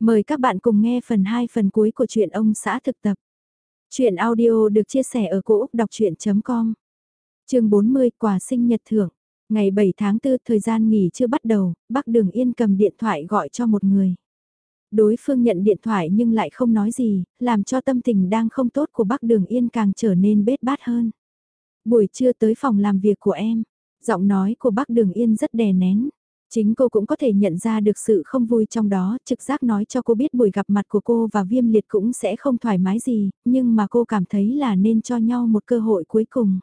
Mời các bạn cùng nghe phần 2 phần cuối của truyện ông xã thực tập. Chuyện audio được chia sẻ ở cỗ đọc chuyện.com Trường 40 quà sinh nhật thưởng. Ngày 7 tháng 4 thời gian nghỉ chưa bắt đầu, bác Đường Yên cầm điện thoại gọi cho một người. Đối phương nhận điện thoại nhưng lại không nói gì, làm cho tâm tình đang không tốt của bác Đường Yên càng trở nên bết bát hơn. Buổi trưa tới phòng làm việc của em, giọng nói của bác Đường Yên rất đè nén. Chính cô cũng có thể nhận ra được sự không vui trong đó, trực giác nói cho cô biết buổi gặp mặt của cô và viêm liệt cũng sẽ không thoải mái gì, nhưng mà cô cảm thấy là nên cho nhau một cơ hội cuối cùng.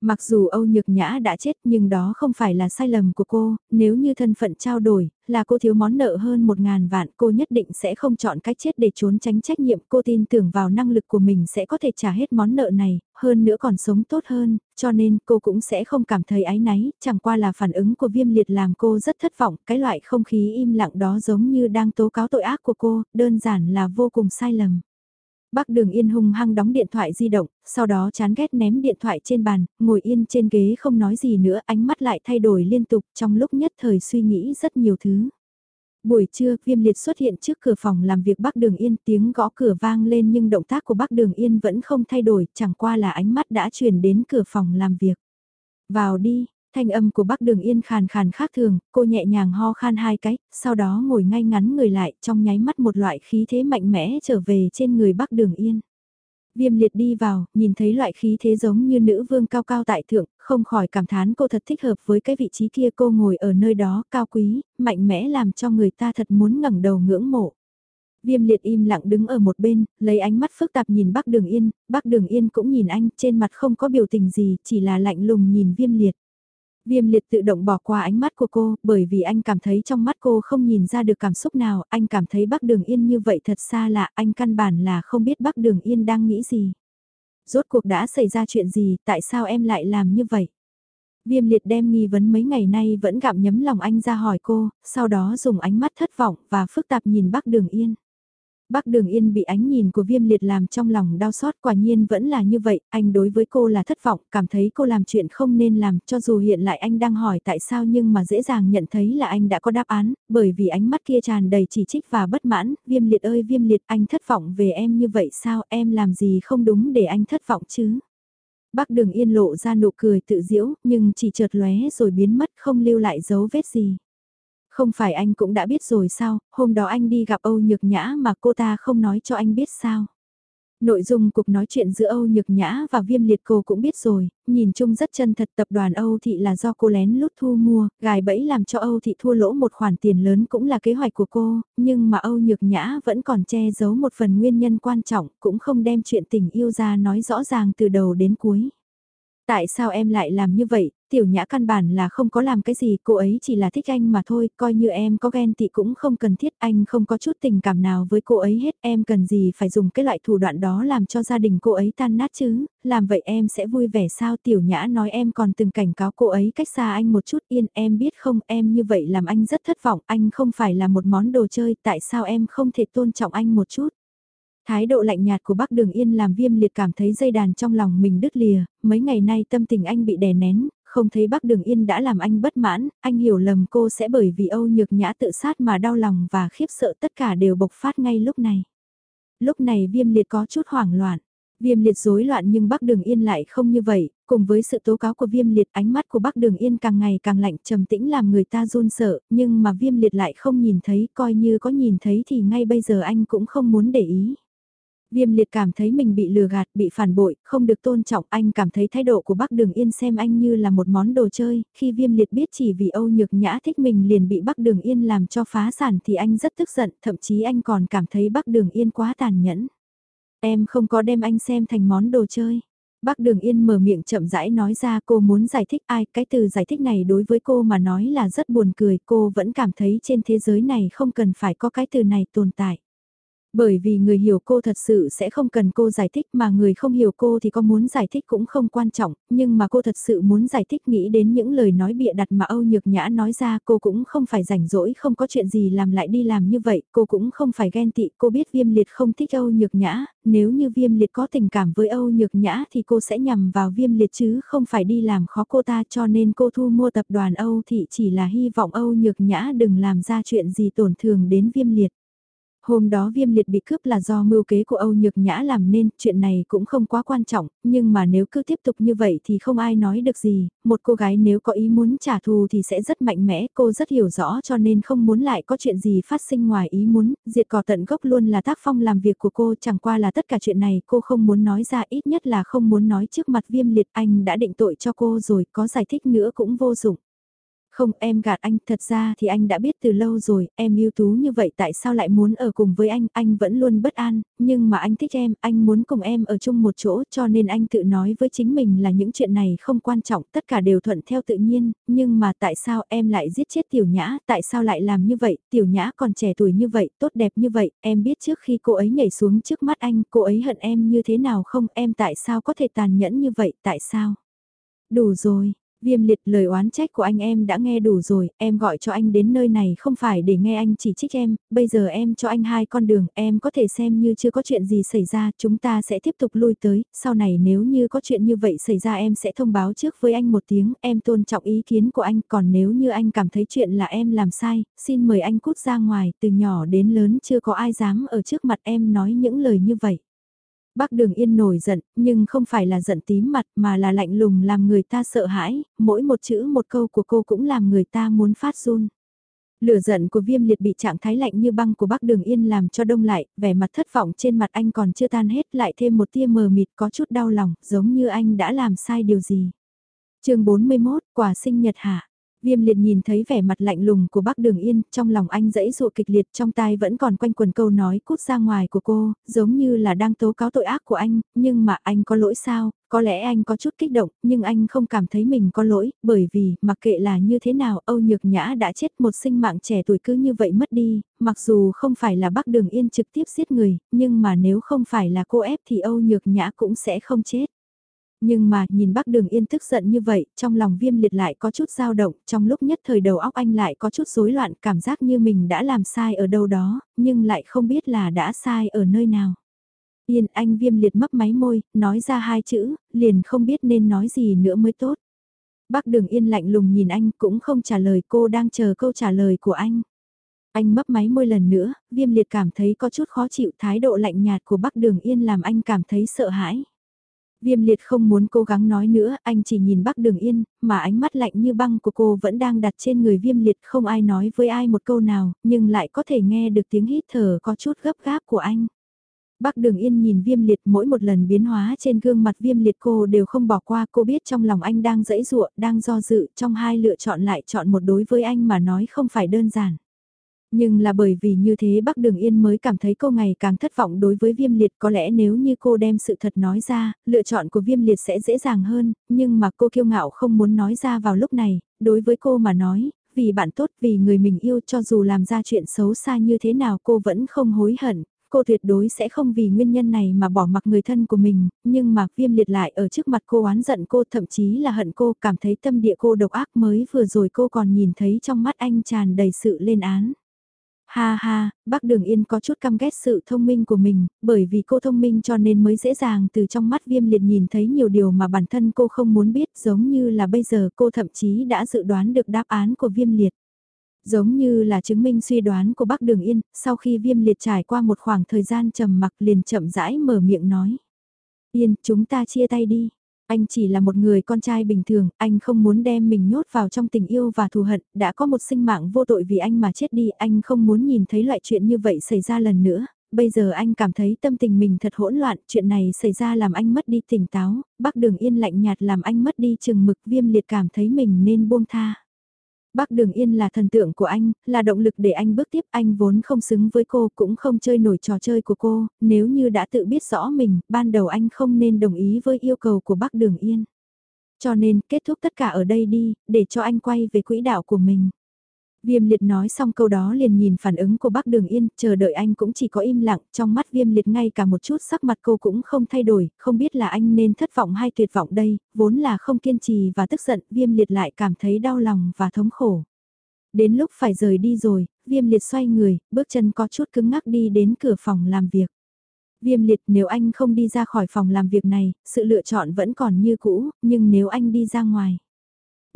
Mặc dù Âu Nhược Nhã đã chết nhưng đó không phải là sai lầm của cô, nếu như thân phận trao đổi, là cô thiếu món nợ hơn một ngàn vạn cô nhất định sẽ không chọn cách chết để trốn tránh trách nhiệm. Cô tin tưởng vào năng lực của mình sẽ có thể trả hết món nợ này, hơn nữa còn sống tốt hơn, cho nên cô cũng sẽ không cảm thấy áy náy, chẳng qua là phản ứng của viêm liệt làm cô rất thất vọng. Cái loại không khí im lặng đó giống như đang tố cáo tội ác của cô, đơn giản là vô cùng sai lầm. Bác Đường Yên hung hăng đóng điện thoại di động, sau đó chán ghét ném điện thoại trên bàn, ngồi yên trên ghế không nói gì nữa, ánh mắt lại thay đổi liên tục trong lúc nhất thời suy nghĩ rất nhiều thứ. Buổi trưa, viêm liệt xuất hiện trước cửa phòng làm việc bác Đường Yên tiếng gõ cửa vang lên nhưng động tác của bác Đường Yên vẫn không thay đổi, chẳng qua là ánh mắt đã chuyển đến cửa phòng làm việc. Vào đi, thanh âm của bác đường yên khàn khàn khác thường, cô nhẹ nhàng ho khan hai cái, sau đó ngồi ngay ngắn người lại trong nháy mắt một loại khí thế mạnh mẽ trở về trên người bác đường yên. Viêm liệt đi vào, nhìn thấy loại khí thế giống như nữ vương cao cao tại thượng, không khỏi cảm thán cô thật thích hợp với cái vị trí kia cô ngồi ở nơi đó cao quý, mạnh mẽ làm cho người ta thật muốn ngẩng đầu ngưỡng mộ. Viêm liệt im lặng đứng ở một bên, lấy ánh mắt phức tạp nhìn bác đường yên, bác đường yên cũng nhìn anh, trên mặt không có biểu tình gì, chỉ là lạnh lùng nhìn viêm liệt. Viêm liệt tự động bỏ qua ánh mắt của cô, bởi vì anh cảm thấy trong mắt cô không nhìn ra được cảm xúc nào, anh cảm thấy bác Đường Yên như vậy thật xa lạ, anh căn bản là không biết bác Đường Yên đang nghĩ gì. Rốt cuộc đã xảy ra chuyện gì, tại sao em lại làm như vậy? Viêm liệt đem nghi vấn mấy ngày nay vẫn gặm nhấm lòng anh ra hỏi cô, sau đó dùng ánh mắt thất vọng và phức tạp nhìn bác Đường Yên. Bác Đường Yên bị ánh nhìn của viêm liệt làm trong lòng đau xót quả nhiên vẫn là như vậy, anh đối với cô là thất vọng, cảm thấy cô làm chuyện không nên làm, cho dù hiện lại anh đang hỏi tại sao nhưng mà dễ dàng nhận thấy là anh đã có đáp án, bởi vì ánh mắt kia tràn đầy chỉ trích và bất mãn, viêm liệt ơi viêm liệt anh thất vọng về em như vậy sao, em làm gì không đúng để anh thất vọng chứ. Bác Đường Yên lộ ra nụ cười tự diễu, nhưng chỉ chợt lóe rồi biến mất không lưu lại dấu vết gì. Không phải anh cũng đã biết rồi sao, hôm đó anh đi gặp Âu Nhược Nhã mà cô ta không nói cho anh biết sao. Nội dung cuộc nói chuyện giữa Âu Nhược Nhã và Viêm Liệt cô cũng biết rồi, nhìn chung rất chân thật tập đoàn Âu Thị là do cô lén lút thu mua, gài bẫy làm cho Âu Thị thua lỗ một khoản tiền lớn cũng là kế hoạch của cô, nhưng mà Âu Nhược Nhã vẫn còn che giấu một phần nguyên nhân quan trọng, cũng không đem chuyện tình yêu ra nói rõ ràng từ đầu đến cuối. Tại sao em lại làm như vậy, tiểu nhã căn bản là không có làm cái gì, cô ấy chỉ là thích anh mà thôi, coi như em có ghen tị cũng không cần thiết, anh không có chút tình cảm nào với cô ấy hết, em cần gì phải dùng cái loại thủ đoạn đó làm cho gia đình cô ấy tan nát chứ, làm vậy em sẽ vui vẻ sao? Tiểu nhã nói em còn từng cảnh cáo cô ấy cách xa anh một chút yên, em biết không, em như vậy làm anh rất thất vọng, anh không phải là một món đồ chơi, tại sao em không thể tôn trọng anh một chút. Thái độ lạnh nhạt của bác Đường Yên làm viêm liệt cảm thấy dây đàn trong lòng mình đứt lìa, mấy ngày nay tâm tình anh bị đè nén, không thấy bác Đường Yên đã làm anh bất mãn, anh hiểu lầm cô sẽ bởi vì Âu Nhược Nhã tự sát mà đau lòng và khiếp sợ tất cả đều bộc phát ngay lúc này. Lúc này viêm liệt có chút hoảng loạn. Viêm liệt rối loạn nhưng bác Đường Yên lại không như vậy, cùng với sự tố cáo của viêm liệt ánh mắt của bác Đường Yên càng ngày càng lạnh trầm tĩnh làm người ta run sợ, nhưng mà viêm liệt lại không nhìn thấy, coi như có nhìn thấy thì ngay bây giờ anh cũng không muốn để ý. Viêm liệt cảm thấy mình bị lừa gạt, bị phản bội, không được tôn trọng. Anh cảm thấy thái độ của bác Đường Yên xem anh như là một món đồ chơi. Khi viêm liệt biết chỉ vì Âu Nhược Nhã thích mình liền bị bác Đường Yên làm cho phá sản thì anh rất tức giận. Thậm chí anh còn cảm thấy bác Đường Yên quá tàn nhẫn. Em không có đem anh xem thành món đồ chơi. Bác Đường Yên mở miệng chậm rãi nói ra cô muốn giải thích ai, cái từ giải thích này đối với cô mà nói là rất buồn cười, cô vẫn cảm thấy trên thế giới này không cần phải có cái từ này tồn tại. Bởi vì người hiểu cô thật sự sẽ không cần cô giải thích mà người không hiểu cô thì có muốn giải thích cũng không quan trọng, nhưng mà cô thật sự muốn giải thích nghĩ đến những lời nói bịa đặt mà Âu Nhược Nhã nói ra cô cũng không phải rảnh rỗi không có chuyện gì làm lại đi làm như vậy, cô cũng không phải ghen tị, cô biết viêm liệt không thích Âu Nhược Nhã, nếu như viêm liệt có tình cảm với Âu Nhược Nhã thì cô sẽ nhằm vào viêm liệt chứ không phải đi làm khó cô ta cho nên cô thu mua tập đoàn Âu thì chỉ là hy vọng Âu Nhược Nhã đừng làm ra chuyện gì tổn thương đến viêm liệt. Hôm đó viêm liệt bị cướp là do mưu kế của Âu Nhược Nhã làm nên, chuyện này cũng không quá quan trọng, nhưng mà nếu cứ tiếp tục như vậy thì không ai nói được gì, một cô gái nếu có ý muốn trả thù thì sẽ rất mạnh mẽ, cô rất hiểu rõ cho nên không muốn lại có chuyện gì phát sinh ngoài ý muốn, diệt cỏ tận gốc luôn là tác phong làm việc của cô, chẳng qua là tất cả chuyện này cô không muốn nói ra ít nhất là không muốn nói trước mặt viêm liệt anh đã định tội cho cô rồi, có giải thích nữa cũng vô dụng. Không em gạt anh, thật ra thì anh đã biết từ lâu rồi, em yêu tú như vậy tại sao lại muốn ở cùng với anh, anh vẫn luôn bất an, nhưng mà anh thích em, anh muốn cùng em ở chung một chỗ cho nên anh tự nói với chính mình là những chuyện này không quan trọng, tất cả đều thuận theo tự nhiên, nhưng mà tại sao em lại giết chết tiểu nhã, tại sao lại làm như vậy, tiểu nhã còn trẻ tuổi như vậy, tốt đẹp như vậy, em biết trước khi cô ấy nhảy xuống trước mắt anh, cô ấy hận em như thế nào không, em tại sao có thể tàn nhẫn như vậy, tại sao? Đủ rồi, Viêm liệt lời oán trách của anh em đã nghe đủ rồi, em gọi cho anh đến nơi này không phải để nghe anh chỉ trích em, bây giờ em cho anh hai con đường, em có thể xem như chưa có chuyện gì xảy ra, chúng ta sẽ tiếp tục lui tới, sau này nếu như có chuyện như vậy xảy ra em sẽ thông báo trước với anh một tiếng, em tôn trọng ý kiến của anh, còn nếu như anh cảm thấy chuyện là em làm sai, xin mời anh cút ra ngoài, từ nhỏ đến lớn chưa có ai dám ở trước mặt em nói những lời như vậy. Bác Đường Yên nổi giận, nhưng không phải là giận tím mặt mà là lạnh lùng làm người ta sợ hãi, mỗi một chữ một câu của cô cũng làm người ta muốn phát run. Lửa giận của viêm liệt bị trạng thái lạnh như băng của bác Đường Yên làm cho đông lại, vẻ mặt thất vọng trên mặt anh còn chưa tan hết lại thêm một tia mờ mịt có chút đau lòng, giống như anh đã làm sai điều gì. chương 41, quả sinh nhật hạ. Viêm liệt nhìn thấy vẻ mặt lạnh lùng của bác Đường Yên, trong lòng anh dẫy dụ kịch liệt trong tai vẫn còn quanh quần câu nói cút ra ngoài của cô, giống như là đang tố cáo tội ác của anh, nhưng mà anh có lỗi sao, có lẽ anh có chút kích động, nhưng anh không cảm thấy mình có lỗi, bởi vì, mặc kệ là như thế nào, Âu Nhược Nhã đã chết một sinh mạng trẻ tuổi cứ như vậy mất đi, mặc dù không phải là bác Đường Yên trực tiếp giết người, nhưng mà nếu không phải là cô ép thì Âu Nhược Nhã cũng sẽ không chết. Nhưng mà nhìn bác đường yên tức giận như vậy, trong lòng viêm liệt lại có chút dao động, trong lúc nhất thời đầu óc anh lại có chút rối loạn cảm giác như mình đã làm sai ở đâu đó, nhưng lại không biết là đã sai ở nơi nào. Yên anh viêm liệt mấp máy môi, nói ra hai chữ, liền không biết nên nói gì nữa mới tốt. Bác đường yên lạnh lùng nhìn anh cũng không trả lời cô đang chờ câu trả lời của anh. Anh mấp máy môi lần nữa, viêm liệt cảm thấy có chút khó chịu thái độ lạnh nhạt của bác đường yên làm anh cảm thấy sợ hãi. Viêm liệt không muốn cố gắng nói nữa, anh chỉ nhìn bác đường yên, mà ánh mắt lạnh như băng của cô vẫn đang đặt trên người viêm liệt không ai nói với ai một câu nào, nhưng lại có thể nghe được tiếng hít thở có chút gấp gáp của anh. Bác Đường Yên nhìn viêm liệt mỗi một lần biến hóa trên gương mặt viêm liệt cô đều không bỏ qua cô biết trong lòng anh đang dẫy dụa, đang do dự trong hai lựa chọn lại chọn một đối với anh mà nói không phải đơn giản. Nhưng là bởi vì như thế Bắc Đường Yên mới cảm thấy cô ngày càng thất vọng đối với viêm liệt có lẽ nếu như cô đem sự thật nói ra, lựa chọn của viêm liệt sẽ dễ dàng hơn, nhưng mà cô kiêu ngạo không muốn nói ra vào lúc này, đối với cô mà nói, vì bạn tốt vì người mình yêu cho dù làm ra chuyện xấu xa như thế nào cô vẫn không hối hận. Cô tuyệt đối sẽ không vì nguyên nhân này mà bỏ mặc người thân của mình, nhưng mà viêm liệt lại ở trước mặt cô oán giận cô thậm chí là hận cô cảm thấy tâm địa cô độc ác mới vừa rồi cô còn nhìn thấy trong mắt anh tràn đầy sự lên án. Ha ha, bác Đường Yên có chút căm ghét sự thông minh của mình, bởi vì cô thông minh cho nên mới dễ dàng từ trong mắt viêm liệt nhìn thấy nhiều điều mà bản thân cô không muốn biết giống như là bây giờ cô thậm chí đã dự đoán được đáp án của viêm liệt. Giống như là chứng minh suy đoán của bác Đường Yên, sau khi viêm liệt trải qua một khoảng thời gian trầm mặc liền chậm rãi mở miệng nói. Yên, chúng ta chia tay đi. Anh chỉ là một người con trai bình thường, anh không muốn đem mình nhốt vào trong tình yêu và thù hận, đã có một sinh mạng vô tội vì anh mà chết đi, anh không muốn nhìn thấy loại chuyện như vậy xảy ra lần nữa. Bây giờ anh cảm thấy tâm tình mình thật hỗn loạn, chuyện này xảy ra làm anh mất đi tỉnh táo, bác đường yên lạnh nhạt làm anh mất đi chừng mực viêm liệt cảm thấy mình nên buông tha. Bác Đường Yên là thần tượng của anh, là động lực để anh bước tiếp anh vốn không xứng với cô cũng không chơi nổi trò chơi của cô, nếu như đã tự biết rõ mình, ban đầu anh không nên đồng ý với yêu cầu của bác Đường Yên. Cho nên kết thúc tất cả ở đây đi, để cho anh quay về quỹ đạo của mình. Viêm liệt nói xong câu đó liền nhìn phản ứng của bác Đường Yên, chờ đợi anh cũng chỉ có im lặng, trong mắt viêm liệt ngay cả một chút sắc mặt cô cũng không thay đổi, không biết là anh nên thất vọng hay tuyệt vọng đây, vốn là không kiên trì và tức giận, viêm liệt lại cảm thấy đau lòng và thống khổ. Đến lúc phải rời đi rồi, viêm liệt xoay người, bước chân có chút cứng ngắc đi đến cửa phòng làm việc. Viêm liệt nếu anh không đi ra khỏi phòng làm việc này, sự lựa chọn vẫn còn như cũ, nhưng nếu anh đi ra ngoài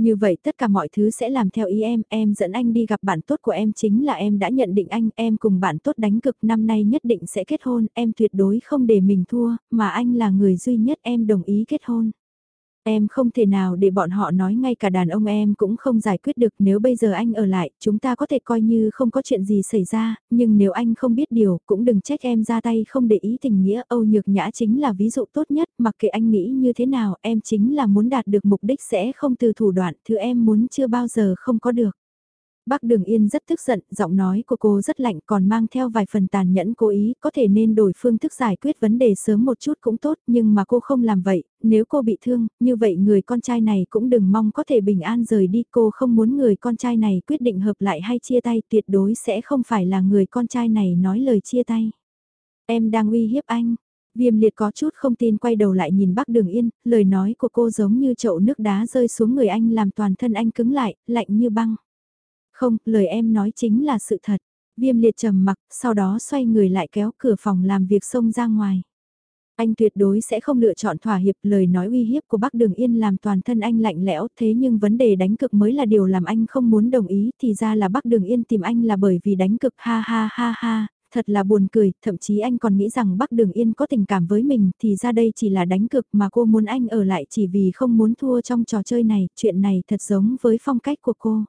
như vậy tất cả mọi thứ sẽ làm theo ý em, em dẫn anh đi gặp bạn tốt của em chính là em đã nhận định anh, em cùng bạn tốt đánh cực năm nay nhất định sẽ kết hôn, em tuyệt đối không để mình thua, mà anh là người duy nhất em đồng ý kết hôn. Em không thể nào để bọn họ nói ngay cả đàn ông em cũng không giải quyết được nếu bây giờ anh ở lại, chúng ta có thể coi như không có chuyện gì xảy ra, nhưng nếu anh không biết điều, cũng đừng trách em ra tay không để ý tình nghĩa. Âu Nhược Nhã chính là ví dụ tốt nhất, mặc kệ anh nghĩ như thế nào, em chính là muốn đạt được mục đích sẽ không từ thủ đoạn, thứ em muốn chưa bao giờ không có được. Bác Đường Yên rất tức giận, giọng nói của cô rất lạnh còn mang theo vài phần tàn nhẫn cố ý, có thể nên đổi phương thức giải quyết vấn đề sớm một chút cũng tốt, nhưng mà cô không làm vậy, nếu cô bị thương, như vậy người con trai này cũng đừng mong có thể bình an rời đi, cô không muốn người con trai này quyết định hợp lại hay chia tay, tuyệt đối sẽ không phải là người con trai này nói lời chia tay. Em đang uy hiếp anh. Viêm liệt có chút không tin quay đầu lại nhìn bác đường yên, lời nói của cô giống như chậu nước đá rơi xuống người anh làm toàn thân anh cứng lại, lạnh như băng. Không, lời em nói chính là sự thật. Viêm liệt trầm mặc, sau đó xoay người lại kéo cửa phòng làm việc xông ra ngoài. Anh tuyệt đối sẽ không lựa chọn thỏa hiệp lời nói uy hiếp của bác Đường Yên làm toàn thân anh lạnh lẽo thế nhưng vấn đề đánh cực mới là điều làm anh không muốn đồng ý thì ra là bác Đường Yên tìm anh là bởi vì đánh cực ha ha ha ha, thật là buồn cười, thậm chí anh còn nghĩ rằng bác Đường Yên có tình cảm với mình thì ra đây chỉ là đánh cực mà cô muốn anh ở lại chỉ vì không muốn thua trong trò chơi này, chuyện này thật giống với phong cách của cô.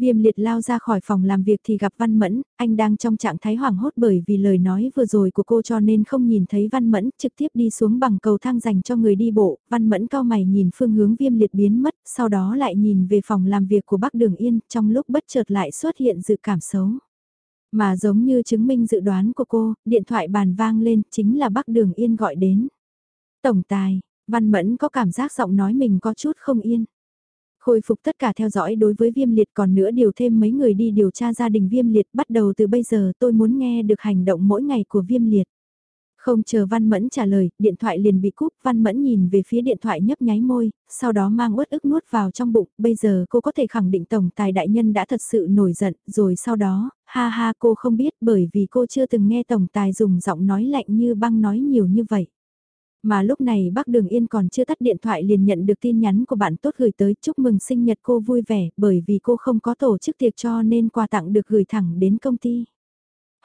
Viêm liệt lao ra khỏi phòng làm việc thì gặp Văn Mẫn, anh đang trong trạng thái hoảng hốt bởi vì lời nói vừa rồi của cô cho nên không nhìn thấy Văn Mẫn, trực tiếp đi xuống bằng cầu thang dành cho người đi bộ, Văn Mẫn cao mày nhìn phương hướng viêm liệt biến mất, sau đó lại nhìn về phòng làm việc của bác Đường Yên, trong lúc bất chợt lại xuất hiện dự cảm xấu. Mà giống như chứng minh dự đoán của cô, điện thoại bàn vang lên, chính là bác Đường Yên gọi đến. Tổng tài, Văn Mẫn có cảm giác giọng nói mình có chút không yên. Khôi phục tất cả theo dõi đối với viêm liệt còn nữa điều thêm mấy người đi điều tra gia đình viêm liệt bắt đầu từ bây giờ tôi muốn nghe được hành động mỗi ngày của viêm liệt. Không chờ Văn Mẫn trả lời, điện thoại liền bị cúp, Văn Mẫn nhìn về phía điện thoại nhấp nháy môi, sau đó mang uất ức nuốt vào trong bụng, bây giờ cô có thể khẳng định Tổng Tài Đại Nhân đã thật sự nổi giận, rồi sau đó, ha ha cô không biết bởi vì cô chưa từng nghe Tổng Tài dùng giọng nói lạnh như băng nói nhiều như vậy. Mà lúc này bác Đường Yên còn chưa tắt điện thoại liền nhận được tin nhắn của bạn tốt gửi tới chúc mừng sinh nhật cô vui vẻ, bởi vì cô không có tổ chức tiệc cho nên quà tặng được gửi thẳng đến công ty.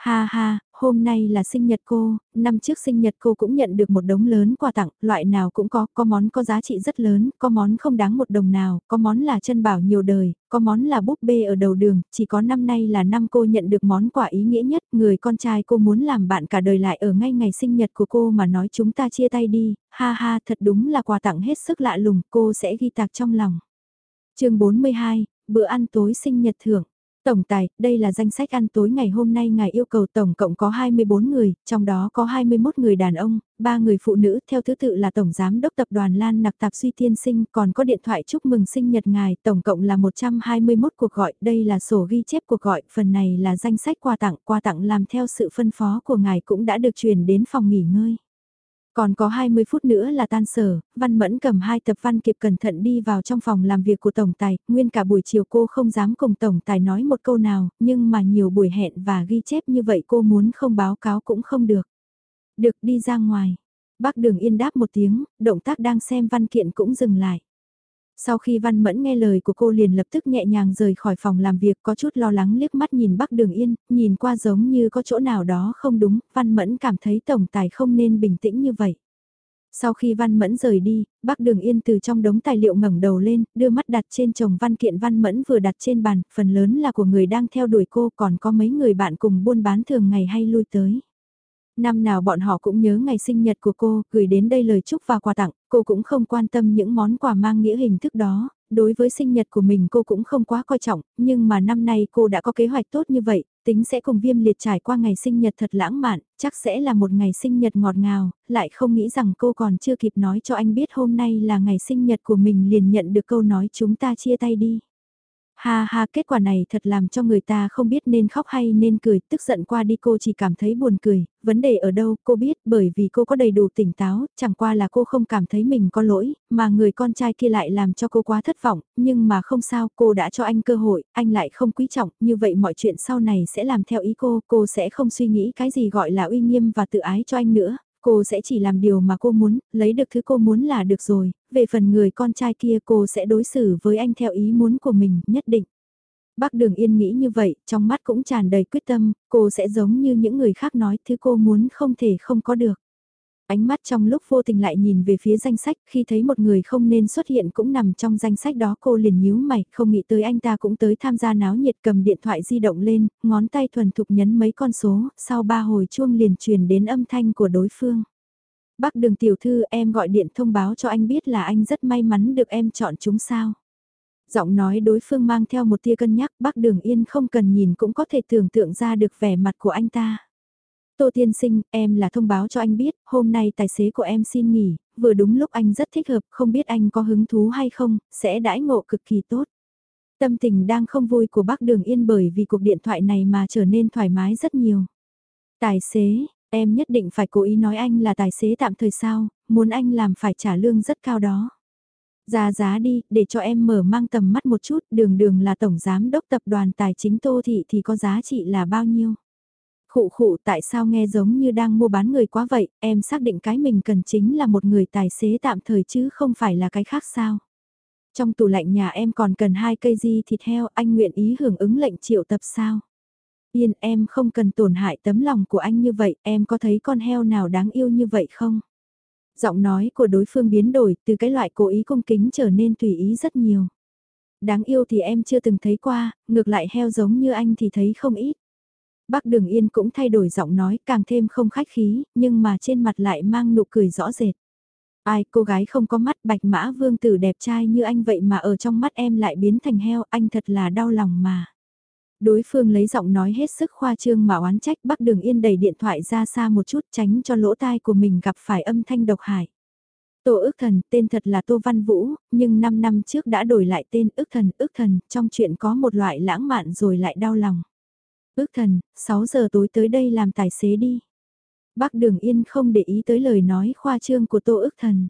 Ha ha, hôm nay là sinh nhật cô, năm trước sinh nhật cô cũng nhận được một đống lớn quà tặng, loại nào cũng có, có món có giá trị rất lớn, có món không đáng một đồng nào, có món là chân bảo nhiều đời, có món là búp bê ở đầu đường, chỉ có năm nay là năm cô nhận được món quà ý nghĩa nhất, người con trai cô muốn làm bạn cả đời lại ở ngay ngày sinh nhật của cô mà nói chúng ta chia tay đi, ha ha thật đúng là quà tặng hết sức lạ lùng, cô sẽ ghi tạc trong lòng. chương 42, bữa ăn tối sinh nhật thưởng. Tổng tài, đây là danh sách ăn tối ngày hôm nay ngài yêu cầu tổng cộng có 24 người, trong đó có 21 người đàn ông, 3 người phụ nữ, theo thứ tự là Tổng Giám đốc Tập đoàn Lan Nặc Tạp Suy Tiên Sinh, còn có điện thoại chúc mừng sinh nhật ngài, tổng cộng là 121 cuộc gọi, đây là sổ ghi chép cuộc gọi, phần này là danh sách quà tặng, quà tặng làm theo sự phân phó của ngài cũng đã được truyền đến phòng nghỉ ngơi. Còn có 20 phút nữa là tan sở, Văn Mẫn cầm hai tập văn kịp cẩn thận đi vào trong phòng làm việc của Tổng Tài, nguyên cả buổi chiều cô không dám cùng Tổng Tài nói một câu nào, nhưng mà nhiều buổi hẹn và ghi chép như vậy cô muốn không báo cáo cũng không được. Được đi ra ngoài. Bác Đường Yên đáp một tiếng, động tác đang xem văn kiện cũng dừng lại. Sau khi Văn Mẫn nghe lời của cô liền lập tức nhẹ nhàng rời khỏi phòng làm việc có chút lo lắng liếc mắt nhìn Bắc Đường Yên, nhìn qua giống như có chỗ nào đó không đúng, Văn Mẫn cảm thấy tổng tài không nên bình tĩnh như vậy. Sau khi Văn Mẫn rời đi, Bắc Đường Yên từ trong đống tài liệu ngẩng đầu lên, đưa mắt đặt trên chồng văn kiện Văn Mẫn vừa đặt trên bàn, phần lớn là của người đang theo đuổi cô còn có mấy người bạn cùng buôn bán thường ngày hay lui tới. Năm nào bọn họ cũng nhớ ngày sinh nhật của cô, gửi đến đây lời chúc và quà tặng, cô cũng không quan tâm những món quà mang nghĩa hình thức đó, đối với sinh nhật của mình cô cũng không quá coi trọng, nhưng mà năm nay cô đã có kế hoạch tốt như vậy, tính sẽ cùng viêm liệt trải qua ngày sinh nhật thật lãng mạn, chắc sẽ là một ngày sinh nhật ngọt ngào, lại không nghĩ rằng cô còn chưa kịp nói cho anh biết hôm nay là ngày sinh nhật của mình liền nhận được câu nói chúng ta chia tay đi. Ha ha kết quả này thật làm cho người ta không biết nên khóc hay nên cười, tức giận qua đi cô chỉ cảm thấy buồn cười, vấn đề ở đâu cô biết bởi vì cô có đầy đủ tỉnh táo, chẳng qua là cô không cảm thấy mình có lỗi, mà người con trai kia lại làm cho cô quá thất vọng, nhưng mà không sao, cô đã cho anh cơ hội, anh lại không quý trọng, như vậy mọi chuyện sau này sẽ làm theo ý cô, cô sẽ không suy nghĩ cái gì gọi là uy nghiêm và tự ái cho anh nữa, cô sẽ chỉ làm điều mà cô muốn, lấy được thứ cô muốn là được rồi, về phần người con trai kia cô sẽ đối xử với anh theo ý muốn của mình, nhất định. Bác Đường Yên nghĩ như vậy, trong mắt cũng tràn đầy quyết tâm, cô sẽ giống như những người khác nói thứ cô muốn không thể không có được. Ánh mắt trong lúc vô tình lại nhìn về phía danh sách, khi thấy một người không nên xuất hiện cũng nằm trong danh sách đó cô liền nhíu mày, không nghĩ tới anh ta cũng tới tham gia náo nhiệt cầm điện thoại di động lên, ngón tay thuần thục nhấn mấy con số, sau ba hồi chuông liền truyền đến âm thanh của đối phương. Bác đường tiểu thư em gọi điện thông báo cho anh biết là anh rất may mắn được em chọn chúng sao. Giọng nói đối phương mang theo một tia cân nhắc bác đường yên không cần nhìn cũng có thể tưởng tượng ra được vẻ mặt của anh ta. Tô tiên sinh, em là thông báo cho anh biết, hôm nay tài xế của em xin nghỉ, vừa đúng lúc anh rất thích hợp, không biết anh có hứng thú hay không, sẽ đãi ngộ cực kỳ tốt. Tâm tình đang không vui của bác Đường Yên bởi vì cuộc điện thoại này mà trở nên thoải mái rất nhiều. Tài xế, em nhất định phải cố ý nói anh là tài xế tạm thời sao, muốn anh làm phải trả lương rất cao đó. Ra giá đi, để cho em mở mang tầm mắt một chút, đường đường là tổng giám đốc tập đoàn tài chính Tô Thị thì có giá trị là bao nhiêu. Khụ khụ tại sao nghe giống như đang mua bán người quá vậy, em xác định cái mình cần chính là một người tài xế tạm thời chứ không phải là cái khác sao. Trong tủ lạnh nhà em còn cần hai cây di thịt heo, anh nguyện ý hưởng ứng lệnh triệu tập sao? Yên em không cần tổn hại tấm lòng của anh như vậy, em có thấy con heo nào đáng yêu như vậy không? Giọng nói của đối phương biến đổi từ cái loại cố ý cung kính trở nên tùy ý rất nhiều. Đáng yêu thì em chưa từng thấy qua, ngược lại heo giống như anh thì thấy không ít. Bác Đường Yên cũng thay đổi giọng nói càng thêm không khách khí, nhưng mà trên mặt lại mang nụ cười rõ rệt. Ai cô gái không có mắt bạch mã vương tử đẹp trai như anh vậy mà ở trong mắt em lại biến thành heo anh thật là đau lòng mà. Đối phương lấy giọng nói hết sức khoa trương mà oán trách Bắc Đường Yên đẩy điện thoại ra xa một chút tránh cho lỗ tai của mình gặp phải âm thanh độc hại. Tô ước thần, tên thật là Tô Văn Vũ, nhưng 5 năm trước đã đổi lại tên ước thần, ước thần, trong chuyện có một loại lãng mạn rồi lại đau lòng. Ước thần, 6 giờ tối tới đây làm tài xế đi. Bác Đường Yên không để ý tới lời nói khoa trương của Tô ước thần.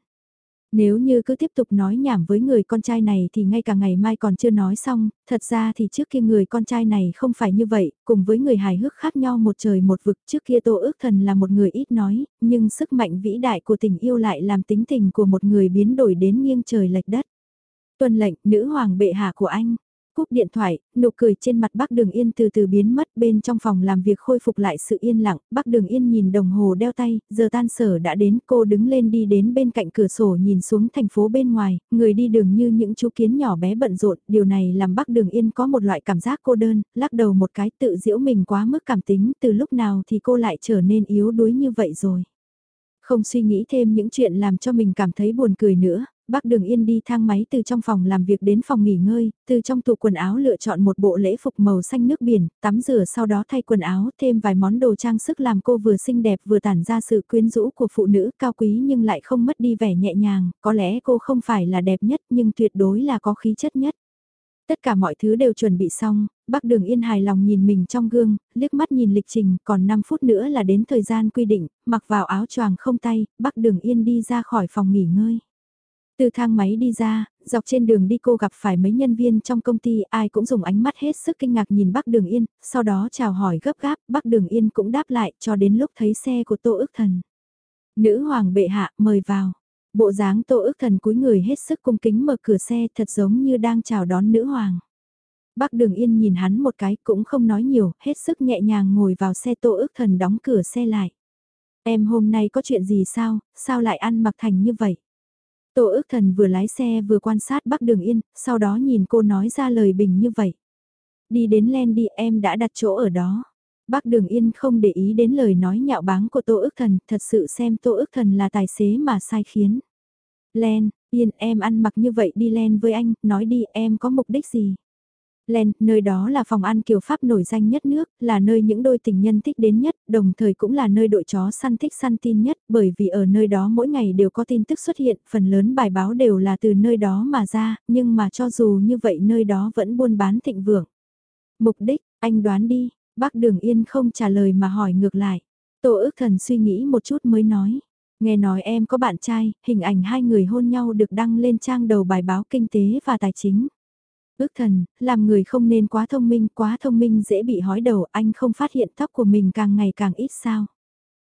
Nếu như cứ tiếp tục nói nhảm với người con trai này thì ngay cả ngày mai còn chưa nói xong, thật ra thì trước kia người con trai này không phải như vậy, cùng với người hài hước khác nhau một trời một vực trước kia Tô ước thần là một người ít nói, nhưng sức mạnh vĩ đại của tình yêu lại làm tính tình của một người biến đổi đến nghiêng trời lệch đất. Tuân lệnh, nữ hoàng bệ hạ của anh, Cúp điện thoại, nụ cười trên mặt bác Đường Yên từ từ biến mất bên trong phòng làm việc khôi phục lại sự yên lặng, bác Đường Yên nhìn đồng hồ đeo tay, giờ tan sở đã đến, cô đứng lên đi đến bên cạnh cửa sổ nhìn xuống thành phố bên ngoài, người đi đường như những chú kiến nhỏ bé bận rộn, điều này làm bác Đường Yên có một loại cảm giác cô đơn, lắc đầu một cái tự giễu mình quá mức cảm tính, từ lúc nào thì cô lại trở nên yếu đuối như vậy rồi. Không suy nghĩ thêm những chuyện làm cho mình cảm thấy buồn cười nữa, bác Đường Yên đi thang máy từ trong phòng làm việc đến phòng nghỉ ngơi, từ trong tủ quần áo lựa chọn một bộ lễ phục màu xanh nước biển, tắm rửa sau đó thay quần áo, thêm vài món đồ trang sức làm cô vừa xinh đẹp vừa tản ra sự quyến rũ của phụ nữ cao quý nhưng lại không mất đi vẻ nhẹ nhàng, có lẽ cô không phải là đẹp nhất nhưng tuyệt đối là có khí chất nhất. Tất cả mọi thứ đều chuẩn bị xong, bác Đường Yên hài lòng nhìn mình trong gương, liếc mắt nhìn lịch trình, còn 5 phút nữa là đến thời gian quy định, mặc vào áo choàng không tay, bác Đường Yên đi ra khỏi phòng nghỉ ngơi. Từ thang máy đi ra, dọc trên đường đi cô gặp phải mấy nhân viên trong công ty, ai cũng dùng ánh mắt hết sức kinh ngạc nhìn bác Đường Yên, sau đó chào hỏi gấp gáp, bác Đường Yên cũng đáp lại cho đến lúc thấy xe của Tô ức thần. Nữ hoàng bệ hạ mời vào. Bộ dáng Tô ức thần cúi người hết sức cung kính mở cửa xe thật giống như đang chào đón nữ hoàng. Bác Đường Yên nhìn hắn một cái cũng không nói nhiều, hết sức nhẹ nhàng ngồi vào xe Tô ức thần đóng cửa xe lại. Em hôm nay có chuyện gì sao, sao lại ăn mặc thành như vậy? Tô ước thần vừa lái xe vừa quan sát Bắc Đường Yên, sau đó nhìn cô nói ra lời bình như vậy. Đi đến Len đi em đã đặt chỗ ở đó. Bắc Đường Yên không để ý đến lời nói nhạo báng của Tô ước thần, thật sự xem Tô ước thần là tài xế mà sai khiến. Len, Yên em ăn mặc như vậy đi Len với anh, nói đi em có mục đích gì? Len, nơi đó là phòng ăn kiểu Pháp nổi danh nhất nước, là nơi những đôi tình nhân thích đến nhất, đồng thời cũng là nơi đội chó săn thích săn tin nhất, bởi vì ở nơi đó mỗi ngày đều có tin tức xuất hiện, phần lớn bài báo đều là từ nơi đó mà ra, nhưng mà cho dù như vậy nơi đó vẫn buôn bán thịnh vượng. Mục đích, anh đoán đi, bác Đường Yên không trả lời mà hỏi ngược lại. Tổ ước thần suy nghĩ một chút mới nói. Nghe nói em có bạn trai, hình ảnh hai người hôn nhau được đăng lên trang đầu bài báo kinh tế và tài chính. Ước thần, làm người không nên quá thông minh, quá thông minh dễ bị hói đầu, anh không phát hiện tóc của mình càng ngày càng ít sao.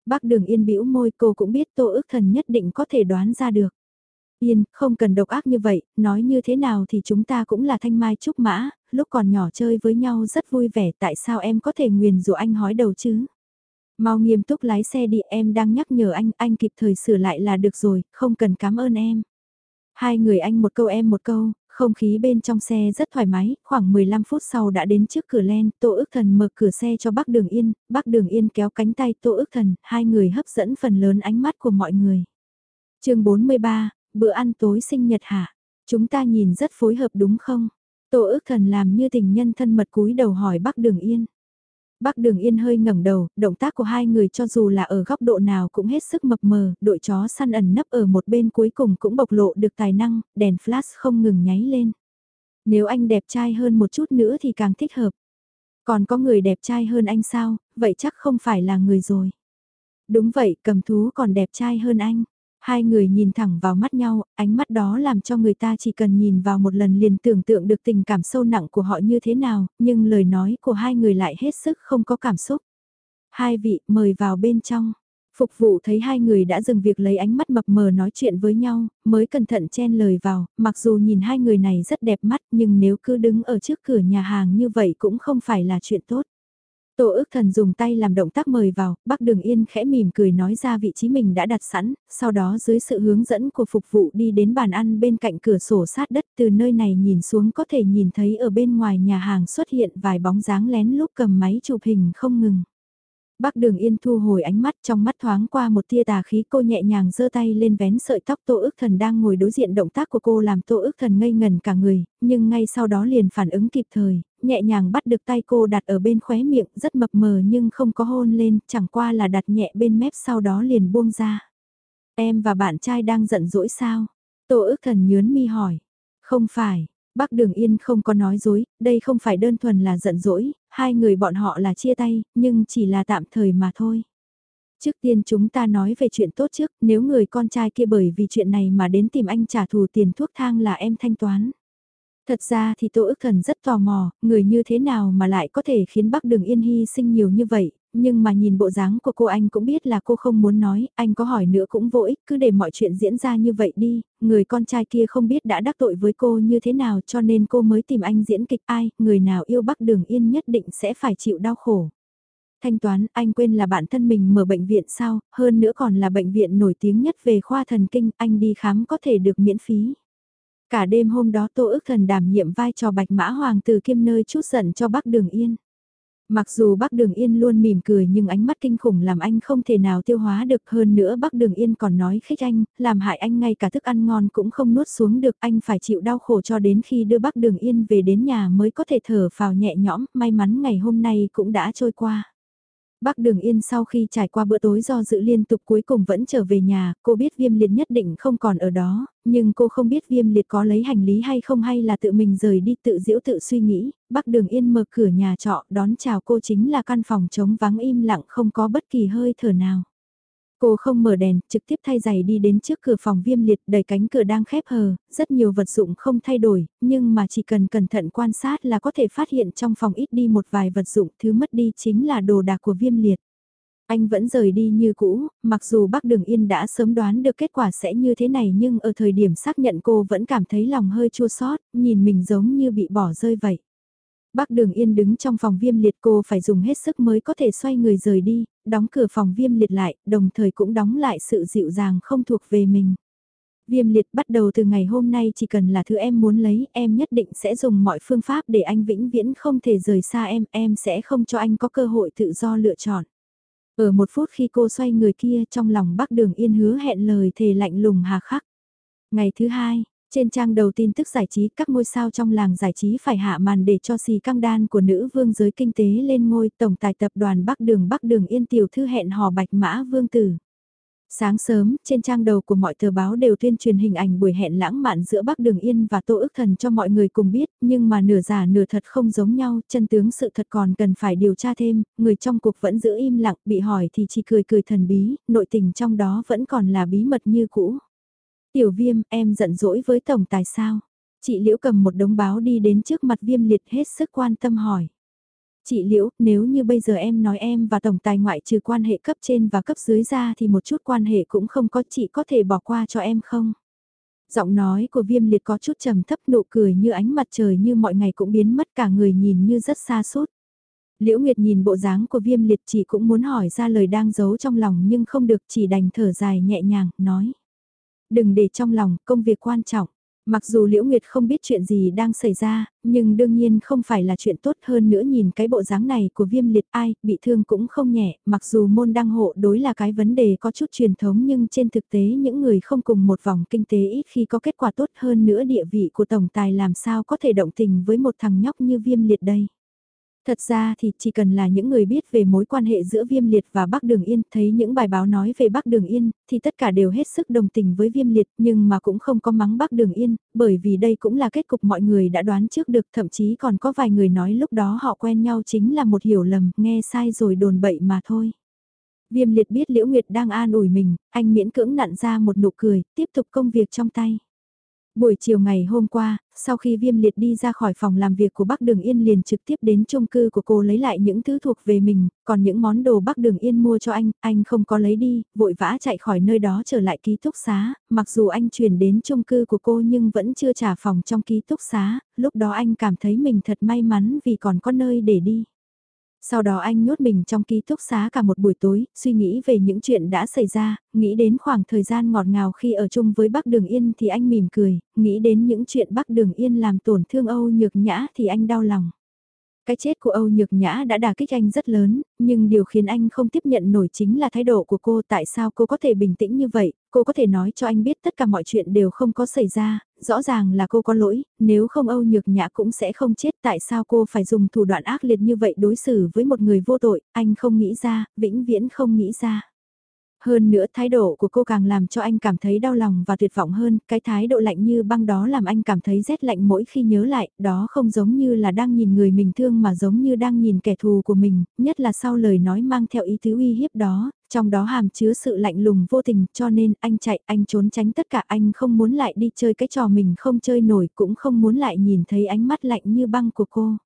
Bác đường yên bĩu môi cô cũng biết tô ước thần nhất định có thể đoán ra được. Yên, không cần độc ác như vậy, nói như thế nào thì chúng ta cũng là thanh mai trúc mã, lúc còn nhỏ chơi với nhau rất vui vẻ tại sao em có thể nguyền rủa anh hói đầu chứ? Mau nghiêm túc lái xe đi em đang nhắc nhở anh, anh kịp thời sửa lại là được rồi, không cần cảm ơn em. Hai người anh một câu em một câu, không khí bên trong xe rất thoải mái, khoảng 15 phút sau đã đến trước cửa len, Tô ước thần mở cửa xe cho bác Đường Yên, bác Đường Yên kéo cánh tay Tô ước thần, hai người hấp dẫn phần lớn ánh mắt của mọi người. chương 43, bữa ăn tối sinh nhật hả? Chúng ta nhìn rất phối hợp đúng không? Tô ước thần làm như tình nhân thân mật cúi đầu hỏi bác Đường Yên. Bác Đường Yên hơi ngẩng đầu, động tác của hai người cho dù là ở góc độ nào cũng hết sức mập mờ, đội chó săn ẩn nấp ở một bên cuối cùng cũng bộc lộ được tài năng, đèn flash không ngừng nháy lên. Nếu anh đẹp trai hơn một chút nữa thì càng thích hợp. Còn có người đẹp trai hơn anh sao, vậy chắc không phải là người rồi. Đúng vậy, cầm thú còn đẹp trai hơn anh. Hai người nhìn thẳng vào mắt nhau, ánh mắt đó làm cho người ta chỉ cần nhìn vào một lần liền tưởng tượng được tình cảm sâu nặng của họ như thế nào, nhưng lời nói của hai người lại hết sức không có cảm xúc. Hai vị, mời vào bên trong. Phục vụ thấy hai người đã dừng việc lấy ánh mắt mập mờ nói chuyện với nhau, mới cẩn thận chen lời vào, mặc dù nhìn hai người này rất đẹp mắt nhưng nếu cứ đứng ở trước cửa nhà hàng như vậy cũng không phải là chuyện tốt. Tô ước thần dùng tay làm động tác mời vào, bác đường yên khẽ mỉm cười nói ra vị trí mình đã đặt sẵn, sau đó dưới sự hướng dẫn của phục vụ đi đến bàn ăn bên cạnh cửa sổ sát đất từ nơi này nhìn xuống có thể nhìn thấy ở bên ngoài nhà hàng xuất hiện vài bóng dáng lén lúc cầm máy chụp hình không ngừng. Bác Đường Yên thu hồi ánh mắt trong mắt thoáng qua một tia tà khí cô nhẹ nhàng giơ tay lên vén sợi tóc Tô ước thần đang ngồi đối diện động tác của cô làm Tô ước thần ngây ngần cả người, nhưng ngay sau đó liền phản ứng kịp thời, nhẹ nhàng bắt được tay cô đặt ở bên khóe miệng rất mập mờ nhưng không có hôn lên, chẳng qua là đặt nhẹ bên mép sau đó liền buông ra. Em và bạn trai đang giận dỗi sao? Tô ước thần nhớn mi hỏi. Không phải, Bác Đường Yên không có nói dối, đây không phải đơn thuần là giận dỗi, hai người bọn họ là chia tay, nhưng chỉ là tạm thời mà thôi. Trước tiên chúng ta nói về chuyện tốt trước, nếu người con trai kia bởi vì chuyện này mà đến tìm anh trả thù tiền thuốc thang là em thanh toán. Thật ra thì Tô ức thần rất tò mò, người như thế nào mà lại có thể khiến bác Đường Yên hy sinh nhiều như vậy, nhưng mà nhìn bộ dáng của cô anh cũng biết là cô không muốn nói, anh có hỏi nữa cũng vô ích, cứ để mọi chuyện diễn ra như vậy đi, người con trai kia không biết đã đắc tội với cô như thế nào cho nên cô mới tìm anh diễn kịch ai, người nào yêu Bắc Đường Yên nhất định sẽ phải chịu đau khổ. Thanh toán, anh quên là bản thân mình mở bệnh viện sao, hơn nữa còn là bệnh viện nổi tiếng nhất về khoa thần kinh, anh đi khám có thể được miễn phí. Cả đêm hôm đó Tô ước thần đảm nhiệm vai trò bạch mã hoàng từ kiêm nơi chút giận cho Bắc Đường Yên. Mặc dù bác Đường Yên luôn mỉm cười nhưng ánh mắt kinh khủng làm anh không thể nào tiêu hóa được hơn nữa bác Đường Yên còn nói khích anh, làm hại anh ngay cả thức ăn ngon cũng không nuốt xuống được anh phải chịu đau khổ cho đến khi đưa bác Đường Yên về đến nhà mới có thể thở vào nhẹ nhõm, may mắn ngày hôm nay cũng đã trôi qua. Bác Đường Yên sau khi trải qua bữa tối do dự liên tục cuối cùng vẫn trở về nhà, cô biết viêm liệt nhất định không còn ở đó, nhưng cô không biết viêm liệt có lấy hành lý hay không hay là tự mình rời đi tự diễu tự suy nghĩ, Bác Đường Yên mở cửa nhà trọ đón chào cô chính là căn phòng trống vắng im lặng không có bất kỳ hơi thở nào. Cô không mở đèn, trực tiếp thay giày đi đến trước cửa phòng viêm liệt, đẩy cánh cửa đang khép hờ, rất nhiều vật dụng không thay đổi, nhưng mà chỉ cần cẩn thận quan sát là có thể phát hiện trong phòng ít đi một vài vật dụng, thứ mất đi chính là đồ đạc của viêm liệt. Anh vẫn rời đi như cũ, mặc dù bác Đường Yên đã sớm đoán được kết quả sẽ như thế này nhưng ở thời điểm xác nhận cô vẫn cảm thấy lòng hơi chua xót, nhìn mình giống như bị bỏ rơi vậy. Bác Đường Yên đứng trong phòng viêm liệt cô phải dùng hết sức mới có thể xoay người rời đi, đóng cửa phòng viêm liệt lại, đồng thời cũng đóng lại sự dịu dàng không thuộc về mình. Viêm liệt bắt đầu từ ngày hôm nay chỉ cần là thứ em muốn lấy, em nhất định sẽ dùng mọi phương pháp để anh vĩnh viễn không thể rời xa em, em sẽ không cho anh có cơ hội tự do lựa chọn. Ở một phút khi cô xoay người kia trong lòng bác đường yên hứa hẹn lời thề lạnh lùng hà khắc. Ngày thứ hai, trên trang đầu tin tức giải trí các ngôi sao trong làng giải trí phải hạ màn để cho xì căng đan của nữ vương giới kinh tế lên ngôi tổng tài tập đoàn Bắc Đường Bắc Đường Yên Tiểu Thư hẹn hò Bạch Mã Vương Tử. Sáng sớm, trên trang đầu của mọi tờ báo đều tuyên truyền hình ảnh buổi hẹn lãng mạn giữa Bắc Đường Yên và Tô ước thần cho mọi người cùng biết, nhưng mà nửa giả nửa thật không giống nhau, chân tướng sự thật còn cần phải điều tra thêm, người trong cuộc vẫn giữ im lặng, bị hỏi thì chỉ cười cười thần bí, nội tình trong đó vẫn còn là bí mật như cũ. Tiểu viêm, em giận dỗi với tổng tài sao? Chị Liễu cầm một đống báo đi đến trước mặt viêm liệt hết sức quan tâm hỏi. Chị Liễu, nếu như bây giờ em nói em và tổng tài ngoại trừ quan hệ cấp trên và cấp dưới ra thì một chút quan hệ cũng không có chị có thể bỏ qua cho em không? Giọng nói của viêm liệt có chút trầm thấp nụ cười như ánh mặt trời như mọi ngày cũng biến mất cả người nhìn như rất xa suốt. Liễu Nguyệt nhìn bộ dáng của viêm liệt chỉ cũng muốn hỏi ra lời đang giấu trong lòng nhưng không được chỉ đành thở dài nhẹ nhàng, nói. Đừng để trong lòng, công việc quan trọng. Mặc dù Liễu Nguyệt không biết chuyện gì đang xảy ra, nhưng đương nhiên không phải là chuyện tốt hơn nữa nhìn cái bộ dáng này của viêm liệt ai, bị thương cũng không nhẹ, mặc dù môn đăng hộ đối là cái vấn đề có chút truyền thống nhưng trên thực tế những người không cùng một vòng kinh tế ít khi có kết quả tốt hơn nữa địa vị của tổng tài làm sao có thể động tình với một thằng nhóc như viêm liệt đây. Thật ra thì chỉ cần là những người biết về mối quan hệ giữa Viêm Liệt và Bắc Đường Yên, thấy những bài báo nói về Bắc Đường Yên, thì tất cả đều hết sức đồng tình với Viêm Liệt, nhưng mà cũng không có mắng Bắc Đường Yên, bởi vì đây cũng là kết cục mọi người đã đoán trước được, thậm chí còn có vài người nói lúc đó họ quen nhau chính là một hiểu lầm, nghe sai rồi đồn bậy mà thôi. Viêm Liệt biết Liễu Nguyệt đang an ủi mình, anh miễn cưỡng nặn ra một nụ cười, tiếp tục công việc trong tay. Buổi chiều ngày hôm qua, sau khi viêm liệt đi ra khỏi phòng làm việc của Bắc Đường Yên liền trực tiếp đến chung cư của cô lấy lại những thứ thuộc về mình, còn những món đồ Bắc Đường Yên mua cho anh, anh không có lấy đi, vội vã chạy khỏi nơi đó trở lại ký túc xá, mặc dù anh chuyển đến chung cư của cô nhưng vẫn chưa trả phòng trong ký túc xá, lúc đó anh cảm thấy mình thật may mắn vì còn có nơi để đi. Sau đó anh nhốt mình trong ký túc xá cả một buổi tối, suy nghĩ về những chuyện đã xảy ra, nghĩ đến khoảng thời gian ngọt ngào khi ở chung với Bắc Đường Yên thì anh mỉm cười, nghĩ đến những chuyện Bắc Đường Yên làm tổn thương Âu Nhược Nhã thì anh đau lòng. Cái chết của Âu Nhược Nhã đã đả kích anh rất lớn, nhưng điều khiến anh không tiếp nhận nổi chính là thái độ của cô tại sao cô có thể bình tĩnh như vậy, cô có thể nói cho anh biết tất cả mọi chuyện đều không có xảy ra, rõ ràng là cô có lỗi, nếu không Âu Nhược Nhã cũng sẽ không chết tại sao cô phải dùng thủ đoạn ác liệt như vậy đối xử với một người vô tội, anh không nghĩ ra, vĩnh viễn không nghĩ ra. Hơn nữa thái độ của cô càng làm cho anh cảm thấy đau lòng và tuyệt vọng hơn, cái thái độ lạnh như băng đó làm anh cảm thấy rét lạnh mỗi khi nhớ lại, đó không giống như là đang nhìn người mình thương mà giống như đang nhìn kẻ thù của mình, nhất là sau lời nói mang theo ý tứ uy hiếp đó, trong đó hàm chứa sự lạnh lùng vô tình cho nên anh chạy, anh trốn tránh tất cả. Anh không muốn lại đi chơi cái trò mình không chơi nổi cũng không muốn lại nhìn thấy ánh mắt lạnh như băng của cô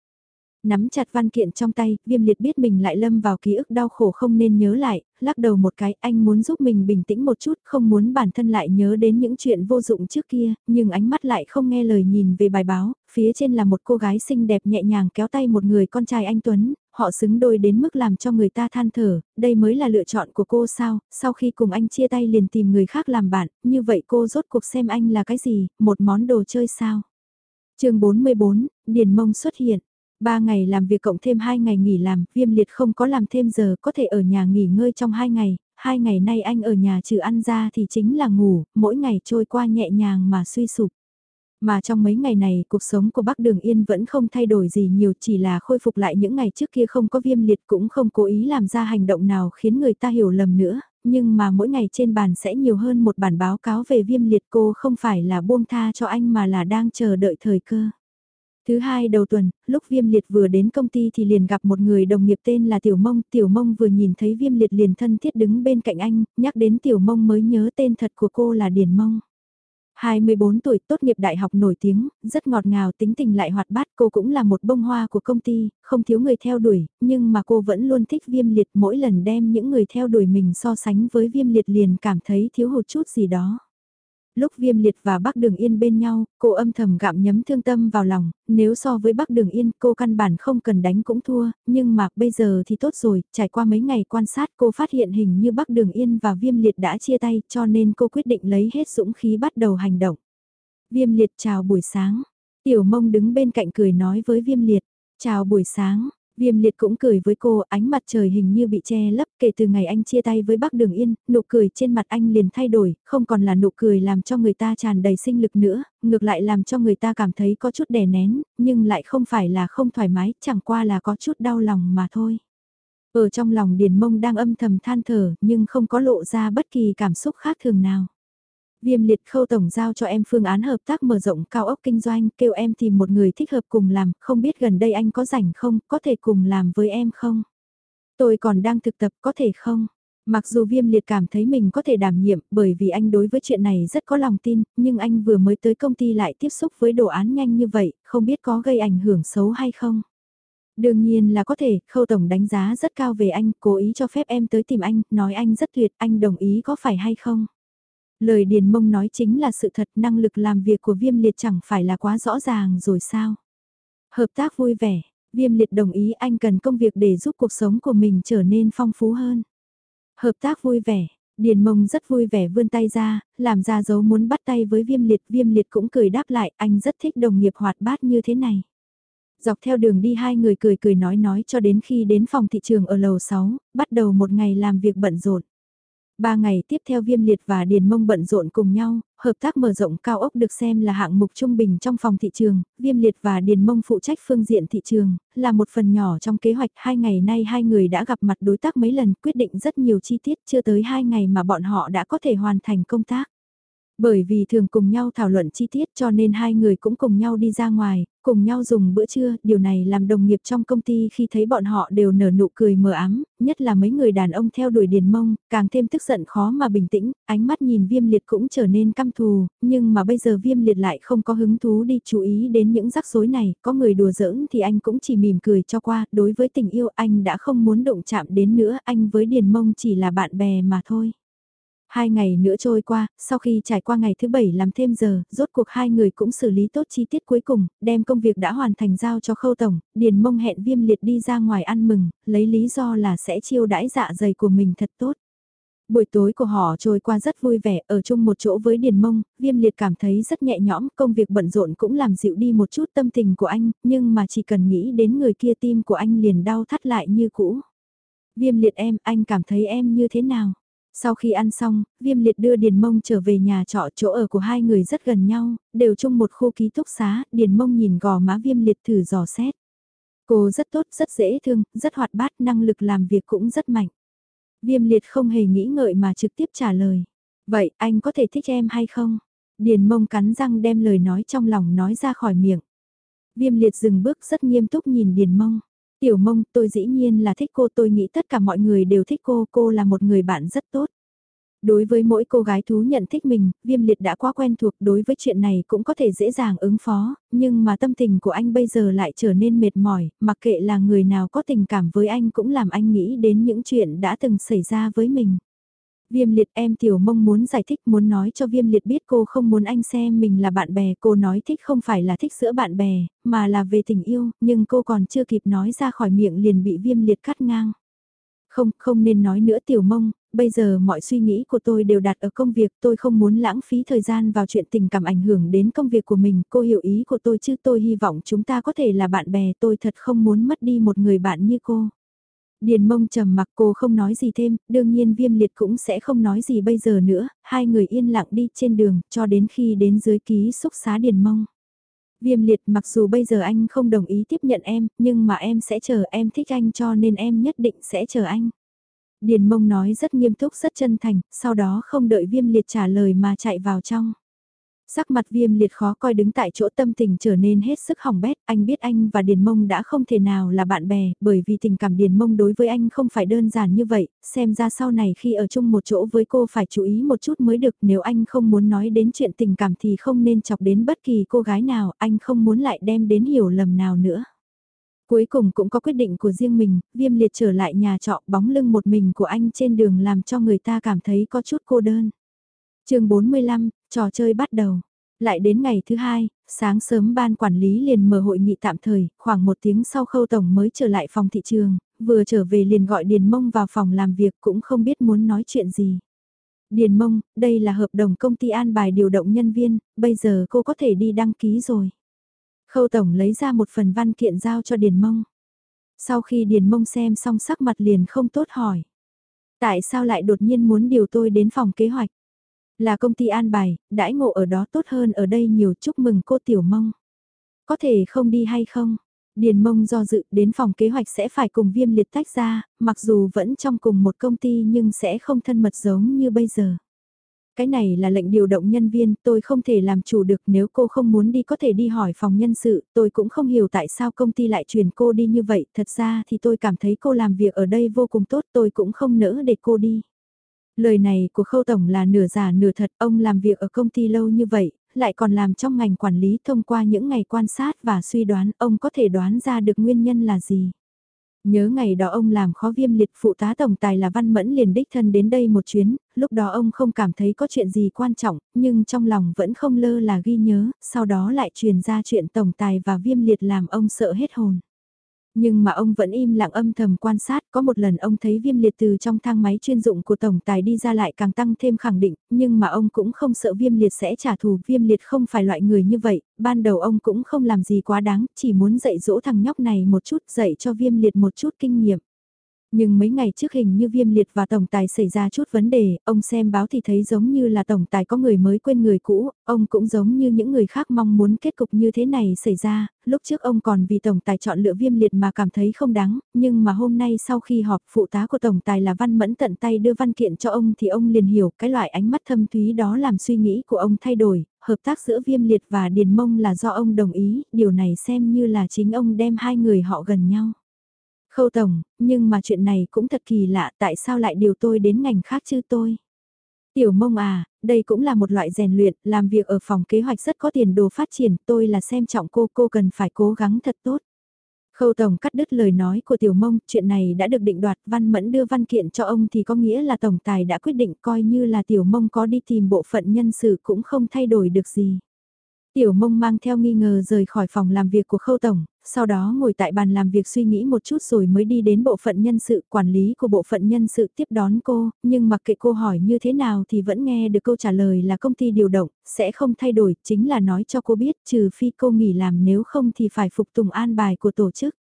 nắm chặt văn kiện trong tay, viêm liệt biết mình lại lâm vào ký ức đau khổ không nên nhớ lại, lắc đầu một cái, anh muốn giúp mình bình tĩnh một chút, không muốn bản thân lại nhớ đến những chuyện vô dụng trước kia, nhưng ánh mắt lại không nghe lời nhìn về bài báo, phía trên là một cô gái xinh đẹp nhẹ nhàng kéo tay một người con trai anh Tuấn, họ xứng đôi đến mức làm cho người ta than thở, đây mới là lựa chọn của cô sao, sau khi cùng anh chia tay liền tìm người khác làm bạn, như vậy cô rốt cuộc xem anh là cái gì, một món đồ chơi sao. chương 44, Điền Mông xuất hiện. Ba ngày làm việc cộng thêm hai ngày nghỉ làm, viêm liệt không có làm thêm giờ, có thể ở nhà nghỉ ngơi trong hai ngày, hai ngày nay anh ở nhà trừ ăn ra thì chính là ngủ, mỗi ngày trôi qua nhẹ nhàng mà suy sụp. Mà trong mấy ngày này cuộc sống của bác Đường Yên vẫn không thay đổi gì nhiều chỉ là khôi phục lại những ngày trước kia không có viêm liệt cũng không cố ý làm ra hành động nào khiến người ta hiểu lầm nữa, nhưng mà mỗi ngày trên bàn sẽ nhiều hơn một bản báo cáo về viêm liệt cô không phải là buông tha cho anh mà là đang chờ đợi thời cơ. Thứ hai đầu tuần, lúc Viêm Liệt vừa đến công ty thì liền gặp một người đồng nghiệp tên là Tiểu Mông. Tiểu Mông vừa nhìn thấy Viêm Liệt liền thân thiết đứng bên cạnh anh, nhắc đến Tiểu Mông mới nhớ tên thật của cô là Điền Mông. 24 tuổi tốt nghiệp đại học nổi tiếng, rất ngọt ngào tính tình lại hoạt bát cô cũng là một bông hoa của công ty, không thiếu người theo đuổi, nhưng mà cô vẫn luôn thích viêm liệt mỗi lần đem những người theo đuổi mình so sánh với viêm liệt liền cảm thấy thiếu hụt chút gì đó lúc viêm liệt và bác đường yên bên nhau, cô âm thầm gặm nhấm thương tâm vào lòng, nếu so với bác đường yên cô căn bản không cần đánh cũng thua, nhưng mà bây giờ thì tốt rồi, trải qua mấy ngày quan sát cô phát hiện hình như bác đường yên và viêm liệt đã chia tay cho nên cô quyết định lấy hết dũng khí bắt đầu hành động. Viêm liệt chào buổi sáng, tiểu mông đứng bên cạnh cười nói với viêm liệt, chào buổi sáng, Viêm liệt cũng cười với cô, ánh mặt trời hình như bị che lấp kể từ ngày anh chia tay với bác Đường Yên, nụ cười trên mặt anh liền thay đổi, không còn là nụ cười làm cho người ta tràn đầy sinh lực nữa, ngược lại làm cho người ta cảm thấy có chút đè nén, nhưng lại không phải là không thoải mái, chẳng qua là có chút đau lòng mà thôi. Ở trong lòng Điền Mông đang âm thầm than thở, nhưng không có lộ ra bất kỳ cảm xúc khác thường nào. Viêm liệt khâu tổng giao cho em phương án hợp tác mở rộng cao ốc kinh doanh, kêu em tìm một người thích hợp cùng làm, không biết gần đây anh có rảnh không, có thể cùng làm với em không? Tôi còn đang thực tập, có thể không? Mặc dù viêm liệt cảm thấy mình có thể đảm nhiệm bởi vì anh đối với chuyện này rất có lòng tin, nhưng anh vừa mới tới công ty lại tiếp xúc với đồ án nhanh như vậy, không biết có gây ảnh hưởng xấu hay không? Đương nhiên là có thể, khâu tổng đánh giá rất cao về anh, cố ý cho phép em tới tìm anh, nói anh rất tuyệt, anh đồng ý có phải hay không? Lời Điền Mông nói chính là sự thật năng lực làm việc của viêm liệt chẳng phải là quá rõ ràng rồi sao? Hợp tác vui vẻ, viêm liệt đồng ý anh cần công việc để giúp cuộc sống của mình trở nên phong phú hơn. Hợp tác vui vẻ, Điền mông rất vui vẻ vươn tay ra, làm ra dấu muốn bắt tay với viêm liệt, viêm liệt cũng cười đáp lại, anh rất thích đồng nghiệp hoạt bát như thế này. Dọc theo đường đi hai người cười cười nói nói cho đến khi đến phòng thị trường ở lầu 6, bắt đầu một ngày làm việc bận rộn. Ba ngày tiếp theo Viêm Liệt và Điền Mông bận rộn cùng nhau, hợp tác mở rộng cao ốc được xem là hạng mục trung bình trong phòng thị trường, Viêm Liệt và Điền Mông phụ trách phương diện thị trường, là một phần nhỏ trong kế hoạch hai ngày nay hai người đã gặp mặt đối tác mấy lần quyết định rất nhiều chi tiết chưa tới hai ngày mà bọn họ đã có thể hoàn thành công tác. Bởi vì thường cùng nhau thảo luận chi tiết cho nên hai người cũng cùng nhau đi ra ngoài, cùng nhau dùng bữa trưa, điều này làm đồng nghiệp trong công ty khi thấy bọn họ đều nở nụ cười mờ ám, nhất là mấy người đàn ông theo đuổi điền mông, càng thêm tức giận khó mà bình tĩnh, ánh mắt nhìn viêm liệt cũng trở nên căm thù, nhưng mà bây giờ viêm liệt lại không có hứng thú đi chú ý đến những rắc rối này, có người đùa giỡn thì anh cũng chỉ mỉm cười cho qua, đối với tình yêu anh đã không muốn động chạm đến nữa, anh với điền mông chỉ là bạn bè mà thôi. Hai ngày nữa trôi qua, sau khi trải qua ngày thứ bảy làm thêm giờ, rốt cuộc hai người cũng xử lý tốt chi tiết cuối cùng, đem công việc đã hoàn thành giao cho khâu tổng, điền mông hẹn viêm liệt đi ra ngoài ăn mừng, lấy lý do là sẽ chiêu đãi dạ dày của mình thật tốt. Buổi tối của họ trôi qua rất vui vẻ, ở chung một chỗ với Điền Mông, Viêm Liệt cảm thấy rất nhẹ nhõm, công việc bận rộn cũng làm dịu đi một chút tâm tình của anh, nhưng mà chỉ cần nghĩ đến người kia tim của anh liền đau thắt lại như cũ. Viêm Liệt em, anh cảm thấy em như thế nào? Sau khi ăn xong, Viêm Liệt đưa Điền Mông trở về nhà trọ chỗ ở của hai người rất gần nhau, đều chung một khu ký túc xá, Điền Mông nhìn gò má Viêm Liệt thử dò xét. Cô rất tốt, rất dễ thương, rất hoạt bát, năng lực làm việc cũng rất mạnh. Viêm Liệt không hề nghĩ ngợi mà trực tiếp trả lời. Vậy anh có thể thích em hay không? Điền Mông cắn răng đem lời nói trong lòng nói ra khỏi miệng. Viêm Liệt dừng bước rất nghiêm túc nhìn Điền Mông. Tiểu mông, tôi dĩ nhiên là thích cô, tôi nghĩ tất cả mọi người đều thích cô, cô là một người bạn rất tốt. Đối với mỗi cô gái thú nhận thích mình, viêm liệt đã quá quen thuộc đối với chuyện này cũng có thể dễ dàng ứng phó, nhưng mà tâm tình của anh bây giờ lại trở nên mệt mỏi, mặc kệ là người nào có tình cảm với anh cũng làm anh nghĩ đến những chuyện đã từng xảy ra với mình. Viêm liệt em tiểu mông muốn giải thích muốn nói cho viêm liệt biết cô không muốn anh xem mình là bạn bè. Cô nói thích không phải là thích giữa bạn bè, mà là về tình yêu, nhưng cô còn chưa kịp nói ra khỏi miệng liền bị viêm liệt cắt ngang. Không, không nên nói nữa tiểu mông, bây giờ mọi suy nghĩ của tôi đều đặt ở công việc, tôi không muốn lãng phí thời gian vào chuyện tình cảm ảnh hưởng đến công việc của mình, cô hiểu ý của tôi chứ tôi hy vọng chúng ta có thể là bạn bè, tôi thật không muốn mất đi một người bạn như cô. Điền mông trầm mặc cô không nói gì thêm, đương nhiên viêm liệt cũng sẽ không nói gì bây giờ nữa, hai người yên lặng đi trên đường, cho đến khi đến dưới ký xúc xá điền mông. Viêm liệt mặc dù bây giờ anh không đồng ý tiếp nhận em, nhưng mà em sẽ chờ em thích anh cho nên em nhất định sẽ chờ anh. Điền mông nói rất nghiêm túc rất chân thành, sau đó không đợi viêm liệt trả lời mà chạy vào trong. Sắc mặt viêm liệt khó coi đứng tại chỗ tâm tình trở nên hết sức hỏng bét, anh biết anh và Điền Mông đã không thể nào là bạn bè, bởi vì tình cảm Điền Mông đối với anh không phải đơn giản như vậy, xem ra sau này khi ở chung một chỗ với cô phải chú ý một chút mới được, nếu anh không muốn nói đến chuyện tình cảm thì không nên chọc đến bất kỳ cô gái nào, anh không muốn lại đem đến hiểu lầm nào nữa. Cuối cùng cũng có quyết định của riêng mình, viêm liệt trở lại nhà trọ bóng lưng một mình của anh trên đường làm cho người ta cảm thấy có chút cô đơn chương 45, trò chơi bắt đầu. Lại đến ngày thứ hai, sáng sớm ban quản lý liền mở hội nghị tạm thời, khoảng một tiếng sau khâu tổng mới trở lại phòng thị trường, vừa trở về liền gọi Điền Mông vào phòng làm việc cũng không biết muốn nói chuyện gì. Điền Mông, đây là hợp đồng công ty an bài điều động nhân viên, bây giờ cô có thể đi đăng ký rồi. Khâu tổng lấy ra một phần văn kiện giao cho Điền Mông. Sau khi Điền Mông xem xong sắc mặt liền không tốt hỏi. Tại sao lại đột nhiên muốn điều tôi đến phòng kế hoạch? Là công ty an bài, đãi ngộ ở đó tốt hơn ở đây nhiều chúc mừng cô Tiểu Mông. Có thể không đi hay không? Điền Mông do dự đến phòng kế hoạch sẽ phải cùng viêm liệt tách ra, mặc dù vẫn trong cùng một công ty nhưng sẽ không thân mật giống như bây giờ. Cái này là lệnh điều động nhân viên, tôi không thể làm chủ được nếu cô không muốn đi có thể đi hỏi phòng nhân sự, tôi cũng không hiểu tại sao công ty lại chuyển cô đi như vậy, thật ra thì tôi cảm thấy cô làm việc ở đây vô cùng tốt, tôi cũng không nỡ để cô đi. Lời này của khâu tổng là nửa giả nửa thật, ông làm việc ở công ty lâu như vậy, lại còn làm trong ngành quản lý thông qua những ngày quan sát và suy đoán ông có thể đoán ra được nguyên nhân là gì. Nhớ ngày đó ông làm khó viêm liệt phụ tá tổng tài là Văn Mẫn liền đích thân đến đây một chuyến, lúc đó ông không cảm thấy có chuyện gì quan trọng, nhưng trong lòng vẫn không lơ là ghi nhớ, sau đó lại truyền ra chuyện tổng tài và viêm liệt làm ông sợ hết hồn. Nhưng mà ông vẫn im lặng âm thầm quan sát, có một lần ông thấy viêm liệt từ trong thang máy chuyên dụng của tổng tài đi ra lại càng tăng thêm khẳng định, nhưng mà ông cũng không sợ viêm liệt sẽ trả thù, viêm liệt không phải loại người như vậy, ban đầu ông cũng không làm gì quá đáng, chỉ muốn dạy dỗ thằng nhóc này một chút, dạy cho viêm liệt một chút kinh nghiệm. Nhưng mấy ngày trước hình như viêm liệt và tổng tài xảy ra chút vấn đề, ông xem báo thì thấy giống như là tổng tài có người mới quên người cũ, ông cũng giống như những người khác mong muốn kết cục như thế này xảy ra, lúc trước ông còn vì tổng tài chọn lựa viêm liệt mà cảm thấy không đáng, nhưng mà hôm nay sau khi họp phụ tá của tổng tài là văn mẫn tận tay đưa văn kiện cho ông thì ông liền hiểu cái loại ánh mắt thâm thúy đó làm suy nghĩ của ông thay đổi, hợp tác giữa viêm liệt và điền mông là do ông đồng ý, điều này xem như là chính ông đem hai người họ gần nhau. Khâu Tổng, nhưng mà chuyện này cũng thật kỳ lạ tại sao lại điều tôi đến ngành khác chứ tôi. Tiểu mông à, đây cũng là một loại rèn luyện, làm việc ở phòng kế hoạch rất có tiền đồ phát triển, tôi là xem trọng cô, cô cần phải cố gắng thật tốt. Khâu Tổng cắt đứt lời nói của Tiểu Mông, chuyện này đã được định đoạt, Văn Mẫn đưa văn kiện cho ông thì có nghĩa là Tổng Tài đã quyết định coi như là Tiểu Mông có đi tìm bộ phận nhân sự cũng không thay đổi được gì. Tiểu mông mang theo nghi ngờ rời khỏi phòng làm việc của khâu tổng, sau đó ngồi tại bàn làm việc suy nghĩ một chút rồi mới đi đến bộ phận nhân sự quản lý của bộ phận nhân sự tiếp đón cô, nhưng mặc kệ cô hỏi như thế nào thì vẫn nghe được câu trả lời là công ty điều động, sẽ không thay đổi, chính là nói cho cô biết trừ phi cô nghỉ làm nếu không thì phải phục tùng an bài của tổ chức.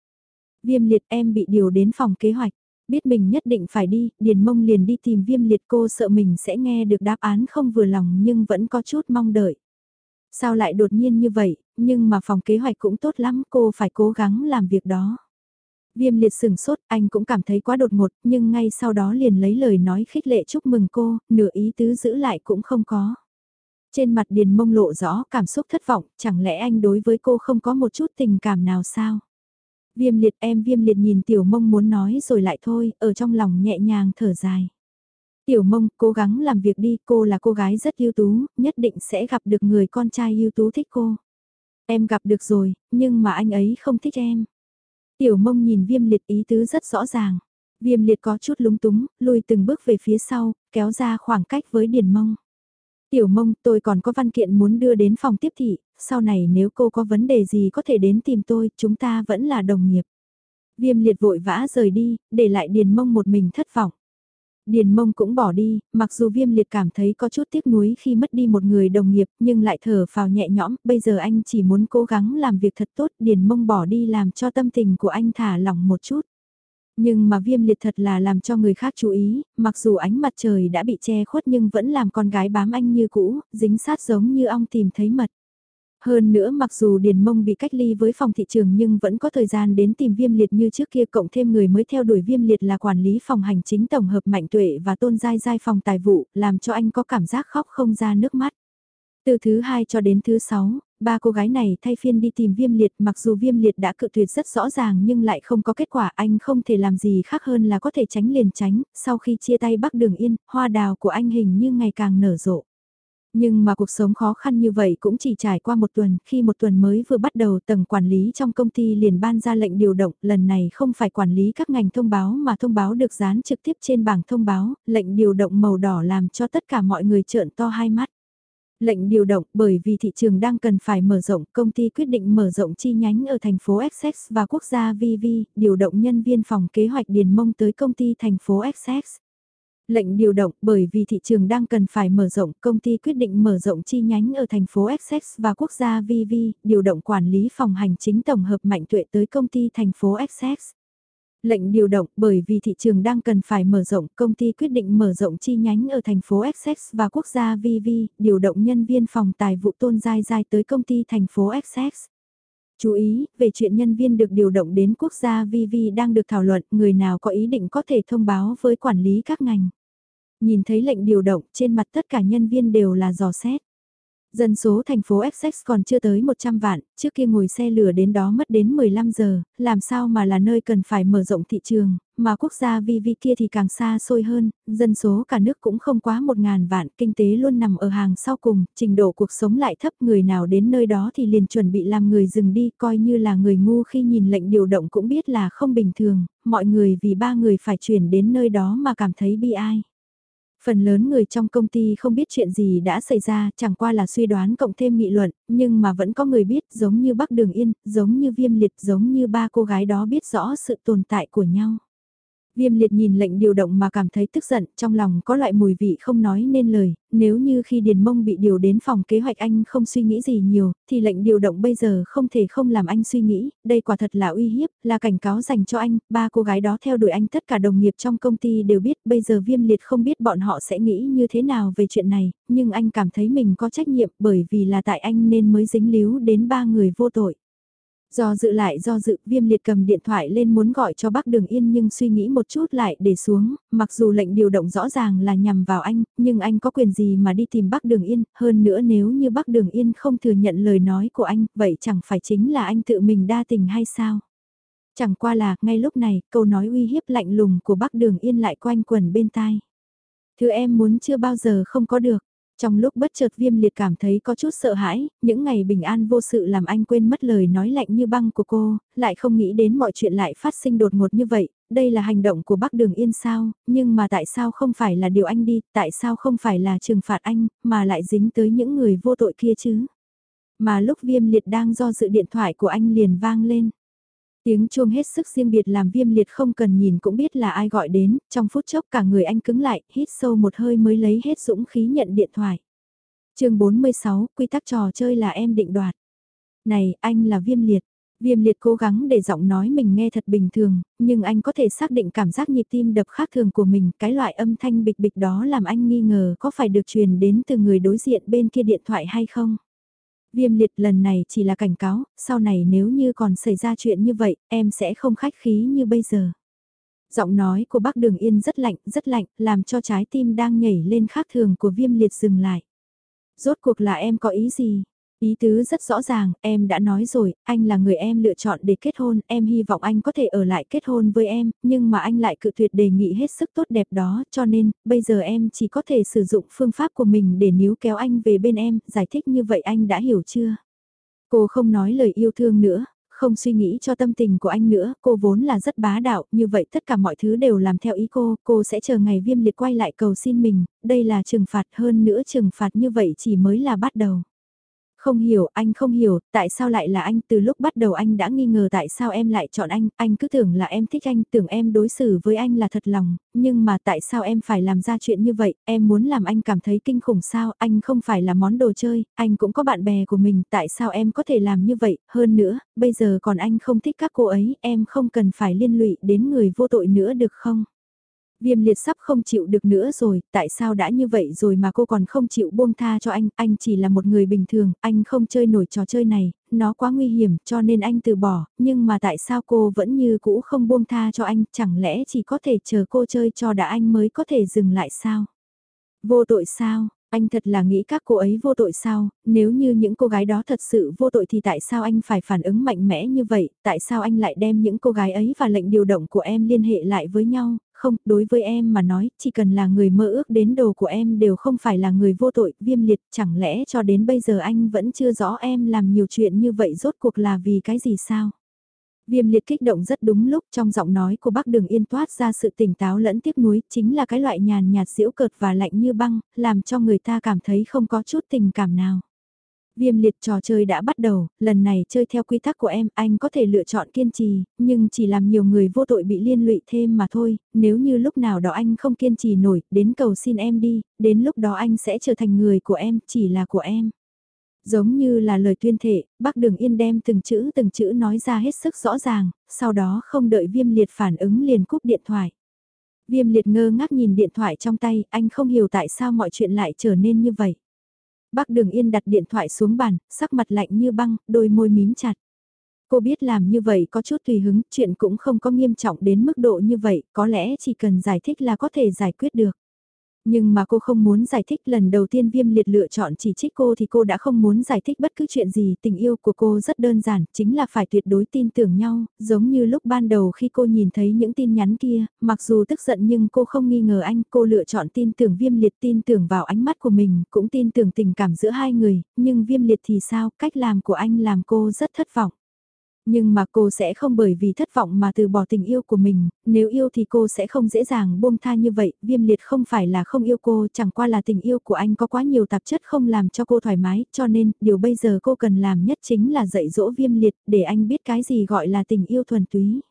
Viêm liệt em bị điều đến phòng kế hoạch, biết mình nhất định phải đi, điền mông liền đi tìm viêm liệt cô sợ mình sẽ nghe được đáp án không vừa lòng nhưng vẫn có chút mong đợi. Sao lại đột nhiên như vậy, nhưng mà phòng kế hoạch cũng tốt lắm, cô phải cố gắng làm việc đó. Viêm liệt sừng sốt, anh cũng cảm thấy quá đột ngột, nhưng ngay sau đó liền lấy lời nói khích lệ chúc mừng cô, nửa ý tứ giữ lại cũng không có. Trên mặt điền mông lộ rõ cảm xúc thất vọng, chẳng lẽ anh đối với cô không có một chút tình cảm nào sao? Viêm liệt em viêm liệt nhìn tiểu mông muốn nói rồi lại thôi, ở trong lòng nhẹ nhàng thở dài. Tiểu mông, cố gắng làm việc đi, cô là cô gái rất ưu tú, nhất định sẽ gặp được người con trai ưu tú thích cô. Em gặp được rồi, nhưng mà anh ấy không thích em. Tiểu mông nhìn viêm liệt ý tứ rất rõ ràng. Viêm liệt có chút lúng túng, lùi từng bước về phía sau, kéo ra khoảng cách với điền mông. Tiểu mông, tôi còn có văn kiện muốn đưa đến phòng tiếp thị, sau này nếu cô có vấn đề gì có thể đến tìm tôi, chúng ta vẫn là đồng nghiệp. Viêm liệt vội vã rời đi, để lại điền mông một mình thất vọng. Điền mông cũng bỏ đi, mặc dù viêm liệt cảm thấy có chút tiếc nuối khi mất đi một người đồng nghiệp nhưng lại thở phào nhẹ nhõm, bây giờ anh chỉ muốn cố gắng làm việc thật tốt, điền mông bỏ đi làm cho tâm tình của anh thả lỏng một chút. Nhưng mà viêm liệt thật là làm cho người khác chú ý, mặc dù ánh mặt trời đã bị che khuất nhưng vẫn làm con gái bám anh như cũ, dính sát giống như ong tìm thấy mật. Hơn nữa mặc dù Điền Mông bị cách ly với phòng thị trường nhưng vẫn có thời gian đến tìm viêm liệt như trước kia cộng thêm người mới theo đuổi viêm liệt là quản lý phòng hành chính tổng hợp mạnh tuệ và tôn giai giai phòng tài vụ, làm cho anh có cảm giác khóc không ra nước mắt. Từ thứ hai cho đến thứ sáu, ba cô gái này thay phiên đi tìm viêm liệt mặc dù viêm liệt đã cự tuyệt rất rõ ràng nhưng lại không có kết quả anh không thể làm gì khác hơn là có thể tránh liền tránh, sau khi chia tay bắc đường yên, hoa đào của anh hình như ngày càng nở rộ. Nhưng mà cuộc sống khó khăn như vậy cũng chỉ trải qua một tuần, khi một tuần mới vừa bắt đầu tầng quản lý trong công ty liền ban ra lệnh điều động, lần này không phải quản lý các ngành thông báo mà thông báo được dán trực tiếp trên bảng thông báo, lệnh điều động màu đỏ làm cho tất cả mọi người trợn to hai mắt. Lệnh điều động bởi vì thị trường đang cần phải mở rộng, công ty quyết định mở rộng chi nhánh ở thành phố Essex và quốc gia VV, điều động nhân viên phòng kế hoạch điền mông tới công ty thành phố Essex. Lệnh điều động bởi vì thị trường đang cần phải mở rộng, công ty quyết định mở rộng chi nhánh ở thành phố Essex và quốc gia VV, điều động quản lý phòng hành chính tổng hợp mạnh tuệ tới công ty thành phố Essex. Lệnh điều động bởi vì thị trường đang cần phải mở rộng, công ty quyết định mở rộng chi nhánh ở thành phố Essex và quốc gia VV, điều động nhân viên phòng tài vụ tôn giai giai tới công ty thành phố Essex. Chú ý, về chuyện nhân viên được điều động đến quốc gia VV đang được thảo luận, người nào có ý định có thể thông báo với quản lý các ngành. Nhìn thấy lệnh điều động trên mặt tất cả nhân viên đều là dò xét. Dân số thành phố Essex còn chưa tới 100 vạn, trước kia ngồi xe lửa đến đó mất đến 15 giờ, làm sao mà là nơi cần phải mở rộng thị trường, mà quốc gia vi vi kia thì càng xa xôi hơn, dân số cả nước cũng không quá 1.000 vạn, kinh tế luôn nằm ở hàng sau cùng, trình độ cuộc sống lại thấp người nào đến nơi đó thì liền chuẩn bị làm người dừng đi, coi như là người ngu khi nhìn lệnh điều động cũng biết là không bình thường, mọi người vì ba người phải chuyển đến nơi đó mà cảm thấy bi ai. Phần lớn người trong công ty không biết chuyện gì đã xảy ra, chẳng qua là suy đoán cộng thêm nghị luận, nhưng mà vẫn có người biết giống như Bắc Đường Yên, giống như Viêm Liệt, giống như ba cô gái đó biết rõ sự tồn tại của nhau. Viêm liệt nhìn lệnh điều động mà cảm thấy tức giận, trong lòng có loại mùi vị không nói nên lời, nếu như khi Điền Mông bị điều đến phòng kế hoạch anh không suy nghĩ gì nhiều, thì lệnh điều động bây giờ không thể không làm anh suy nghĩ, đây quả thật là uy hiếp, là cảnh cáo dành cho anh, ba cô gái đó theo đuổi anh tất cả đồng nghiệp trong công ty đều biết bây giờ viêm liệt không biết bọn họ sẽ nghĩ như thế nào về chuyện này, nhưng anh cảm thấy mình có trách nhiệm bởi vì là tại anh nên mới dính líu đến ba người vô tội. Do dự lại do dự, viêm liệt cầm điện thoại lên muốn gọi cho bác Đường Yên nhưng suy nghĩ một chút lại để xuống, mặc dù lệnh điều động rõ ràng là nhằm vào anh, nhưng anh có quyền gì mà đi tìm bác Đường Yên, hơn nữa nếu như bác Đường Yên không thừa nhận lời nói của anh, vậy chẳng phải chính là anh tự mình đa tình hay sao? Chẳng qua là, ngay lúc này, câu nói uy hiếp lạnh lùng của bác Đường Yên lại quanh quẩn bên tai. Thứ em muốn chưa bao giờ không có được. Trong lúc bất chợt viêm liệt cảm thấy có chút sợ hãi, những ngày bình an vô sự làm anh quên mất lời nói lạnh như băng của cô, lại không nghĩ đến mọi chuyện lại phát sinh đột ngột như vậy, đây là hành động của bác Đường Yên sao, nhưng mà tại sao không phải là điều anh đi, tại sao không phải là trừng phạt anh, mà lại dính tới những người vô tội kia chứ. Mà lúc viêm liệt đang do dự điện thoại của anh liền vang lên. Tiếng chuông hết sức riêng biệt làm viêm liệt không cần nhìn cũng biết là ai gọi đến, trong phút chốc cả người anh cứng lại, hít sâu một hơi mới lấy hết dũng khí nhận điện thoại. chương 46, quy tắc trò chơi là em định đoạt. Này, anh là viêm liệt. Viêm liệt cố gắng để giọng nói mình nghe thật bình thường, nhưng anh có thể xác định cảm giác nhịp tim đập khác thường của mình, cái loại âm thanh bịch bịch đó làm anh nghi ngờ có phải được truyền đến từ người đối diện bên kia điện thoại hay không. Viêm liệt lần này chỉ là cảnh cáo, sau này nếu như còn xảy ra chuyện như vậy, em sẽ không khách khí như bây giờ. Giọng nói của bác Đường Yên rất lạnh, rất lạnh, làm cho trái tim đang nhảy lên khác thường của viêm liệt dừng lại. Rốt cuộc là em có ý gì? Ý tứ rất rõ ràng, em đã nói rồi, anh là người em lựa chọn để kết hôn, em hy vọng anh có thể ở lại kết hôn với em, nhưng mà anh lại cự tuyệt đề nghị hết sức tốt đẹp đó, cho nên, bây giờ em chỉ có thể sử dụng phương pháp của mình để níu kéo anh về bên em, giải thích như vậy anh đã hiểu chưa? Cô không nói lời yêu thương nữa, không suy nghĩ cho tâm tình của anh nữa, cô vốn là rất bá đạo, như vậy tất cả mọi thứ đều làm theo ý cô, cô sẽ chờ ngày viêm liệt quay lại cầu xin mình, đây là trừng phạt hơn nữa trừng phạt như vậy chỉ mới là bắt đầu. Không hiểu, anh không hiểu, tại sao lại là anh, từ lúc bắt đầu anh đã nghi ngờ tại sao em lại chọn anh, anh cứ tưởng là em thích anh, tưởng em đối xử với anh là thật lòng, nhưng mà tại sao em phải làm ra chuyện như vậy, em muốn làm anh cảm thấy kinh khủng sao, anh không phải là món đồ chơi, anh cũng có bạn bè của mình, tại sao em có thể làm như vậy, hơn nữa, bây giờ còn anh không thích các cô ấy, em không cần phải liên lụy đến người vô tội nữa được không? Viêm liệt sắp không chịu được nữa rồi, tại sao đã như vậy rồi mà cô còn không chịu buông tha cho anh, anh chỉ là một người bình thường, anh không chơi nổi trò chơi này, nó quá nguy hiểm cho nên anh từ bỏ, nhưng mà tại sao cô vẫn như cũ không buông tha cho anh, chẳng lẽ chỉ có thể chờ cô chơi cho đã anh mới có thể dừng lại sao? Vô tội sao? Anh thật là nghĩ các cô ấy vô tội sao, nếu như những cô gái đó thật sự vô tội thì tại sao anh phải phản ứng mạnh mẽ như vậy, tại sao anh lại đem những cô gái ấy và lệnh điều động của em liên hệ lại với nhau, không, đối với em mà nói, chỉ cần là người mơ ước đến đồ của em đều không phải là người vô tội, viêm liệt, chẳng lẽ cho đến bây giờ anh vẫn chưa rõ em làm nhiều chuyện như vậy rốt cuộc là vì cái gì sao? Viêm liệt kích động rất đúng lúc trong giọng nói của bác đường yên toát ra sự tỉnh táo lẫn tiếc nuối, chính là cái loại nhàn nhạt diễu cợt và lạnh như băng, làm cho người ta cảm thấy không có chút tình cảm nào. Viêm liệt trò chơi đã bắt đầu, lần này chơi theo quy tắc của em, anh có thể lựa chọn kiên trì, nhưng chỉ làm nhiều người vô tội bị liên lụy thêm mà thôi, nếu như lúc nào đó anh không kiên trì nổi, đến cầu xin em đi, đến lúc đó anh sẽ trở thành người của em, chỉ là của em. Giống như là lời tuyên thệ, bác Đường Yên đem từng chữ từng chữ nói ra hết sức rõ ràng, sau đó không đợi viêm liệt phản ứng liền cúp điện thoại. Viêm liệt ngơ ngác nhìn điện thoại trong tay, anh không hiểu tại sao mọi chuyện lại trở nên như vậy. Bác Đường Yên đặt điện thoại xuống bàn, sắc mặt lạnh như băng, đôi môi mím chặt. Cô biết làm như vậy có chút tùy hứng, chuyện cũng không có nghiêm trọng đến mức độ như vậy, có lẽ chỉ cần giải thích là có thể giải quyết được. Nhưng mà cô không muốn giải thích lần đầu tiên viêm liệt lựa chọn chỉ trích cô thì cô đã không muốn giải thích bất cứ chuyện gì. Tình yêu của cô rất đơn giản, chính là phải tuyệt đối tin tưởng nhau, giống như lúc ban đầu khi cô nhìn thấy những tin nhắn kia, mặc dù tức giận nhưng cô không nghi ngờ anh, cô lựa chọn tin tưởng viêm liệt tin tưởng vào ánh mắt của mình, cũng tin tưởng tình cảm giữa hai người, nhưng viêm liệt thì sao, cách làm của anh làm cô rất thất vọng. Nhưng mà cô sẽ không bởi vì thất vọng mà từ bỏ tình yêu của mình, nếu yêu thì cô sẽ không dễ dàng buông tha như vậy, viêm liệt không phải là không yêu cô, chẳng qua là tình yêu của anh có quá nhiều tạp chất không làm cho cô thoải mái, cho nên, điều bây giờ cô cần làm nhất chính là dạy dỗ viêm liệt, để anh biết cái gì gọi là tình yêu thuần túy.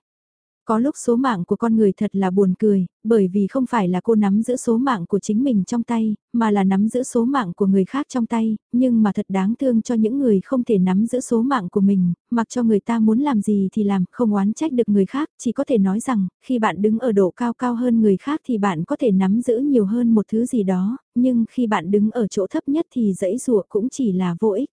Có lúc số mạng của con người thật là buồn cười, bởi vì không phải là cô nắm giữ số mạng của chính mình trong tay, mà là nắm giữ số mạng của người khác trong tay, nhưng mà thật đáng thương cho những người không thể nắm giữ số mạng của mình, mặc cho người ta muốn làm gì thì làm, không oán trách được người khác, chỉ có thể nói rằng, khi bạn đứng ở độ cao cao hơn người khác thì bạn có thể nắm giữ nhiều hơn một thứ gì đó, nhưng khi bạn đứng ở chỗ thấp nhất thì dãy rùa cũng chỉ là vô ích.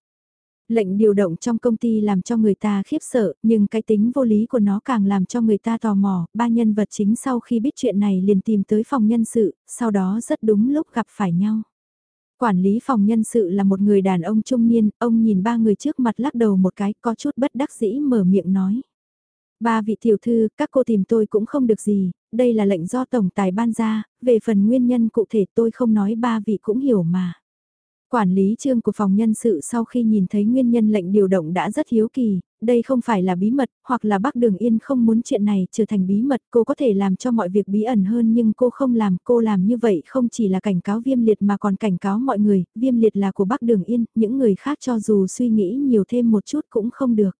Lệnh điều động trong công ty làm cho người ta khiếp sợ, nhưng cái tính vô lý của nó càng làm cho người ta tò mò. Ba nhân vật chính sau khi biết chuyện này liền tìm tới phòng nhân sự, sau đó rất đúng lúc gặp phải nhau. Quản lý phòng nhân sự là một người đàn ông trung niên, ông nhìn ba người trước mặt lắc đầu một cái có chút bất đắc dĩ mở miệng nói. Ba vị tiểu thư, các cô tìm tôi cũng không được gì, đây là lệnh do tổng tài ban ra, về phần nguyên nhân cụ thể tôi không nói ba vị cũng hiểu mà. Quản lý trương của phòng nhân sự sau khi nhìn thấy nguyên nhân lệnh điều động đã rất hiếu kỳ, đây không phải là bí mật, hoặc là bác Đường Yên không muốn chuyện này trở thành bí mật, cô có thể làm cho mọi việc bí ẩn hơn nhưng cô không làm, cô làm như vậy không chỉ là cảnh cáo viêm liệt mà còn cảnh cáo mọi người, viêm liệt là của bác Đường Yên, những người khác cho dù suy nghĩ nhiều thêm một chút cũng không được.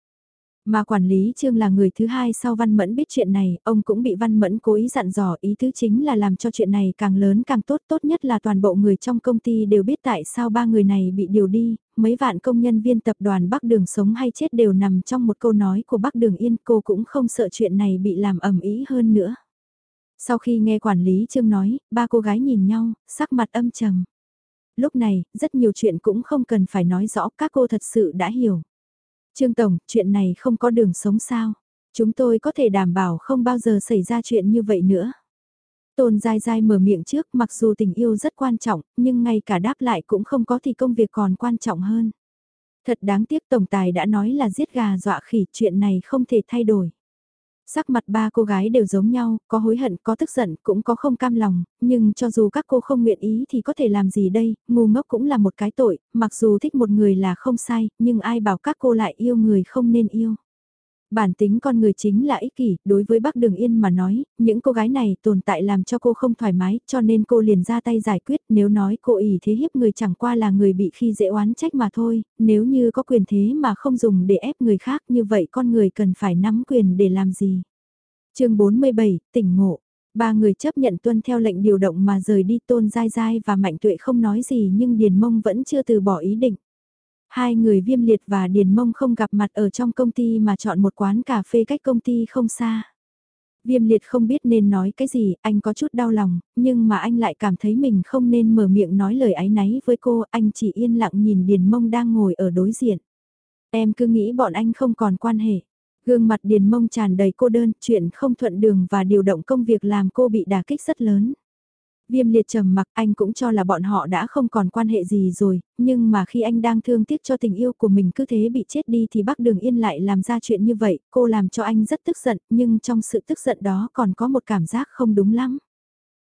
Mà quản lý Trương là người thứ hai sau Văn Mẫn biết chuyện này, ông cũng bị Văn Mẫn cố ý dặn dò ý thứ chính là làm cho chuyện này càng lớn càng tốt, tốt nhất là toàn bộ người trong công ty đều biết tại sao ba người này bị điều đi, mấy vạn công nhân viên tập đoàn Bắc Đường sống hay chết đều nằm trong một câu nói của Bắc Đường Yên, cô cũng không sợ chuyện này bị làm ẩm ý hơn nữa. Sau khi nghe quản lý Trương nói, ba cô gái nhìn nhau, sắc mặt âm trầm. Lúc này, rất nhiều chuyện cũng không cần phải nói rõ, các cô thật sự đã hiểu. Trương Tổng, chuyện này không có đường sống sao? Chúng tôi có thể đảm bảo không bao giờ xảy ra chuyện như vậy nữa. Tôn dai dai mở miệng trước mặc dù tình yêu rất quan trọng, nhưng ngay cả đáp lại cũng không có thì công việc còn quan trọng hơn. Thật đáng tiếc Tổng Tài đã nói là giết gà dọa khỉ chuyện này không thể thay đổi. Sắc mặt ba cô gái đều giống nhau, có hối hận, có tức giận, cũng có không cam lòng, nhưng cho dù các cô không nguyện ý thì có thể làm gì đây, ngu ngốc cũng là một cái tội, mặc dù thích một người là không sai, nhưng ai bảo các cô lại yêu người không nên yêu. Bản tính con người chính là ích kỷ, đối với bác Đường Yên mà nói, những cô gái này tồn tại làm cho cô không thoải mái, cho nên cô liền ra tay giải quyết, nếu nói cô ỷ thế hiếp người chẳng qua là người bị khi dễ oán trách mà thôi, nếu như có quyền thế mà không dùng để ép người khác như vậy con người cần phải nắm quyền để làm gì. chương 47, tỉnh ngộ. Ba người chấp nhận tuân theo lệnh điều động mà rời đi tôn dai dai và mạnh tuệ không nói gì nhưng Điền Mông vẫn chưa từ bỏ ý định. Hai người viêm liệt và điền mông không gặp mặt ở trong công ty mà chọn một quán cà phê cách công ty không xa. Viêm liệt không biết nên nói cái gì, anh có chút đau lòng, nhưng mà anh lại cảm thấy mình không nên mở miệng nói lời ái náy với cô, anh chỉ yên lặng nhìn điền mông đang ngồi ở đối diện. Em cứ nghĩ bọn anh không còn quan hệ. Gương mặt điền mông tràn đầy cô đơn, chuyện không thuận đường và điều động công việc làm cô bị đả kích rất lớn. Viêm liệt trầm mặc anh cũng cho là bọn họ đã không còn quan hệ gì rồi, nhưng mà khi anh đang thương tiếc cho tình yêu của mình cứ thế bị chết đi thì bác Đường Yên lại làm ra chuyện như vậy, cô làm cho anh rất tức giận, nhưng trong sự tức giận đó còn có một cảm giác không đúng lắm.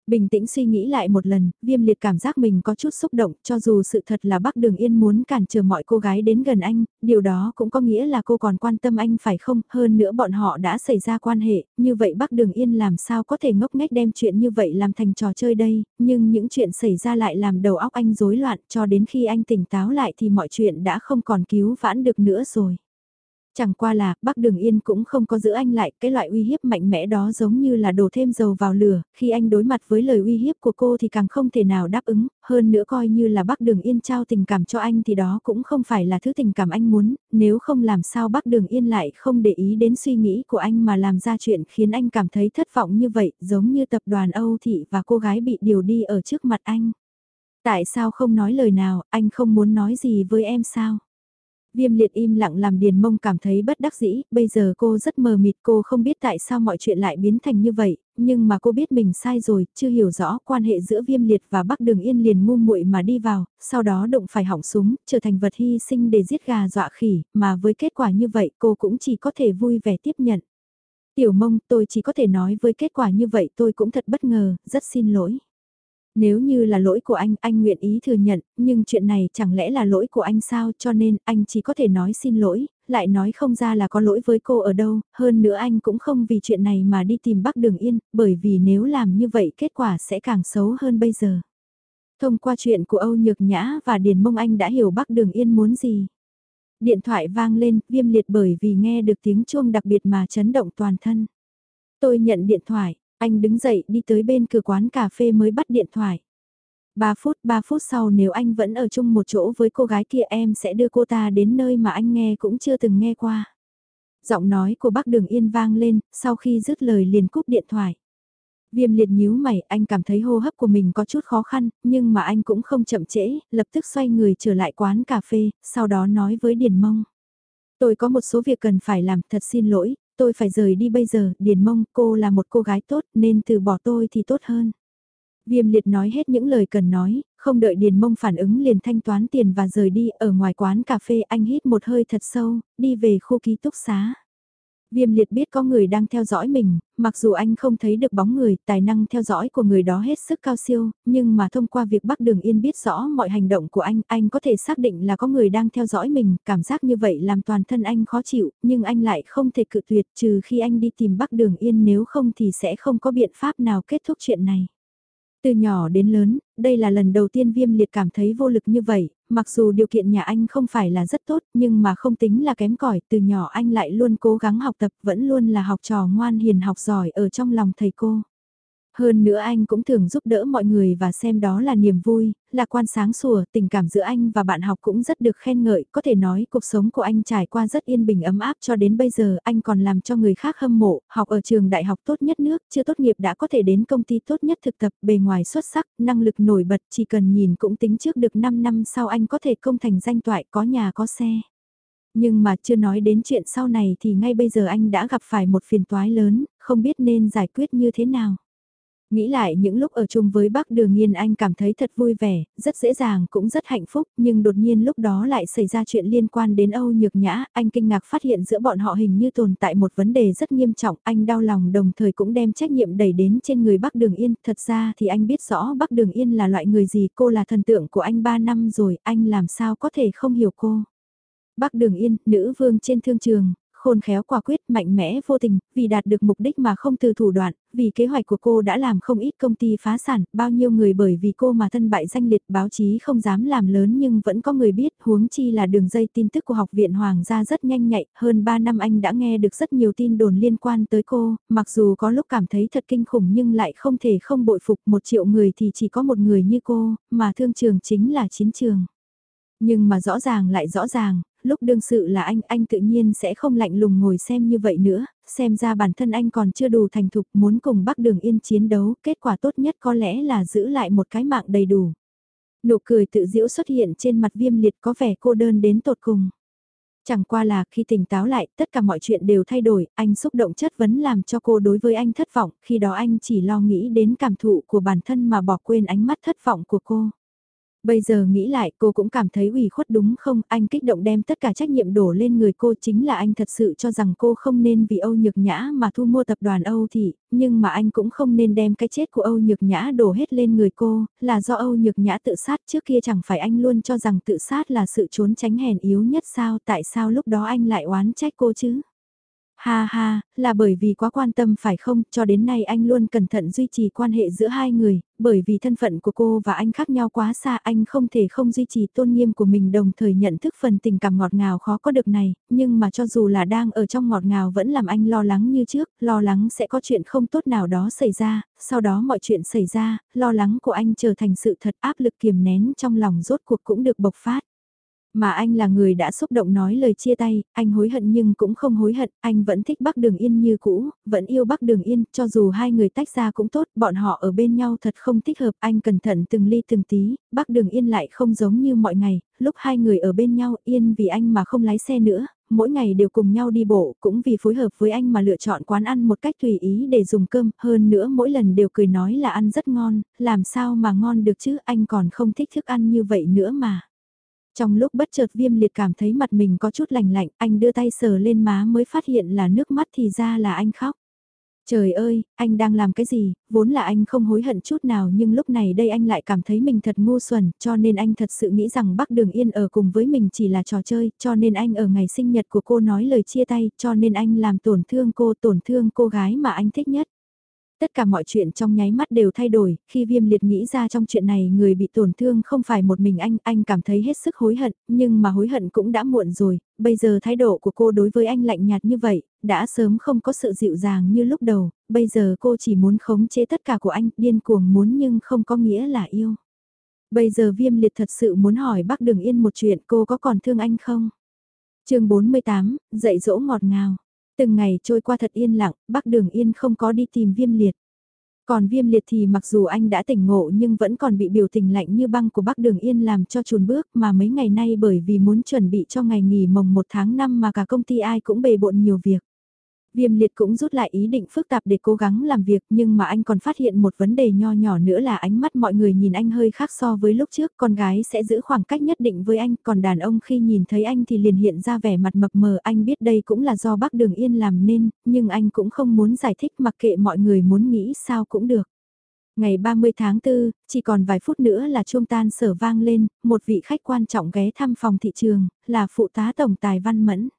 Bình tĩnh suy nghĩ lại một lần, viêm liệt cảm giác mình có chút xúc động, cho dù sự thật là bác Đường Yên muốn cản trở mọi cô gái đến gần anh, điều đó cũng có nghĩa là cô còn quan tâm anh phải không, hơn nữa bọn họ đã xảy ra quan hệ, như vậy bác Đường Yên làm sao có thể ngốc nghếch đem chuyện như vậy làm thành trò chơi đây, nhưng những chuyện xảy ra lại làm đầu óc anh rối loạn cho đến khi anh tỉnh táo lại thì mọi chuyện đã không còn cứu vãn được nữa rồi. Chẳng qua là, bác Đường Yên cũng không có giữ anh lại, cái loại uy hiếp mạnh mẽ đó giống như là đổ thêm dầu vào lửa, khi anh đối mặt với lời uy hiếp của cô thì càng không thể nào đáp ứng, hơn nữa coi như là bác Đường Yên trao tình cảm cho anh thì đó cũng không phải là thứ tình cảm anh muốn, nếu không làm sao bác Đường Yên lại không để ý đến suy nghĩ của anh mà làm ra chuyện khiến anh cảm thấy thất vọng như vậy, giống như tập đoàn Âu Thị và cô gái bị điều đi ở trước mặt anh. Tại sao không nói lời nào, anh không muốn nói gì với em sao? Viêm liệt im lặng làm Điền Mông cảm thấy bất đắc dĩ, bây giờ cô rất mờ mịt cô không biết tại sao mọi chuyện lại biến thành như vậy, nhưng mà cô biết mình sai rồi, chưa hiểu rõ quan hệ giữa viêm liệt và Bắc Đường Yên liền ngu muội mà đi vào, sau đó đụng phải hỏng súng, trở thành vật hy sinh để giết gà dọa khỉ, mà với kết quả như vậy cô cũng chỉ có thể vui vẻ tiếp nhận. Tiểu mông tôi chỉ có thể nói với kết quả như vậy tôi cũng thật bất ngờ, rất xin lỗi. Nếu như là lỗi của anh, anh nguyện ý thừa nhận, nhưng chuyện này chẳng lẽ là lỗi của anh sao cho nên anh chỉ có thể nói xin lỗi, lại nói không ra là có lỗi với cô ở đâu, hơn nữa anh cũng không vì chuyện này mà đi tìm Bắc Đường Yên, bởi vì nếu làm như vậy kết quả sẽ càng xấu hơn bây giờ. Thông qua chuyện của Âu Nhược Nhã và Điền Mông Anh đã hiểu Bắc Đường Yên muốn gì. Điện thoại vang lên, viêm liệt bởi vì nghe được tiếng chuông đặc biệt mà chấn động toàn thân. Tôi nhận điện thoại, anh đứng dậy đi tới bên cửa quán cà phê mới bắt điện thoại. 3 phút, 3 phút sau nếu anh vẫn ở chung một chỗ với cô gái kia em sẽ đưa cô ta đến nơi mà anh nghe cũng chưa từng nghe qua. Giọng nói của bác Đường Yên vang lên, sau khi dứt lời liền cúp điện thoại. Viêm liệt nhíu mày, anh cảm thấy hô hấp của mình có chút khó khăn, nhưng mà anh cũng không chậm trễ, lập tức xoay người trở lại quán cà phê, sau đó nói với Điền Mông. Tôi có một số việc cần phải làm, thật xin lỗi, tôi phải rời đi bây giờ, Điền Mông, cô là một cô gái tốt nên từ bỏ tôi thì tốt hơn. Viêm liệt nói hết những lời cần nói, không đợi Điền Mông phản ứng liền thanh toán tiền và rời đi ở ngoài quán cà phê anh hít một hơi thật sâu, đi về khu ký túc xá. Viêm liệt biết có người đang theo dõi mình, mặc dù anh không thấy được bóng người, tài năng theo dõi của người đó hết sức cao siêu, nhưng mà thông qua việc Bắc Đường Yên biết rõ mọi hành động của anh, anh có thể xác định là có người đang theo dõi mình, cảm giác như vậy làm toàn thân anh khó chịu, nhưng anh lại không thể cự tuyệt trừ khi anh đi tìm Bắc Đường Yên nếu không thì sẽ không có biện pháp nào kết thúc chuyện này. Từ nhỏ đến lớn, đây là lần đầu tiên viêm liệt cảm thấy vô lực như vậy, mặc dù điều kiện nhà anh không phải là rất tốt, nhưng mà không tính là kém cỏi, từ nhỏ anh lại luôn cố gắng học tập, vẫn luôn là học trò ngoan hiền học giỏi ở trong lòng thầy cô. Hơn nữa anh cũng thường giúp đỡ mọi người và xem đó là niềm vui, là quan sáng sủa, tình cảm giữa anh và bạn học cũng rất được khen ngợi, có thể nói cuộc sống của anh trải qua rất yên bình ấm áp cho đến bây giờ anh còn làm cho người khác hâm mộ, học ở trường đại học tốt nhất nước, chưa tốt nghiệp đã có thể đến công ty tốt nhất thực tập, bề ngoài xuất sắc, năng lực nổi bật, chỉ cần nhìn cũng tính trước được 5 năm sau anh có thể công thành danh toại có nhà có xe. Nhưng mà chưa nói đến chuyện sau này thì ngay bây giờ anh đã gặp phải một phiền toái lớn, không biết nên giải quyết như thế nào. Nghĩ lại những lúc ở chung với bác Đường Nhiên anh cảm thấy thật vui vẻ, rất dễ dàng cũng rất hạnh phúc, nhưng đột nhiên lúc đó lại xảy ra chuyện liên quan đến Âu Nhược Nhã, anh kinh ngạc phát hiện giữa bọn họ hình như tồn tại một vấn đề rất nghiêm trọng, anh đau lòng đồng thời cũng đem trách nhiệm đẩy đến trên người bác Đường Yên, thật ra thì anh biết rõ bác Đường Yên là loại người gì, cô là thần tượng của anh 3 năm rồi, anh làm sao có thể không hiểu cô. Bác Đường Yên, nữ vương trên thương trường, khôn khéo quả quyết, mạnh mẽ vô tình, vì đạt được mục đích mà không từ thủ đoạn, vì kế hoạch của cô đã làm không ít công ty phá sản, bao nhiêu người bởi vì cô mà thân bại danh liệt báo chí không dám làm lớn nhưng vẫn có người biết, huống chi là đường dây tin tức của Học viện Hoàng gia rất nhanh nhạy, hơn 3 năm anh đã nghe được rất nhiều tin đồn liên quan tới cô, mặc dù có lúc cảm thấy thật kinh khủng nhưng lại không thể không bội phục một triệu người thì chỉ có một người như cô, mà thương trường chính là chiến trường. Nhưng mà rõ ràng lại rõ ràng, lúc đương sự là anh, anh tự nhiên sẽ không lạnh lùng ngồi xem như vậy nữa, xem ra bản thân anh còn chưa đủ thành thục muốn cùng Bắc Đường Yên chiến đấu, kết quả tốt nhất có lẽ là giữ lại một cái mạng đầy đủ. Nụ cười tự diễu xuất hiện trên mặt viêm liệt có vẻ cô đơn đến tột cùng. Chẳng qua là khi tỉnh táo lại, tất cả mọi chuyện đều thay đổi, anh xúc động chất vấn làm cho cô đối với anh thất vọng, khi đó anh chỉ lo nghĩ đến cảm thụ của bản thân mà bỏ quên ánh mắt thất vọng của cô. Bây giờ nghĩ lại cô cũng cảm thấy ủy khuất đúng không, anh kích động đem tất cả trách nhiệm đổ lên người cô chính là anh thật sự cho rằng cô không nên vì Âu Nhược Nhã mà thu mua tập đoàn Âu Thị, nhưng mà anh cũng không nên đem cái chết của Âu Nhược Nhã đổ hết lên người cô, là do Âu Nhược Nhã tự sát trước kia chẳng phải anh luôn cho rằng tự sát là sự trốn tránh hèn yếu nhất sao, tại sao lúc đó anh lại oán trách cô chứ? Ha ha, là bởi vì quá quan tâm phải không, cho đến nay anh luôn cẩn thận duy trì quan hệ giữa hai người, bởi vì thân phận của cô và anh khác nhau quá xa anh không thể không duy trì tôn nghiêm của mình đồng thời nhận thức phần tình cảm ngọt ngào khó có được này, nhưng mà cho dù là đang ở trong ngọt ngào vẫn làm anh lo lắng như trước, lo lắng sẽ có chuyện không tốt nào đó xảy ra, sau đó mọi chuyện xảy ra, lo lắng của anh trở thành sự thật áp lực kiềm nén trong lòng rốt cuộc cũng được bộc phát. Mà anh là người đã xúc động nói lời chia tay, anh hối hận nhưng cũng không hối hận, anh vẫn thích Bắc Đường Yên như cũ, vẫn yêu Bắc Đường Yên, cho dù hai người tách ra cũng tốt, bọn họ ở bên nhau thật không thích hợp, anh cẩn thận từng ly từng tí, Bắc Đường Yên lại không giống như mọi ngày, lúc hai người ở bên nhau Yên vì anh mà không lái xe nữa, mỗi ngày đều cùng nhau đi bộ, cũng vì phối hợp với anh mà lựa chọn quán ăn một cách tùy ý để dùng cơm, hơn nữa mỗi lần đều cười nói là ăn rất ngon, làm sao mà ngon được chứ, anh còn không thích thức ăn như vậy nữa mà. Trong lúc bất chợt viêm liệt cảm thấy mặt mình có chút lạnh lạnh, anh đưa tay sờ lên má mới phát hiện là nước mắt thì ra là anh khóc. Trời ơi, anh đang làm cái gì, vốn là anh không hối hận chút nào nhưng lúc này đây anh lại cảm thấy mình thật ngu xuẩn, cho nên anh thật sự nghĩ rằng Bắc Đường Yên ở cùng với mình chỉ là trò chơi, cho nên anh ở ngày sinh nhật của cô nói lời chia tay, cho nên anh làm tổn thương cô, tổn thương cô gái mà anh thích nhất. Tất cả mọi chuyện trong nháy mắt đều thay đổi, khi viêm liệt nghĩ ra trong chuyện này người bị tổn thương không phải một mình anh, anh cảm thấy hết sức hối hận, nhưng mà hối hận cũng đã muộn rồi, bây giờ thái độ của cô đối với anh lạnh nhạt như vậy, đã sớm không có sự dịu dàng như lúc đầu, bây giờ cô chỉ muốn khống chế tất cả của anh, điên cuồng muốn nhưng không có nghĩa là yêu. Bây giờ viêm liệt thật sự muốn hỏi bác Đường Yên một chuyện cô có còn thương anh không? chương 48, dạy dỗ ngọt ngào. Từng ngày trôi qua thật yên lặng, bác Đường Yên không có đi tìm viêm liệt. Còn viêm liệt thì mặc dù anh đã tỉnh ngộ nhưng vẫn còn bị biểu tình lạnh như băng của bác Đường Yên làm cho chùn bước mà mấy ngày nay bởi vì muốn chuẩn bị cho ngày nghỉ mồng 1 tháng 5 mà cả công ty ai cũng bề bộn nhiều việc. Viêm liệt cũng rút lại ý định phức tạp để cố gắng làm việc nhưng mà anh còn phát hiện một vấn đề nho nhỏ nữa là ánh mắt mọi người nhìn anh hơi khác so với lúc trước. Con gái sẽ giữ khoảng cách nhất định với anh còn đàn ông khi nhìn thấy anh thì liền hiện ra vẻ mặt mập mờ. Anh biết đây cũng là do bác Đường Yên làm nên nhưng anh cũng không muốn giải thích mặc kệ mọi người muốn nghĩ sao cũng được. Ngày 30 tháng 4, chỉ còn vài phút nữa là chuông tan sở vang lên, một vị khách quan trọng ghé thăm phòng thị trường, là phụ tá tổng tài Văn Mẫn.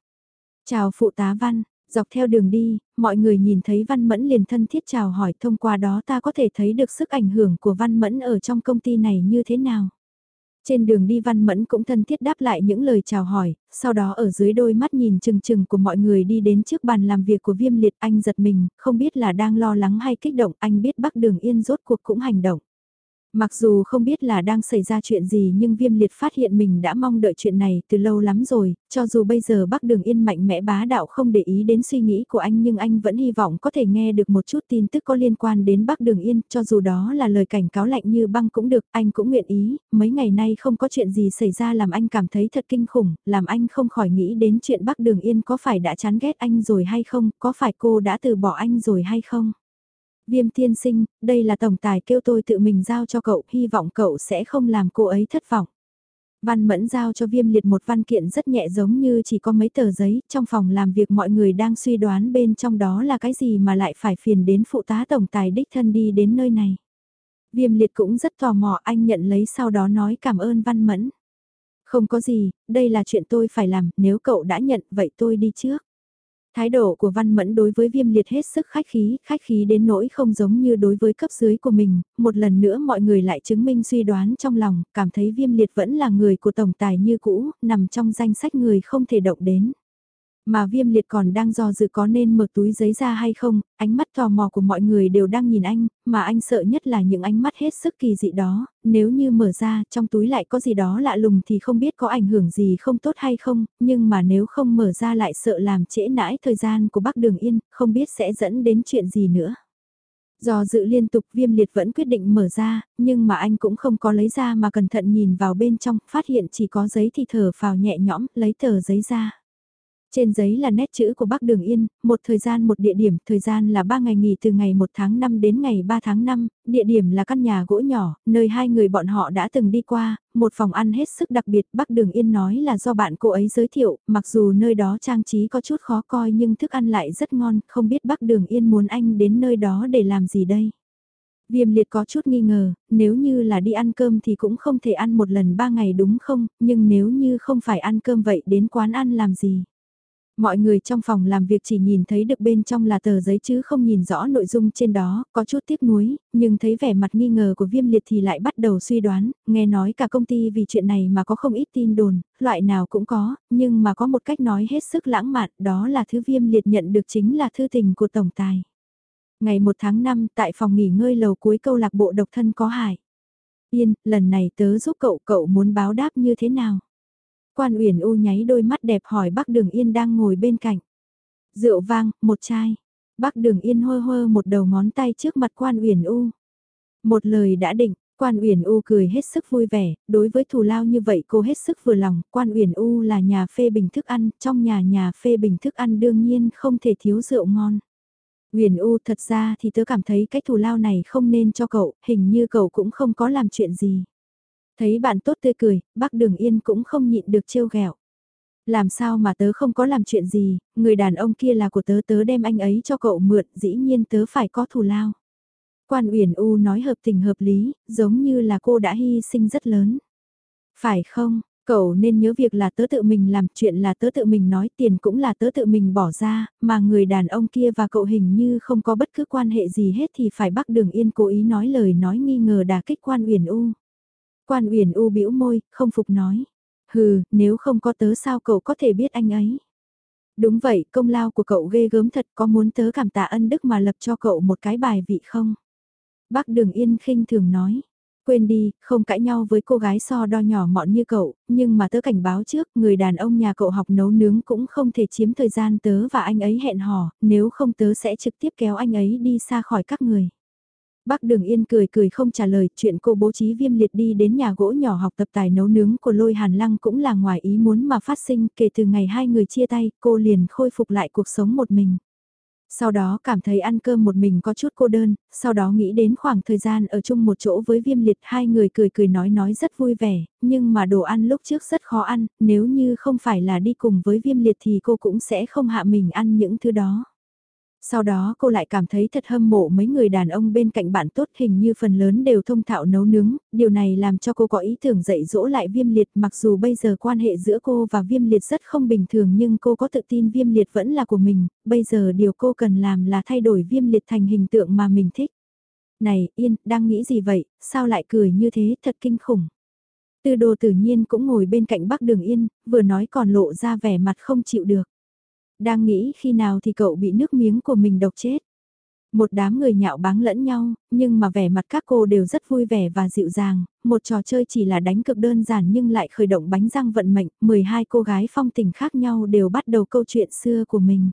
Chào phụ tá Văn, Dọc theo đường đi, mọi người nhìn thấy Văn Mẫn liền thân thiết chào hỏi thông qua đó ta có thể thấy được sức ảnh hưởng của Văn Mẫn ở trong công ty này như thế nào. Trên đường đi Văn Mẫn cũng thân thiết đáp lại những lời chào hỏi, sau đó ở dưới đôi mắt nhìn chừng chừng của mọi người đi đến trước bàn làm việc của viêm liệt anh giật mình, không biết là đang lo lắng hay kích động, anh biết Bắc Đường Yên rốt cuộc cũng hành động. Mặc dù không biết là đang xảy ra chuyện gì nhưng viêm liệt phát hiện mình đã mong đợi chuyện này từ lâu lắm rồi, cho dù bây giờ Bắc Đường Yên mạnh mẽ bá đạo không để ý đến suy nghĩ của anh nhưng anh vẫn hy vọng có thể nghe được một chút tin tức có liên quan đến Bắc Đường Yên, cho dù đó là lời cảnh cáo lạnh như băng cũng được, anh cũng nguyện ý, mấy ngày nay không có chuyện gì xảy ra làm anh cảm thấy thật kinh khủng, làm anh không khỏi nghĩ đến chuyện Bắc Đường Yên có phải đã chán ghét anh rồi hay không, có phải cô đã từ bỏ anh rồi hay không. Viêm tiên sinh, đây là tổng tài kêu tôi tự mình giao cho cậu, hy vọng cậu sẽ không làm cô ấy thất vọng. Văn Mẫn giao cho viêm liệt một văn kiện rất nhẹ giống như chỉ có mấy tờ giấy, trong phòng làm việc mọi người đang suy đoán bên trong đó là cái gì mà lại phải phiền đến phụ tá tổng tài đích thân đi đến nơi này. Viêm liệt cũng rất tò mò anh nhận lấy sau đó nói cảm ơn Văn Mẫn. Không có gì, đây là chuyện tôi phải làm, nếu cậu đã nhận vậy tôi đi trước. Thái độ của Văn Mẫn đối với viêm liệt hết sức khách khí, khách khí đến nỗi không giống như đối với cấp dưới của mình, một lần nữa mọi người lại chứng minh suy đoán trong lòng, cảm thấy viêm liệt vẫn là người của tổng tài như cũ, nằm trong danh sách người không thể động đến. Mà viêm liệt còn đang do dự có nên mở túi giấy ra hay không, ánh mắt tò mò của mọi người đều đang nhìn anh, mà anh sợ nhất là những ánh mắt hết sức kỳ dị đó, nếu như mở ra trong túi lại có gì đó lạ lùng thì không biết có ảnh hưởng gì không tốt hay không, nhưng mà nếu không mở ra lại sợ làm trễ nãi thời gian của bác Đường Yên, không biết sẽ dẫn đến chuyện gì nữa. Do dự liên tục viêm liệt vẫn quyết định mở ra, nhưng mà anh cũng không có lấy ra mà cẩn thận nhìn vào bên trong, phát hiện chỉ có giấy thì thở vào nhẹ nhõm, lấy tờ giấy ra. Trên giấy là nét chữ của Bắc Đường Yên, một thời gian một địa điểm, thời gian là 3 ngày nghỉ từ ngày 1 tháng 5 đến ngày 3 tháng 5, địa điểm là căn nhà gỗ nhỏ, nơi hai người bọn họ đã từng đi qua, một phòng ăn hết sức đặc biệt Bắc Đường Yên nói là do bạn cô ấy giới thiệu, mặc dù nơi đó trang trí có chút khó coi nhưng thức ăn lại rất ngon, không biết Bắc Đường Yên muốn anh đến nơi đó để làm gì đây. Viêm liệt có chút nghi ngờ, nếu như là đi ăn cơm thì cũng không thể ăn một lần ba ngày đúng không, nhưng nếu như không phải ăn cơm vậy đến quán ăn làm gì. Mọi người trong phòng làm việc chỉ nhìn thấy được bên trong là tờ giấy chứ không nhìn rõ nội dung trên đó, có chút tiếc nuối, nhưng thấy vẻ mặt nghi ngờ của viêm liệt thì lại bắt đầu suy đoán, nghe nói cả công ty vì chuyện này mà có không ít tin đồn, loại nào cũng có, nhưng mà có một cách nói hết sức lãng mạn, đó là thứ viêm liệt nhận được chính là thư tình của Tổng Tài. Ngày 1 tháng 5 tại phòng nghỉ ngơi lầu cuối câu lạc bộ độc thân có hải. Yên, lần này tớ giúp cậu, cậu muốn báo đáp như thế nào? Quan Uyển U nháy đôi mắt đẹp hỏi Bắc Đường Yên đang ngồi bên cạnh. Rượu vang, một chai. Bắc Đường Yên hơ hơ một đầu ngón tay trước mặt Quan Uyển U. Một lời đã định, Quan Uyển U cười hết sức vui vẻ, đối với thù lao như vậy cô hết sức vừa lòng, Quan Uyển U là nhà phê bình thức ăn, trong nhà nhà phê bình thức ăn đương nhiên không thể thiếu rượu ngon. Uyển U thật ra thì tớ cảm thấy cái thù lao này không nên cho cậu, hình như cậu cũng không có làm chuyện gì. Thấy bạn tốt tươi cười, bác Đường Yên cũng không nhịn được trêu ghẹo. Làm sao mà tớ không có làm chuyện gì, người đàn ông kia là của tớ tớ đem anh ấy cho cậu mượn, dĩ nhiên tớ phải có thù lao. Quan Uyển U nói hợp tình hợp lý, giống như là cô đã hy sinh rất lớn. Phải không, cậu nên nhớ việc là tớ tự mình làm chuyện là tớ tự mình nói tiền cũng là tớ tự mình bỏ ra, mà người đàn ông kia và cậu hình như không có bất cứ quan hệ gì hết thì phải bác đường yên cố ý nói lời nói nghi ngờ đà kích Quan Uyển U. Quan Uyển U bĩu môi, không phục nói. Hừ, nếu không có tớ sao cậu có thể biết anh ấy. Đúng vậy, công lao của cậu ghê gớm thật có muốn tớ cảm tạ ân đức mà lập cho cậu một cái bài vị không? Bác Đường Yên khinh thường nói. Quên đi, không cãi nhau với cô gái so đo nhỏ mọn như cậu, nhưng mà tớ cảnh báo trước, người đàn ông nhà cậu học nấu nướng cũng không thể chiếm thời gian tớ và anh ấy hẹn hò, nếu không tớ sẽ trực tiếp kéo anh ấy đi xa khỏi các người. Bác Đường Yên cười cười không trả lời, chuyện cô bố trí viêm liệt đi đến nhà gỗ nhỏ học tập tài nấu nướng của lôi hàn lăng cũng là ngoài ý muốn mà phát sinh, kể từ ngày hai người chia tay, cô liền khôi phục lại cuộc sống một mình. Sau đó cảm thấy ăn cơm một mình có chút cô đơn, sau đó nghĩ đến khoảng thời gian ở chung một chỗ với viêm liệt hai người cười cười nói nói rất vui vẻ, nhưng mà đồ ăn lúc trước rất khó ăn, nếu như không phải là đi cùng với viêm liệt thì cô cũng sẽ không hạ mình ăn những thứ đó. Sau đó cô lại cảm thấy thật hâm mộ mấy người đàn ông bên cạnh bạn tốt hình như phần lớn đều thông thạo nấu nướng, điều này làm cho cô có ý tưởng dạy dỗ lại viêm liệt mặc dù bây giờ quan hệ giữa cô và viêm liệt rất không bình thường nhưng cô có tự tin viêm liệt vẫn là của mình, bây giờ điều cô cần làm là thay đổi viêm liệt thành hình tượng mà mình thích. Này, Yên, đang nghĩ gì vậy, sao lại cười như thế, thật kinh khủng. Tư đồ tự nhiên cũng ngồi bên cạnh bác đường Yên, vừa nói còn lộ ra vẻ mặt không chịu được. Đang nghĩ khi nào thì cậu bị nước miếng của mình độc chết. Một đám người nhạo báng lẫn nhau, nhưng mà vẻ mặt các cô đều rất vui vẻ và dịu dàng, một trò chơi chỉ là đánh cực đơn giản nhưng lại khởi động bánh răng vận mệnh, 12 cô gái phong tình khác nhau đều bắt đầu câu chuyện xưa của mình.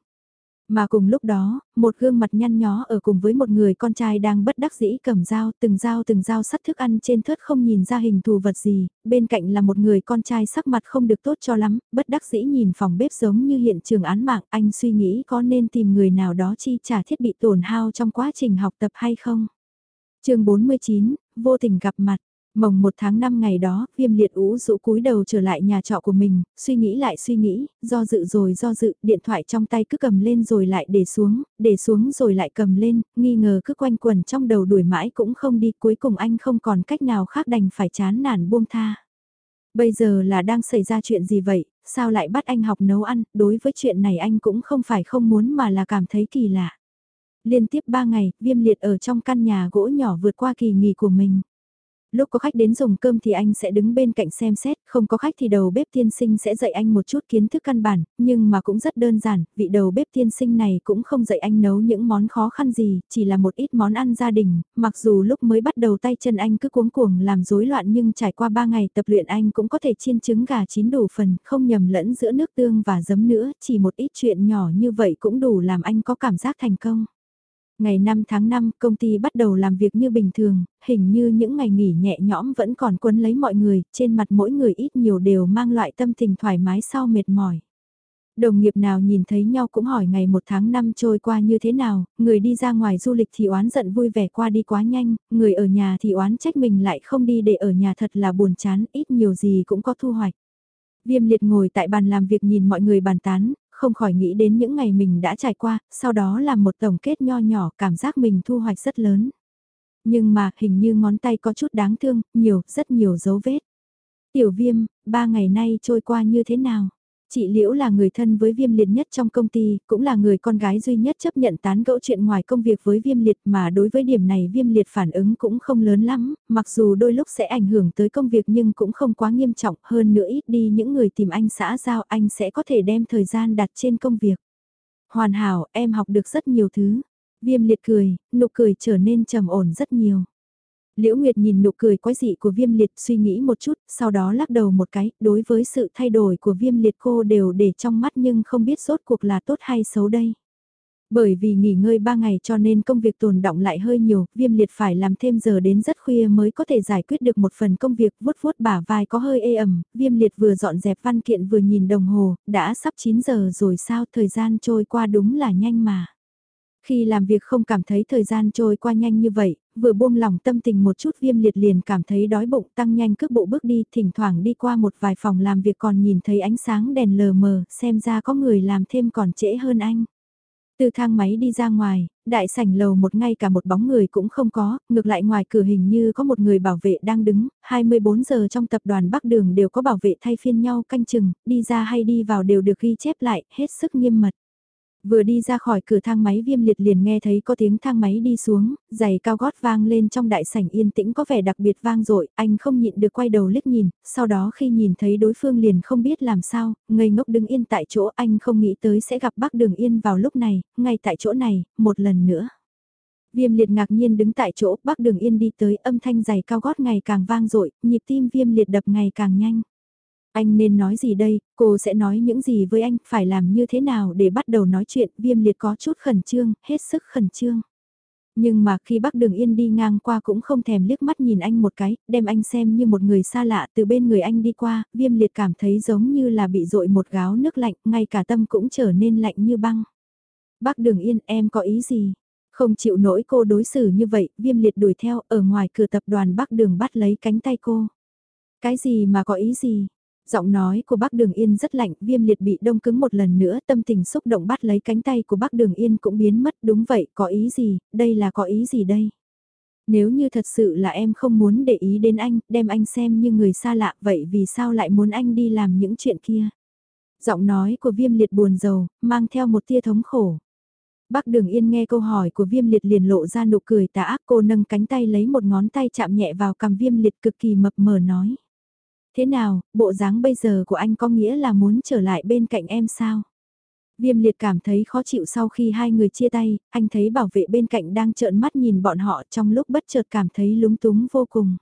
Mà cùng lúc đó, một gương mặt nhăn nhó ở cùng với một người con trai đang bất đắc dĩ cầm dao, từng dao từng dao sắt thức ăn trên thớt không nhìn ra hình thù vật gì, bên cạnh là một người con trai sắc mặt không được tốt cho lắm, bất đắc dĩ nhìn phòng bếp giống như hiện trường án mạng, anh suy nghĩ có nên tìm người nào đó chi trả thiết bị tổn hao trong quá trình học tập hay không. chương 49, vô tình gặp mặt. Mồng một tháng năm ngày đó, viêm liệt ú rũ cúi đầu trở lại nhà trọ của mình, suy nghĩ lại suy nghĩ, do dự rồi do dự, điện thoại trong tay cứ cầm lên rồi lại để xuống, để xuống rồi lại cầm lên, nghi ngờ cứ quanh quẩn trong đầu đuổi mãi cũng không đi, cuối cùng anh không còn cách nào khác đành phải chán nản buông tha. Bây giờ là đang xảy ra chuyện gì vậy, sao lại bắt anh học nấu ăn, đối với chuyện này anh cũng không phải không muốn mà là cảm thấy kỳ lạ. Liên tiếp 3 ngày, viêm liệt ở trong căn nhà gỗ nhỏ vượt qua kỳ nghỉ của mình lúc có khách đến dùng cơm thì anh sẽ đứng bên cạnh xem xét, không có khách thì đầu bếp tiên sinh sẽ dạy anh một chút kiến thức căn bản, nhưng mà cũng rất đơn giản, vị đầu bếp tiên sinh này cũng không dạy anh nấu những món khó khăn gì, chỉ là một ít món ăn gia đình, mặc dù lúc mới bắt đầu tay chân anh cứ cuống cuồng làm rối loạn nhưng trải qua 3 ngày tập luyện anh cũng có thể chiên trứng gà chín đủ phần, không nhầm lẫn giữa nước tương và giấm nữa, chỉ một ít chuyện nhỏ như vậy cũng đủ làm anh có cảm giác thành công. Ngày 5 tháng 5, công ty bắt đầu làm việc như bình thường, hình như những ngày nghỉ nhẹ nhõm vẫn còn quấn lấy mọi người, trên mặt mỗi người ít nhiều đều mang loại tâm tình thoải mái sau mệt mỏi. Đồng nghiệp nào nhìn thấy nhau cũng hỏi ngày 1 tháng 5 trôi qua như thế nào, người đi ra ngoài du lịch thì oán giận vui vẻ qua đi quá nhanh, người ở nhà thì oán trách mình lại không đi để ở nhà thật là buồn chán, ít nhiều gì cũng có thu hoạch. Viêm liệt ngồi tại bàn làm việc nhìn mọi người bàn tán, không khỏi nghĩ đến những ngày mình đã trải qua, sau đó làm một tổng kết nho nhỏ cảm giác mình thu hoạch rất lớn. Nhưng mà hình như ngón tay có chút đáng thương, nhiều, rất nhiều dấu vết. Tiểu viêm, ba ngày nay trôi qua như thế nào? Chị Liễu là người thân với viêm liệt nhất trong công ty, cũng là người con gái duy nhất chấp nhận tán gẫu chuyện ngoài công việc với viêm liệt mà đối với điểm này viêm liệt phản ứng cũng không lớn lắm, mặc dù đôi lúc sẽ ảnh hưởng tới công việc nhưng cũng không quá nghiêm trọng hơn nữa ít đi những người tìm anh xã giao anh sẽ có thể đem thời gian đặt trên công việc. Hoàn hảo, em học được rất nhiều thứ. Viêm liệt cười, nụ cười trở nên trầm ổn rất nhiều. Liễu Nguyệt nhìn nụ cười quái dị của viêm liệt suy nghĩ một chút, sau đó lắc đầu một cái, đối với sự thay đổi của viêm liệt cô đều để trong mắt nhưng không biết rốt cuộc là tốt hay xấu đây. Bởi vì nghỉ ngơi 3 ngày cho nên công việc tồn động lại hơi nhiều, viêm liệt phải làm thêm giờ đến rất khuya mới có thể giải quyết được một phần công việc vuốt vuốt bả vai có hơi ê ẩm, viêm liệt vừa dọn dẹp văn kiện vừa nhìn đồng hồ, đã sắp 9 giờ rồi sao thời gian trôi qua đúng là nhanh mà. Khi làm việc không cảm thấy thời gian trôi qua nhanh như vậy, vừa buông lỏng tâm tình một chút viêm liệt liền cảm thấy đói bụng tăng nhanh cước bộ bước đi, thỉnh thoảng đi qua một vài phòng làm việc còn nhìn thấy ánh sáng đèn lờ mờ, xem ra có người làm thêm còn trễ hơn anh. Từ thang máy đi ra ngoài, đại sảnh lầu một ngay cả một bóng người cũng không có, ngược lại ngoài cửa hình như có một người bảo vệ đang đứng, 24 giờ trong tập đoàn Bắc Đường đều có bảo vệ thay phiên nhau canh chừng, đi ra hay đi vào đều được ghi chép lại, hết sức nghiêm mật. Vừa đi ra khỏi cửa thang máy viêm liệt liền nghe thấy có tiếng thang máy đi xuống, giày cao gót vang lên trong đại sảnh yên tĩnh có vẻ đặc biệt vang dội anh không nhịn được quay đầu liếc nhìn, sau đó khi nhìn thấy đối phương liền không biết làm sao, ngây ngốc đứng yên tại chỗ anh không nghĩ tới sẽ gặp bác đường yên vào lúc này, ngay tại chỗ này, một lần nữa. Viêm liệt ngạc nhiên đứng tại chỗ, bác đường yên đi tới âm thanh giày cao gót ngày càng vang dội nhịp tim viêm liệt đập ngày càng nhanh. Anh nên nói gì đây, cô sẽ nói những gì với anh, phải làm như thế nào để bắt đầu nói chuyện, viêm liệt có chút khẩn trương, hết sức khẩn trương. Nhưng mà khi bác đường yên đi ngang qua cũng không thèm liếc mắt nhìn anh một cái, đem anh xem như một người xa lạ từ bên người anh đi qua, viêm liệt cảm thấy giống như là bị dội một gáo nước lạnh, ngay cả tâm cũng trở nên lạnh như băng. Bác đường yên em có ý gì? Không chịu nổi cô đối xử như vậy, viêm liệt đuổi theo, ở ngoài cửa tập đoàn bác đường bắt lấy cánh tay cô. Cái gì mà có ý gì? Giọng nói của bác Đường Yên rất lạnh, viêm liệt bị đông cứng một lần nữa, tâm tình xúc động bắt lấy cánh tay của bác Đường Yên cũng biến mất, đúng vậy, có ý gì, đây là có ý gì đây? Nếu như thật sự là em không muốn để ý đến anh, đem anh xem như người xa lạ, vậy vì sao lại muốn anh đi làm những chuyện kia? Giọng nói của viêm liệt buồn rầu, mang theo một tia thống khổ. Bác Đường Yên nghe câu hỏi của viêm liệt liền lộ ra nụ cười tà ác cô nâng cánh tay lấy một ngón tay chạm nhẹ vào cằm viêm liệt cực kỳ mập mờ nói. Thế nào, bộ dáng bây giờ của anh có nghĩa là muốn trở lại bên cạnh em sao? Viêm liệt cảm thấy khó chịu sau khi hai người chia tay, anh thấy bảo vệ bên cạnh đang trợn mắt nhìn bọn họ trong lúc bất chợt cảm thấy lúng túng vô cùng.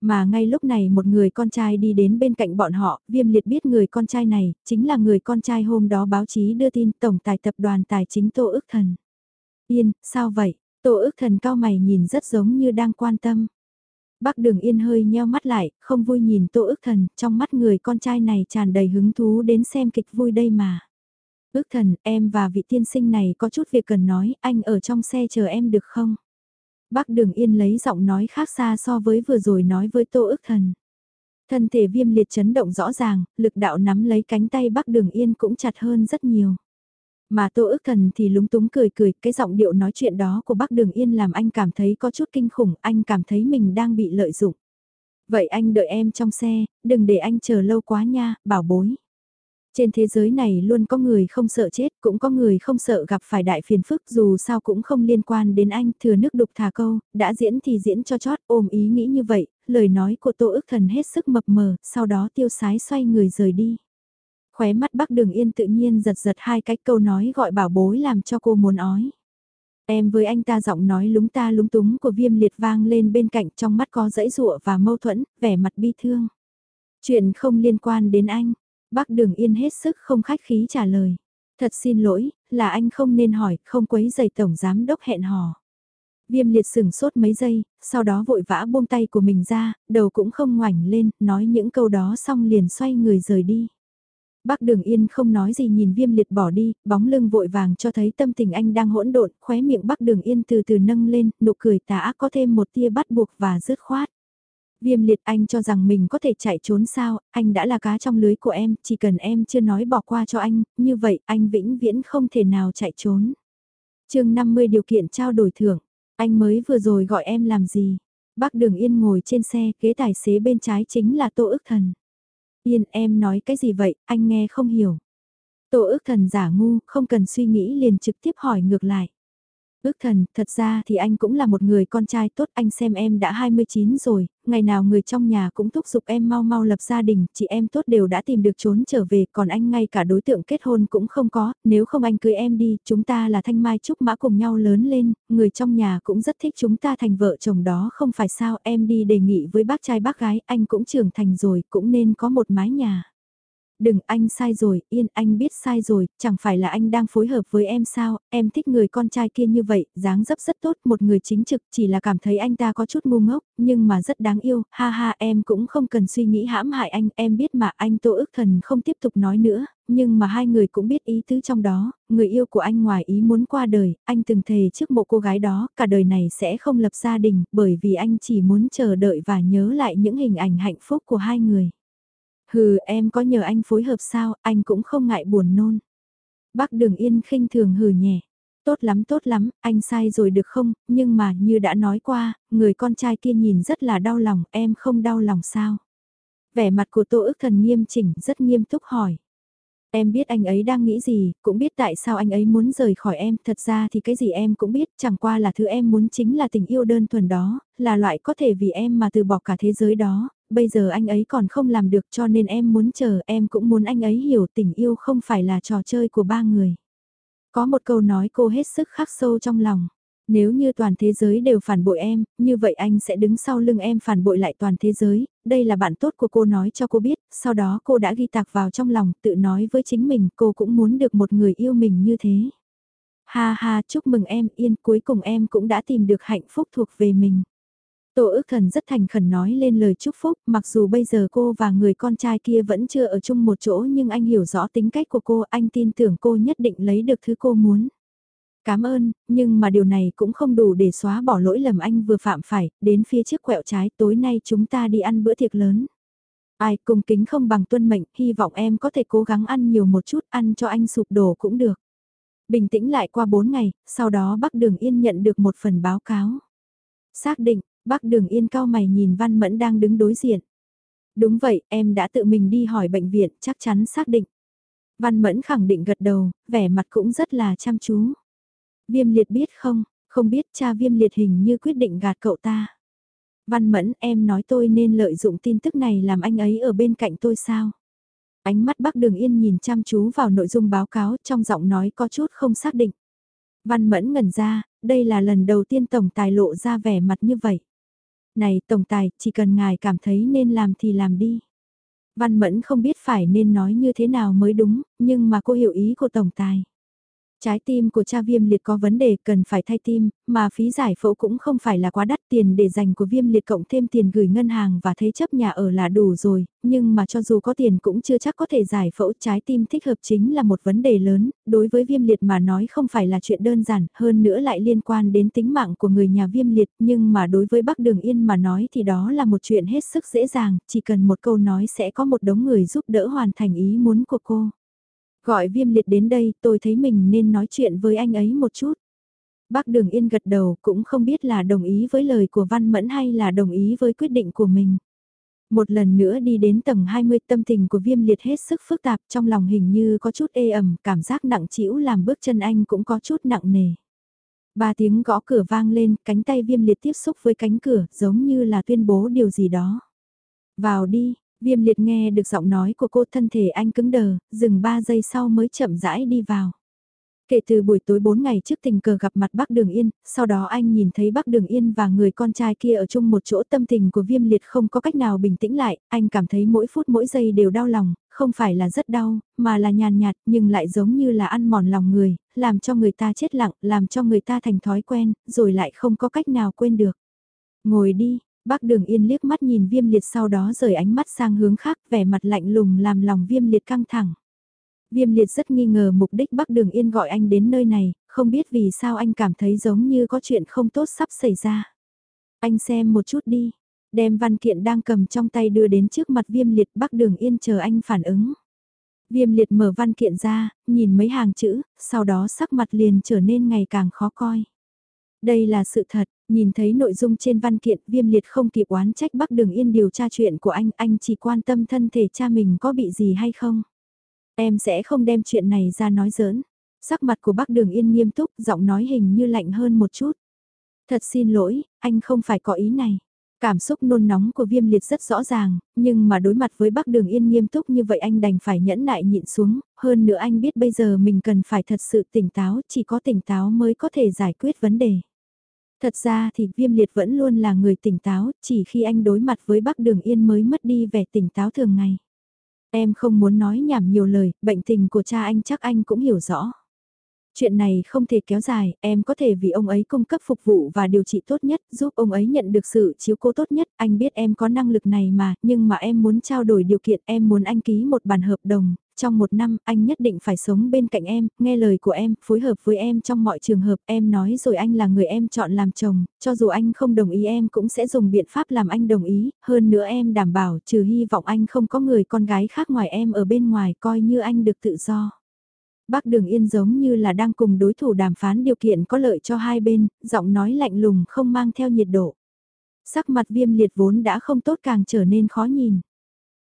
Mà ngay lúc này một người con trai đi đến bên cạnh bọn họ, viêm liệt biết người con trai này, chính là người con trai hôm đó báo chí đưa tin Tổng Tài Tập đoàn Tài chính Tô ức thần. Yên, sao vậy? Tô ức thần cao mày nhìn rất giống như đang quan tâm. Bác Đường Yên hơi nheo mắt lại, không vui nhìn Tô Ước thần, trong mắt người con trai này tràn đầy hứng thú đến xem kịch vui đây mà. Ước thần, em và vị tiên sinh này có chút việc cần nói, anh ở trong xe chờ em được không? Bác Đường Yên lấy giọng nói khác xa so với vừa rồi nói với Tô Ước thần. Thân thể viêm liệt chấn động rõ ràng, lực đạo nắm lấy cánh tay bác Đường Yên cũng chặt hơn rất nhiều. Mà Tô ước thần thì lúng túng cười cười, cái giọng điệu nói chuyện đó của bác Đường Yên làm anh cảm thấy có chút kinh khủng, anh cảm thấy mình đang bị lợi dụng. Vậy anh đợi em trong xe, đừng để anh chờ lâu quá nha, bảo bối. Trên thế giới này luôn có người không sợ chết, cũng có người không sợ gặp phải đại phiền phức dù sao cũng không liên quan đến anh, thừa nước đục thả câu, đã diễn thì diễn cho chót, ôm ý nghĩ như vậy, lời nói của Tô ức thần hết sức mập mờ, sau đó tiêu sái xoay người rời đi. Khóe mắt bác đường yên tự nhiên giật giật hai cái câu nói gọi bảo bối làm cho cô muốn ói. Em với anh ta giọng nói lúng ta lúng túng của viêm liệt vang lên bên cạnh trong mắt có dãy rụa và mâu thuẫn, vẻ mặt bi thương. Chuyện không liên quan đến anh, bác đường yên hết sức không khách khí trả lời. Thật xin lỗi, là anh không nên hỏi, không quấy giày tổng giám đốc hẹn hò. Viêm liệt sửng sốt mấy giây, sau đó vội vã buông tay của mình ra, đầu cũng không ngoảnh lên, nói những câu đó xong liền xoay người rời đi. Bác Đường Yên không nói gì nhìn viêm liệt bỏ đi, bóng lưng vội vàng cho thấy tâm tình anh đang hỗn độn, khóe miệng Bác Đường Yên từ từ nâng lên, nụ cười tà ác có thêm một tia bắt buộc và dứt khoát. Viêm liệt anh cho rằng mình có thể chạy trốn sao, anh đã là cá trong lưới của em, chỉ cần em chưa nói bỏ qua cho anh, như vậy anh vĩnh viễn không thể nào chạy trốn. chương 50 điều kiện trao đổi thưởng, anh mới vừa rồi gọi em làm gì? Bác Đường Yên ngồi trên xe, ghế tài xế bên trái chính là Tô ức thần. Yên em nói cái gì vậy, anh nghe không hiểu. Tổ ước thần giả ngu, không cần suy nghĩ liền trực tiếp hỏi ngược lại. Ước thần, thật ra thì anh cũng là một người con trai tốt, anh xem em đã 29 rồi, ngày nào người trong nhà cũng thúc giục em mau mau lập gia đình, chị em tốt đều đã tìm được trốn trở về, còn anh ngay cả đối tượng kết hôn cũng không có, nếu không anh cưới em đi, chúng ta là thanh mai trúc mã cùng nhau lớn lên, người trong nhà cũng rất thích chúng ta thành vợ chồng đó không phải sao, em đi đề nghị với bác trai bác gái, anh cũng trưởng thành rồi, cũng nên có một mái nhà. Đừng anh sai rồi, yên anh biết sai rồi, chẳng phải là anh đang phối hợp với em sao, em thích người con trai kia như vậy, dáng dấp rất tốt, một người chính trực, chỉ là cảm thấy anh ta có chút ngu ngốc, nhưng mà rất đáng yêu, ha ha em cũng không cần suy nghĩ hãm hại anh, em biết mà anh tô ức thần không tiếp tục nói nữa, nhưng mà hai người cũng biết ý tứ trong đó, người yêu của anh ngoài ý muốn qua đời, anh từng thề trước mộ cô gái đó, cả đời này sẽ không lập gia đình, bởi vì anh chỉ muốn chờ đợi và nhớ lại những hình ảnh hạnh phúc của hai người. Hừ em có nhờ anh phối hợp sao, anh cũng không ngại buồn nôn. Bác Đường Yên khinh thường hừ nhẹ. Tốt lắm tốt lắm, anh sai rồi được không, nhưng mà như đã nói qua, người con trai kia nhìn rất là đau lòng, em không đau lòng sao? Vẻ mặt của Tô ức thần nghiêm chỉnh, rất nghiêm túc hỏi. Em biết anh ấy đang nghĩ gì, cũng biết tại sao anh ấy muốn rời khỏi em, thật ra thì cái gì em cũng biết, chẳng qua là thứ em muốn chính là tình yêu đơn thuần đó, là loại có thể vì em mà từ bỏ cả thế giới đó, bây giờ anh ấy còn không làm được cho nên em muốn chờ, em cũng muốn anh ấy hiểu tình yêu không phải là trò chơi của ba người. Có một câu nói cô hết sức khắc sâu trong lòng. Nếu như toàn thế giới đều phản bội em, như vậy anh sẽ đứng sau lưng em phản bội lại toàn thế giới, đây là bạn tốt của cô nói cho cô biết, sau đó cô đã ghi tạc vào trong lòng, tự nói với chính mình cô cũng muốn được một người yêu mình như thế. Ha ha, chúc mừng em, yên, cuối cùng em cũng đã tìm được hạnh phúc thuộc về mình. Tô ước thần rất thành khẩn nói lên lời chúc phúc, mặc dù bây giờ cô và người con trai kia vẫn chưa ở chung một chỗ nhưng anh hiểu rõ tính cách của cô, anh tin tưởng cô nhất định lấy được thứ cô muốn. Cảm ơn, nhưng mà điều này cũng không đủ để xóa bỏ lỗi lầm anh vừa phạm phải, đến phía trước quẹo trái tối nay chúng ta đi ăn bữa tiệc lớn. Ai cùng kính không bằng tuân mệnh, hy vọng em có thể cố gắng ăn nhiều một chút, ăn cho anh sụp đổ cũng được. Bình tĩnh lại qua 4 ngày, sau đó Bắc Đường Yên nhận được một phần báo cáo. Xác định, bác Đường Yên cao mày nhìn Văn Mẫn đang đứng đối diện. Đúng vậy, em đã tự mình đi hỏi bệnh viện, chắc chắn xác định. Văn Mẫn khẳng định gật đầu, vẻ mặt cũng rất là chăm chú. Viêm liệt biết không, không biết cha viêm liệt hình như quyết định gạt cậu ta. Văn Mẫn em nói tôi nên lợi dụng tin tức này làm anh ấy ở bên cạnh tôi sao? Ánh mắt bác Đường Yên nhìn chăm chú vào nội dung báo cáo trong giọng nói có chút không xác định. Văn Mẫn ngẩn ra, đây là lần đầu tiên Tổng Tài lộ ra vẻ mặt như vậy. Này Tổng Tài, chỉ cần ngài cảm thấy nên làm thì làm đi. Văn Mẫn không biết phải nên nói như thế nào mới đúng, nhưng mà cô hiểu ý của Tổng Tài. Trái tim của cha viêm liệt có vấn đề cần phải thay tim, mà phí giải phẫu cũng không phải là quá đắt tiền để dành của viêm liệt cộng thêm tiền gửi ngân hàng và thế chấp nhà ở là đủ rồi, nhưng mà cho dù có tiền cũng chưa chắc có thể giải phẫu trái tim thích hợp chính là một vấn đề lớn, đối với viêm liệt mà nói không phải là chuyện đơn giản, hơn nữa lại liên quan đến tính mạng của người nhà viêm liệt, nhưng mà đối với Bắc Đường Yên mà nói thì đó là một chuyện hết sức dễ dàng, chỉ cần một câu nói sẽ có một đống người giúp đỡ hoàn thành ý muốn của cô. Gọi viêm liệt đến đây, tôi thấy mình nên nói chuyện với anh ấy một chút. Bác Đường Yên gật đầu cũng không biết là đồng ý với lời của Văn Mẫn hay là đồng ý với quyết định của mình. Một lần nữa đi đến tầng 20 tâm tình của viêm liệt hết sức phức tạp trong lòng hình như có chút ê ẩm, cảm giác nặng trĩu làm bước chân anh cũng có chút nặng nề. Ba tiếng gõ cửa vang lên, cánh tay viêm liệt tiếp xúc với cánh cửa giống như là tuyên bố điều gì đó. Vào đi, Viêm liệt nghe được giọng nói của cô thân thể anh cứng đờ, dừng 3 giây sau mới chậm rãi đi vào. Kể từ buổi tối 4 ngày trước tình cờ gặp mặt bác Đường Yên, sau đó anh nhìn thấy bác Đường Yên và người con trai kia ở chung một chỗ tâm tình của viêm liệt không có cách nào bình tĩnh lại, anh cảm thấy mỗi phút mỗi giây đều đau lòng, không phải là rất đau, mà là nhàn nhạt nhưng lại giống như là ăn mòn lòng người, làm cho người ta chết lặng, làm cho người ta thành thói quen, rồi lại không có cách nào quên được. Ngồi đi, Bác Đường Yên liếc mắt nhìn viêm liệt sau đó rời ánh mắt sang hướng khác vẻ mặt lạnh lùng làm lòng viêm liệt căng thẳng. Viêm liệt rất nghi ngờ mục đích Bắc Đường Yên gọi anh đến nơi này, không biết vì sao anh cảm thấy giống như có chuyện không tốt sắp xảy ra. Anh xem một chút đi, đem văn kiện đang cầm trong tay đưa đến trước mặt viêm liệt Bắc Đường Yên chờ anh phản ứng. Viêm liệt mở văn kiện ra, nhìn mấy hàng chữ, sau đó sắc mặt liền trở nên ngày càng khó coi. Đây là sự thật, Nhìn thấy nội dung trên văn kiện viêm liệt không kịp oán trách Bắc Đường Yên điều tra chuyện của anh, anh chỉ quan tâm thân thể cha mình có bị gì hay không. Em sẽ không đem chuyện này ra nói giỡn. Sắc mặt của Bắc Đường Yên nghiêm túc, giọng nói hình như lạnh hơn một chút. Thật xin lỗi, anh không phải có ý này. Cảm xúc nôn nóng của viêm liệt rất rõ ràng, nhưng mà đối mặt với Bắc Đường Yên nghiêm túc như vậy anh đành phải nhẫn nại nhịn xuống, hơn nữa anh biết bây giờ mình cần phải thật sự tỉnh táo, chỉ có tỉnh táo mới có thể giải quyết vấn đề. Thật ra thì viêm liệt vẫn luôn là người tỉnh táo, chỉ khi anh đối mặt với Bắc Đường Yên mới mất đi vẻ tỉnh táo thường ngày. Em không muốn nói nhảm nhiều lời, bệnh tình của cha anh chắc anh cũng hiểu rõ. Chuyện này không thể kéo dài, em có thể vì ông ấy cung cấp phục vụ và điều trị tốt nhất, giúp ông ấy nhận được sự chiếu cố tốt nhất, anh biết em có năng lực này mà, nhưng mà em muốn trao đổi điều kiện, em muốn anh ký một bản hợp đồng, trong một năm, anh nhất định phải sống bên cạnh em, nghe lời của em, phối hợp với em trong mọi trường hợp, em nói rồi anh là người em chọn làm chồng, cho dù anh không đồng ý em cũng sẽ dùng biện pháp làm anh đồng ý, hơn nữa em đảm bảo trừ hy vọng anh không có người con gái khác ngoài em ở bên ngoài coi như anh được tự do. Bác Đường Yên giống như là đang cùng đối thủ đàm phán điều kiện có lợi cho hai bên, giọng nói lạnh lùng không mang theo nhiệt độ. Sắc mặt viêm liệt vốn đã không tốt càng trở nên khó nhìn.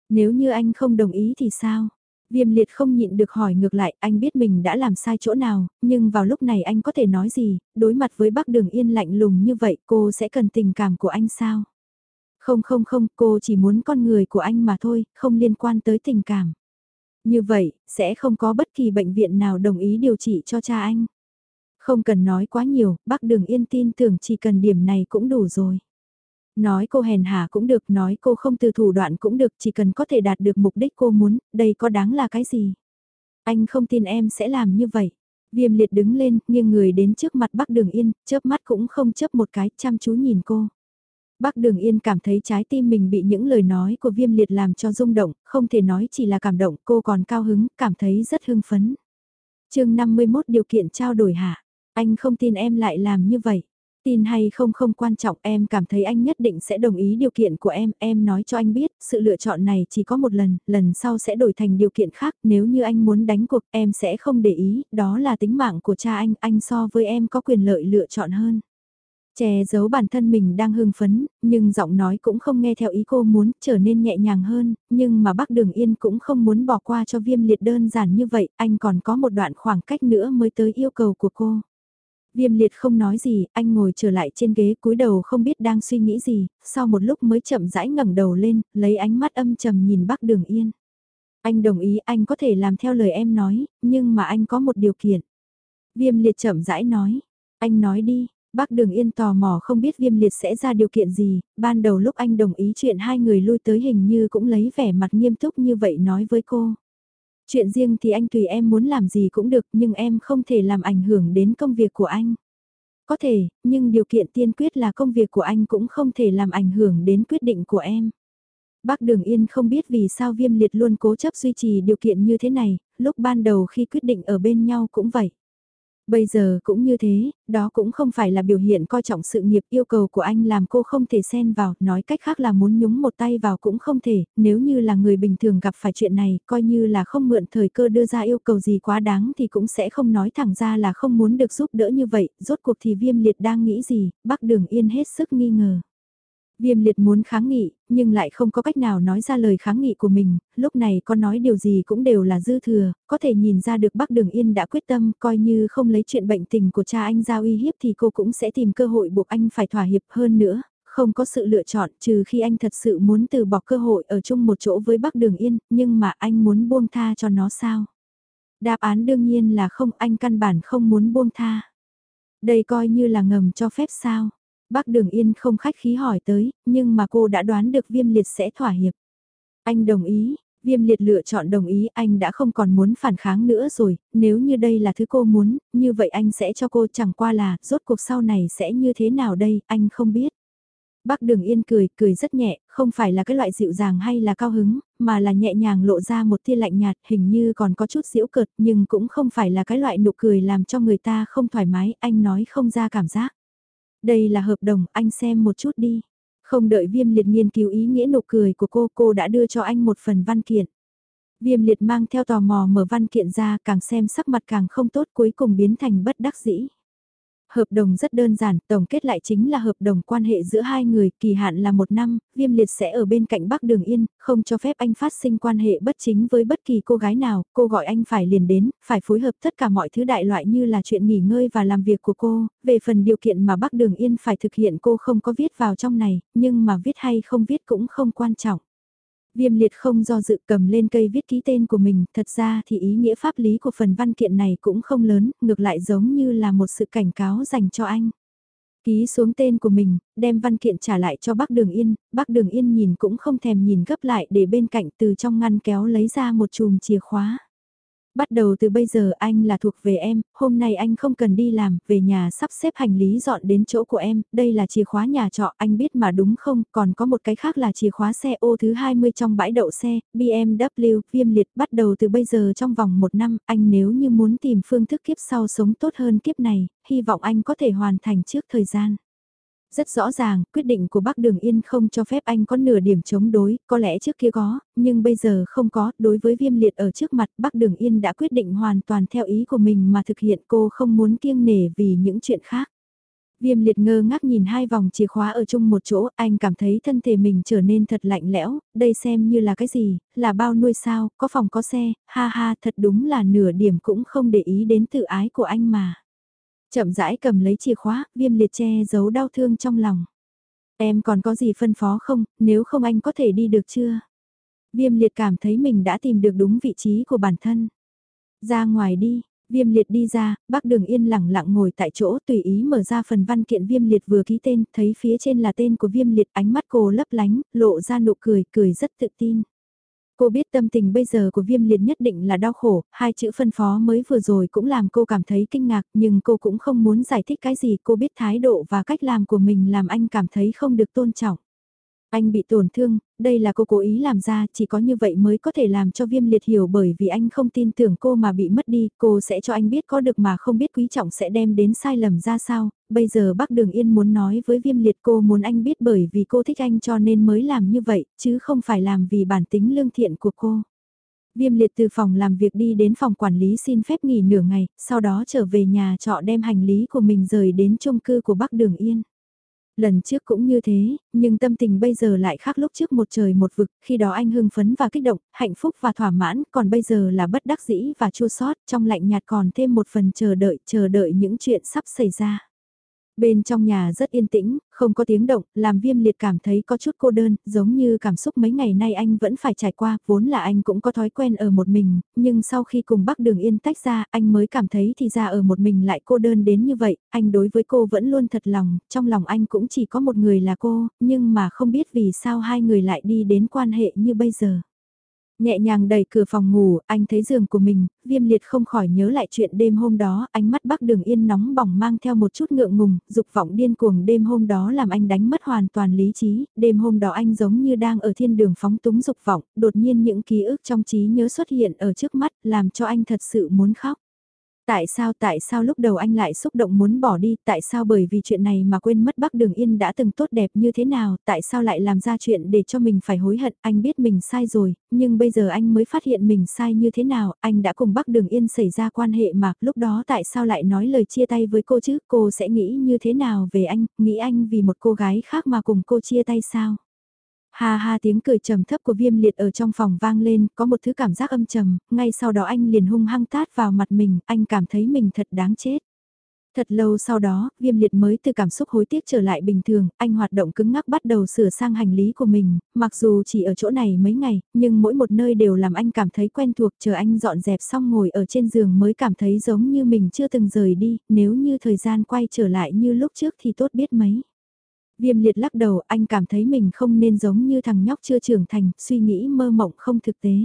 Nếu như anh không đồng ý thì sao? Viêm liệt không nhịn được hỏi ngược lại, anh biết mình đã làm sai chỗ nào, nhưng vào lúc này anh có thể nói gì, đối mặt với bác đường yên lạnh lùng như vậy cô sẽ cần tình cảm của anh sao? Không không không, cô chỉ muốn con người của anh mà thôi, không liên quan tới tình cảm. Như vậy, sẽ không có bất kỳ bệnh viện nào đồng ý điều trị cho cha anh. Không cần nói quá nhiều, bác Đường Yên tin tưởng chỉ cần điểm này cũng đủ rồi. Nói cô hèn hà cũng được, nói cô không từ thủ đoạn cũng được, chỉ cần có thể đạt được mục đích cô muốn, đây có đáng là cái gì? Anh không tin em sẽ làm như vậy. Viêm liệt đứng lên, nghiêng người đến trước mặt bác Đường Yên, chớp mắt cũng không chớp một cái, chăm chú nhìn cô. Bác Đường Yên cảm thấy trái tim mình bị những lời nói của viêm liệt làm cho rung động, không thể nói chỉ là cảm động, cô còn cao hứng, cảm thấy rất hưng phấn. chương 51 điều kiện trao đổi hả? anh không tin em lại làm như vậy. Tin hay không không quan trọng em cảm thấy anh nhất định sẽ đồng ý điều kiện của em, em nói cho anh biết, sự lựa chọn này chỉ có một lần, lần sau sẽ đổi thành điều kiện khác, nếu như anh muốn đánh cuộc em sẽ không để ý, đó là tính mạng của cha anh, anh so với em có quyền lợi lựa chọn hơn. Che giấu bản thân mình đang hưng phấn, nhưng giọng nói cũng không nghe theo ý cô muốn, trở nên nhẹ nhàng hơn, nhưng mà bác Đường Yên cũng không muốn bỏ qua cho viêm liệt đơn giản như vậy, anh còn có một đoạn khoảng cách nữa mới tới yêu cầu của cô. Viêm liệt không nói gì, anh ngồi trở lại trên ghế cúi đầu không biết đang suy nghĩ gì, sau một lúc mới chậm rãi ngẩng đầu lên, lấy ánh mắt âm trầm nhìn bác Đường Yên. Anh đồng ý anh có thể làm theo lời em nói, nhưng mà anh có một điều kiện. Viêm liệt chậm rãi nói, anh nói đi, Bác Đường Yên tò mò không biết viêm liệt sẽ ra điều kiện gì, ban đầu lúc anh đồng ý chuyện hai người lui tới hình như cũng lấy vẻ mặt nghiêm túc như vậy nói với cô. Chuyện riêng thì anh tùy em muốn làm gì cũng được nhưng em không thể làm ảnh hưởng đến công việc của anh. Có thể, nhưng điều kiện tiên quyết là công việc của anh cũng không thể làm ảnh hưởng đến quyết định của em. Bác Đường Yên không biết vì sao viêm liệt luôn cố chấp duy trì điều kiện như thế này, lúc ban đầu khi quyết định ở bên nhau cũng vậy. Bây giờ cũng như thế, đó cũng không phải là biểu hiện coi trọng sự nghiệp yêu cầu của anh làm cô không thể xen vào, nói cách khác là muốn nhúng một tay vào cũng không thể, nếu như là người bình thường gặp phải chuyện này, coi như là không mượn thời cơ đưa ra yêu cầu gì quá đáng thì cũng sẽ không nói thẳng ra là không muốn được giúp đỡ như vậy, rốt cuộc thì viêm liệt đang nghĩ gì, bác đường yên hết sức nghi ngờ. Viêm liệt muốn kháng nghị, nhưng lại không có cách nào nói ra lời kháng nghị của mình, lúc này có nói điều gì cũng đều là dư thừa, có thể nhìn ra được bác Đường Yên đã quyết tâm coi như không lấy chuyện bệnh tình của cha anh ra uy hiếp thì cô cũng sẽ tìm cơ hội buộc anh phải thỏa hiệp hơn nữa, không có sự lựa chọn trừ khi anh thật sự muốn từ bỏ cơ hội ở chung một chỗ với bác Đường Yên, nhưng mà anh muốn buông tha cho nó sao? Đáp án đương nhiên là không, anh căn bản không muốn buông tha. Đây coi như là ngầm cho phép sao? Bác Đường Yên không khách khí hỏi tới, nhưng mà cô đã đoán được viêm liệt sẽ thỏa hiệp. Anh đồng ý, viêm liệt lựa chọn đồng ý anh đã không còn muốn phản kháng nữa rồi, nếu như đây là thứ cô muốn, như vậy anh sẽ cho cô chẳng qua là, rốt cuộc sau này sẽ như thế nào đây, anh không biết. Bác Đường Yên cười, cười rất nhẹ, không phải là cái loại dịu dàng hay là cao hứng, mà là nhẹ nhàng lộ ra một tia lạnh nhạt, hình như còn có chút giễu cợt, nhưng cũng không phải là cái loại nụ cười làm cho người ta không thoải mái, anh nói không ra cảm giác. Đây là hợp đồng, anh xem một chút đi. Không đợi viêm liệt nghiên cứu ý nghĩa nụ cười của cô, cô đã đưa cho anh một phần văn kiện. Viêm liệt mang theo tò mò mở văn kiện ra càng xem sắc mặt càng không tốt cuối cùng biến thành bất đắc dĩ. Hợp đồng rất đơn giản, tổng kết lại chính là hợp đồng quan hệ giữa hai người, kỳ hạn là một năm, viêm liệt sẽ ở bên cạnh Bắc Đường Yên, không cho phép anh phát sinh quan hệ bất chính với bất kỳ cô gái nào, cô gọi anh phải liền đến, phải phối hợp tất cả mọi thứ đại loại như là chuyện nghỉ ngơi và làm việc của cô, về phần điều kiện mà Bắc Đường Yên phải thực hiện cô không có viết vào trong này, nhưng mà viết hay không viết cũng không quan trọng. Viêm liệt không do dự cầm lên cây viết ký tên của mình, thật ra thì ý nghĩa pháp lý của phần văn kiện này cũng không lớn, ngược lại giống như là một sự cảnh cáo dành cho anh. Ký xuống tên của mình, đem văn kiện trả lại cho bác Đường Yên, bác Đường Yên nhìn cũng không thèm nhìn gấp lại để bên cạnh từ trong ngăn kéo lấy ra một chùm chìa khóa. Bắt đầu từ bây giờ anh là thuộc về em, hôm nay anh không cần đi làm, về nhà sắp xếp hành lý dọn đến chỗ của em, đây là chìa khóa nhà trọ, anh biết mà đúng không, còn có một cái khác là chìa khóa xe ô thứ 20 trong bãi đậu xe, BMW, viêm liệt, bắt đầu từ bây giờ trong vòng một năm, anh nếu như muốn tìm phương thức kiếp sau sống tốt hơn kiếp này, hy vọng anh có thể hoàn thành trước thời gian. Rất rõ ràng, quyết định của Bắc Đường Yên không cho phép anh có nửa điểm chống đối, có lẽ trước kia có, nhưng bây giờ không có, đối với viêm liệt ở trước mặt Bắc Đường Yên đã quyết định hoàn toàn theo ý của mình mà thực hiện cô không muốn kiêng nể vì những chuyện khác. Viêm liệt ngơ ngác nhìn hai vòng chìa khóa ở chung một chỗ, anh cảm thấy thân thể mình trở nên thật lạnh lẽo, đây xem như là cái gì, là bao nuôi sao, có phòng có xe, ha ha thật đúng là nửa điểm cũng không để ý đến tự ái của anh mà. Chậm rãi cầm lấy chìa khóa, viêm liệt che giấu đau thương trong lòng. Em còn có gì phân phó không, nếu không anh có thể đi được chưa? Viêm liệt cảm thấy mình đã tìm được đúng vị trí của bản thân. Ra ngoài đi, viêm liệt đi ra, bác đường yên lặng lặng ngồi tại chỗ tùy ý mở ra phần văn kiện viêm liệt vừa ký tên, thấy phía trên là tên của viêm liệt ánh mắt cô lấp lánh, lộ ra nụ cười, cười rất tự tin. Cô biết tâm tình bây giờ của viêm liệt nhất định là đau khổ, hai chữ phân phó mới vừa rồi cũng làm cô cảm thấy kinh ngạc nhưng cô cũng không muốn giải thích cái gì cô biết thái độ và cách làm của mình làm anh cảm thấy không được tôn trọng. Anh bị tổn thương, đây là cô cố ý làm ra, chỉ có như vậy mới có thể làm cho viêm liệt hiểu bởi vì anh không tin tưởng cô mà bị mất đi, cô sẽ cho anh biết có được mà không biết quý trọng sẽ đem đến sai lầm ra sao, bây giờ bác Đường Yên muốn nói với viêm liệt cô muốn anh biết bởi vì cô thích anh cho nên mới làm như vậy, chứ không phải làm vì bản tính lương thiện của cô. Viêm liệt từ phòng làm việc đi đến phòng quản lý xin phép nghỉ nửa ngày, sau đó trở về nhà trọ đem hành lý của mình rời đến chung cư của bác Đường Yên. Lần trước cũng như thế, nhưng tâm tình bây giờ lại khác lúc trước một trời một vực, khi đó anh hưng phấn và kích động, hạnh phúc và thỏa mãn, còn bây giờ là bất đắc dĩ và chua sót, trong lạnh nhạt còn thêm một phần chờ đợi, chờ đợi những chuyện sắp xảy ra. Bên trong nhà rất yên tĩnh, không có tiếng động, làm viêm liệt cảm thấy có chút cô đơn, giống như cảm xúc mấy ngày nay anh vẫn phải trải qua, vốn là anh cũng có thói quen ở một mình, nhưng sau khi cùng bác đường yên tách ra, anh mới cảm thấy thì ra ở một mình lại cô đơn đến như vậy, anh đối với cô vẫn luôn thật lòng, trong lòng anh cũng chỉ có một người là cô, nhưng mà không biết vì sao hai người lại đi đến quan hệ như bây giờ. Nhẹ nhàng đẩy cửa phòng ngủ, anh thấy giường của mình, viêm liệt không khỏi nhớ lại chuyện đêm hôm đó, ánh mắt bắc đường yên nóng bỏng mang theo một chút ngượng ngùng, dục vọng điên cuồng đêm hôm đó làm anh đánh mất hoàn toàn lý trí, đêm hôm đó anh giống như đang ở thiên đường phóng túng dục vọng, đột nhiên những ký ức trong trí nhớ xuất hiện ở trước mắt, làm cho anh thật sự muốn khóc. Tại sao tại sao lúc đầu anh lại xúc động muốn bỏ đi, tại sao bởi vì chuyện này mà quên mất Bắc Đường Yên đã từng tốt đẹp như thế nào, tại sao lại làm ra chuyện để cho mình phải hối hận, anh biết mình sai rồi, nhưng bây giờ anh mới phát hiện mình sai như thế nào, anh đã cùng Bắc Đường Yên xảy ra quan hệ mà, lúc đó tại sao lại nói lời chia tay với cô chứ, cô sẽ nghĩ như thế nào về anh, nghĩ anh vì một cô gái khác mà cùng cô chia tay sao? Ha ha tiếng cười trầm thấp của viêm liệt ở trong phòng vang lên, có một thứ cảm giác âm trầm, ngay sau đó anh liền hung hăng tát vào mặt mình, anh cảm thấy mình thật đáng chết. Thật lâu sau đó, viêm liệt mới từ cảm xúc hối tiếc trở lại bình thường, anh hoạt động cứng ngắc bắt đầu sửa sang hành lý của mình, mặc dù chỉ ở chỗ này mấy ngày, nhưng mỗi một nơi đều làm anh cảm thấy quen thuộc, chờ anh dọn dẹp xong ngồi ở trên giường mới cảm thấy giống như mình chưa từng rời đi, nếu như thời gian quay trở lại như lúc trước thì tốt biết mấy. Viêm liệt lắc đầu anh cảm thấy mình không nên giống như thằng nhóc chưa trưởng thành, suy nghĩ mơ mộng không thực tế.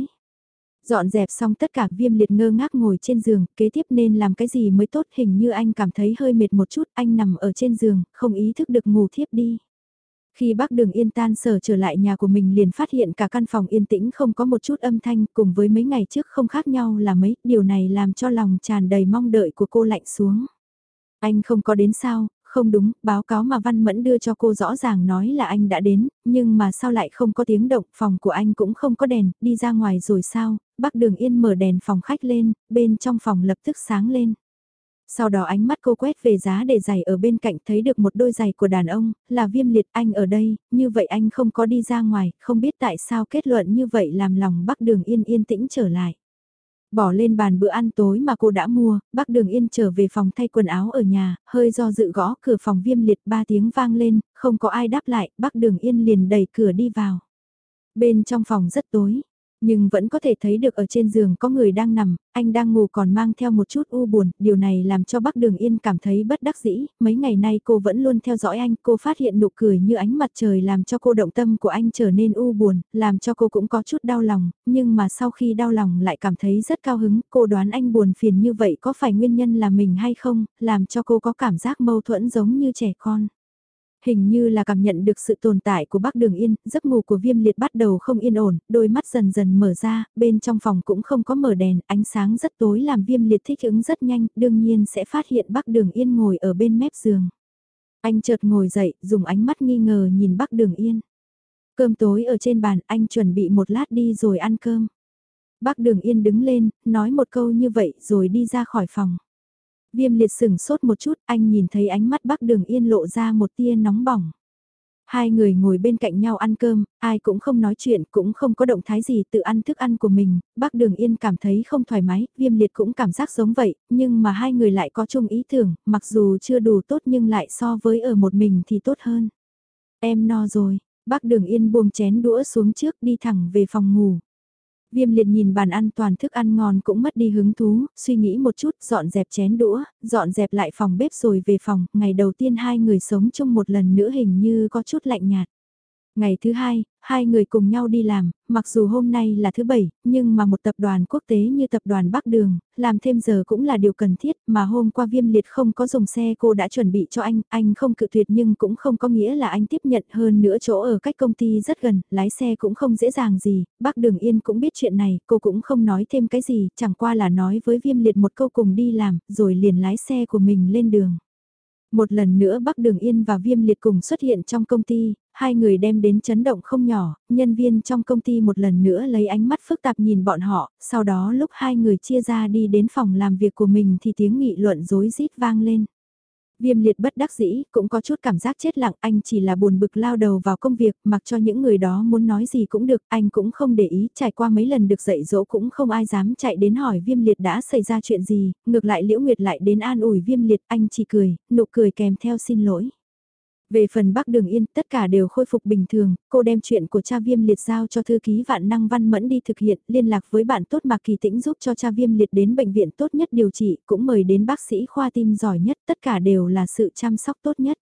Dọn dẹp xong tất cả viêm liệt ngơ ngác ngồi trên giường, kế tiếp nên làm cái gì mới tốt hình như anh cảm thấy hơi mệt một chút, anh nằm ở trên giường, không ý thức được ngủ thiếp đi. Khi bác đường yên tan sở trở lại nhà của mình liền phát hiện cả căn phòng yên tĩnh không có một chút âm thanh cùng với mấy ngày trước không khác nhau là mấy, điều này làm cho lòng tràn đầy mong đợi của cô lạnh xuống. Anh không có đến sao, không đúng, báo cáo mà Văn Mẫn đưa cho cô rõ ràng nói là anh đã đến, nhưng mà sao lại không có tiếng động, phòng của anh cũng không có đèn, đi ra ngoài rồi sao, bác Đường Yên mở đèn phòng khách lên, bên trong phòng lập tức sáng lên. Sau đó ánh mắt cô quét về giá để giày ở bên cạnh thấy được một đôi giày của đàn ông, là viêm liệt anh ở đây, như vậy anh không có đi ra ngoài, không biết tại sao kết luận như vậy làm lòng bác Đường Yên yên tĩnh trở lại. Bỏ lên bàn bữa ăn tối mà cô đã mua, bác Đường Yên trở về phòng thay quần áo ở nhà, hơi do dự gõ cửa phòng viêm liệt ba tiếng vang lên, không có ai đáp lại, bác Đường Yên liền đẩy cửa đi vào. Bên trong phòng rất tối, nhưng vẫn có thể thấy được ở trên giường có người đang nằm, anh đang ngủ còn mang theo một chút u buồn, điều này làm cho bác Đường Yên cảm thấy bất đắc dĩ, mấy ngày nay cô vẫn luôn theo dõi anh, cô phát hiện nụ cười như ánh mặt trời làm cho cô động tâm của anh trở nên u buồn, làm cho cô cũng có chút đau lòng, nhưng mà sau khi đau lòng lại cảm thấy rất cao hứng, cô đoán anh buồn phiền như vậy có phải nguyên nhân là mình hay không, làm cho cô có cảm giác mâu thuẫn giống như trẻ con. Hình như là cảm nhận được sự tồn tại của bác Đường Yên, giấc ngủ của viêm liệt bắt đầu không yên ổn, đôi mắt dần dần mở ra, bên trong phòng cũng không có mở đèn, ánh sáng rất tối làm viêm liệt thích ứng rất nhanh, đương nhiên sẽ phát hiện bác Đường Yên ngồi ở bên mép giường. Anh chợt ngồi dậy, dùng ánh mắt nghi ngờ nhìn bác Đường Yên. Cơm tối ở trên bàn, anh chuẩn bị một lát đi rồi ăn cơm. Bác Đường Yên đứng lên, nói một câu như vậy rồi đi ra khỏi phòng. Viêm liệt sửng sốt một chút, anh nhìn thấy ánh mắt bác đường yên lộ ra một tia nóng bỏng. Hai người ngồi bên cạnh nhau ăn cơm, ai cũng không nói chuyện, cũng không có động thái gì tự ăn thức ăn của mình, bác Đường Yên cảm thấy không thoải mái, viêm liệt cũng cảm giác giống vậy, nhưng mà hai người lại có chung ý tưởng, mặc dù chưa đủ tốt nhưng lại so với ở một mình thì tốt hơn. Em no rồi, bác Đường Yên buông chén đũa xuống trước đi thẳng về phòng ngủ. Viêm liệt nhìn bàn ăn toàn thức ăn ngon cũng mất đi hứng thú, suy nghĩ một chút, dọn dẹp chén đũa, dọn dẹp lại phòng bếp rồi về phòng, ngày đầu tiên hai người sống chung một lần nữa hình như có chút lạnh nhạt. Ngày thứ hai, hai người cùng nhau đi làm, mặc dù hôm nay là thứ bảy, nhưng mà một tập đoàn quốc tế như tập đoàn Bắc Đường, làm thêm giờ cũng là điều cần thiết, mà hôm qua viêm liệt không có dùng xe cô đã chuẩn bị cho anh, anh không cự tuyệt nhưng cũng không có nghĩa là anh tiếp nhận hơn nữa chỗ ở cách công ty rất gần, lái xe cũng không dễ dàng gì, Bắc Đường Yên cũng biết chuyện này, cô cũng không nói thêm cái gì, chẳng qua là nói với viêm liệt một câu cùng đi làm, rồi liền lái xe của mình lên đường. Một lần nữa Bắc Đường Yên và Viêm Liệt cùng xuất hiện trong công ty, hai người đem đến chấn động không nhỏ, nhân viên trong công ty một lần nữa lấy ánh mắt phức tạp nhìn bọn họ, sau đó lúc hai người chia ra đi đến phòng làm việc của mình thì tiếng nghị luận rối rít vang lên. Viêm liệt bất đắc dĩ, cũng có chút cảm giác chết lặng, anh chỉ là buồn bực lao đầu vào công việc, mặc cho những người đó muốn nói gì cũng được, anh cũng không để ý, trải qua mấy lần được dạy dỗ cũng không ai dám chạy đến hỏi viêm liệt đã xảy ra chuyện gì, ngược lại liễu nguyệt lại đến an ủi viêm liệt, anh chỉ cười, nụ cười kèm theo xin lỗi. Về phần Bắc Đường Yên, tất cả đều khôi phục bình thường, cô đem chuyện của cha viêm liệt giao cho thư ký vạn năng văn mẫn đi thực hiện, liên lạc với bạn tốt Mạc Kỳ Tĩnh giúp cho cha viêm liệt đến bệnh viện tốt nhất điều trị, cũng mời đến bác sĩ khoa tim giỏi nhất, tất cả đều là sự chăm sóc tốt nhất.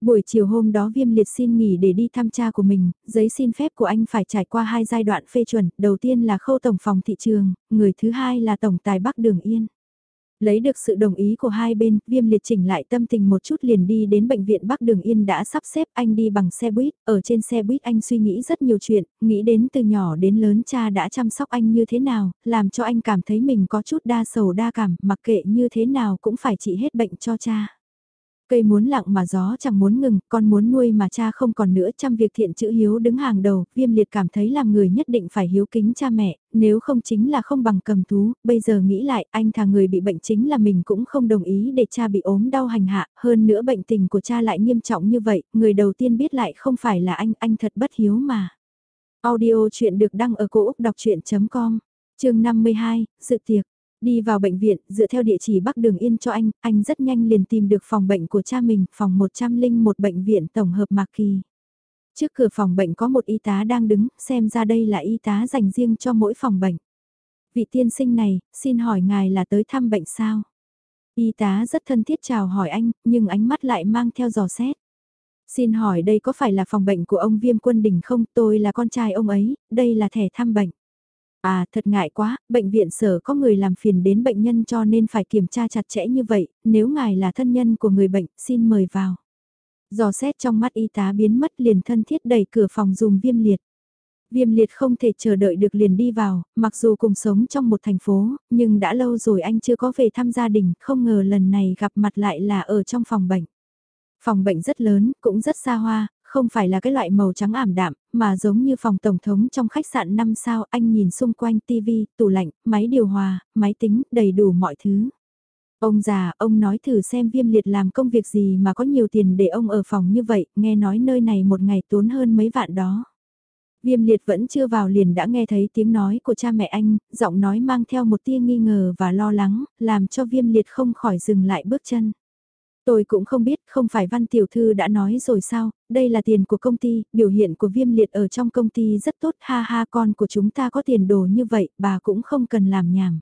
Buổi chiều hôm đó viêm liệt xin nghỉ để đi thăm cha của mình, giấy xin phép của anh phải trải qua hai giai đoạn phê chuẩn, đầu tiên là khâu tổng phòng thị trường, người thứ hai là tổng tài Bắc Đường Yên. Lấy được sự đồng ý của hai bên, viêm liệt chỉnh lại tâm tình một chút liền đi đến bệnh viện Bắc Đường Yên đã sắp xếp anh đi bằng xe buýt, ở trên xe buýt anh suy nghĩ rất nhiều chuyện, nghĩ đến từ nhỏ đến lớn cha đã chăm sóc anh như thế nào, làm cho anh cảm thấy mình có chút đa sầu đa cảm, mặc kệ như thế nào cũng phải trị hết bệnh cho cha. Cây muốn lặng mà gió chẳng muốn ngừng, con muốn nuôi mà cha không còn nữa trăm việc thiện chữ hiếu đứng hàng đầu, viêm liệt cảm thấy làm người nhất định phải hiếu kính cha mẹ, nếu không chính là không bằng cầm thú, bây giờ nghĩ lại anh thà người bị bệnh chính là mình cũng không đồng ý để cha bị ốm đau hành hạ, hơn nữa bệnh tình của cha lại nghiêm trọng như vậy, người đầu tiên biết lại không phải là anh, anh thật bất hiếu mà. Audio chuyện được đăng ở cổ Úc đọc chuyện.com, chương 52, sự tiệc. Đi vào bệnh viện, dựa theo địa chỉ Bắc Đường Yên cho anh, anh rất nhanh liền tìm được phòng bệnh của cha mình, phòng 101 bệnh viện tổng hợp Mạc Kỳ. Trước cửa phòng bệnh có một y tá đang đứng, xem ra đây là y tá dành riêng cho mỗi phòng bệnh. Vị tiên sinh này, xin hỏi ngài là tới thăm bệnh sao? Y tá rất thân thiết chào hỏi anh, nhưng ánh mắt lại mang theo dò xét. Xin hỏi đây có phải là phòng bệnh của ông Viêm Quân Đình không? Tôi là con trai ông ấy, đây là thẻ thăm bệnh. À thật ngại quá, bệnh viện sở có người làm phiền đến bệnh nhân cho nên phải kiểm tra chặt chẽ như vậy, nếu ngài là thân nhân của người bệnh, xin mời vào. Giò xét trong mắt y tá biến mất liền thân thiết đẩy cửa phòng dùng viêm liệt. Viêm liệt không thể chờ đợi được liền đi vào, mặc dù cùng sống trong một thành phố, nhưng đã lâu rồi anh chưa có về thăm gia đình, không ngờ lần này gặp mặt lại là ở trong phòng bệnh. Phòng bệnh rất lớn, cũng rất xa hoa, không phải là cái loại màu trắng ảm đạm, mà giống như phòng tổng thống trong khách sạn 5 sao anh nhìn xung quanh tivi, tủ lạnh, máy điều hòa, máy tính, đầy đủ mọi thứ. Ông già, ông nói thử xem viêm liệt làm công việc gì mà có nhiều tiền để ông ở phòng như vậy, nghe nói nơi này một ngày tốn hơn mấy vạn đó. Viêm liệt vẫn chưa vào liền đã nghe thấy tiếng nói của cha mẹ anh, giọng nói mang theo một tia nghi ngờ và lo lắng, làm cho viêm liệt không khỏi dừng lại bước chân. Tôi cũng không biết, không phải văn tiểu thư đã nói rồi sao, đây là tiền của công ty, biểu hiện của viêm liệt ở trong công ty rất tốt, ha ha con của chúng ta có tiền đồ như vậy, bà cũng không cần làm nhảm.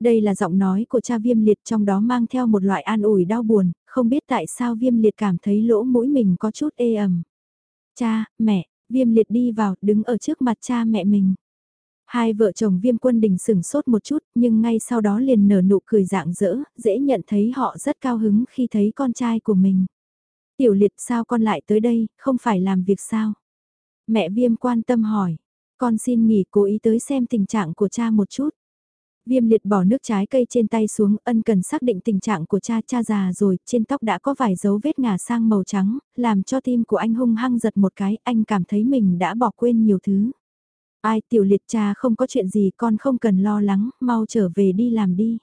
Đây là giọng nói của cha viêm liệt trong đó mang theo một loại an ủi đau buồn, không biết tại sao viêm liệt cảm thấy lỗ mũi mình có chút ê ẩm. Cha, mẹ, viêm liệt đi vào, đứng ở trước mặt cha mẹ mình. Hai vợ chồng viêm quân đình sửng sốt một chút, nhưng ngay sau đó liền nở nụ cười dạng dỡ, dễ nhận thấy họ rất cao hứng khi thấy con trai của mình. Tiểu liệt sao con lại tới đây, không phải làm việc sao? Mẹ viêm quan tâm hỏi, con xin nghỉ cố ý tới xem tình trạng của cha một chút. Viêm liệt bỏ nước trái cây trên tay xuống, ân cần xác định tình trạng của cha, cha già rồi, trên tóc đã có vài dấu vết ngả sang màu trắng, làm cho tim của anh hung hăng giật một cái, anh cảm thấy mình đã bỏ quên nhiều thứ. Ai tiểu liệt cha không có chuyện gì con không cần lo lắng, mau trở về đi làm đi.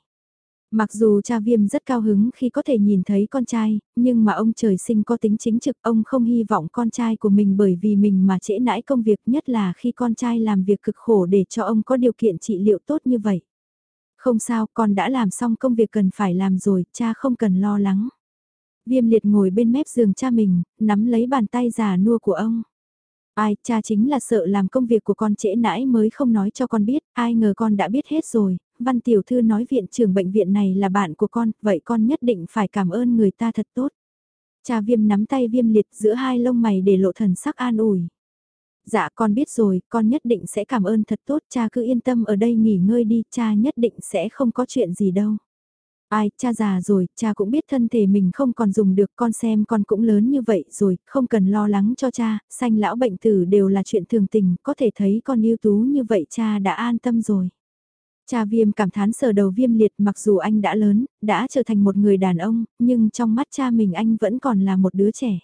Mặc dù cha viêm rất cao hứng khi có thể nhìn thấy con trai, nhưng mà ông trời sinh có tính chính trực, ông không hy vọng con trai của mình bởi vì mình mà trễ nãi công việc nhất là khi con trai làm việc cực khổ để cho ông có điều kiện trị liệu tốt như vậy. Không sao, con đã làm xong công việc cần phải làm rồi, cha không cần lo lắng. Viêm liệt ngồi bên mép giường cha mình, nắm lấy bàn tay già nua của ông. Ai, cha chính là sợ làm công việc của con trễ nãi mới không nói cho con biết, ai ngờ con đã biết hết rồi, văn tiểu thư nói viện trưởng bệnh viện này là bạn của con, vậy con nhất định phải cảm ơn người ta thật tốt. Cha viêm nắm tay viêm liệt giữa hai lông mày để lộ thần sắc an ủi. Dạ con biết rồi, con nhất định sẽ cảm ơn thật tốt, cha cứ yên tâm ở đây nghỉ ngơi đi, cha nhất định sẽ không có chuyện gì đâu. Ai, cha già rồi, cha cũng biết thân thể mình không còn dùng được, con xem con cũng lớn như vậy rồi, không cần lo lắng cho cha, sanh lão bệnh tử đều là chuyện thường tình, có thể thấy con ưu tú như vậy cha đã an tâm rồi. Cha viêm cảm thán sờ đầu viêm liệt mặc dù anh đã lớn, đã trở thành một người đàn ông, nhưng trong mắt cha mình anh vẫn còn là một đứa trẻ.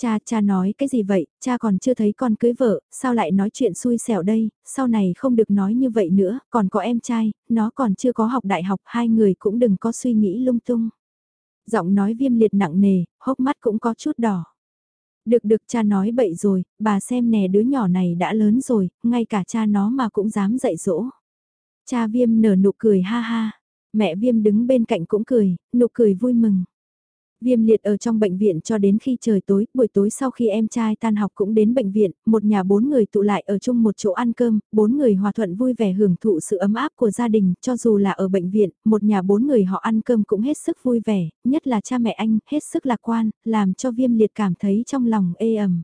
Cha, cha nói cái gì vậy, cha còn chưa thấy con cưới vợ, sao lại nói chuyện xui xẻo đây, sau này không được nói như vậy nữa, còn có em trai, nó còn chưa có học đại học, hai người cũng đừng có suy nghĩ lung tung. Giọng nói viêm liệt nặng nề, hốc mắt cũng có chút đỏ. Được được cha nói bậy rồi, bà xem nè đứa nhỏ này đã lớn rồi, ngay cả cha nó mà cũng dám dạy dỗ. Cha viêm nở nụ cười ha ha, mẹ viêm đứng bên cạnh cũng cười, nụ cười vui mừng. Viêm liệt ở trong bệnh viện cho đến khi trời tối, buổi tối sau khi em trai tan học cũng đến bệnh viện, một nhà bốn người tụ lại ở chung một chỗ ăn cơm, bốn người hòa thuận vui vẻ hưởng thụ sự ấm áp của gia đình, cho dù là ở bệnh viện, một nhà bốn người họ ăn cơm cũng hết sức vui vẻ, nhất là cha mẹ anh, hết sức lạc quan, làm cho viêm liệt cảm thấy trong lòng ê ẩm.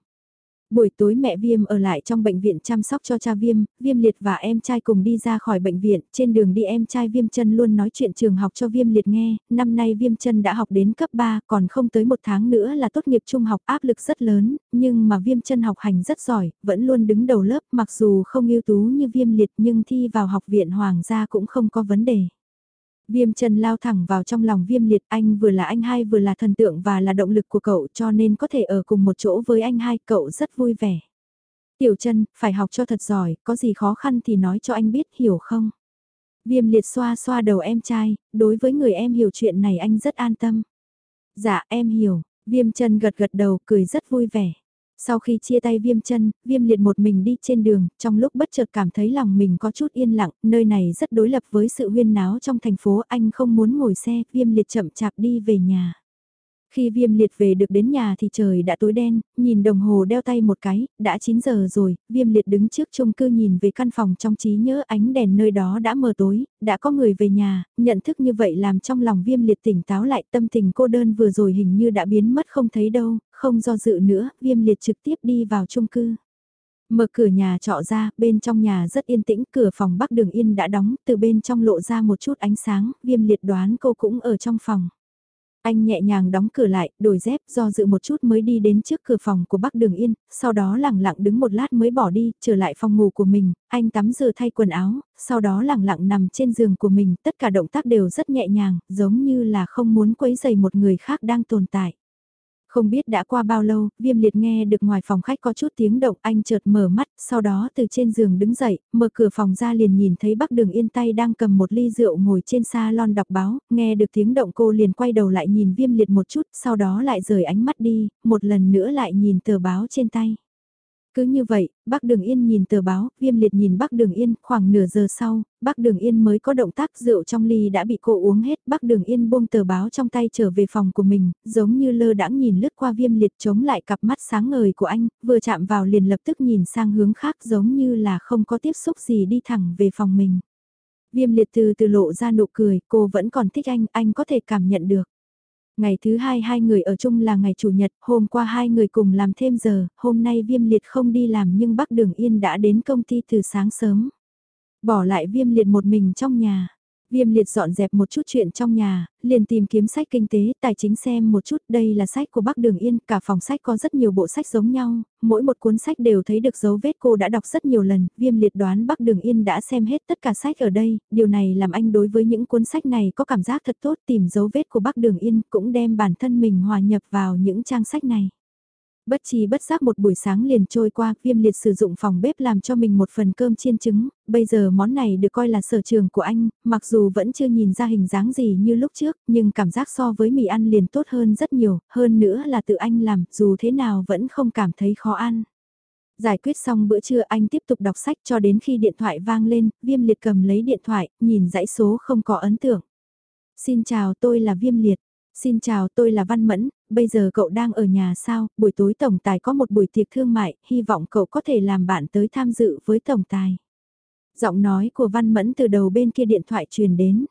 Buổi tối mẹ Viêm ở lại trong bệnh viện chăm sóc cho cha Viêm, Viêm Liệt và em trai cùng đi ra khỏi bệnh viện, trên đường đi em trai Viêm chân luôn nói chuyện trường học cho Viêm Liệt nghe, năm nay Viêm chân đã học đến cấp 3, còn không tới một tháng nữa là tốt nghiệp trung học áp lực rất lớn, nhưng mà Viêm chân học hành rất giỏi, vẫn luôn đứng đầu lớp, mặc dù không ưu tú như Viêm Liệt nhưng thi vào học viện Hoàng gia cũng không có vấn đề. Viêm chân lao thẳng vào trong lòng viêm liệt anh vừa là anh hai vừa là thần tượng và là động lực của cậu cho nên có thể ở cùng một chỗ với anh hai cậu rất vui vẻ. Tiểu chân, phải học cho thật giỏi, có gì khó khăn thì nói cho anh biết hiểu không? Viêm liệt xoa xoa đầu em trai, đối với người em hiểu chuyện này anh rất an tâm. Dạ em hiểu, viêm chân gật gật đầu cười rất vui vẻ. Sau khi chia tay viêm chân, viêm liệt một mình đi trên đường, trong lúc bất chợt cảm thấy lòng mình có chút yên lặng, nơi này rất đối lập với sự huyên náo trong thành phố, anh không muốn ngồi xe, viêm liệt chậm chạp đi về nhà. Khi viêm liệt về được đến nhà thì trời đã tối đen, nhìn đồng hồ đeo tay một cái, đã 9 giờ rồi, viêm liệt đứng trước chung cư nhìn về căn phòng trong trí nhớ ánh đèn nơi đó đã mờ tối, đã có người về nhà, nhận thức như vậy làm trong lòng viêm liệt tỉnh táo lại tâm tình cô đơn vừa rồi hình như đã biến mất không thấy đâu, không do dự nữa, viêm liệt trực tiếp đi vào chung cư. Mở cửa nhà trọ ra, bên trong nhà rất yên tĩnh, cửa phòng bắc đường yên đã đóng, từ bên trong lộ ra một chút ánh sáng, viêm liệt đoán cô cũng ở trong phòng. Anh nhẹ nhàng đóng cửa lại, đổi dép, do dự một chút mới đi đến trước cửa phòng của bác Đường Yên, sau đó lẳng lặng đứng một lát mới bỏ đi, trở lại phòng ngủ của mình, anh tắm rửa thay quần áo, sau đó lẳng lặng nằm trên giường của mình, tất cả động tác đều rất nhẹ nhàng, giống như là không muốn quấy rầy một người khác đang tồn tại. Không biết đã qua bao lâu, viêm liệt nghe được ngoài phòng khách có chút tiếng động anh chợt mở mắt, sau đó từ trên giường đứng dậy, mở cửa phòng ra liền nhìn thấy bác đường yên tay đang cầm một ly rượu ngồi trên salon đọc báo, nghe được tiếng động cô liền quay đầu lại nhìn viêm liệt một chút, sau đó lại rời ánh mắt đi, một lần nữa lại nhìn tờ báo trên tay. Cứ như vậy, bác Đường Yên nhìn tờ báo, viêm liệt nhìn bác Đường Yên, khoảng nửa giờ sau, bác Đường Yên mới có động tác rượu trong ly đã bị cô uống hết, bác Đường Yên buông tờ báo trong tay trở về phòng của mình, giống như lơ đãng nhìn lướt qua viêm liệt chống lại cặp mắt sáng ngời của anh, vừa chạm vào liền lập tức nhìn sang hướng khác giống như là không có tiếp xúc gì đi thẳng về phòng mình. Viêm liệt từ từ lộ ra nụ cười, cô vẫn còn thích anh, anh có thể cảm nhận được. Ngày thứ hai hai người ở chung là ngày chủ nhật, hôm qua hai người cùng làm thêm giờ, hôm nay viêm liệt không đi làm nhưng bác Đường Yên đã đến công ty từ sáng sớm. Bỏ lại viêm liệt một mình trong nhà. Viêm liệt dọn dẹp một chút chuyện trong nhà, liền tìm kiếm sách kinh tế, tài chính xem một chút, đây là sách của bác Đường Yên, cả phòng sách có rất nhiều bộ sách giống nhau, mỗi một cuốn sách đều thấy được dấu vết cô đã đọc rất nhiều lần, viêm liệt đoán bác Đường Yên đã xem hết tất cả sách ở đây, điều này làm anh đối với những cuốn sách này có cảm giác thật tốt tìm dấu vết của bác Đường Yên cũng đem bản thân mình hòa nhập vào những trang sách này. Bất chi bất giác một buổi sáng liền trôi qua, viêm liệt sử dụng phòng bếp làm cho mình một phần cơm chiên trứng, bây giờ món này được coi là sở trường của anh, mặc dù vẫn chưa nhìn ra hình dáng gì như lúc trước, nhưng cảm giác so với mì ăn liền tốt hơn rất nhiều, hơn nữa là tự anh làm, dù thế nào vẫn không cảm thấy khó ăn. Giải quyết xong bữa trưa anh tiếp tục đọc sách cho đến khi điện thoại vang lên, viêm liệt cầm lấy điện thoại, nhìn dãy số không có ấn tượng. Xin chào tôi là viêm liệt. Xin chào tôi là Văn Mẫn, bây giờ cậu đang ở nhà sao, buổi tối tổng tài có một buổi tiệc thương mại, hy vọng cậu có thể làm bạn tới tham dự với tổng tài. Giọng nói của Văn Mẫn từ đầu bên kia điện thoại truyền đến.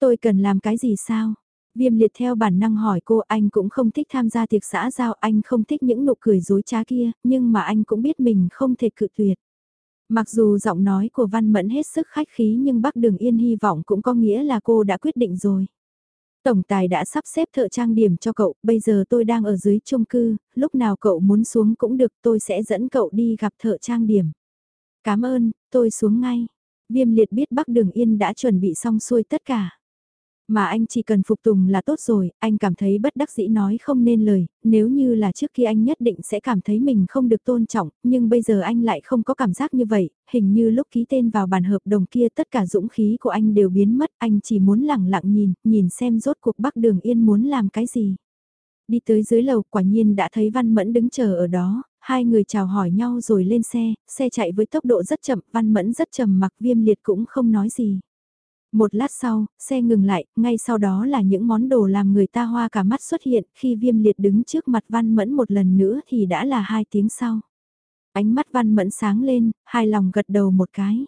Tôi cần làm cái gì sao? Viêm liệt theo bản năng hỏi cô anh cũng không thích tham gia tiệc xã giao, anh không thích những nụ cười dối trá kia, nhưng mà anh cũng biết mình không thể cự tuyệt. Mặc dù giọng nói của Văn Mẫn hết sức khách khí nhưng bác Đường Yên hy vọng cũng có nghĩa là cô đã quyết định rồi. Tổng tài đã sắp xếp thợ trang điểm cho cậu, bây giờ tôi đang ở dưới chung cư, lúc nào cậu muốn xuống cũng được tôi sẽ dẫn cậu đi gặp thợ trang điểm. Cảm ơn, tôi xuống ngay. Viêm liệt biết Bắc Đường Yên đã chuẩn bị xong xuôi tất cả. Mà anh chỉ cần phục tùng là tốt rồi, anh cảm thấy bất đắc dĩ nói không nên lời, nếu như là trước khi anh nhất định sẽ cảm thấy mình không được tôn trọng, nhưng bây giờ anh lại không có cảm giác như vậy, hình như lúc ký tên vào bản hợp đồng kia tất cả dũng khí của anh đều biến mất, anh chỉ muốn lặng lặng nhìn, nhìn xem rốt cuộc Bắc Đường Yên muốn làm cái gì. Đi tới dưới lầu quả nhiên đã thấy Văn Mẫn đứng chờ ở đó, hai người chào hỏi nhau rồi lên xe, xe chạy với tốc độ rất chậm, Văn Mẫn rất trầm mặc viêm liệt cũng không nói gì. Một lát sau, xe ngừng lại, ngay sau đó là những món đồ làm người ta hoa cả mắt xuất hiện, khi viêm liệt đứng trước mặt văn mẫn một lần nữa thì đã là hai tiếng sau. Ánh mắt văn mẫn sáng lên, hai lòng gật đầu một cái.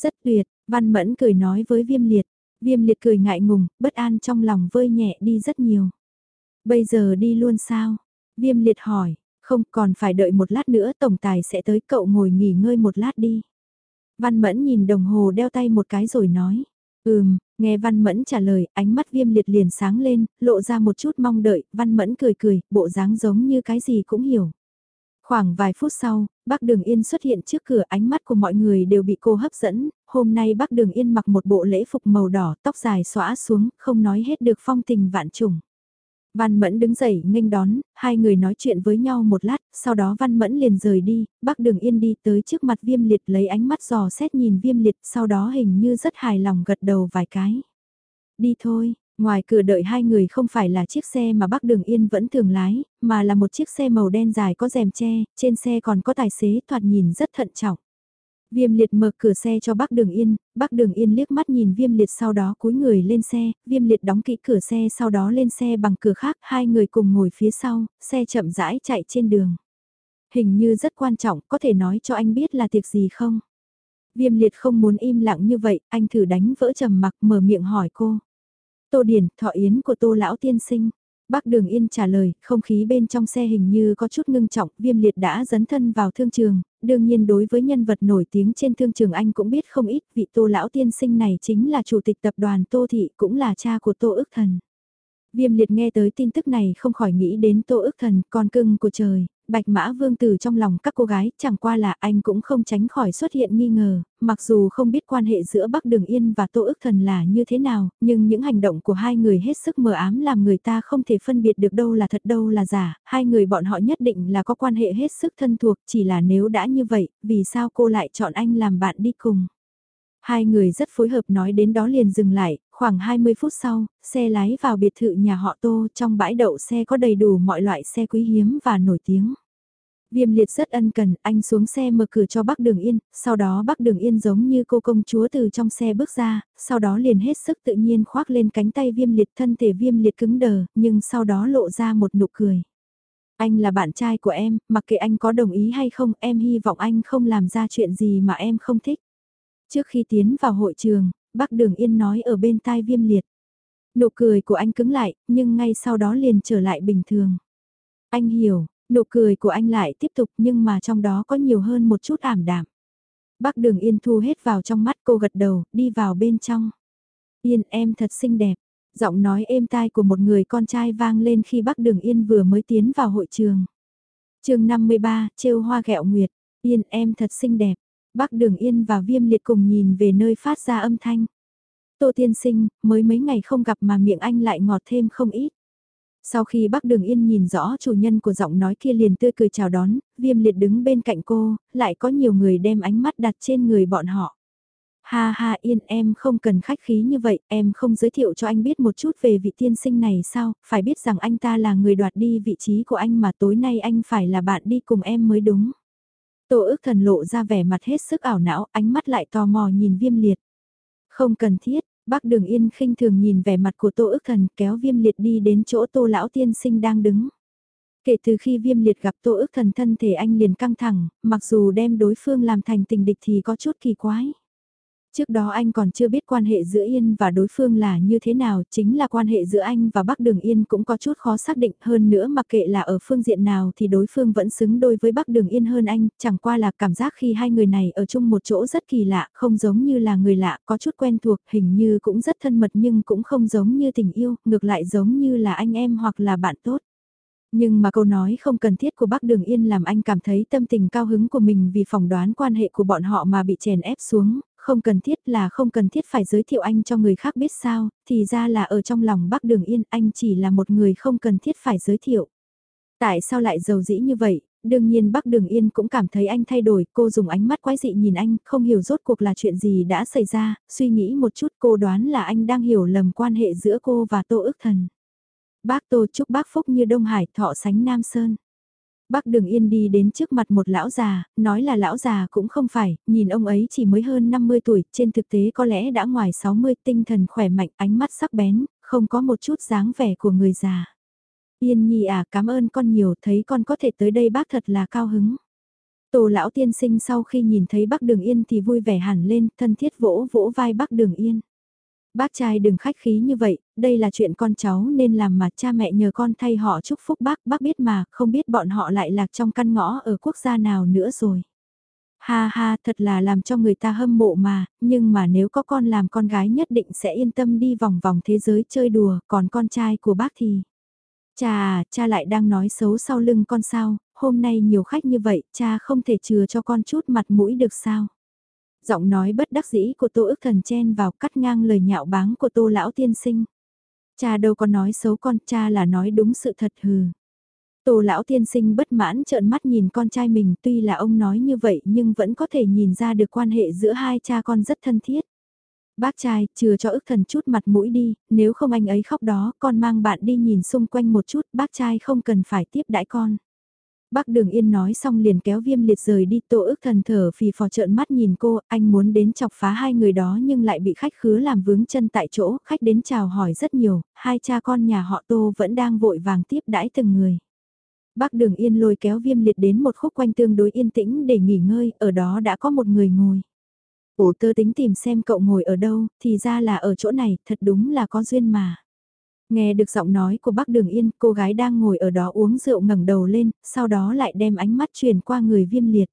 Rất tuyệt, văn mẫn cười nói với viêm liệt, viêm liệt cười ngại ngùng, bất an trong lòng vơi nhẹ đi rất nhiều. Bây giờ đi luôn sao? Viêm liệt hỏi, không còn phải đợi một lát nữa tổng tài sẽ tới cậu ngồi nghỉ ngơi một lát đi. Văn mẫn nhìn đồng hồ đeo tay một cái rồi nói. Ừm, nghe Văn Mẫn trả lời, ánh mắt viêm liệt liền sáng lên, lộ ra một chút mong đợi, Văn Mẫn cười cười, bộ dáng giống như cái gì cũng hiểu. Khoảng vài phút sau, bác Đường Yên xuất hiện trước cửa ánh mắt của mọi người đều bị cô hấp dẫn, hôm nay bác Đường Yên mặc một bộ lễ phục màu đỏ, tóc dài xõa xuống, không nói hết được phong tình vạn trùng. Văn Mẫn đứng dậy nghênh đón, hai người nói chuyện với nhau một lát, sau đó Văn Mẫn liền rời đi, bác đường yên đi tới trước mặt viêm liệt lấy ánh mắt dò xét nhìn viêm liệt, sau đó hình như rất hài lòng gật đầu vài cái. Đi thôi, ngoài cửa đợi hai người không phải là chiếc xe mà bác đường yên vẫn thường lái, mà là một chiếc xe màu đen dài có rèm che, trên xe còn có tài xế thoạt nhìn rất thận trọng. Viêm liệt mở cửa xe cho bác Đường Yên, bác Đường Yên liếc mắt nhìn viêm liệt sau đó cúi người lên xe, viêm liệt đóng kỹ cửa xe sau đó lên xe bằng cửa khác, hai người cùng ngồi phía sau, xe chậm rãi chạy trên đường. Hình như rất quan trọng, có thể nói cho anh biết là tiệc gì không? Viêm liệt không muốn im lặng như vậy, anh thử đánh vỡ trầm mặc mở miệng hỏi cô. Tô Điển, thọ yến của tô lão tiên sinh. Bác Đường Yên trả lời, không khí bên trong xe hình như có chút ngưng trọng, viêm liệt đã dấn thân vào thương trường, đương nhiên đối với nhân vật nổi tiếng trên thương trường anh cũng biết không ít, vị tô lão tiên sinh này chính là chủ tịch tập đoàn Tô Thị cũng là cha của Tô ức thần. Viêm liệt nghe tới tin tức này không khỏi nghĩ đến Tô ức thần, con cưng của trời, bạch mã vương từ trong lòng các cô gái, chẳng qua là anh cũng không tránh khỏi xuất hiện nghi ngờ, mặc dù không biết quan hệ giữa Bắc Đường Yên và Tô ức thần là như thế nào, nhưng những hành động của hai người hết sức mờ ám làm người ta không thể phân biệt được đâu là thật đâu là giả, hai người bọn họ nhất định là có quan hệ hết sức thân thuộc, chỉ là nếu đã như vậy, vì sao cô lại chọn anh làm bạn đi cùng. Hai người rất phối hợp nói đến đó liền dừng lại, khoảng 20 phút sau, xe lái vào biệt thự nhà họ Tô trong bãi đậu xe có đầy đủ mọi loại xe quý hiếm và nổi tiếng. Viêm liệt rất ân cần, anh xuống xe mở cửa cho bác Đường Yên, sau đó bác Đường Yên giống như cô công chúa từ trong xe bước ra, sau đó liền hết sức tự nhiên khoác lên cánh tay viêm liệt thân thể viêm liệt cứng đờ, nhưng sau đó lộ ra một nụ cười. Anh là bạn trai của em, mặc kệ anh có đồng ý hay không, em hy vọng anh không làm ra chuyện gì mà em không thích. Trước khi tiến vào hội trường, bác Đường Yên nói ở bên tai viêm liệt. Nụ cười của anh cứng lại, nhưng ngay sau đó liền trở lại bình thường. Anh hiểu, nụ cười của anh lại tiếp tục nhưng mà trong đó có nhiều hơn một chút ảm đạm. Bác Đường Yên thu hết vào trong mắt cô gật đầu, đi vào bên trong. Yên em thật xinh đẹp, giọng nói êm tai của một người con trai vang lên khi bác Đường Yên vừa mới tiến vào hội trường. chương 53, trêu hoa gẹo nguyệt, Yên em thật xinh đẹp, bác Đường Yên và Viêm Liệt cùng nhìn về nơi phát ra âm thanh. Tô Tiên Sinh, mới mấy ngày không gặp mà miệng anh lại ngọt thêm không ít. Sau khi bác Đường Yên nhìn rõ chủ nhân của giọng nói kia liền tươi cười chào đón, Viêm Liệt đứng bên cạnh cô, lại có nhiều người đem ánh mắt đặt trên người bọn họ. Ha ha yên em không cần khách khí như vậy, em không giới thiệu cho anh biết một chút về vị tiên sinh này sao, phải biết rằng anh ta là người đoạt đi vị trí của anh mà tối nay anh phải là bạn đi cùng em mới đúng. Tô ước thần lộ ra vẻ mặt hết sức ảo não, ánh mắt lại tò mò nhìn viêm liệt. Không cần thiết, bác đường yên khinh thường nhìn vẻ mặt của tô ước thần kéo viêm liệt đi đến chỗ tô lão tiên sinh đang đứng. Kể từ khi viêm liệt gặp tô ước thần thân thể anh liền căng thẳng, mặc dù đem đối phương làm thành tình địch thì có chút kỳ quái. Trước đó anh còn chưa biết quan hệ giữa Yên và đối phương là như thế nào, chính là quan hệ giữa anh và Bắc Đường Yên cũng có chút khó xác định hơn nữa mặc kệ là ở phương diện nào thì đối phương vẫn xứng đôi với Bắc Đường Yên hơn anh, chẳng qua là cảm giác khi hai người này ở chung một chỗ rất kỳ lạ, không giống như là người lạ, có chút quen thuộc, hình như cũng rất thân mật nhưng cũng không giống như tình yêu, ngược lại giống như là anh em hoặc là bạn tốt. Nhưng mà câu nói không cần thiết của bác Đường Yên làm anh cảm thấy tâm tình cao hứng của mình vì phỏng đoán quan hệ của bọn họ mà bị chèn ép xuống, không cần thiết là không cần thiết phải giới thiệu anh cho người khác biết sao, thì ra là ở trong lòng bác Đường Yên anh chỉ là một người không cần thiết phải giới thiệu. Tại sao lại giàu dĩ như vậy? Đương nhiên bác Đường Yên cũng cảm thấy anh thay đổi, cô dùng ánh mắt quái dị nhìn anh, không hiểu rốt cuộc là chuyện gì đã xảy ra, suy nghĩ một chút cô đoán là anh đang hiểu lầm quan hệ giữa cô và Tô ước thần. Bác Tô chúc bác phúc như Đông Hải thọ sánh Nam Sơn. Bác Đường Yên đi đến trước mặt một lão già, nói là lão già cũng không phải, nhìn ông ấy chỉ mới hơn 50 tuổi, trên thực tế có lẽ đã ngoài 60, tinh thần khỏe mạnh, ánh mắt sắc bén, không có một chút dáng vẻ của người già. Yên Nhi à, cảm ơn con nhiều, thấy con có thể tới đây bác thật là cao hứng. Tổ lão tiên sinh sau khi nhìn thấy bác Đường Yên thì vui vẻ hẳn lên, thân thiết vỗ vỗ vai bác Đường Yên. Bác trai đừng khách khí như vậy, đây là chuyện con cháu nên làm mà cha mẹ nhờ con thay họ chúc phúc bác, bác biết mà, không biết bọn họ lại lạc trong căn ngõ ở quốc gia nào nữa rồi. Ha ha, thật là làm cho người ta hâm mộ mà, nhưng mà nếu có con làm con gái nhất định sẽ yên tâm đi vòng vòng thế giới chơi đùa, còn con trai của bác thì... Cha, cha lại đang nói xấu sau lưng con sao, hôm nay nhiều khách như vậy, cha không thể chừa cho con chút mặt mũi được sao? Giọng nói bất đắc dĩ của tô ức thần chen vào cắt ngang lời nhạo báng của tô lão tiên sinh. Cha đâu có nói xấu con, cha là nói đúng sự thật hừ. Tô lão tiên sinh bất mãn trợn mắt nhìn con trai mình tuy là ông nói như vậy nhưng vẫn có thể nhìn ra được quan hệ giữa hai cha con rất thân thiết. Bác trai, chừa cho ức thần chút mặt mũi đi, nếu không anh ấy khóc đó, con mang bạn đi nhìn xung quanh một chút, bác trai không cần phải tiếp đãi con. Bác Đường Yên nói xong liền kéo viêm liệt rời đi tô ước thần thở phì phò trợn mắt nhìn cô, anh muốn đến chọc phá hai người đó nhưng lại bị khách khứa làm vướng chân tại chỗ, khách đến chào hỏi rất nhiều, hai cha con nhà họ tô vẫn đang vội vàng tiếp đãi từng người. Bác Đường Yên lôi kéo viêm liệt đến một khúc quanh tương đối yên tĩnh để nghỉ ngơi, ở đó đã có một người ngồi. Ủa tơ tính tìm xem cậu ngồi ở đâu, thì ra là ở chỗ này, thật đúng là có duyên mà. Nghe được giọng nói của bác Đường Yên, cô gái đang ngồi ở đó uống rượu ngẩng đầu lên, sau đó lại đem ánh mắt truyền qua người viêm liệt.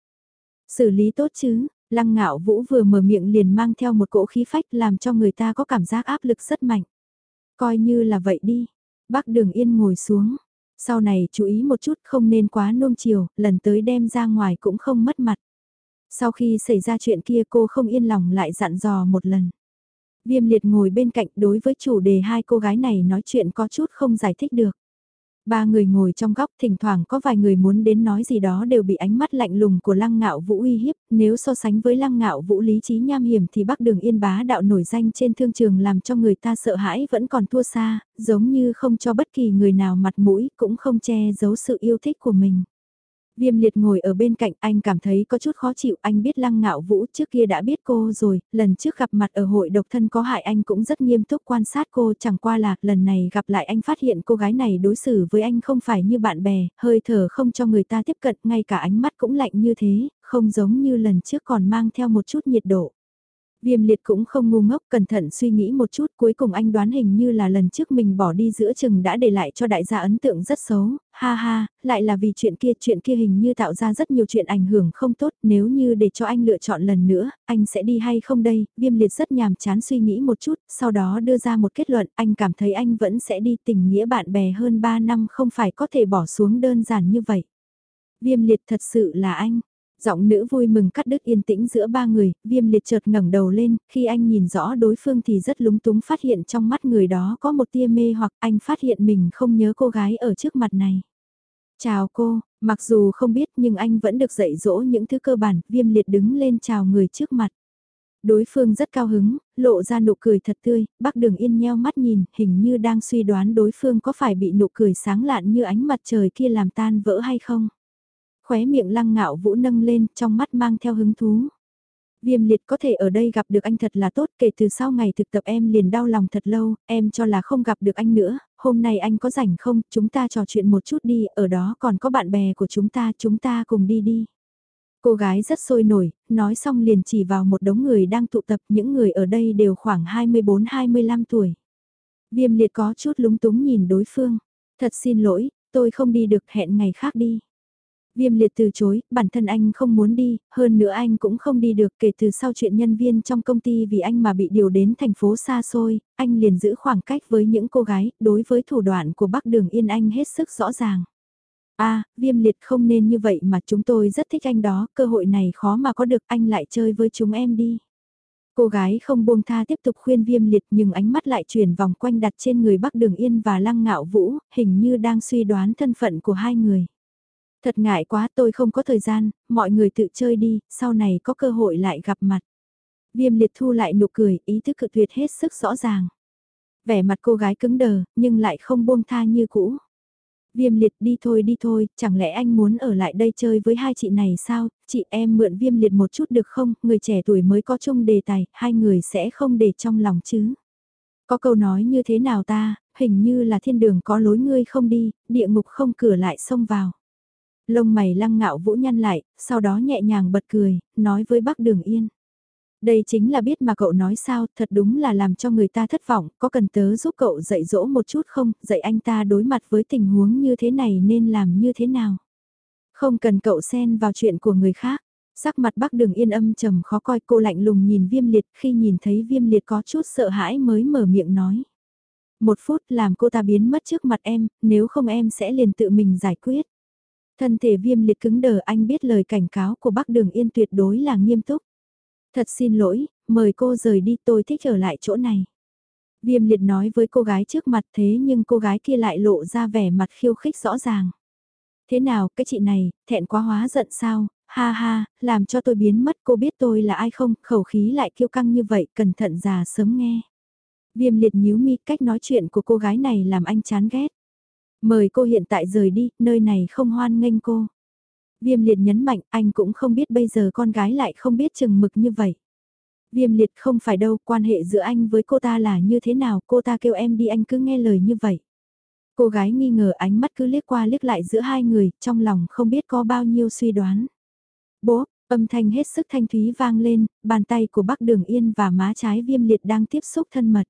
Xử lý tốt chứ, lăng ngạo vũ vừa mở miệng liền mang theo một cỗ khí phách làm cho người ta có cảm giác áp lực rất mạnh. Coi như là vậy đi. Bác Đường Yên ngồi xuống. Sau này chú ý một chút không nên quá nôm chiều, lần tới đem ra ngoài cũng không mất mặt. Sau khi xảy ra chuyện kia cô không yên lòng lại dặn dò một lần. Viêm liệt ngồi bên cạnh đối với chủ đề hai cô gái này nói chuyện có chút không giải thích được. Ba người ngồi trong góc thỉnh thoảng có vài người muốn đến nói gì đó đều bị ánh mắt lạnh lùng của lăng ngạo vũ uy hiếp, nếu so sánh với lăng ngạo vũ lý trí nham hiểm thì bắc đường yên bá đạo nổi danh trên thương trường làm cho người ta sợ hãi vẫn còn thua xa, giống như không cho bất kỳ người nào mặt mũi cũng không che giấu sự yêu thích của mình. Viêm liệt ngồi ở bên cạnh anh cảm thấy có chút khó chịu, anh biết lăng ngạo vũ trước kia đã biết cô rồi, lần trước gặp mặt ở hội độc thân có hại anh cũng rất nghiêm túc quan sát cô chẳng qua là lần này gặp lại anh phát hiện cô gái này đối xử với anh không phải như bạn bè, hơi thở không cho người ta tiếp cận, ngay cả ánh mắt cũng lạnh như thế, không giống như lần trước còn mang theo một chút nhiệt độ. Viêm liệt cũng không ngu ngốc cẩn thận suy nghĩ một chút cuối cùng anh đoán hình như là lần trước mình bỏ đi giữa chừng đã để lại cho đại gia ấn tượng rất xấu, ha ha, lại là vì chuyện kia chuyện kia hình như tạo ra rất nhiều chuyện ảnh hưởng không tốt nếu như để cho anh lựa chọn lần nữa, anh sẽ đi hay không đây, viêm liệt rất nhàm chán suy nghĩ một chút, sau đó đưa ra một kết luận anh cảm thấy anh vẫn sẽ đi tình nghĩa bạn bè hơn 3 năm không phải có thể bỏ xuống đơn giản như vậy. Viêm liệt thật sự là anh. Giọng nữ vui mừng cắt đứt yên tĩnh giữa ba người, viêm liệt chợt ngẩng đầu lên, khi anh nhìn rõ đối phương thì rất lúng túng phát hiện trong mắt người đó có một tia mê hoặc anh phát hiện mình không nhớ cô gái ở trước mặt này. Chào cô, mặc dù không biết nhưng anh vẫn được dạy dỗ những thứ cơ bản, viêm liệt đứng lên chào người trước mặt. Đối phương rất cao hứng, lộ ra nụ cười thật tươi, bác đường yên nheo mắt nhìn, hình như đang suy đoán đối phương có phải bị nụ cười sáng lạn như ánh mặt trời kia làm tan vỡ hay không khóe miệng lăng ngạo vũ nâng lên, trong mắt mang theo hứng thú. Viêm liệt có thể ở đây gặp được anh thật là tốt, kể từ sau ngày thực tập em liền đau lòng thật lâu, em cho là không gặp được anh nữa, hôm nay anh có rảnh không, chúng ta trò chuyện một chút đi, ở đó còn có bạn bè của chúng ta, chúng ta cùng đi đi. Cô gái rất sôi nổi, nói xong liền chỉ vào một đống người đang tụ tập, những người ở đây đều khoảng 24-25 tuổi. Viêm liệt có chút lúng túng nhìn đối phương, thật xin lỗi, tôi không đi được hẹn ngày khác đi. Viêm liệt từ chối, bản thân anh không muốn đi, hơn nữa anh cũng không đi được kể từ sau chuyện nhân viên trong công ty vì anh mà bị điều đến thành phố xa xôi, anh liền giữ khoảng cách với những cô gái, đối với thủ đoạn của Bắc Đường Yên Anh hết sức rõ ràng. a viêm liệt không nên như vậy mà chúng tôi rất thích anh đó, cơ hội này khó mà có được anh lại chơi với chúng em đi. Cô gái không buông tha tiếp tục khuyên viêm liệt nhưng ánh mắt lại chuyển vòng quanh đặt trên người Bắc Đường Yên và Lăng Ngạo Vũ, hình như đang suy đoán thân phận của hai người. Thật ngại quá tôi không có thời gian, mọi người tự chơi đi, sau này có cơ hội lại gặp mặt. Viêm liệt thu lại nụ cười, ý thức cự tuyệt hết sức rõ ràng. Vẻ mặt cô gái cứng đờ, nhưng lại không buông tha như cũ. Viêm liệt đi thôi đi thôi, chẳng lẽ anh muốn ở lại đây chơi với hai chị này sao, chị em mượn viêm liệt một chút được không, người trẻ tuổi mới có chung đề tài, hai người sẽ không để trong lòng chứ. Có câu nói như thế nào ta, hình như là thiên đường có lối ngươi không đi, địa ngục không cửa lại xông vào. Lông mày lăng ngạo vũ nhăn lại, sau đó nhẹ nhàng bật cười, nói với bác Đường Yên. Đây chính là biết mà cậu nói sao, thật đúng là làm cho người ta thất vọng, có cần tớ giúp cậu dạy dỗ một chút không, dạy anh ta đối mặt với tình huống như thế này nên làm như thế nào. Không cần cậu xen vào chuyện của người khác. Sắc mặt bác đường yên âm trầm khó coi cô lạnh lùng nhìn viêm liệt khi nhìn thấy viêm liệt có chút sợ hãi mới mở miệng nói. Một phút làm cô ta biến mất trước mặt em, nếu không em sẽ liền tự mình giải quyết. Thân thể viêm liệt cứng đờ anh biết lời cảnh cáo của bác đường yên tuyệt đối là nghiêm túc. Thật xin lỗi, mời cô rời đi tôi thích ở lại chỗ này. Viêm liệt nói với cô gái trước mặt thế nhưng cô gái kia lại lộ ra vẻ mặt khiêu khích rõ ràng. Thế nào, cái chị này, thẹn quá hóa giận sao, ha ha, làm cho tôi biến mất cô biết tôi là ai không, khẩu khí lại kiêu căng như vậy, cẩn thận già sớm nghe. Viêm liệt nhíu mi cách nói chuyện của cô gái này làm anh chán ghét. Mời cô hiện tại rời đi, nơi này không hoan nghênh cô. Viêm liệt nhấn mạnh anh cũng không biết bây giờ con gái lại không biết chừng mực như vậy. Viêm liệt không phải đâu, quan hệ giữa anh với cô ta là như thế nào, cô ta kêu em đi anh cứ nghe lời như vậy. Cô gái nghi ngờ ánh mắt cứ liếc qua liếc lại giữa hai người, trong lòng không biết có bao nhiêu suy đoán. Bố, âm thanh hết sức thanh thúy vang lên, bàn tay của bác Đường Yên và má trái viêm liệt đang tiếp xúc thân mật.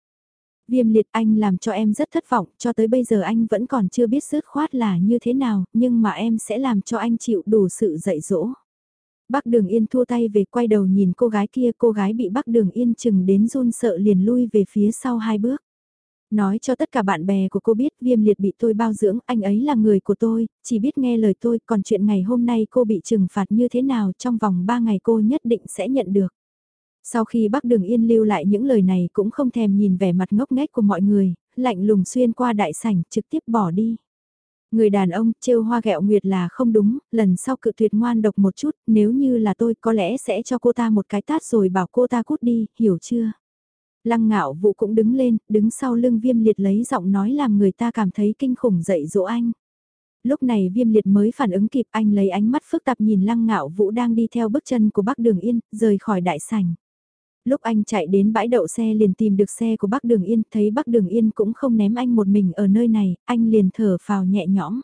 Viêm liệt anh làm cho em rất thất vọng, cho tới bây giờ anh vẫn còn chưa biết sứt khoát là như thế nào, nhưng mà em sẽ làm cho anh chịu đủ sự dạy dỗ. Bác Đường Yên thua tay về quay đầu nhìn cô gái kia, cô gái bị Bác Đường Yên chừng đến run sợ liền lui về phía sau hai bước. Nói cho tất cả bạn bè của cô biết viêm liệt bị tôi bao dưỡng, anh ấy là người của tôi, chỉ biết nghe lời tôi, còn chuyện ngày hôm nay cô bị trừng phạt như thế nào trong vòng 3 ngày cô nhất định sẽ nhận được. Sau khi bác đường yên lưu lại những lời này cũng không thèm nhìn vẻ mặt ngốc nghếch của mọi người, lạnh lùng xuyên qua đại sảnh trực tiếp bỏ đi. Người đàn ông trêu hoa gẹo nguyệt là không đúng, lần sau cự tuyệt ngoan độc một chút, nếu như là tôi có lẽ sẽ cho cô ta một cái tát rồi bảo cô ta cút đi, hiểu chưa? Lăng ngạo vụ cũng đứng lên, đứng sau lưng viêm liệt lấy giọng nói làm người ta cảm thấy kinh khủng dậy dỗ anh. Lúc này viêm liệt mới phản ứng kịp anh lấy ánh mắt phức tạp nhìn lăng ngạo vũ đang đi theo bước chân của bác đường yên, rời khỏi đại sảnh. Lúc anh chạy đến bãi đậu xe liền tìm được xe của bác đường yên, thấy bác đường yên cũng không ném anh một mình ở nơi này, anh liền thở phào nhẹ nhõm.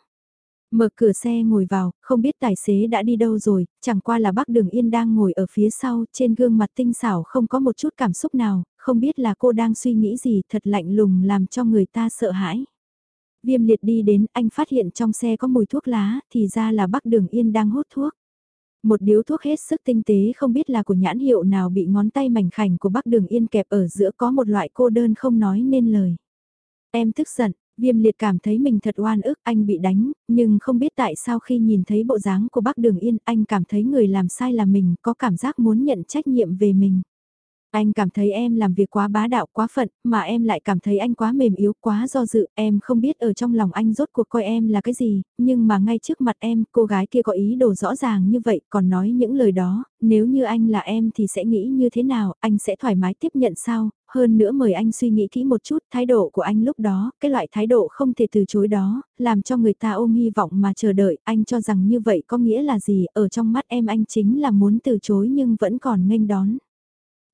Mở cửa xe ngồi vào, không biết tài xế đã đi đâu rồi, chẳng qua là bác Đường Yên đang ngồi ở phía sau, trên gương mặt tinh xảo không có một chút cảm xúc nào, không biết là cô đang suy nghĩ gì thật lạnh lùng làm cho người ta sợ hãi. Viêm liệt đi đến, anh phát hiện trong xe có mùi thuốc lá, thì ra là bác Đường Yên đang hút thuốc. Một điếu thuốc hết sức tinh tế không biết là của nhãn hiệu nào bị ngón tay mảnh khảnh của bác Đường Yên kẹp ở giữa có một loại cô đơn không nói nên lời. Em tức giận, Viêm liệt cảm thấy mình thật oan ức anh bị đánh, nhưng không biết tại sao khi nhìn thấy bộ dáng của bác Đường Yên anh cảm thấy người làm sai là mình có cảm giác muốn nhận trách nhiệm về mình. Anh cảm thấy em làm việc quá bá đạo quá phận, mà em lại cảm thấy anh quá mềm yếu, quá do dự, em không biết ở trong lòng anh rốt cuộc coi em là cái gì, nhưng mà ngay trước mặt em, cô gái kia có ý đồ rõ ràng như vậy, còn nói những lời đó, nếu như anh là em thì sẽ nghĩ như thế nào, anh sẽ thoải mái tiếp nhận sao, hơn nữa mời anh suy nghĩ kỹ một chút, thái độ của anh lúc đó, cái loại thái độ không thể từ chối đó, làm cho người ta ôm hy vọng mà chờ đợi, anh cho rằng như vậy có nghĩa là gì, ở trong mắt em anh chính là muốn từ chối nhưng vẫn còn nghênh đón.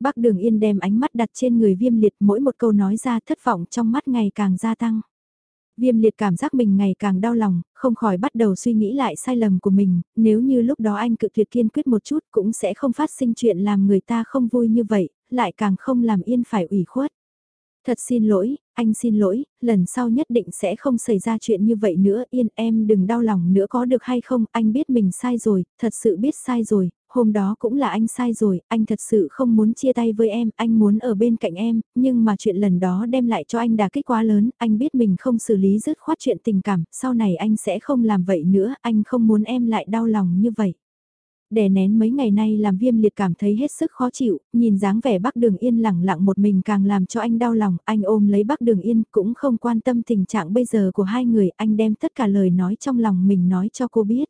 Bác Đường Yên đem ánh mắt đặt trên người viêm liệt mỗi một câu nói ra thất vọng trong mắt ngày càng gia tăng. Viêm liệt cảm giác mình ngày càng đau lòng, không khỏi bắt đầu suy nghĩ lại sai lầm của mình, nếu như lúc đó anh cự tuyệt kiên quyết một chút cũng sẽ không phát sinh chuyện làm người ta không vui như vậy, lại càng không làm yên phải ủy khuất. Thật xin lỗi, anh xin lỗi, lần sau nhất định sẽ không xảy ra chuyện như vậy nữa, yên em đừng đau lòng nữa có được hay không, anh biết mình sai rồi, thật sự biết sai rồi, hôm đó cũng là anh sai rồi, anh thật sự không muốn chia tay với em, anh muốn ở bên cạnh em, nhưng mà chuyện lần đó đem lại cho anh đả kích quá lớn, anh biết mình không xử lý dứt khoát chuyện tình cảm, sau này anh sẽ không làm vậy nữa, anh không muốn em lại đau lòng như vậy. Đè nén mấy ngày nay làm viêm liệt cảm thấy hết sức khó chịu, nhìn dáng vẻ bác đường yên lẳng lặng một mình càng làm cho anh đau lòng, anh ôm lấy bác đường yên cũng không quan tâm tình trạng bây giờ của hai người, anh đem tất cả lời nói trong lòng mình nói cho cô biết.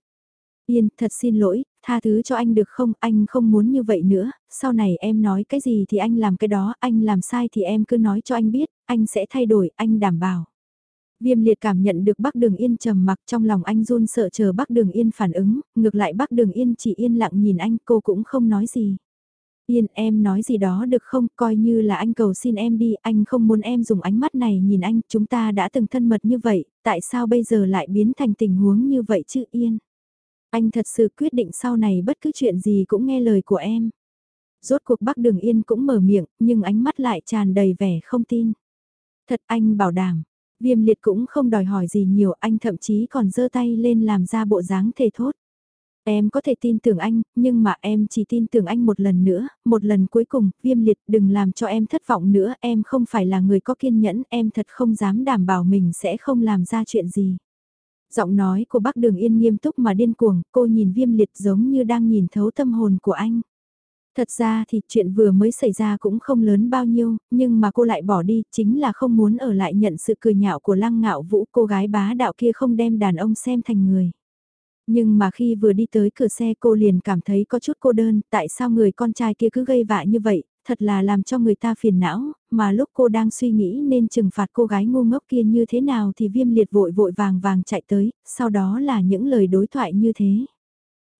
Yên, thật xin lỗi, tha thứ cho anh được không, anh không muốn như vậy nữa, sau này em nói cái gì thì anh làm cái đó, anh làm sai thì em cứ nói cho anh biết, anh sẽ thay đổi, anh đảm bảo. Viêm liệt cảm nhận được bác đường yên trầm mặc. Trong lòng anh run sợ chờ bác đường yên phản ứng, ngược lại bác đường yên chỉ yên lặng nhìn anh. Cô cũng không nói gì. Yên em nói gì đó được không, coi như là anh cầu xin em đi, anh không muốn em dùng ánh mắt này nhìn anh, chúng ta đã từng thân mật như vậy, tại sao bây giờ lại biến thành tình huống như vậy chứ Yên. Anh thật sự quyết định sau này bất cứ chuyện gì cũng nghe lời của em. Rốt cuộc bác Đường Yên cũng mở miệng, nhưng ánh mắt lại tràn đầy vẻ không tin. Thật anh bảo đảm, viêm liệt cũng không đòi hỏi gì nhiều, anh thậm chí còn giơ tay lên làm ra bộ dáng thề thốt. Em có thể tin tưởng anh, nhưng mà em chỉ tin tưởng anh một lần nữa, một lần cuối cùng, viêm liệt đừng làm cho em thất vọng nữa, em không phải là người có kiên nhẫn, em thật không dám đảm bảo mình sẽ không làm ra chuyện gì. Giọng nói của bác Đường Yên nghiêm túc mà điên cuồng, cô nhìn viêm liệt giống như đang nhìn thấu tâm hồn của anh. Thật ra thì chuyện vừa mới xảy ra cũng không lớn bao nhiêu, nhưng mà cô lại bỏ đi, chính là không muốn ở lại nhận sự cười nhạo của lăng ngạo vũ cô gái bá đạo kia không đem đàn ông xem thành người. Nhưng mà khi vừa đi tới cửa xe cô liền cảm thấy có chút cô đơn, tại sao người con trai kia cứ gây vạ như vậy, thật là làm cho người ta phiền não, mà lúc cô đang suy nghĩ nên trừng phạt cô gái ngu ngốc kia như thế nào thì viêm liệt vội vội vàng vàng chạy tới, sau đó là những lời đối thoại như thế.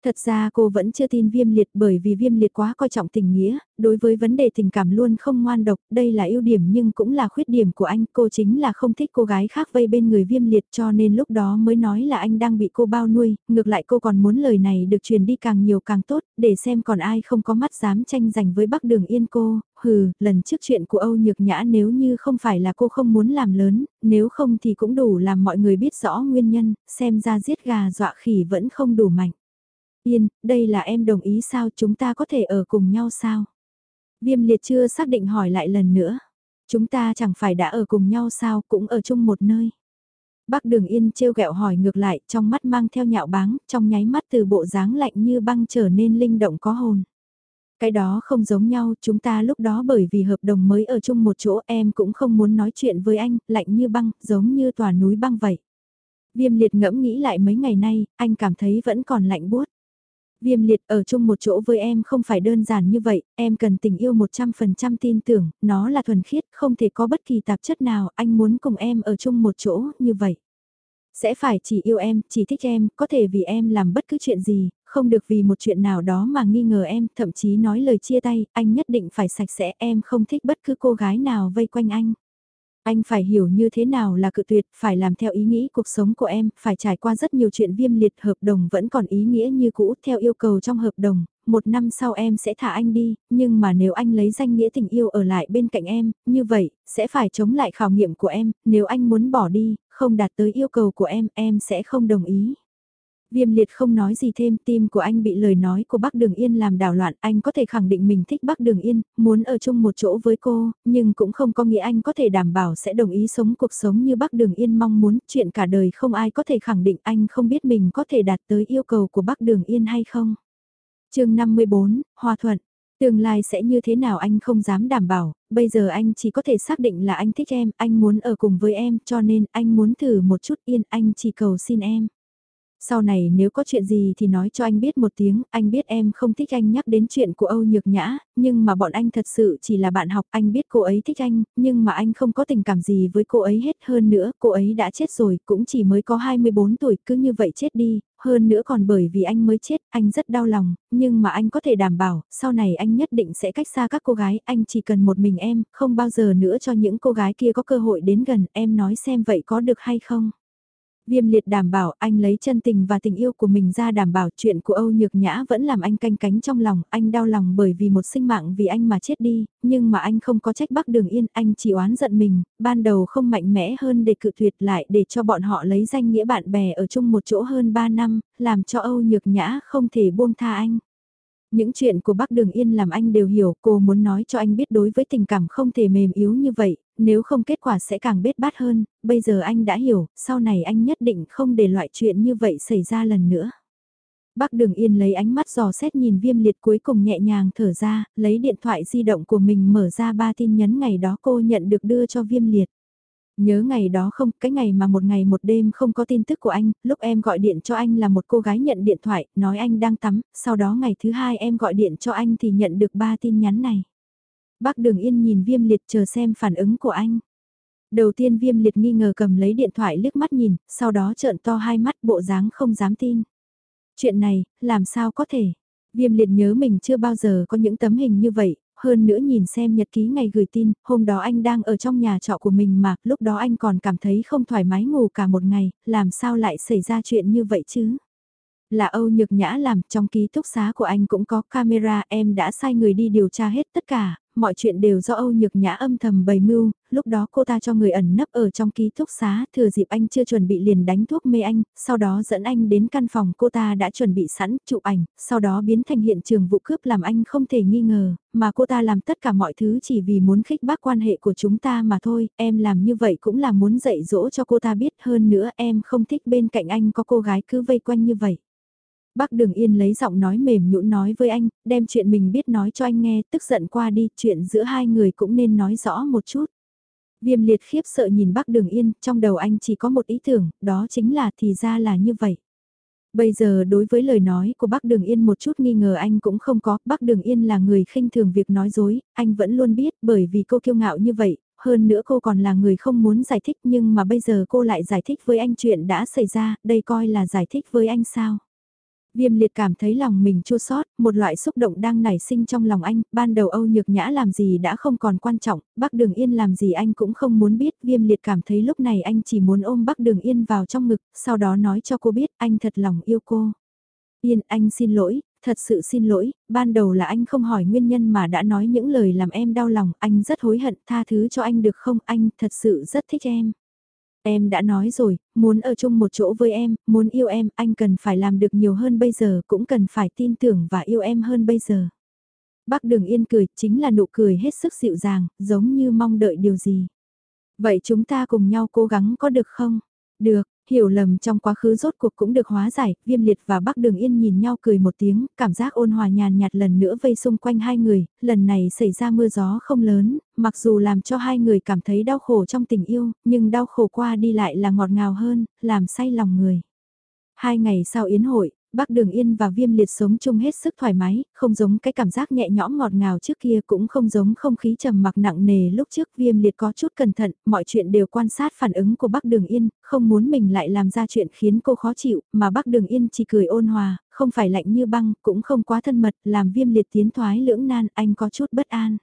Thật ra cô vẫn chưa tin viêm liệt bởi vì viêm liệt quá coi trọng tình nghĩa, đối với vấn đề tình cảm luôn không ngoan độc, đây là ưu điểm nhưng cũng là khuyết điểm của anh, cô chính là không thích cô gái khác vây bên người viêm liệt cho nên lúc đó mới nói là anh đang bị cô bao nuôi, ngược lại cô còn muốn lời này được truyền đi càng nhiều càng tốt, để xem còn ai không có mắt dám tranh giành với bắc đường yên cô, hừ, lần trước chuyện của Âu Nhược Nhã nếu như không phải là cô không muốn làm lớn, nếu không thì cũng đủ làm mọi người biết rõ nguyên nhân, xem ra giết gà dọa khỉ vẫn không đủ mạnh. Yên, đây là em đồng ý sao chúng ta có thể ở cùng nhau sao? Viêm liệt chưa xác định hỏi lại lần nữa. Chúng ta chẳng phải đã ở cùng nhau sao cũng ở chung một nơi. Bác Đường Yên trêu ghẹo hỏi ngược lại trong mắt mang theo nhạo báng, trong nháy mắt từ bộ dáng lạnh như băng trở nên linh động có hồn. Cái đó không giống nhau, chúng ta lúc đó bởi vì hợp đồng mới ở chung một chỗ em cũng không muốn nói chuyện với anh, lạnh như băng, giống như tòa núi băng vậy. Viêm liệt ngẫm nghĩ lại mấy ngày nay, anh cảm thấy vẫn còn lạnh buốt. Viêm liệt ở chung một chỗ với em không phải đơn giản như vậy, em cần tình yêu 100% tin tưởng, nó là thuần khiết, không thể có bất kỳ tạp chất nào, anh muốn cùng em ở chung một chỗ như vậy. Sẽ phải chỉ yêu em, chỉ thích em, có thể vì em làm bất cứ chuyện gì, không được vì một chuyện nào đó mà nghi ngờ em, thậm chí nói lời chia tay, anh nhất định phải sạch sẽ, em không thích bất cứ cô gái nào vây quanh anh. Anh phải hiểu như thế nào là cự tuyệt, phải làm theo ý nghĩ cuộc sống của em, phải trải qua rất nhiều chuyện viêm liệt hợp đồng vẫn còn ý nghĩa như cũ theo yêu cầu trong hợp đồng, một năm sau em sẽ thả anh đi, nhưng mà nếu anh lấy danh nghĩa tình yêu ở lại bên cạnh em, như vậy, sẽ phải chống lại khảo nghiệm của em, nếu anh muốn bỏ đi, không đạt tới yêu cầu của em, em sẽ không đồng ý. Viêm liệt không nói gì thêm, tim của anh bị lời nói của bác Đường Yên làm đảo loạn, anh có thể khẳng định mình thích bác Đường Yên, muốn ở chung một chỗ với cô, nhưng cũng không có nghĩa anh có thể đảm bảo sẽ đồng ý sống cuộc sống như bác Đường Yên mong muốn, chuyện cả đời không ai có thể khẳng định anh không biết mình có thể đạt tới yêu cầu của bác Đường Yên hay không. chương 54, Hòa Thuận Tương lai sẽ như thế nào anh không dám đảm bảo, bây giờ anh chỉ có thể xác định là anh thích em, anh muốn ở cùng với em, cho nên anh muốn thử một chút yên, anh chỉ cầu xin em sau này nếu có chuyện gì thì nói cho anh biết một tiếng, anh biết em không thích anh nhắc đến chuyện của Âu Nhược Nhã, nhưng mà bọn anh thật sự chỉ là bạn học, anh biết cô ấy thích anh, nhưng mà anh không có tình cảm gì với cô ấy hết hơn nữa, cô ấy đã chết rồi, cũng chỉ mới có 24 tuổi, cứ như vậy chết đi, hơn nữa còn bởi vì anh mới chết, anh rất đau lòng, nhưng mà anh có thể đảm bảo, sau này anh nhất định sẽ cách xa các cô gái, anh chỉ cần một mình em, không bao giờ nữa cho những cô gái kia có cơ hội đến gần, em nói xem vậy có được hay không? Viêm liệt đảm bảo anh lấy chân tình và tình yêu của mình ra đảm bảo chuyện của Âu Nhược Nhã vẫn làm anh canh cánh trong lòng, anh đau lòng bởi vì một sinh mạng vì anh mà chết đi, nhưng mà anh không có trách bắc đường yên, anh chỉ oán giận mình, ban đầu không mạnh mẽ hơn để cự tuyệt lại để cho bọn họ lấy danh nghĩa bạn bè ở chung một chỗ hơn 3 năm, làm cho Âu Nhược Nhã không thể buông tha anh. Những chuyện của bác Đường Yên làm anh đều hiểu, cô muốn nói cho anh biết đối với tình cảm không thể mềm yếu như vậy, nếu không kết quả sẽ càng bết bát hơn, bây giờ anh đã hiểu, sau này anh nhất định không để loại chuyện như vậy xảy ra lần nữa. Bác Đường Yên lấy ánh mắt dò xét nhìn viêm liệt cuối cùng nhẹ nhàng thở ra, lấy điện thoại di động của mình mở ra ba tin nhắn ngày đó cô nhận được đưa cho viêm liệt. Nhớ ngày đó không, cái ngày mà một ngày một đêm không có tin tức của anh, lúc em gọi điện cho anh là một cô gái nhận điện thoại, nói anh đang tắm, sau đó ngày thứ hai em gọi điện cho anh thì nhận được ba tin nhắn này. Bác Đường Yên nhìn viêm liệt chờ xem phản ứng của anh. Đầu tiên viêm liệt nghi ngờ cầm lấy điện thoại liếc mắt nhìn, sau đó trợn to hai mắt bộ dáng không dám tin. Chuyện này, làm sao có thể? Viêm liệt nhớ mình chưa bao giờ có những tấm hình như vậy, hơn nữa nhìn xem nhật ký ngày gửi tin, hôm đó anh đang ở trong nhà trọ của mình mà, lúc đó anh còn cảm thấy không thoải mái ngủ cả một ngày, làm sao lại xảy ra chuyện như vậy chứ? Là Âu Nhược Nhã làm, trong ký túc xá của anh cũng có camera, em đã sai người đi điều tra hết tất cả, mọi chuyện đều do Âu Nhược Nhã âm thầm bày mưu, lúc đó cô ta cho người ẩn nấp ở trong ký túc xá, thừa dịp anh chưa chuẩn bị liền đánh thuốc mê anh, sau đó dẫn anh đến căn phòng cô ta đã chuẩn bị sẵn, chụp ảnh, sau đó biến thành hiện trường vụ cướp làm anh không thể nghi ngờ, mà cô ta làm tất cả mọi thứ chỉ vì muốn khích bác quan hệ của chúng ta mà thôi, em làm như vậy cũng là muốn dạy dỗ cho cô ta biết hơn nữa em không thích bên cạnh anh có cô gái cứ vây quanh như vậy. Bác Đường Yên lấy giọng nói mềm nhũn nói với anh, đem chuyện mình biết nói cho anh nghe, tức giận qua đi, chuyện giữa hai người cũng nên nói rõ một chút. Viêm liệt khiếp sợ nhìn bác Đường Yên, trong đầu anh chỉ có một ý tưởng, đó chính là thì ra là như vậy. Bây giờ đối với lời nói của bác Đường Yên một chút nghi ngờ anh cũng không có, bác Đường Yên là người khinh thường việc nói dối, anh vẫn luôn biết bởi vì cô kiêu ngạo như vậy, hơn nữa cô còn là người không muốn giải thích nhưng mà bây giờ cô lại giải thích với anh chuyện đã xảy ra, đây coi là giải thích với anh sao. Viêm liệt cảm thấy lòng mình chua sót, một loại xúc động đang nảy sinh trong lòng anh, ban đầu Âu Nhược Nhã làm gì đã không còn quan trọng, Bắc Đường Yên làm gì anh cũng không muốn biết, viêm liệt cảm thấy lúc này anh chỉ muốn ôm Bắc Đường Yên vào trong ngực, sau đó nói cho cô biết anh thật lòng yêu cô. Yên, anh xin lỗi, thật sự xin lỗi, ban đầu là anh không hỏi nguyên nhân mà đã nói những lời làm em đau lòng, anh rất hối hận, tha thứ cho anh được không, anh thật sự rất thích em. Em đã nói rồi, muốn ở chung một chỗ với em, muốn yêu em, anh cần phải làm được nhiều hơn bây giờ, cũng cần phải tin tưởng và yêu em hơn bây giờ. Bác Đường Yên cười, chính là nụ cười hết sức dịu dàng, giống như mong đợi điều gì. Vậy chúng ta cùng nhau cố gắng có được không? Được, Hiểu lầm trong quá khứ rốt cuộc cũng được hóa giải, viêm liệt và bác đường yên nhìn nhau cười một tiếng, cảm giác ôn hòa nhàn nhạt lần nữa vây xung quanh hai người, lần này xảy ra mưa gió không lớn, mặc dù làm cho hai người cảm thấy đau khổ trong tình yêu, nhưng đau khổ qua đi lại là ngọt ngào hơn, làm say lòng người. Hai ngày sau yến hội, bác Đường Yên và Viêm Liệt sống chung hết sức thoải mái, không giống cái cảm giác nhẹ nhõm ngọt ngào trước kia cũng không giống không khí trầm mặc nặng nề lúc trước Viêm Liệt có chút cẩn thận, mọi chuyện đều quan sát phản ứng của bác Đường Yên, không muốn mình lại làm ra chuyện khiến cô khó chịu, mà bác Đường Yên chỉ cười ôn hòa, không phải lạnh như băng, cũng không quá thân mật, làm Viêm Liệt tiến thoái lưỡng nan, anh có chút bất an.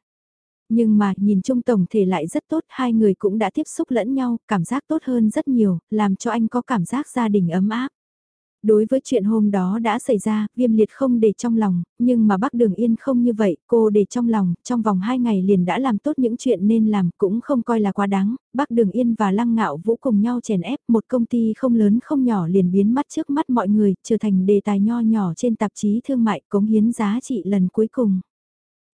Nhưng mà nhìn chung tổng thể lại rất tốt, hai người cũng đã tiếp xúc lẫn nhau, cảm giác tốt hơn rất nhiều, làm cho anh có cảm giác gia đình ấm áp. Đối với chuyện hôm đó đã xảy ra, viêm liệt không để trong lòng, nhưng mà bác Đường Yên không như vậy, cô để trong lòng, trong vòng 2 ngày liền đã làm tốt những chuyện nên làm, cũng không coi là quá đáng, bác Đường Yên và Lăng Ngạo Vũ cùng nhau chèn ép, một công ty không lớn không nhỏ liền biến mắt trước mắt mọi người, trở thành đề tài nho nhỏ trên tạp chí thương mại cống hiến giá trị lần cuối cùng.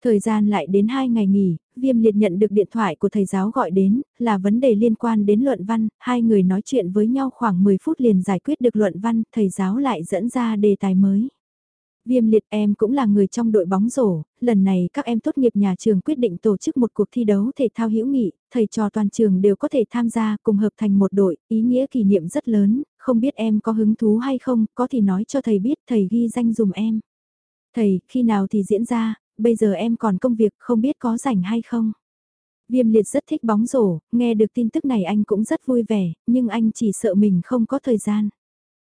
Thời gian lại đến 2 ngày nghỉ, viêm liệt nhận được điện thoại của thầy giáo gọi đến, là vấn đề liên quan đến luận văn, hai người nói chuyện với nhau khoảng 10 phút liền giải quyết được luận văn, thầy giáo lại dẫn ra đề tài mới. Viêm liệt em cũng là người trong đội bóng rổ, lần này các em tốt nghiệp nhà trường quyết định tổ chức một cuộc thi đấu thể thao hữu nghị, thầy trò toàn trường đều có thể tham gia cùng hợp thành một đội, ý nghĩa kỷ niệm rất lớn, không biết em có hứng thú hay không, có thì nói cho thầy biết thầy ghi danh dùm em. Thầy, khi nào thì diễn ra, bây giờ em còn công việc không biết có rảnh hay không. Viêm liệt rất thích bóng rổ, nghe được tin tức này anh cũng rất vui vẻ, nhưng anh chỉ sợ mình không có thời gian.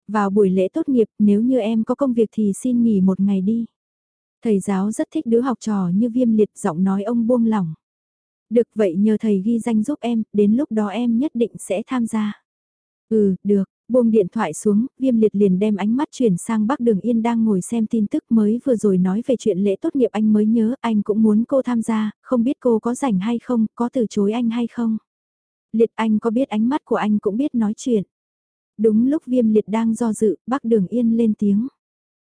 Vào buổi lễ tốt nghiệp, nếu như em có công việc thì xin nghỉ một ngày đi. Thầy giáo rất thích đứa học trò như viêm liệt giọng nói ông buông lỏng. Được vậy nhờ thầy ghi danh giúp em, đến lúc đó em nhất định sẽ tham gia. Ừ, được, Buông điện thoại xuống, viêm liệt liền đem ánh mắt chuyển sang bác đường yên đang ngồi xem tin tức mới vừa rồi nói về chuyện lễ tốt nghiệp anh mới nhớ, anh cũng muốn cô tham gia, không biết cô có rảnh hay không, có từ chối anh hay không. Liệt anh có biết ánh mắt của anh cũng biết nói chuyện. Đúng lúc viêm liệt đang do dự, bác đường yên lên tiếng.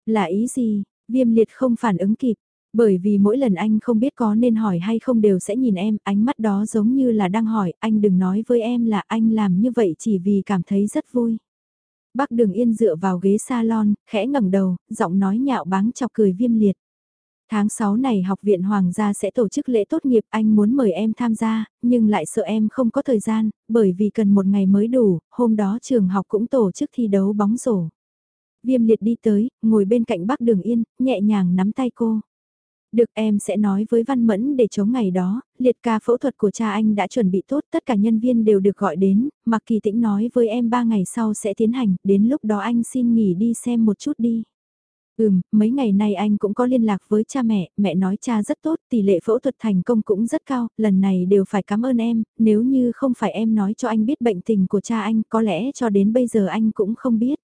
Là ý gì, viêm liệt không phản ứng kịp, bởi vì mỗi lần anh không biết có nên hỏi hay không đều sẽ nhìn em, ánh mắt đó giống như là đang hỏi, anh đừng nói với em là anh làm như vậy chỉ vì cảm thấy rất vui. Bác Đường Yên dựa vào ghế salon, khẽ ngẩng đầu, giọng nói nhạo báng chọc cười viêm liệt. Tháng 6 này học viện Hoàng gia sẽ tổ chức lễ tốt nghiệp, anh muốn mời em tham gia, nhưng lại sợ em không có thời gian, bởi vì cần một ngày mới đủ, hôm đó trường học cũng tổ chức thi đấu bóng rổ. Viêm liệt đi tới, ngồi bên cạnh bác Đường Yên, nhẹ nhàng nắm tay cô. Được em sẽ nói với Văn Mẫn để chống ngày đó, liệt ca phẫu thuật của cha anh đã chuẩn bị tốt, tất cả nhân viên đều được gọi đến, Mạc Kỳ Tĩnh nói với em 3 ngày sau sẽ tiến hành, đến lúc đó anh xin nghỉ đi xem một chút đi. Ừm, mấy ngày nay anh cũng có liên lạc với cha mẹ, mẹ nói cha rất tốt, tỷ lệ phẫu thuật thành công cũng rất cao, lần này đều phải cảm ơn em, nếu như không phải em nói cho anh biết bệnh tình của cha anh, có lẽ cho đến bây giờ anh cũng không biết.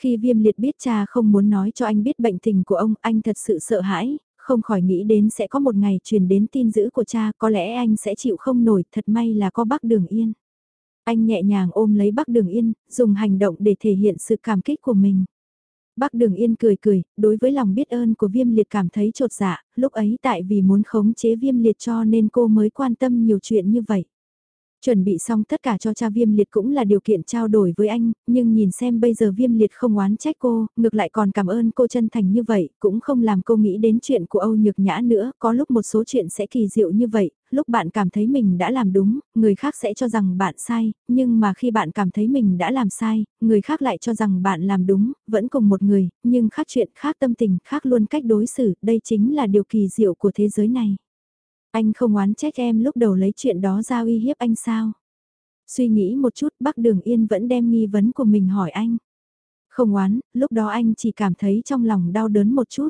Khi viêm liệt biết cha không muốn nói cho anh biết bệnh tình của ông, anh thật sự sợ hãi, không khỏi nghĩ đến sẽ có một ngày truyền đến tin dữ của cha, có lẽ anh sẽ chịu không nổi, thật may là có bác Đường Yên. Anh nhẹ nhàng ôm lấy bác Đường Yên, dùng hành động để thể hiện sự cảm kích của mình. Bác Đường Yên cười cười, đối với lòng biết ơn của viêm liệt cảm thấy trột dạ, lúc ấy tại vì muốn khống chế viêm liệt cho nên cô mới quan tâm nhiều chuyện như vậy. Chuẩn bị xong tất cả cho cha viêm liệt cũng là điều kiện trao đổi với anh, nhưng nhìn xem bây giờ viêm liệt không oán trách cô, ngược lại còn cảm ơn cô chân thành như vậy, cũng không làm cô nghĩ đến chuyện của Âu Nhược Nhã nữa, có lúc một số chuyện sẽ kỳ diệu như vậy, lúc bạn cảm thấy mình đã làm đúng, người khác sẽ cho rằng bạn sai, nhưng mà khi bạn cảm thấy mình đã làm sai, người khác lại cho rằng bạn làm đúng, vẫn cùng một người, nhưng khác chuyện, khác tâm tình, khác luôn cách đối xử, đây chính là điều kỳ diệu của thế giới này. Anh không oán trách em lúc đầu lấy chuyện đó ra uy hiếp anh sao? Suy nghĩ một chút bác Đường Yên vẫn đem nghi vấn của mình hỏi anh. Không oán, lúc đó anh chỉ cảm thấy trong lòng đau đớn một chút.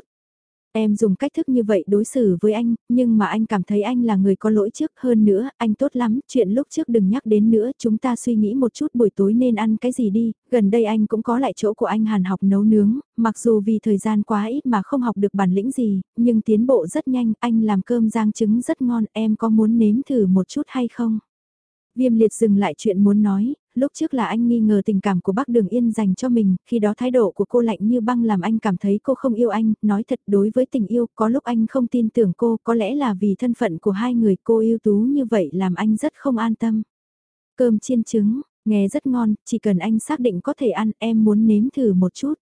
Em dùng cách thức như vậy đối xử với anh, nhưng mà anh cảm thấy anh là người có lỗi trước hơn nữa, anh tốt lắm, chuyện lúc trước đừng nhắc đến nữa, chúng ta suy nghĩ một chút buổi tối nên ăn cái gì đi, gần đây anh cũng có lại chỗ của anh Hàn học nấu nướng, mặc dù vì thời gian quá ít mà không học được bản lĩnh gì, nhưng tiến bộ rất nhanh, anh làm cơm rang trứng rất ngon, em có muốn nếm thử một chút hay không? Viêm liệt dừng lại chuyện muốn nói, lúc trước là anh nghi ngờ tình cảm của bác Đường Yên dành cho mình, khi đó thái độ của cô lạnh như băng làm anh cảm thấy cô không yêu anh, nói thật đối với tình yêu, có lúc anh không tin tưởng cô, có lẽ là vì thân phận của hai người cô yêu tú như vậy làm anh rất không an tâm. Cơm chiên trứng, nghe rất ngon, chỉ cần anh xác định có thể ăn, em muốn nếm thử một chút.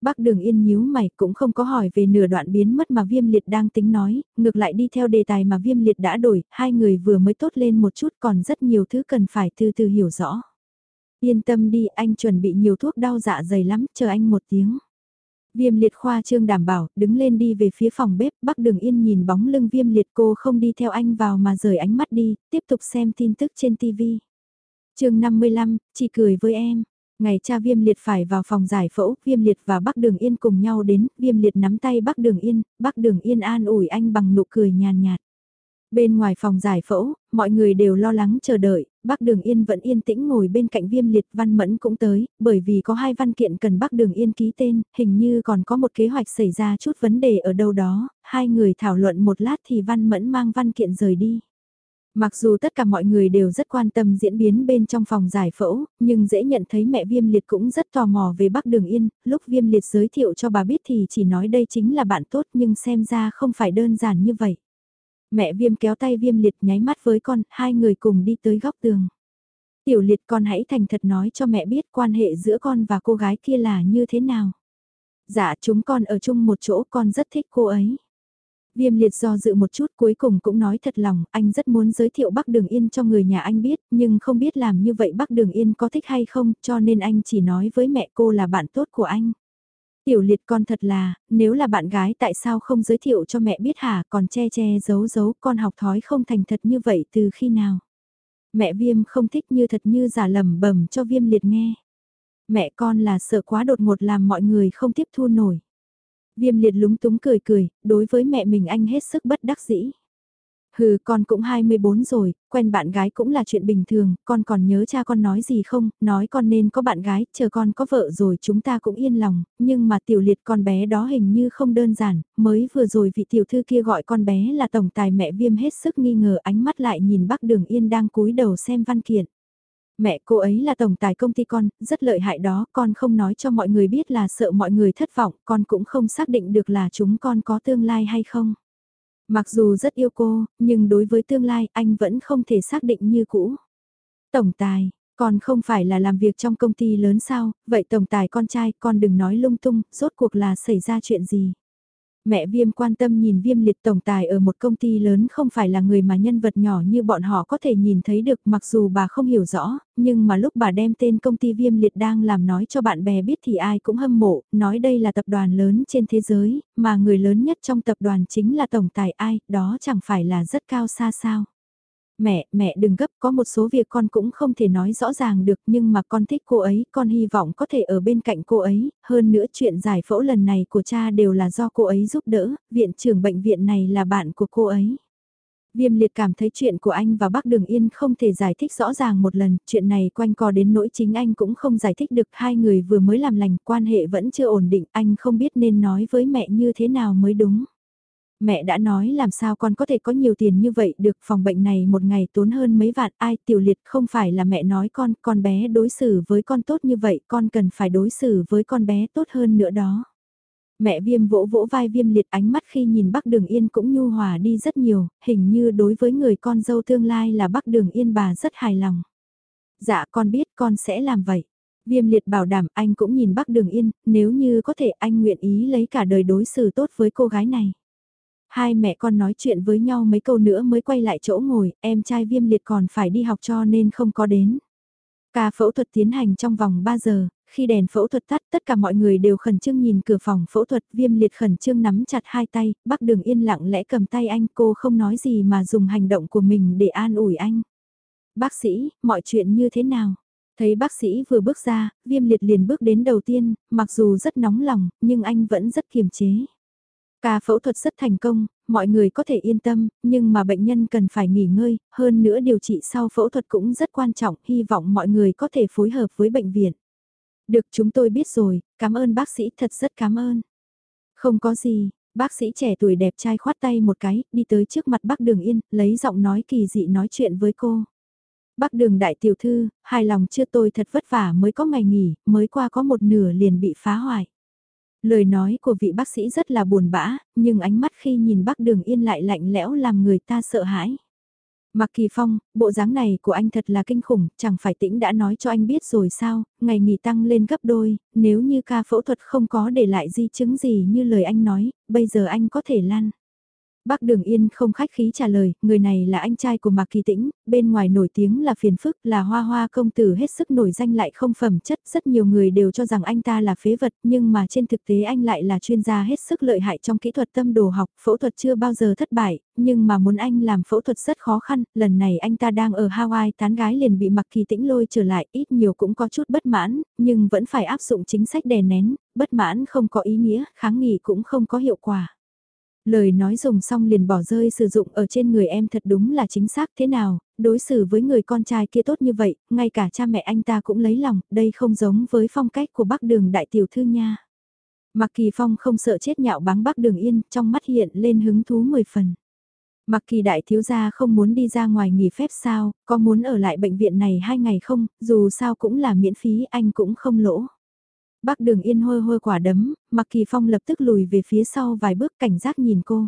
Bác Đường Yên nhíu mày cũng không có hỏi về nửa đoạn biến mất mà viêm liệt đang tính nói, ngược lại đi theo đề tài mà viêm liệt đã đổi, hai người vừa mới tốt lên một chút còn rất nhiều thứ cần phải từ từ hiểu rõ. Yên tâm đi, anh chuẩn bị nhiều thuốc đau dạ dày lắm, chờ anh một tiếng. Viêm liệt khoa trương đảm bảo, đứng lên đi về phía phòng bếp, Bắc Đường Yên nhìn bóng lưng viêm liệt cô không đi theo anh vào mà rời ánh mắt đi, tiếp tục xem tin tức trên TV. chương 55, chị cười với em. Ngày cha viêm liệt phải vào phòng giải phẫu, viêm liệt và Bắc Đường Yên cùng nhau đến, viêm liệt nắm tay Bắc Đường Yên, Bắc Đường Yên an ủi anh bằng nụ cười nhàn nhạt. Bên ngoài phòng giải phẫu, mọi người đều lo lắng chờ đợi, bác Đường Yên vẫn yên tĩnh ngồi bên cạnh viêm liệt văn mẫn cũng tới, bởi vì có hai văn kiện cần bác Đường Yên ký tên, hình như còn có một kế hoạch xảy ra chút vấn đề ở đâu đó, hai người thảo luận một lát thì văn mẫn mang văn kiện rời đi. Mặc dù tất cả mọi người đều rất quan tâm diễn biến bên trong phòng giải phẫu, nhưng dễ nhận thấy mẹ Viêm Liệt cũng rất tò mò về Bắc Đường Yên, lúc Viêm Liệt giới thiệu cho bà biết thì chỉ nói đây chính là bạn tốt nhưng xem ra không phải đơn giản như vậy. Mẹ viêm kéo tay viêm liệt nháy mắt với con, hai người cùng đi tới góc tường. Tiểu liệt con hãy thành thật nói cho mẹ biết quan hệ giữa con và cô gái kia là như thế nào. Dạ chúng con ở chung một chỗ con rất thích cô ấy. Viêm liệt do dự một chút cuối cùng cũng nói thật lòng, anh rất muốn giới thiệu Bắc Đường Yên cho người nhà anh biết, nhưng không biết làm như vậy Bắc Đường Yên có thích hay không, cho nên anh chỉ nói với mẹ cô là bạn tốt của anh. Tiểu liệt con thật là, nếu là bạn gái tại sao không giới thiệu cho mẹ biết hả còn che che giấu giấu con học thói không thành thật như vậy từ khi nào. Mẹ viêm không thích như thật như giả lầm bẩm cho viêm liệt nghe. Mẹ con là sợ quá đột ngột làm mọi người không tiếp thu nổi. Viêm liệt lúng túng cười cười, đối với mẹ mình anh hết sức bất đắc dĩ. Hừ, con cũng 24 rồi, quen bạn gái cũng là chuyện bình thường, con còn nhớ cha con nói gì không, nói con nên có bạn gái, chờ con có vợ rồi chúng ta cũng yên lòng, nhưng mà tiểu liệt con bé đó hình như không đơn giản, mới vừa rồi vị tiểu thư kia gọi con bé là tổng tài mẹ viêm hết sức nghi ngờ ánh mắt lại nhìn bác đường yên đang cúi đầu xem văn kiện. Mẹ cô ấy là tổng tài công ty con, rất lợi hại đó, con không nói cho mọi người biết là sợ mọi người thất vọng, con cũng không xác định được là chúng con có tương lai hay không. Mặc dù rất yêu cô, nhưng đối với tương lai anh vẫn không thể xác định như cũ. Tổng tài, còn không phải là làm việc trong công ty lớn sao, vậy tổng tài con trai con đừng nói lung tung, rốt cuộc là xảy ra chuyện gì. Mẹ Viêm quan tâm nhìn Viêm liệt tổng tài ở một công ty lớn không phải là người mà nhân vật nhỏ như bọn họ có thể nhìn thấy được mặc dù bà không hiểu rõ, nhưng mà lúc bà đem tên công ty Viêm liệt đang làm nói cho bạn bè biết thì ai cũng hâm mộ, nói đây là tập đoàn lớn trên thế giới, mà người lớn nhất trong tập đoàn chính là tổng tài ai, đó chẳng phải là rất cao xa sao mẹ, mẹ đừng gấp, có một số việc con cũng không thể nói rõ ràng được nhưng mà con thích cô ấy, con hy vọng có thể ở bên cạnh cô ấy, hơn nữa chuyện giải phẫu lần này của cha đều là do cô ấy giúp đỡ, viện trưởng bệnh viện này là bạn của cô ấy. Viêm liệt cảm thấy chuyện của anh và bác Đường Yên không thể giải thích rõ ràng một lần, chuyện này quanh co đến nỗi chính anh cũng không giải thích được, hai người vừa mới làm lành, quan hệ vẫn chưa ổn định, anh không biết nên nói với mẹ như thế nào mới đúng. Mẹ đã nói làm sao con có thể có nhiều tiền như vậy được phòng bệnh này một ngày tốn hơn mấy vạn ai tiểu liệt không phải là mẹ nói con, con bé đối xử với con tốt như vậy con cần phải đối xử với con bé tốt hơn nữa đó. Mẹ viêm vỗ vỗ vai viêm liệt ánh mắt khi nhìn Bắc Đường Yên cũng nhu hòa đi rất nhiều, hình như đối với người con dâu tương lai là Bắc Đường Yên bà rất hài lòng. Dạ con biết con sẽ làm vậy. Viêm liệt bảo đảm anh cũng nhìn Bắc Đường Yên, nếu như có thể anh nguyện ý lấy cả đời đối xử tốt với cô gái này. Hai mẹ con nói chuyện với nhau mấy câu nữa mới quay lại chỗ ngồi, em trai viêm liệt còn phải đi học cho nên không có đến. Ca phẫu thuật tiến hành trong vòng 3 giờ, khi đèn phẫu thuật tắt tất cả mọi người đều khẩn trương nhìn cửa phòng phẫu thuật viêm liệt khẩn trương nắm chặt hai tay, bác đường yên lặng lẽ cầm tay anh cô không nói gì mà dùng hành động của mình để an ủi anh. Bác sĩ, mọi chuyện như thế nào? Thấy bác sĩ vừa bước ra, viêm liệt liền bước đến đầu tiên, mặc dù rất nóng lòng, nhưng anh vẫn rất kiềm chế. Ca phẫu thuật rất thành công, mọi người có thể yên tâm, nhưng mà bệnh nhân cần phải nghỉ ngơi, hơn nữa điều trị sau phẫu thuật cũng rất quan trọng, hy vọng mọi người có thể phối hợp với bệnh viện. Được chúng tôi biết rồi, cảm ơn bác sĩ thật rất cảm ơn. Không có gì, bác sĩ trẻ tuổi đẹp trai khoát tay một cái, đi tới trước mặt bác Đường Yên, lấy giọng nói kỳ dị nói chuyện với cô. Bác Đường đại tiểu thư, hài lòng chưa tôi thật vất vả mới có ngày nghỉ, mới qua có một nửa liền bị phá hoại. Lời nói của vị bác sĩ rất là buồn bã, nhưng ánh mắt khi nhìn bác đường yên lại lạnh lẽo làm người ta sợ hãi. mặc Kỳ Phong, bộ dáng này của anh thật là kinh khủng, chẳng phải tĩnh đã nói cho anh biết rồi sao, ngày nghỉ tăng lên gấp đôi, nếu như ca phẫu thuật không có để lại di chứng gì như lời anh nói, bây giờ anh có thể lăn. Bác Đường Yên không khách khí trả lời, người này là anh trai của Mạc Kỳ Tĩnh, bên ngoài nổi tiếng là phiền phức, là hoa hoa công tử hết sức nổi danh lại không phẩm chất, rất nhiều người đều cho rằng anh ta là phế vật, nhưng mà trên thực tế anh lại là chuyên gia hết sức lợi hại trong kỹ thuật tâm đồ học, phẫu thuật chưa bao giờ thất bại, nhưng mà muốn anh làm phẫu thuật rất khó khăn, lần này anh ta đang ở Hawaii tán gái liền bị Mạc Kỳ Tĩnh lôi trở lại, ít nhiều cũng có chút bất mãn, nhưng vẫn phải áp dụng chính sách đè nén, bất mãn không có ý nghĩa, kháng nghị cũng không có hiệu quả. Lời nói dùng xong liền bỏ rơi sử dụng ở trên người em thật đúng là chính xác thế nào, đối xử với người con trai kia tốt như vậy, ngay cả cha mẹ anh ta cũng lấy lòng, đây không giống với phong cách của bác đường đại tiểu thư nha. Mặc kỳ phong không sợ chết nhạo báng bác đường yên, trong mắt hiện lên hứng thú mười phần. Mặc kỳ đại thiếu gia không muốn đi ra ngoài nghỉ phép sao, có muốn ở lại bệnh viện này hai ngày không, dù sao cũng là miễn phí anh cũng không lỗ. Bác đường yên hôi hôi quả đấm, mặc kỳ phong lập tức lùi về phía sau vài bước cảnh giác nhìn cô.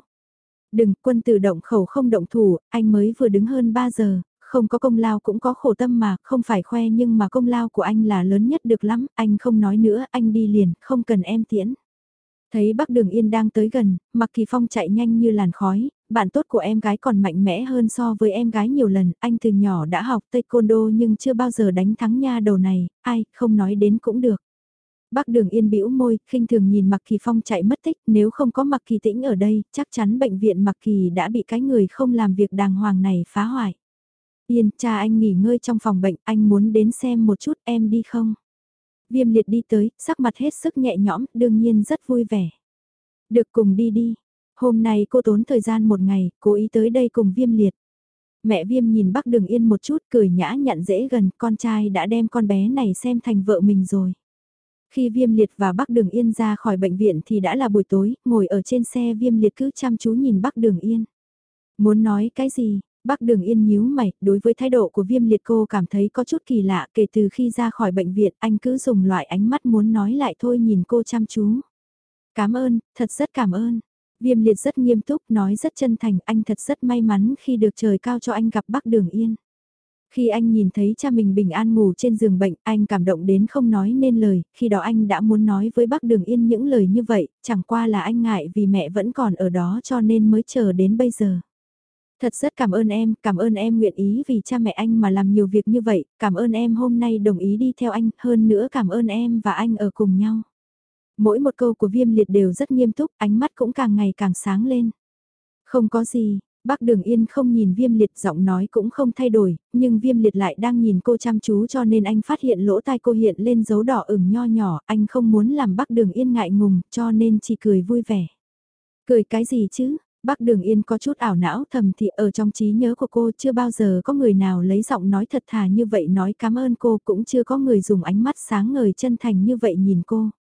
Đừng, quân tự động khẩu không động thủ, anh mới vừa đứng hơn 3 giờ, không có công lao cũng có khổ tâm mà, không phải khoe nhưng mà công lao của anh là lớn nhất được lắm, anh không nói nữa, anh đi liền, không cần em tiễn. Thấy bác đường yên đang tới gần, mặc kỳ phong chạy nhanh như làn khói, bạn tốt của em gái còn mạnh mẽ hơn so với em gái nhiều lần, anh từ nhỏ đã học taekwondo nhưng chưa bao giờ đánh thắng nha đầu này, ai, không nói đến cũng được. Bác Đường Yên bĩu môi, khinh thường nhìn Mặc Kỳ Phong chạy mất tích, nếu không có Mặc Kỳ Tĩnh ở đây, chắc chắn bệnh viện Mặc Kỳ đã bị cái người không làm việc đàng hoàng này phá hoại. Yên, cha anh nghỉ ngơi trong phòng bệnh, anh muốn đến xem một chút em đi không? Viêm liệt đi tới, sắc mặt hết sức nhẹ nhõm, đương nhiên rất vui vẻ. Được cùng đi đi. Hôm nay cô tốn thời gian một ngày, cố ý tới đây cùng viêm liệt. Mẹ viêm nhìn bác đường yên một chút cười nhã nhặn dễ gần, con trai đã đem con bé này xem thành vợ mình rồi. Khi viêm liệt và bác đường yên ra khỏi bệnh viện thì đã là buổi tối, ngồi ở trên xe viêm liệt cứ chăm chú nhìn bác đường yên. Muốn nói cái gì, bác đường yên nhíu mày, đối với thái độ của viêm liệt cô cảm thấy có chút kỳ lạ kể từ khi ra khỏi bệnh viện anh cứ dùng loại ánh mắt muốn nói lại thôi nhìn cô chăm chú. Cảm ơn, thật rất cảm ơn. Viêm liệt rất nghiêm túc nói rất chân thành anh thật rất may mắn khi được trời cao cho anh gặp bác đường yên. Khi anh nhìn thấy cha mình bình an ngủ trên giường bệnh, anh cảm động đến không nói nên lời, khi đó anh đã muốn nói với bác Đường Yên những lời như vậy, chẳng qua là anh ngại vì mẹ vẫn còn ở đó cho nên mới chờ đến bây giờ. Thật rất cảm ơn em, cảm ơn em nguyện ý vì cha mẹ anh mà làm nhiều việc như vậy, cảm ơn em hôm nay đồng ý đi theo anh, hơn nữa cảm ơn em và anh ở cùng nhau. Mỗi một câu của viêm liệt đều rất nghiêm túc, ánh mắt cũng càng ngày càng sáng lên. Không có gì, Bác Đường Yên không nhìn viêm liệt giọng nói cũng không thay đổi, nhưng viêm liệt lại đang nhìn cô chăm chú cho nên anh phát hiện lỗ tai cô hiện lên dấu đỏ ửng nho nhỏ, anh không muốn làm bác Đường Yên ngại ngùng cho nên chỉ cười vui vẻ. Cười cái gì chứ? Bác Đường Yên có chút ảo não thầm thì ở trong trí nhớ của cô chưa bao giờ có người nào lấy giọng nói thật thà như vậy nói cảm ơn cô cũng chưa có người dùng ánh mắt sáng ngời chân thành như vậy nhìn cô.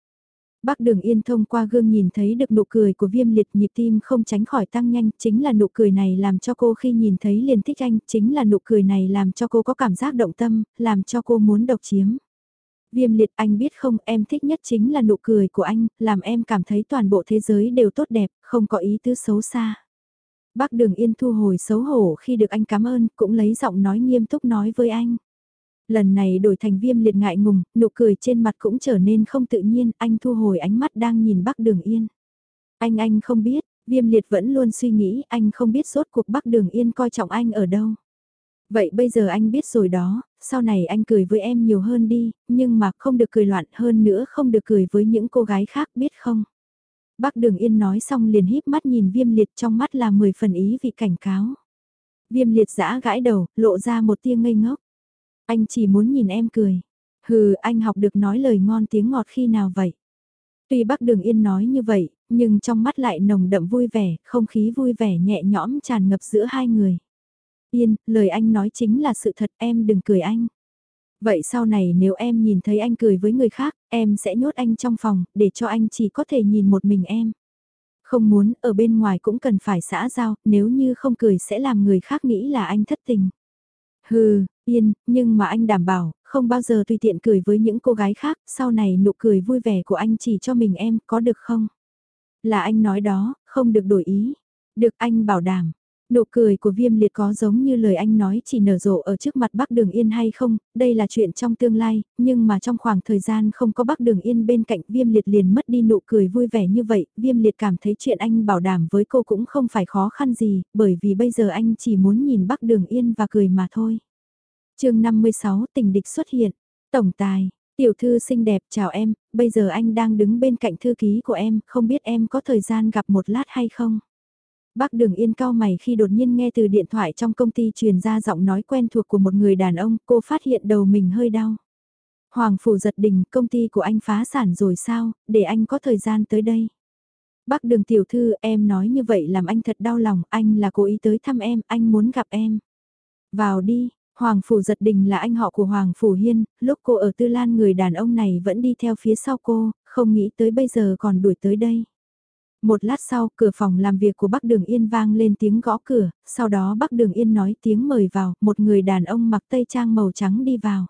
Bác Đường Yên thông qua gương nhìn thấy được nụ cười của viêm liệt nhịp tim không tránh khỏi tăng nhanh, chính là nụ cười này làm cho cô khi nhìn thấy liền thích anh, chính là nụ cười này làm cho cô có cảm giác động tâm, làm cho cô muốn độc chiếm. Viêm liệt anh biết không em thích nhất chính là nụ cười của anh, làm em cảm thấy toàn bộ thế giới đều tốt đẹp, không có ý tứ xấu xa. Bác Đường Yên thu hồi xấu hổ khi được anh cảm ơn, cũng lấy giọng nói nghiêm túc nói với anh. Lần này đổi thành viêm liệt ngại ngùng, nụ cười trên mặt cũng trở nên không tự nhiên, anh thu hồi ánh mắt đang nhìn Bắc Đường Yên. Anh anh không biết, viêm liệt vẫn luôn suy nghĩ anh không biết rốt cuộc Bắc Đường Yên coi trọng anh ở đâu. Vậy bây giờ anh biết rồi đó, sau này anh cười với em nhiều hơn đi, nhưng mà không được cười loạn hơn nữa không được cười với những cô gái khác biết không. Bác Đường Yên nói xong liền híp mắt nhìn viêm liệt trong mắt là 10 phần ý vị cảnh cáo. Viêm liệt giã gãi đầu, lộ ra một tia ngây ngốc. Anh chỉ muốn nhìn em cười. Hừ, anh học được nói lời ngon tiếng ngọt khi nào vậy? Tuy bác Đường Yên nói như vậy, nhưng trong mắt lại nồng đậm vui vẻ, không khí vui vẻ nhẹ nhõm tràn ngập giữa hai người. Yên, lời anh nói chính là sự thật em đừng cười anh. Vậy sau này nếu em nhìn thấy anh cười với người khác, em sẽ nhốt anh trong phòng, để cho anh chỉ có thể nhìn một mình em. Không muốn, ở bên ngoài cũng cần phải xã giao, nếu như không cười sẽ làm người khác nghĩ là anh thất tình. Hừ, yên, nhưng mà anh đảm bảo, không bao giờ tùy tiện cười với những cô gái khác, sau này nụ cười vui vẻ của anh chỉ cho mình em, có được không? Là anh nói đó, không được đổi ý. Được anh bảo đảm. Nụ cười của viêm liệt có giống như lời anh nói chỉ nở rộ ở trước mặt Bắc Đường Yên hay không, đây là chuyện trong tương lai, nhưng mà trong khoảng thời gian không có Bắc Đường Yên bên cạnh viêm liệt liền mất đi nụ cười vui vẻ như vậy, viêm liệt cảm thấy chuyện anh bảo đảm với cô cũng không phải khó khăn gì, bởi vì bây giờ anh chỉ muốn nhìn Bắc Đường Yên và cười mà thôi chương 56 tình địch xuất hiện, tổng tài, tiểu thư xinh đẹp chào em, bây giờ anh đang đứng bên cạnh thư ký của em, không biết em có thời gian gặp một lát hay không? Bác Đường Yên cao mày khi đột nhiên nghe từ điện thoại trong công ty truyền ra giọng nói quen thuộc của một người đàn ông, cô phát hiện đầu mình hơi đau. Hoàng Phủ giật đình, công ty của anh phá sản rồi sao, để anh có thời gian tới đây. Bác Đường Tiểu Thư, em nói như vậy làm anh thật đau lòng, anh là cố ý tới thăm em, anh muốn gặp em. Vào đi, Hoàng Phủ giật đình là anh họ của Hoàng Phủ Hiên, lúc cô ở Tư Lan người đàn ông này vẫn đi theo phía sau cô, không nghĩ tới bây giờ còn đuổi tới đây. Một lát sau, cửa phòng làm việc của Bắc Đường Yên vang lên tiếng gõ cửa, sau đó Bắc Đường Yên nói tiếng mời vào, một người đàn ông mặc tây trang màu trắng đi vào.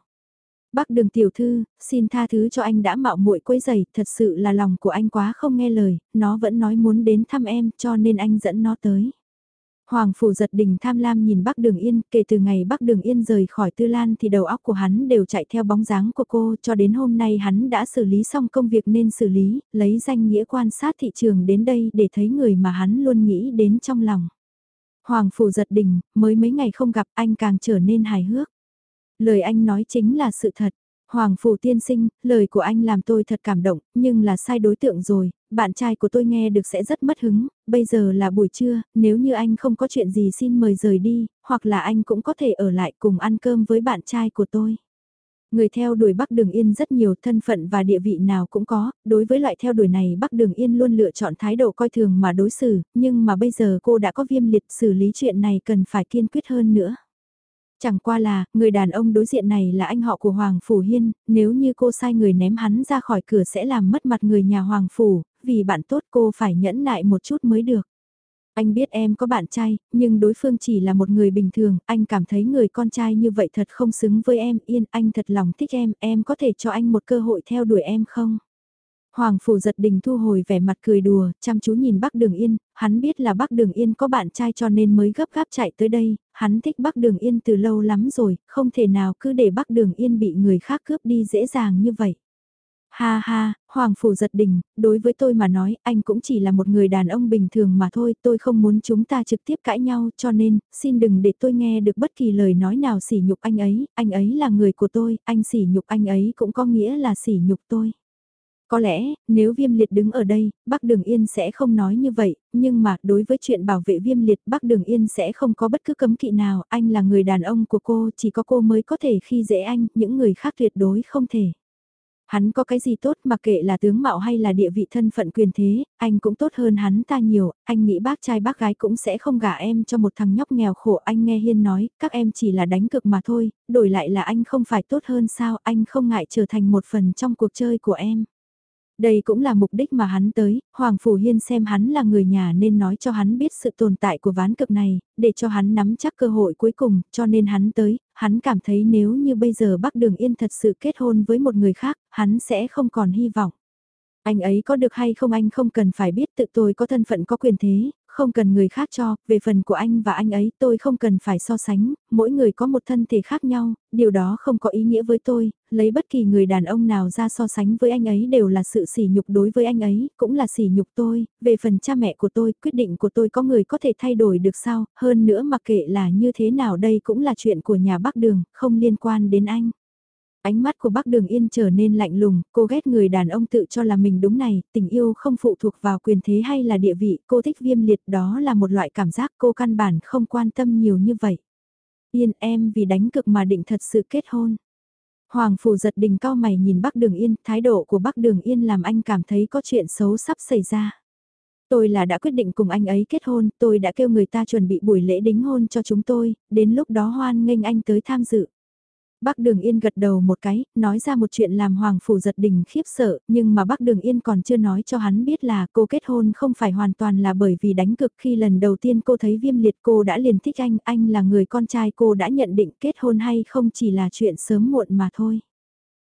Bắc Đường tiểu thư, xin tha thứ cho anh đã mạo muội quấy giày, thật sự là lòng của anh quá không nghe lời, nó vẫn nói muốn đến thăm em, cho nên anh dẫn nó tới. Hoàng Phủ giật đình tham lam nhìn Bắc Đường Yên, kể từ ngày Bắc Đường Yên rời khỏi Tư Lan thì đầu óc của hắn đều chạy theo bóng dáng của cô cho đến hôm nay hắn đã xử lý xong công việc nên xử lý, lấy danh nghĩa quan sát thị trường đến đây để thấy người mà hắn luôn nghĩ đến trong lòng. Hoàng Phủ giật đình, mới mấy ngày không gặp anh càng trở nên hài hước. Lời anh nói chính là sự thật. Hoàng Phủ tiên sinh, lời của anh làm tôi thật cảm động, nhưng là sai đối tượng rồi, bạn trai của tôi nghe được sẽ rất mất hứng, bây giờ là buổi trưa, nếu như anh không có chuyện gì xin mời rời đi, hoặc là anh cũng có thể ở lại cùng ăn cơm với bạn trai của tôi. Người theo đuổi Bắc Đường Yên rất nhiều thân phận và địa vị nào cũng có, đối với loại theo đuổi này Bắc Đường Yên luôn lựa chọn thái độ coi thường mà đối xử, nhưng mà bây giờ cô đã có viêm liệt xử lý chuyện này cần phải kiên quyết hơn nữa. Chẳng qua là, người đàn ông đối diện này là anh họ của Hoàng Phủ Hiên, nếu như cô sai người ném hắn ra khỏi cửa sẽ làm mất mặt người nhà Hoàng Phủ, vì bạn tốt cô phải nhẫn nại một chút mới được. Anh biết em có bạn trai, nhưng đối phương chỉ là một người bình thường, anh cảm thấy người con trai như vậy thật không xứng với em, yên, anh thật lòng thích em, em có thể cho anh một cơ hội theo đuổi em không? Hoàng Phủ giật đình thu hồi vẻ mặt cười đùa, chăm chú nhìn Bắc Đường Yên, hắn biết là Bắc Đường Yên có bạn trai cho nên mới gấp gáp chạy tới đây, hắn thích Bắc Đường Yên từ lâu lắm rồi, không thể nào cứ để Bắc Đường Yên bị người khác cướp đi dễ dàng như vậy. Ha ha, Hoàng Phủ giật đình, đối với tôi mà nói, anh cũng chỉ là một người đàn ông bình thường mà thôi, tôi không muốn chúng ta trực tiếp cãi nhau cho nên, xin đừng để tôi nghe được bất kỳ lời nói nào sỉ nhục anh ấy, anh ấy là người của tôi, anh sỉ nhục anh ấy cũng có nghĩa là sỉ nhục tôi. Có lẽ, nếu viêm liệt đứng ở đây, Bác Đường Yên sẽ không nói như vậy, nhưng mà đối với chuyện bảo vệ viêm liệt Bác Đường Yên sẽ không có bất cứ cấm kỵ nào, anh là người đàn ông của cô, chỉ có cô mới có thể khi dễ anh, những người khác tuyệt đối không thể. Hắn có cái gì tốt mà kệ là tướng mạo hay là địa vị thân phận quyền thế, anh cũng tốt hơn hắn ta nhiều, anh nghĩ bác trai bác gái cũng sẽ không gả em cho một thằng nhóc nghèo khổ. Anh nghe Hiên nói, các em chỉ là đánh cực mà thôi, đổi lại là anh không phải tốt hơn sao, anh không ngại trở thành một phần trong cuộc chơi của em. Đây cũng là mục đích mà hắn tới, Hoàng Phủ Hiên xem hắn là người nhà nên nói cho hắn biết sự tồn tại của ván cực này, để cho hắn nắm chắc cơ hội cuối cùng, cho nên hắn tới, hắn cảm thấy nếu như bây giờ Bắc Đường Yên thật sự kết hôn với một người khác, hắn sẽ không còn hy vọng. Anh ấy có được hay không anh không cần phải biết tự tôi có thân phận có quyền thế, không cần người khác cho, về phần của anh và anh ấy tôi không cần phải so sánh, mỗi người có một thân thể khác nhau, điều đó không có ý nghĩa với tôi, lấy bất kỳ người đàn ông nào ra so sánh với anh ấy đều là sự sỉ nhục đối với anh ấy, cũng là sỉ nhục tôi, về phần cha mẹ của tôi, quyết định của tôi có người có thể thay đổi được sao, hơn nữa mặc kệ là như thế nào đây cũng là chuyện của nhà bác đường, không liên quan đến anh. Ánh mắt của bác Đường Yên trở nên lạnh lùng, cô ghét người đàn ông tự cho là mình đúng này, tình yêu không phụ thuộc vào quyền thế hay là địa vị, cô thích viêm liệt đó là một loại cảm giác cô căn bản không quan tâm nhiều như vậy. Yên em vì đánh cực mà định thật sự kết hôn. Hoàng Phủ giật đình cao mày nhìn bác Đường Yên, thái độ của bác Đường Yên làm anh cảm thấy có chuyện xấu sắp xảy ra. Tôi là đã quyết định cùng anh ấy kết hôn, tôi đã kêu người ta chuẩn bị buổi lễ đính hôn cho chúng tôi, đến lúc đó hoan nghênh anh tới tham dự. Bác Đường Yên gật đầu một cái, nói ra một chuyện làm Hoàng Phủ giật đình khiếp sợ, nhưng mà bác Đường Yên còn chưa nói cho hắn biết là cô kết hôn không phải hoàn toàn là bởi vì đánh cực khi lần đầu tiên cô thấy viêm liệt cô đã liền thích anh, anh là người con trai cô đã nhận định kết hôn hay không chỉ là chuyện sớm muộn mà thôi.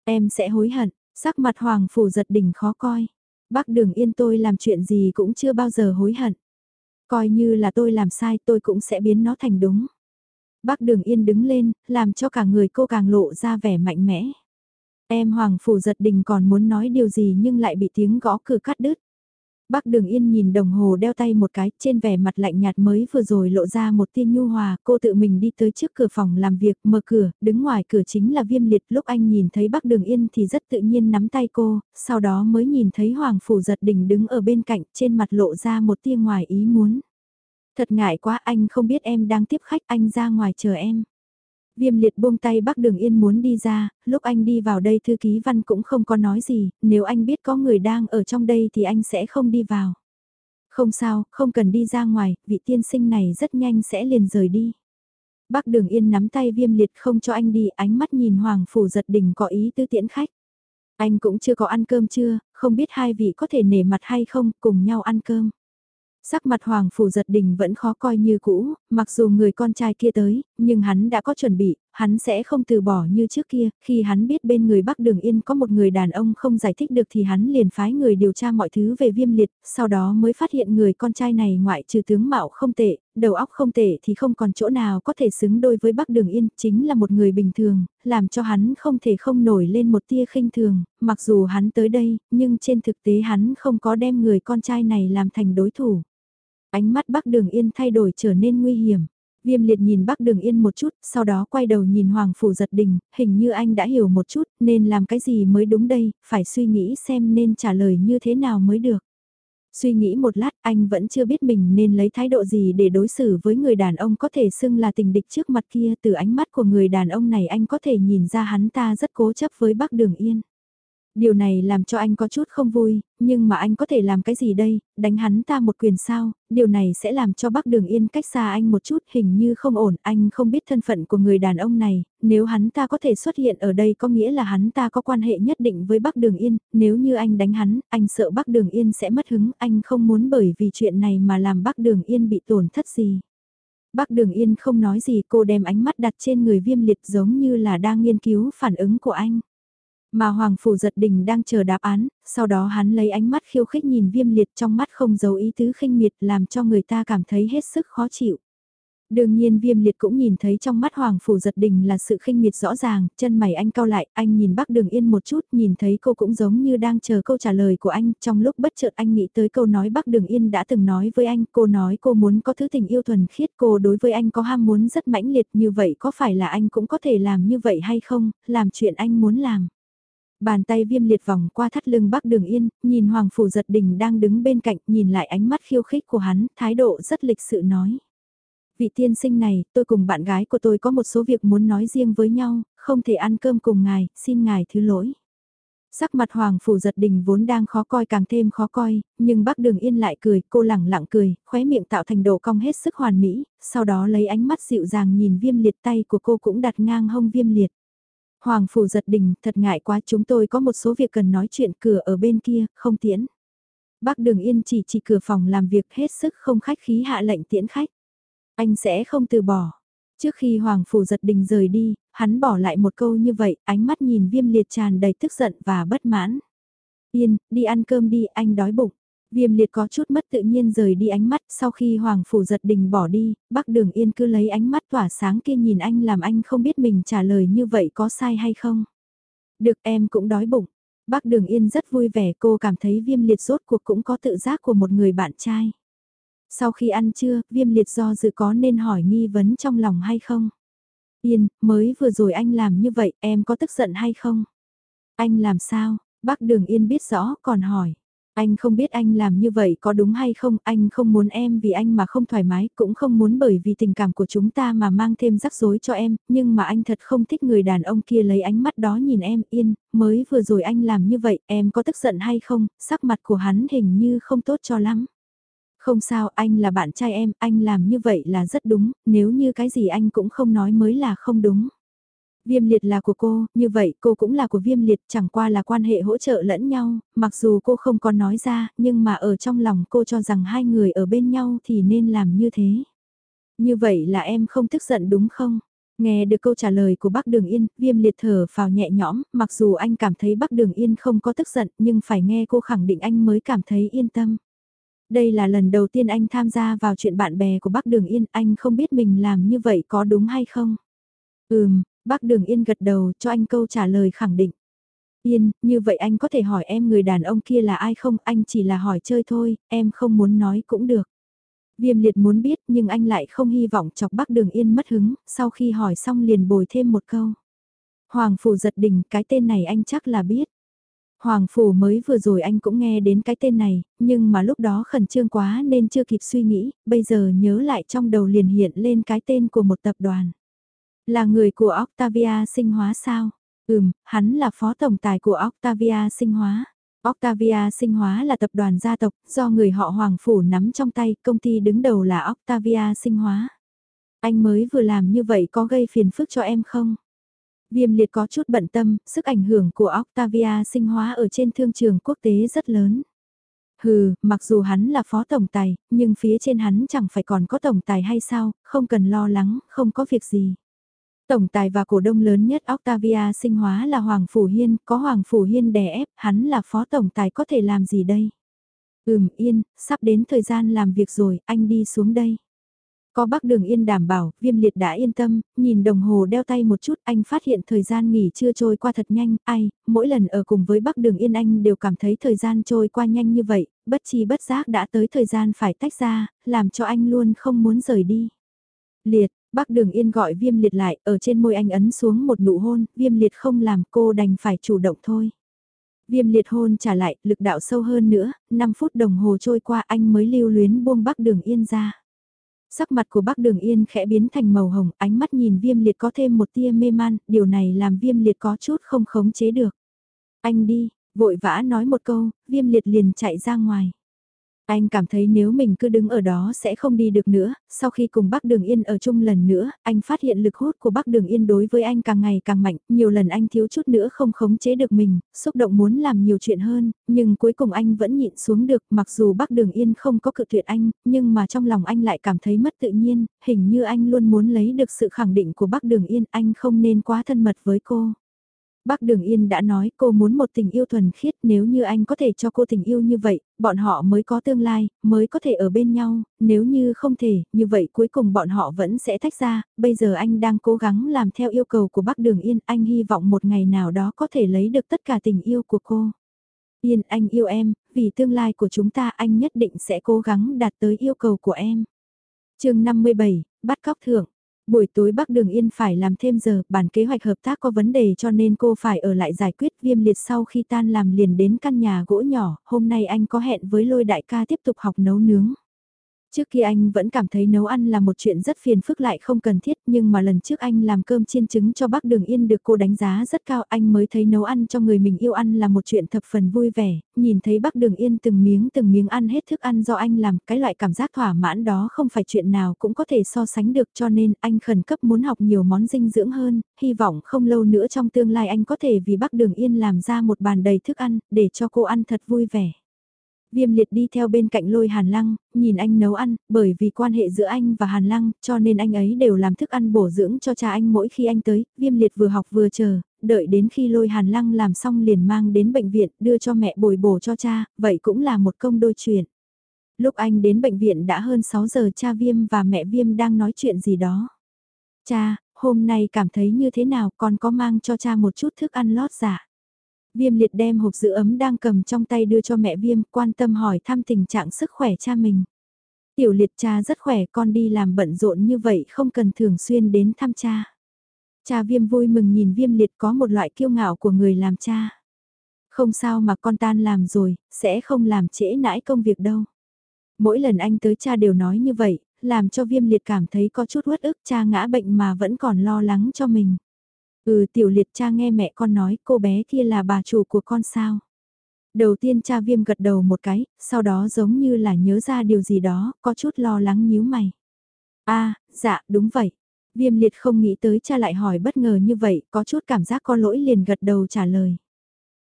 Em sẽ hối hận, sắc mặt Hoàng Phủ giật Đình khó coi. Bác Đường Yên tôi làm chuyện gì cũng chưa bao giờ hối hận. Coi như là tôi làm sai tôi cũng sẽ biến nó thành đúng. Bác Đường Yên đứng lên, làm cho cả người cô càng lộ ra vẻ mạnh mẽ. Em Hoàng Phủ giật đình còn muốn nói điều gì nhưng lại bị tiếng gõ cửa cắt đứt. Bác Đường Yên nhìn đồng hồ đeo tay một cái, trên vẻ mặt lạnh nhạt mới vừa rồi lộ ra một tia nhu hòa, cô tự mình đi tới trước cửa phòng làm việc, mở cửa, đứng ngoài cửa chính là viêm liệt, lúc anh nhìn thấy Bác Đường Yên thì rất tự nhiên nắm tay cô, sau đó mới nhìn thấy Hoàng Phủ giật đình đứng ở bên cạnh, trên mặt lộ ra một tia ngoài ý muốn. Thật ngại quá anh không biết em đang tiếp khách, anh ra ngoài chờ em. Viêm liệt buông tay bác đường yên muốn đi ra, lúc anh đi vào đây thư ký văn cũng không có nói gì, nếu anh biết có người đang ở trong đây thì anh sẽ không đi vào. Không sao, không cần đi ra ngoài, vị tiên sinh này rất nhanh sẽ liền rời đi. Bác đường yên nắm tay viêm liệt không cho anh đi, ánh mắt nhìn Hoàng Phủ giật đỉnh có ý tư tiễn khách. Anh cũng chưa có ăn cơm chưa, không biết hai vị có thể nể mặt hay không, cùng nhau ăn cơm. Sắc mặt Hoàng Phủ giật đình vẫn khó coi như cũ, mặc dù người con trai kia tới, nhưng hắn đã có chuẩn bị, hắn sẽ không từ bỏ như trước kia, khi hắn biết bên người Bắc Đường Yên có một người đàn ông không giải thích được thì hắn liền phái người điều tra mọi thứ về viêm liệt, sau đó mới phát hiện người con trai này ngoại trừ tướng mạo không tệ, đầu óc không tệ thì không còn chỗ nào có thể xứng đôi với Bắc Đường Yên, chính là một người bình thường, làm cho hắn không thể không nổi lên một tia khinh thường, mặc dù hắn tới đây, nhưng trên thực tế hắn không có đem người con trai này làm thành đối thủ. Ánh mắt Bắc Đường Yên thay đổi trở nên nguy hiểm. Viêm liệt nhìn Bắc Đường Yên một chút, sau đó quay đầu nhìn Hoàng Phủ giật đình, hình như anh đã hiểu một chút, nên làm cái gì mới đúng đây, phải suy nghĩ xem nên trả lời như thế nào mới được. Suy nghĩ một lát, anh vẫn chưa biết mình nên lấy thái độ gì để đối xử với người đàn ông có thể xưng là tình địch trước mặt kia từ ánh mắt của người đàn ông này anh có thể nhìn ra hắn ta rất cố chấp với Bắc Đường Yên. Điều này làm cho anh có chút không vui, nhưng mà anh có thể làm cái gì đây, đánh hắn ta một quyền sao, điều này sẽ làm cho bác đường yên cách xa anh một chút hình như không ổn, anh không biết thân phận của người đàn ông này, nếu hắn ta có thể xuất hiện ở đây có nghĩa là hắn ta có quan hệ nhất định với bác đường yên, nếu như anh đánh hắn, anh sợ bác đường yên sẽ mất hứng, anh không muốn bởi vì chuyện này mà làm bác đường yên bị tổn thất gì. Bác Đường Yên không nói gì cô đem ánh mắt đặt trên người viêm liệt giống như là đang nghiên cứu phản ứng của anh. Mà Hoàng Phủ giật đình đang chờ đáp án, sau đó hắn lấy ánh mắt khiêu khích nhìn viêm liệt trong mắt không giấu ý tứ khinh miệt làm cho người ta cảm thấy hết sức khó chịu. Đương nhiên viêm liệt cũng nhìn thấy trong mắt Hoàng Phủ giật đình là sự khinh miệt rõ ràng, chân mày anh cau lại, anh nhìn bác đường yên một chút, nhìn thấy cô cũng giống như đang chờ câu trả lời của anh, trong lúc bất chợt anh nghĩ tới câu nói bác đường yên đã từng nói với anh, cô nói cô muốn có thứ tình yêu thuần khiết, cô đối với anh có ham muốn rất mãnh liệt như vậy có phải là anh cũng có thể làm như vậy hay không, làm chuyện anh muốn làm. Bàn tay viêm liệt vòng qua thắt lưng bắc đường yên, nhìn Hoàng Phủ giật đình đang đứng bên cạnh, nhìn lại ánh mắt khiêu khích của hắn, thái độ rất lịch sự nói. Vị tiên sinh này, tôi cùng bạn gái của tôi có một số việc muốn nói riêng với nhau, không thể ăn cơm cùng ngài, xin ngài thứ lỗi. Sắc mặt Hoàng Phủ giật đình vốn đang khó coi càng thêm khó coi, nhưng bác đường yên lại cười, cô lẳng lặng cười, khóe miệng tạo thành độ cong hết sức hoàn mỹ, sau đó lấy ánh mắt dịu dàng nhìn viêm liệt tay của cô cũng đặt ngang hông viêm liệt. Hoàng phủ giật đình, thật ngại quá chúng tôi có một số việc cần nói chuyện cửa ở bên kia, không tiễn. Bác Đường Yên chỉ chỉ cửa phòng làm việc hết sức không khách khí hạ lệnh tiễn khách. Anh sẽ không từ bỏ. Trước khi Hoàng phủ giật đình rời đi, hắn bỏ lại một câu như vậy, ánh mắt nhìn viêm liệt tràn đầy tức giận và bất mãn. Yên, đi ăn cơm đi, anh đói bụng. Viêm liệt có chút mất tự nhiên rời đi ánh mắt sau khi Hoàng Phủ giật đình bỏ đi, bác đường yên cứ lấy ánh mắt tỏa sáng kia nhìn anh làm anh không biết mình trả lời như vậy có sai hay không. Được em cũng đói bụng. Bác đường yên rất vui vẻ cô cảm thấy viêm liệt rốt cuộc cũng có tự giác của một người bạn trai. Sau khi ăn trưa, viêm liệt do dự có nên hỏi nghi vấn trong lòng hay không? Yên, mới vừa rồi anh làm như vậy, em có tức giận hay không? Anh làm sao? Bác Đường Yên biết rõ, còn hỏi. Anh không biết anh làm như vậy có đúng hay không, anh không muốn em vì anh mà không thoải mái, cũng không muốn bởi vì tình cảm của chúng ta mà mang thêm rắc rối cho em, nhưng mà anh thật không thích người đàn ông kia lấy ánh mắt đó nhìn em, yên, mới vừa rồi anh làm như vậy, em có tức giận hay không, sắc mặt của hắn hình như không tốt cho lắm. Không sao, anh là bạn trai em, anh làm như vậy là rất đúng, nếu như cái gì anh cũng không nói mới là không đúng. Viêm liệt là của cô, như vậy cô cũng là của viêm liệt chẳng qua là quan hệ hỗ trợ lẫn nhau, mặc dù cô không có nói ra, nhưng mà ở trong lòng cô cho rằng hai người ở bên nhau thì nên làm như thế. Như vậy là em không tức giận đúng không? Nghe được câu trả lời của bác Đường Yên, viêm liệt thở vào nhẹ nhõm, mặc dù anh cảm thấy bác Đường Yên không có tức giận nhưng phải nghe cô khẳng định anh mới cảm thấy yên tâm. Đây là lần đầu tiên anh tham gia vào chuyện bạn bè của bác Đường Yên, anh không biết mình làm như vậy có đúng hay không? Ừm, bác Đường Yên gật đầu cho anh câu trả lời khẳng định. Yên, như vậy anh có thể hỏi em người đàn ông kia là ai không, anh chỉ là hỏi chơi thôi, em không muốn nói cũng được. Viêm liệt muốn biết nhưng anh lại không hy vọng chọc bác Đường Yên mất hứng, sau khi hỏi xong liền bồi thêm một câu. Hoàng Phủ giật đỉnh, cái tên này anh chắc là biết. Hoàng Phủ mới vừa rồi anh cũng nghe đến cái tên này, nhưng mà lúc đó khẩn trương quá nên chưa kịp suy nghĩ, bây giờ nhớ lại trong đầu liền hiện lên cái tên của một tập đoàn. Là người của Octavia sinh hóa sao? Ừm, hắn là phó tổng tài của Octavia sinh hóa. Octavia sinh hóa là tập đoàn gia tộc do người họ Hoàng Phủ nắm trong tay, công ty đứng đầu là Octavia sinh hóa. Anh mới vừa làm như vậy có gây phiền phức cho em không? Viêm liệt có chút bận tâm, sức ảnh hưởng của Octavia sinh hóa ở trên thương trường quốc tế rất lớn. Hừ, mặc dù hắn là phó tổng tài, nhưng phía trên hắn chẳng phải còn có tổng tài hay sao, không cần lo lắng, không có việc gì. Tổng tài và cổ đông lớn nhất Octavia sinh hóa là Hoàng Phủ Hiên, có Hoàng Phủ Hiên đè ép, hắn là phó tổng tài có thể làm gì đây? Ừm, yên, sắp đến thời gian làm việc rồi, anh đi xuống đây. Có bác đường yên đảm bảo, viêm liệt đã yên tâm, nhìn đồng hồ đeo tay một chút anh phát hiện thời gian nghỉ chưa trôi qua thật nhanh, ai, mỗi lần ở cùng với bác đường yên anh đều cảm thấy thời gian trôi qua nhanh như vậy, bất chi bất giác đã tới thời gian phải tách ra, làm cho anh luôn không muốn rời đi. Liệt, bác đường yên gọi viêm liệt lại, ở trên môi anh ấn xuống một nụ hôn, viêm liệt không làm cô đành phải chủ động thôi. Viêm liệt hôn trả lại, lực đạo sâu hơn nữa, 5 phút đồng hồ trôi qua anh mới lưu luyến buông bác đường yên ra. Sắc mặt của bác đường yên khẽ biến thành màu hồng, ánh mắt nhìn viêm liệt có thêm một tia mê man, điều này làm viêm liệt có chút không khống chế được. Anh đi, vội vã nói một câu, viêm liệt liền chạy ra ngoài. Anh cảm thấy nếu mình cứ đứng ở đó sẽ không đi được nữa, sau khi cùng bác Đường Yên ở chung lần nữa, anh phát hiện lực hút của bác Đường Yên đối với anh càng ngày càng mạnh, nhiều lần anh thiếu chút nữa không khống chế được mình, xúc động muốn làm nhiều chuyện hơn, nhưng cuối cùng anh vẫn nhịn xuống được, mặc dù bác Đường Yên không có cự tuyệt anh, nhưng mà trong lòng anh lại cảm thấy mất tự nhiên, hình như anh luôn muốn lấy được sự khẳng định của bác Đường Yên, anh không nên quá thân mật với cô. Bác Đường Yên đã nói cô muốn một tình yêu thuần khiết nếu như anh có thể cho cô tình yêu như vậy, bọn họ mới có tương lai, mới có thể ở bên nhau, nếu như không thể, như vậy cuối cùng bọn họ vẫn sẽ tách ra, bây giờ anh đang cố gắng làm theo yêu cầu của bác Đường Yên, anh hy vọng một ngày nào đó có thể lấy được tất cả tình yêu của cô. Yên anh yêu em, vì tương lai của chúng ta anh nhất định sẽ cố gắng đạt tới yêu cầu của em. chương 57, bắt cóc thưởng. Buổi tối Bắc Đường Yên phải làm thêm giờ, bản kế hoạch hợp tác có vấn đề cho nên cô phải ở lại giải quyết viêm liệt sau khi tan làm liền đến căn nhà gỗ nhỏ, hôm nay anh có hẹn với lôi đại ca tiếp tục học nấu nướng. Trước kia anh vẫn cảm thấy nấu ăn là một chuyện rất phiền phức lại không cần thiết nhưng mà lần trước anh làm cơm chiên trứng cho bác Đường Yên được cô đánh giá rất cao anh mới thấy nấu ăn cho người mình yêu ăn là một chuyện thập phần vui vẻ, nhìn thấy bác Đường Yên từng miếng từng miếng ăn hết thức ăn do anh làm cái loại cảm giác thỏa mãn đó không phải chuyện nào cũng có thể so sánh được cho nên anh khẩn cấp muốn học nhiều món dinh dưỡng hơn, hy vọng không lâu nữa trong tương lai anh có thể vì bác Đường Yên làm ra một bàn đầy thức ăn để cho cô ăn thật vui vẻ. Viêm liệt đi theo bên cạnh lôi Hàn Lăng, nhìn anh nấu ăn, bởi vì quan hệ giữa anh và Hàn Lăng, cho nên anh ấy đều làm thức ăn bổ dưỡng cho cha anh mỗi khi anh tới, viêm liệt vừa học vừa chờ, đợi đến khi lôi Hàn Lăng làm xong liền mang đến bệnh viện, đưa cho mẹ bồi bổ cho cha, vậy cũng là một công đôi chuyện. Lúc anh đến bệnh viện đã hơn 6 giờ cha viêm và mẹ viêm đang nói chuyện gì đó. Cha, hôm nay cảm thấy như thế nào con có mang cho cha một chút thức ăn lót. Dạ? Viêm liệt đem hộp giữ ấm đang cầm trong tay đưa cho mẹ viêm quan tâm hỏi thăm tình trạng sức khỏe cha mình. Tiểu liệt cha rất khỏe con đi làm bận rộn như vậy không cần thường xuyên đến thăm cha. Cha viêm vui mừng nhìn viêm liệt có một loại kiêu ngạo của người làm cha. Không sao mà con tan làm rồi, sẽ không làm trễ nãi công việc đâu. Mỗi lần anh tới cha đều nói như vậy, làm cho viêm liệt cảm thấy có chút uất ức cha ngã bệnh mà vẫn còn lo lắng cho mình. Ừ tiểu liệt cha nghe mẹ con nói cô bé kia là bà chủ của con sao. Đầu tiên cha viêm gật đầu một cái, sau đó giống như là nhớ ra điều gì đó, có chút lo lắng nhíu mày. a à, dạ, đúng vậy. Viêm liệt không nghĩ tới cha lại hỏi bất ngờ như vậy, có chút cảm giác có lỗi liền gật đầu trả lời.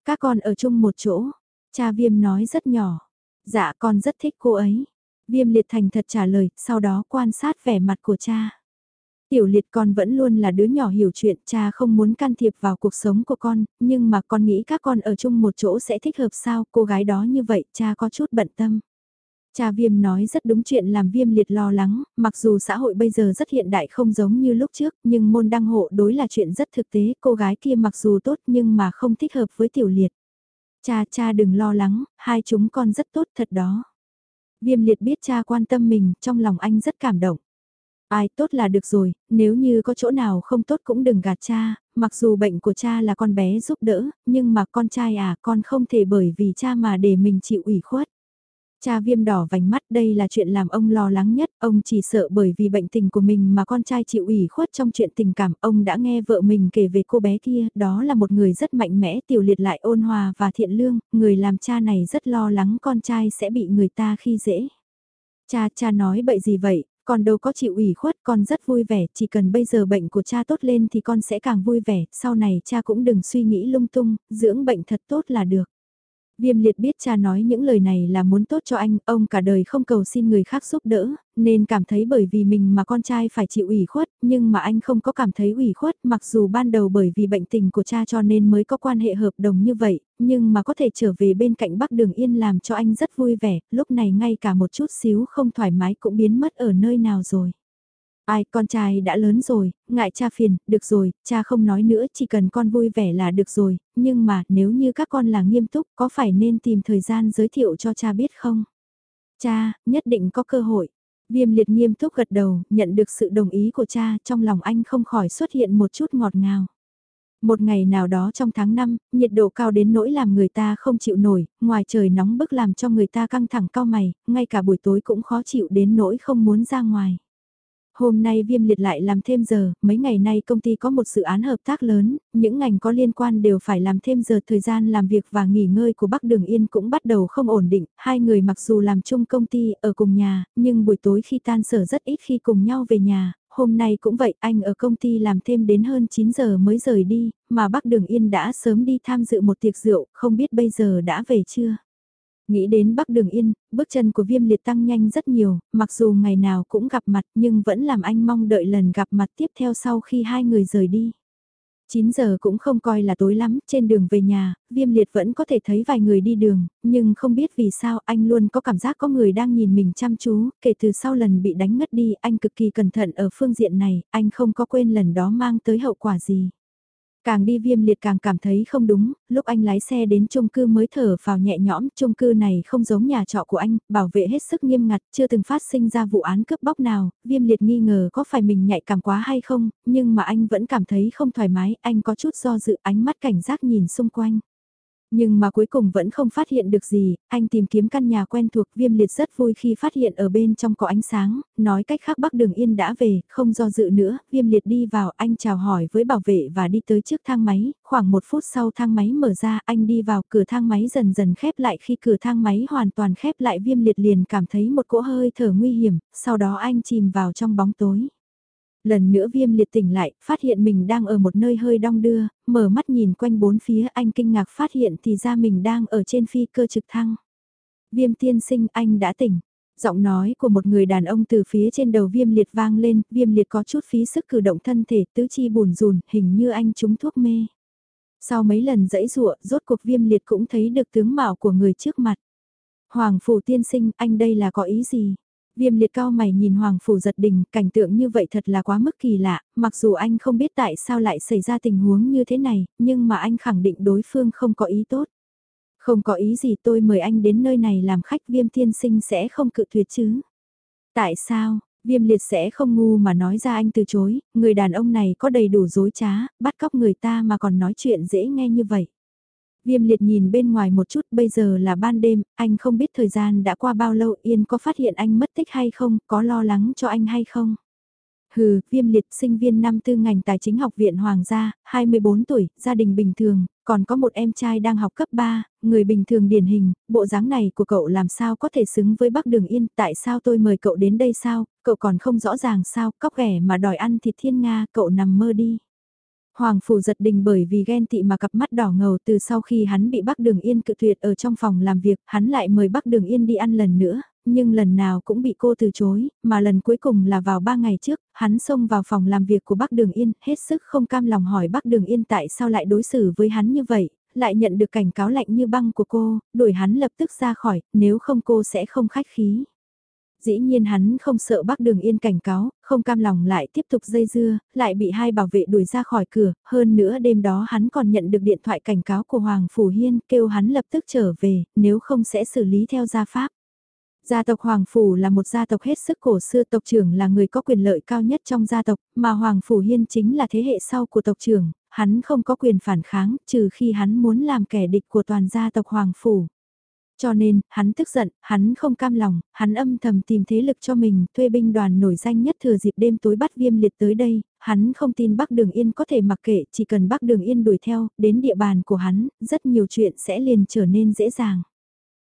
Các con ở chung một chỗ, cha viêm nói rất nhỏ. Dạ con rất thích cô ấy. Viêm liệt thành thật trả lời, sau đó quan sát vẻ mặt của cha. Tiểu liệt con vẫn luôn là đứa nhỏ hiểu chuyện, cha không muốn can thiệp vào cuộc sống của con, nhưng mà con nghĩ các con ở chung một chỗ sẽ thích hợp sao, cô gái đó như vậy, cha có chút bận tâm. Cha Viêm nói rất đúng chuyện làm Viêm liệt lo lắng, mặc dù xã hội bây giờ rất hiện đại không giống như lúc trước, nhưng môn đăng hộ đối là chuyện rất thực tế, cô gái kia mặc dù tốt nhưng mà không thích hợp với tiểu liệt. Cha cha đừng lo lắng, hai chúng con rất tốt thật đó. Viêm liệt biết cha quan tâm mình, trong lòng anh rất cảm động. Ai tốt là được rồi, nếu như có chỗ nào không tốt cũng đừng gạt cha, mặc dù bệnh của cha là con bé giúp đỡ, nhưng mà con trai à con không thể bởi vì cha mà để mình chịu ủy khuất. Cha viêm đỏ vành mắt đây là chuyện làm ông lo lắng nhất, ông chỉ sợ bởi vì bệnh tình của mình mà con trai chịu ủy khuất trong chuyện tình cảm. Ông đã nghe vợ mình kể về cô bé kia, đó là một người rất mạnh mẽ, tiểu liệt lại ôn hòa và thiện lương, người làm cha này rất lo lắng con trai sẽ bị người ta khi dễ. Cha, cha nói bậy gì vậy, con đâu có chịu ủy khuất, con rất vui vẻ, chỉ cần bây giờ bệnh của cha tốt lên thì con sẽ càng vui vẻ, sau này cha cũng đừng suy nghĩ lung tung, dưỡng bệnh thật tốt là được. Viêm liệt biết cha nói những lời này là muốn tốt cho anh, ông cả đời không cầu xin người khác giúp đỡ, nên cảm thấy bởi vì mình mà con trai phải chịu ủy khuất, nhưng mà anh không có cảm thấy ủy khuất mặc dù ban đầu bởi vì bệnh tình của cha cho nên mới có quan hệ hợp đồng như vậy, nhưng mà có thể trở về bên cạnh Bắc Đường Yên làm cho anh rất vui vẻ, lúc này ngay cả một chút xíu không thoải mái cũng biến mất ở nơi nào rồi. Ai, con trai đã lớn rồi, ngại cha phiền, được rồi, cha không nói nữa, chỉ cần con vui vẻ là được rồi, nhưng mà nếu như các con là nghiêm túc, có phải nên tìm thời gian giới thiệu cho cha biết không? Cha, nhất định có cơ hội. Viêm liệt nghiêm túc gật đầu, nhận được sự đồng ý của cha, trong lòng anh không khỏi xuất hiện một chút ngọt ngào. Một ngày nào đó trong tháng 5, nhiệt độ cao đến nỗi làm người ta không chịu nổi, ngoài trời nóng bức làm cho người ta căng thẳng cao mày, ngay cả buổi tối cũng khó chịu đến nỗi không muốn ra ngoài. Hôm nay viêm liệt lại làm thêm giờ, mấy ngày nay công ty có một dự án hợp tác lớn, những ngành có liên quan đều phải làm thêm giờ thời gian làm việc và nghỉ ngơi của Bắc Đường Yên cũng bắt đầu không ổn định, hai người mặc dù làm chung công ty ở cùng nhà, nhưng buổi tối khi tan sở rất ít khi cùng nhau về nhà, hôm nay cũng vậy anh ở công ty làm thêm đến hơn 9 giờ mới rời đi, mà Bắc Đường Yên đã sớm đi tham dự một tiệc rượu, không biết bây giờ đã về chưa. Nghĩ đến Bắc Đường Yên, bước chân của viêm liệt tăng nhanh rất nhiều, mặc dù ngày nào cũng gặp mặt nhưng vẫn làm anh mong đợi lần gặp mặt tiếp theo sau khi hai người rời đi. 9 giờ cũng không coi là tối lắm, trên đường về nhà, viêm liệt vẫn có thể thấy vài người đi đường, nhưng không biết vì sao anh luôn có cảm giác có người đang nhìn mình chăm chú, kể từ sau lần bị đánh ngất đi anh cực kỳ cẩn thận ở phương diện này, anh không có quên lần đó mang tới hậu quả gì. Càng đi viêm liệt càng cảm thấy không đúng, lúc anh lái xe đến chung cư mới thở vào nhẹ nhõm, chung cư này không giống nhà trọ của anh, bảo vệ hết sức nghiêm ngặt, chưa từng phát sinh ra vụ án cướp bóc nào, viêm liệt nghi ngờ có phải mình nhạy cảm quá hay không, nhưng mà anh vẫn cảm thấy không thoải mái, anh có chút do dự ánh mắt cảnh giác nhìn xung quanh. Nhưng mà cuối cùng vẫn không phát hiện được gì, anh tìm kiếm căn nhà quen thuộc viêm liệt rất vui khi phát hiện ở bên trong có ánh sáng, nói cách khác Bắc Đường Yên đã về, không do dự nữa, viêm liệt đi vào, anh chào hỏi với bảo vệ và đi tới trước thang máy, khoảng một phút sau thang máy mở ra, anh đi vào cửa thang máy dần dần khép lại khi cửa thang máy hoàn toàn khép lại viêm liệt liền cảm thấy một cỗ hơi thở nguy hiểm, sau đó anh chìm vào trong bóng tối. Lần nữa viêm liệt tỉnh lại, phát hiện mình đang ở một nơi hơi đong đưa, mở mắt nhìn quanh bốn phía anh kinh ngạc phát hiện thì ra mình đang ở trên phi cơ trực thăng. Viêm tiên sinh anh đã tỉnh. Giọng nói của một người đàn ông từ phía trên đầu viêm liệt vang lên, viêm liệt có chút phí sức cử động thân thể, tứ chi bùn rùn, hình như anh trúng thuốc mê. Sau mấy lần dẫy dụa, rốt cuộc viêm liệt cũng thấy được tướng mạo của người trước mặt. Hoàng phủ tiên sinh, anh đây là có ý gì? Viêm liệt cao mày nhìn Hoàng Phủ giật đình, cảnh tượng như vậy thật là quá mức kỳ lạ, mặc dù anh không biết tại sao lại xảy ra tình huống như thế này, nhưng mà anh khẳng định đối phương không có ý tốt. Không có ý gì tôi mời anh đến nơi này làm khách viêm tiên sinh sẽ không cự tuyệt chứ. Tại sao, viêm liệt sẽ không ngu mà nói ra anh từ chối, người đàn ông này có đầy đủ dối trá, bắt cóc người ta mà còn nói chuyện dễ nghe như vậy. Viêm liệt nhìn bên ngoài một chút bây giờ là ban đêm, anh không biết thời gian đã qua bao lâu Yên có phát hiện anh mất tích hay không, có lo lắng cho anh hay không. Hừ, viêm liệt sinh viên năm tư ngành tài chính học viện Hoàng gia, 24 tuổi, gia đình bình thường, còn có một em trai đang học cấp 3, người bình thường điển hình, bộ dáng này của cậu làm sao có thể xứng với Bắc Đường Yên, tại sao tôi mời cậu đến đây sao, cậu còn không rõ ràng sao, cóc ghẻ mà đòi ăn thịt thiên Nga, cậu nằm mơ đi. Hoàng Phủ giật đình bởi vì ghen tị mà cặp mắt đỏ ngầu từ sau khi hắn bị Bắc Đường Yên cự tuyệt ở trong phòng làm việc, hắn lại mời Bắc Đường Yên đi ăn lần nữa, nhưng lần nào cũng bị cô từ chối, mà lần cuối cùng là vào ba ngày trước, hắn xông vào phòng làm việc của Bắc Đường Yên, hết sức không cam lòng hỏi Bắc Đường Yên tại sao lại đối xử với hắn như vậy, lại nhận được cảnh cáo lạnh như băng của cô, đuổi hắn lập tức ra khỏi, nếu không cô sẽ không khách khí. Dĩ nhiên hắn không sợ bác đường yên cảnh cáo, không cam lòng lại tiếp tục dây dưa, lại bị hai bảo vệ đuổi ra khỏi cửa, hơn nữa đêm đó hắn còn nhận được điện thoại cảnh cáo của Hoàng Phủ Hiên kêu hắn lập tức trở về, nếu không sẽ xử lý theo gia pháp. Gia tộc Hoàng Phủ là một gia tộc hết sức cổ xưa tộc trưởng là người có quyền lợi cao nhất trong gia tộc, mà Hoàng Phủ Hiên chính là thế hệ sau của tộc trưởng, hắn không có quyền phản kháng trừ khi hắn muốn làm kẻ địch của toàn gia tộc Hoàng Phủ. Cho nên, hắn tức giận, hắn không cam lòng, hắn âm thầm tìm thế lực cho mình, thuê binh đoàn nổi danh nhất thừa dịp đêm tối bắt viêm liệt tới đây, hắn không tin Bắc Đường Yên có thể mặc kệ, chỉ cần Bắc Đường Yên đuổi theo, đến địa bàn của hắn, rất nhiều chuyện sẽ liền trở nên dễ dàng.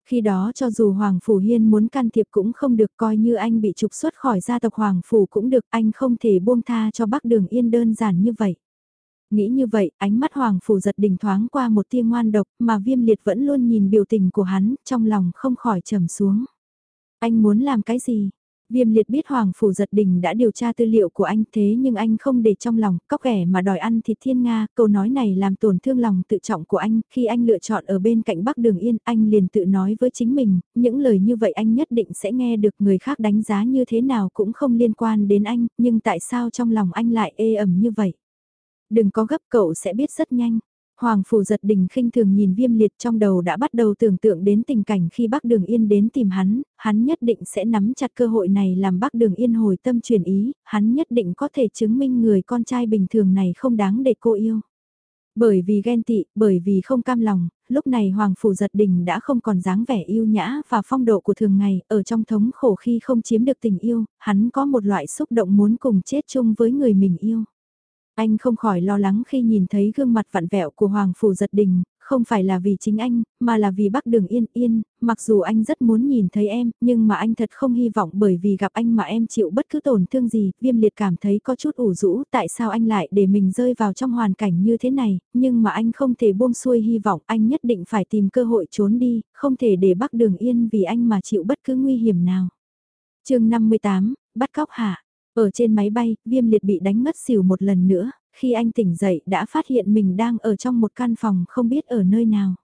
Khi đó cho dù Hoàng Phủ Hiên muốn can thiệp cũng không được coi như anh bị trục xuất khỏi gia tộc Hoàng Phủ cũng được anh không thể buông tha cho Bắc Đường Yên đơn giản như vậy. Nghĩ như vậy, ánh mắt Hoàng Phủ giật đỉnh thoáng qua một tia ngoan độc mà viêm liệt vẫn luôn nhìn biểu tình của hắn, trong lòng không khỏi trầm xuống. Anh muốn làm cái gì? Viêm liệt biết Hoàng Phủ giật Đình đã điều tra tư liệu của anh thế nhưng anh không để trong lòng, cóc ghẻ mà đòi ăn thịt thiên Nga, câu nói này làm tổn thương lòng tự trọng của anh, khi anh lựa chọn ở bên cạnh Bắc Đường Yên, anh liền tự nói với chính mình, những lời như vậy anh nhất định sẽ nghe được người khác đánh giá như thế nào cũng không liên quan đến anh, nhưng tại sao trong lòng anh lại ê ẩm như vậy? Đừng có gấp cậu sẽ biết rất nhanh. Hoàng Phủ giật đình khinh thường nhìn viêm liệt trong đầu đã bắt đầu tưởng tượng đến tình cảnh khi bác Đường Yên đến tìm hắn, hắn nhất định sẽ nắm chặt cơ hội này làm bác Đường Yên hồi tâm chuyển ý, hắn nhất định có thể chứng minh người con trai bình thường này không đáng để cô yêu. Bởi vì ghen tị, bởi vì không cam lòng, lúc này Hoàng Phủ giật đình đã không còn dáng vẻ yêu nhã và phong độ của thường ngày, ở trong thống khổ khi không chiếm được tình yêu, hắn có một loại xúc động muốn cùng chết chung với người mình yêu. Anh không khỏi lo lắng khi nhìn thấy gương mặt vặn vẹo của Hoàng Phủ giật đình, không phải là vì chính anh, mà là vì bác đường yên yên, mặc dù anh rất muốn nhìn thấy em, nhưng mà anh thật không hy vọng bởi vì gặp anh mà em chịu bất cứ tổn thương gì, viêm liệt cảm thấy có chút ủ rũ, tại sao anh lại để mình rơi vào trong hoàn cảnh như thế này, nhưng mà anh không thể buông xuôi hy vọng, anh nhất định phải tìm cơ hội trốn đi, không thể để bác đường yên vì anh mà chịu bất cứ nguy hiểm nào. chương 58, bắt cóc hạ. Ở trên máy bay, viêm liệt bị đánh ngất xỉu một lần nữa, khi anh tỉnh dậy đã phát hiện mình đang ở trong một căn phòng không biết ở nơi nào.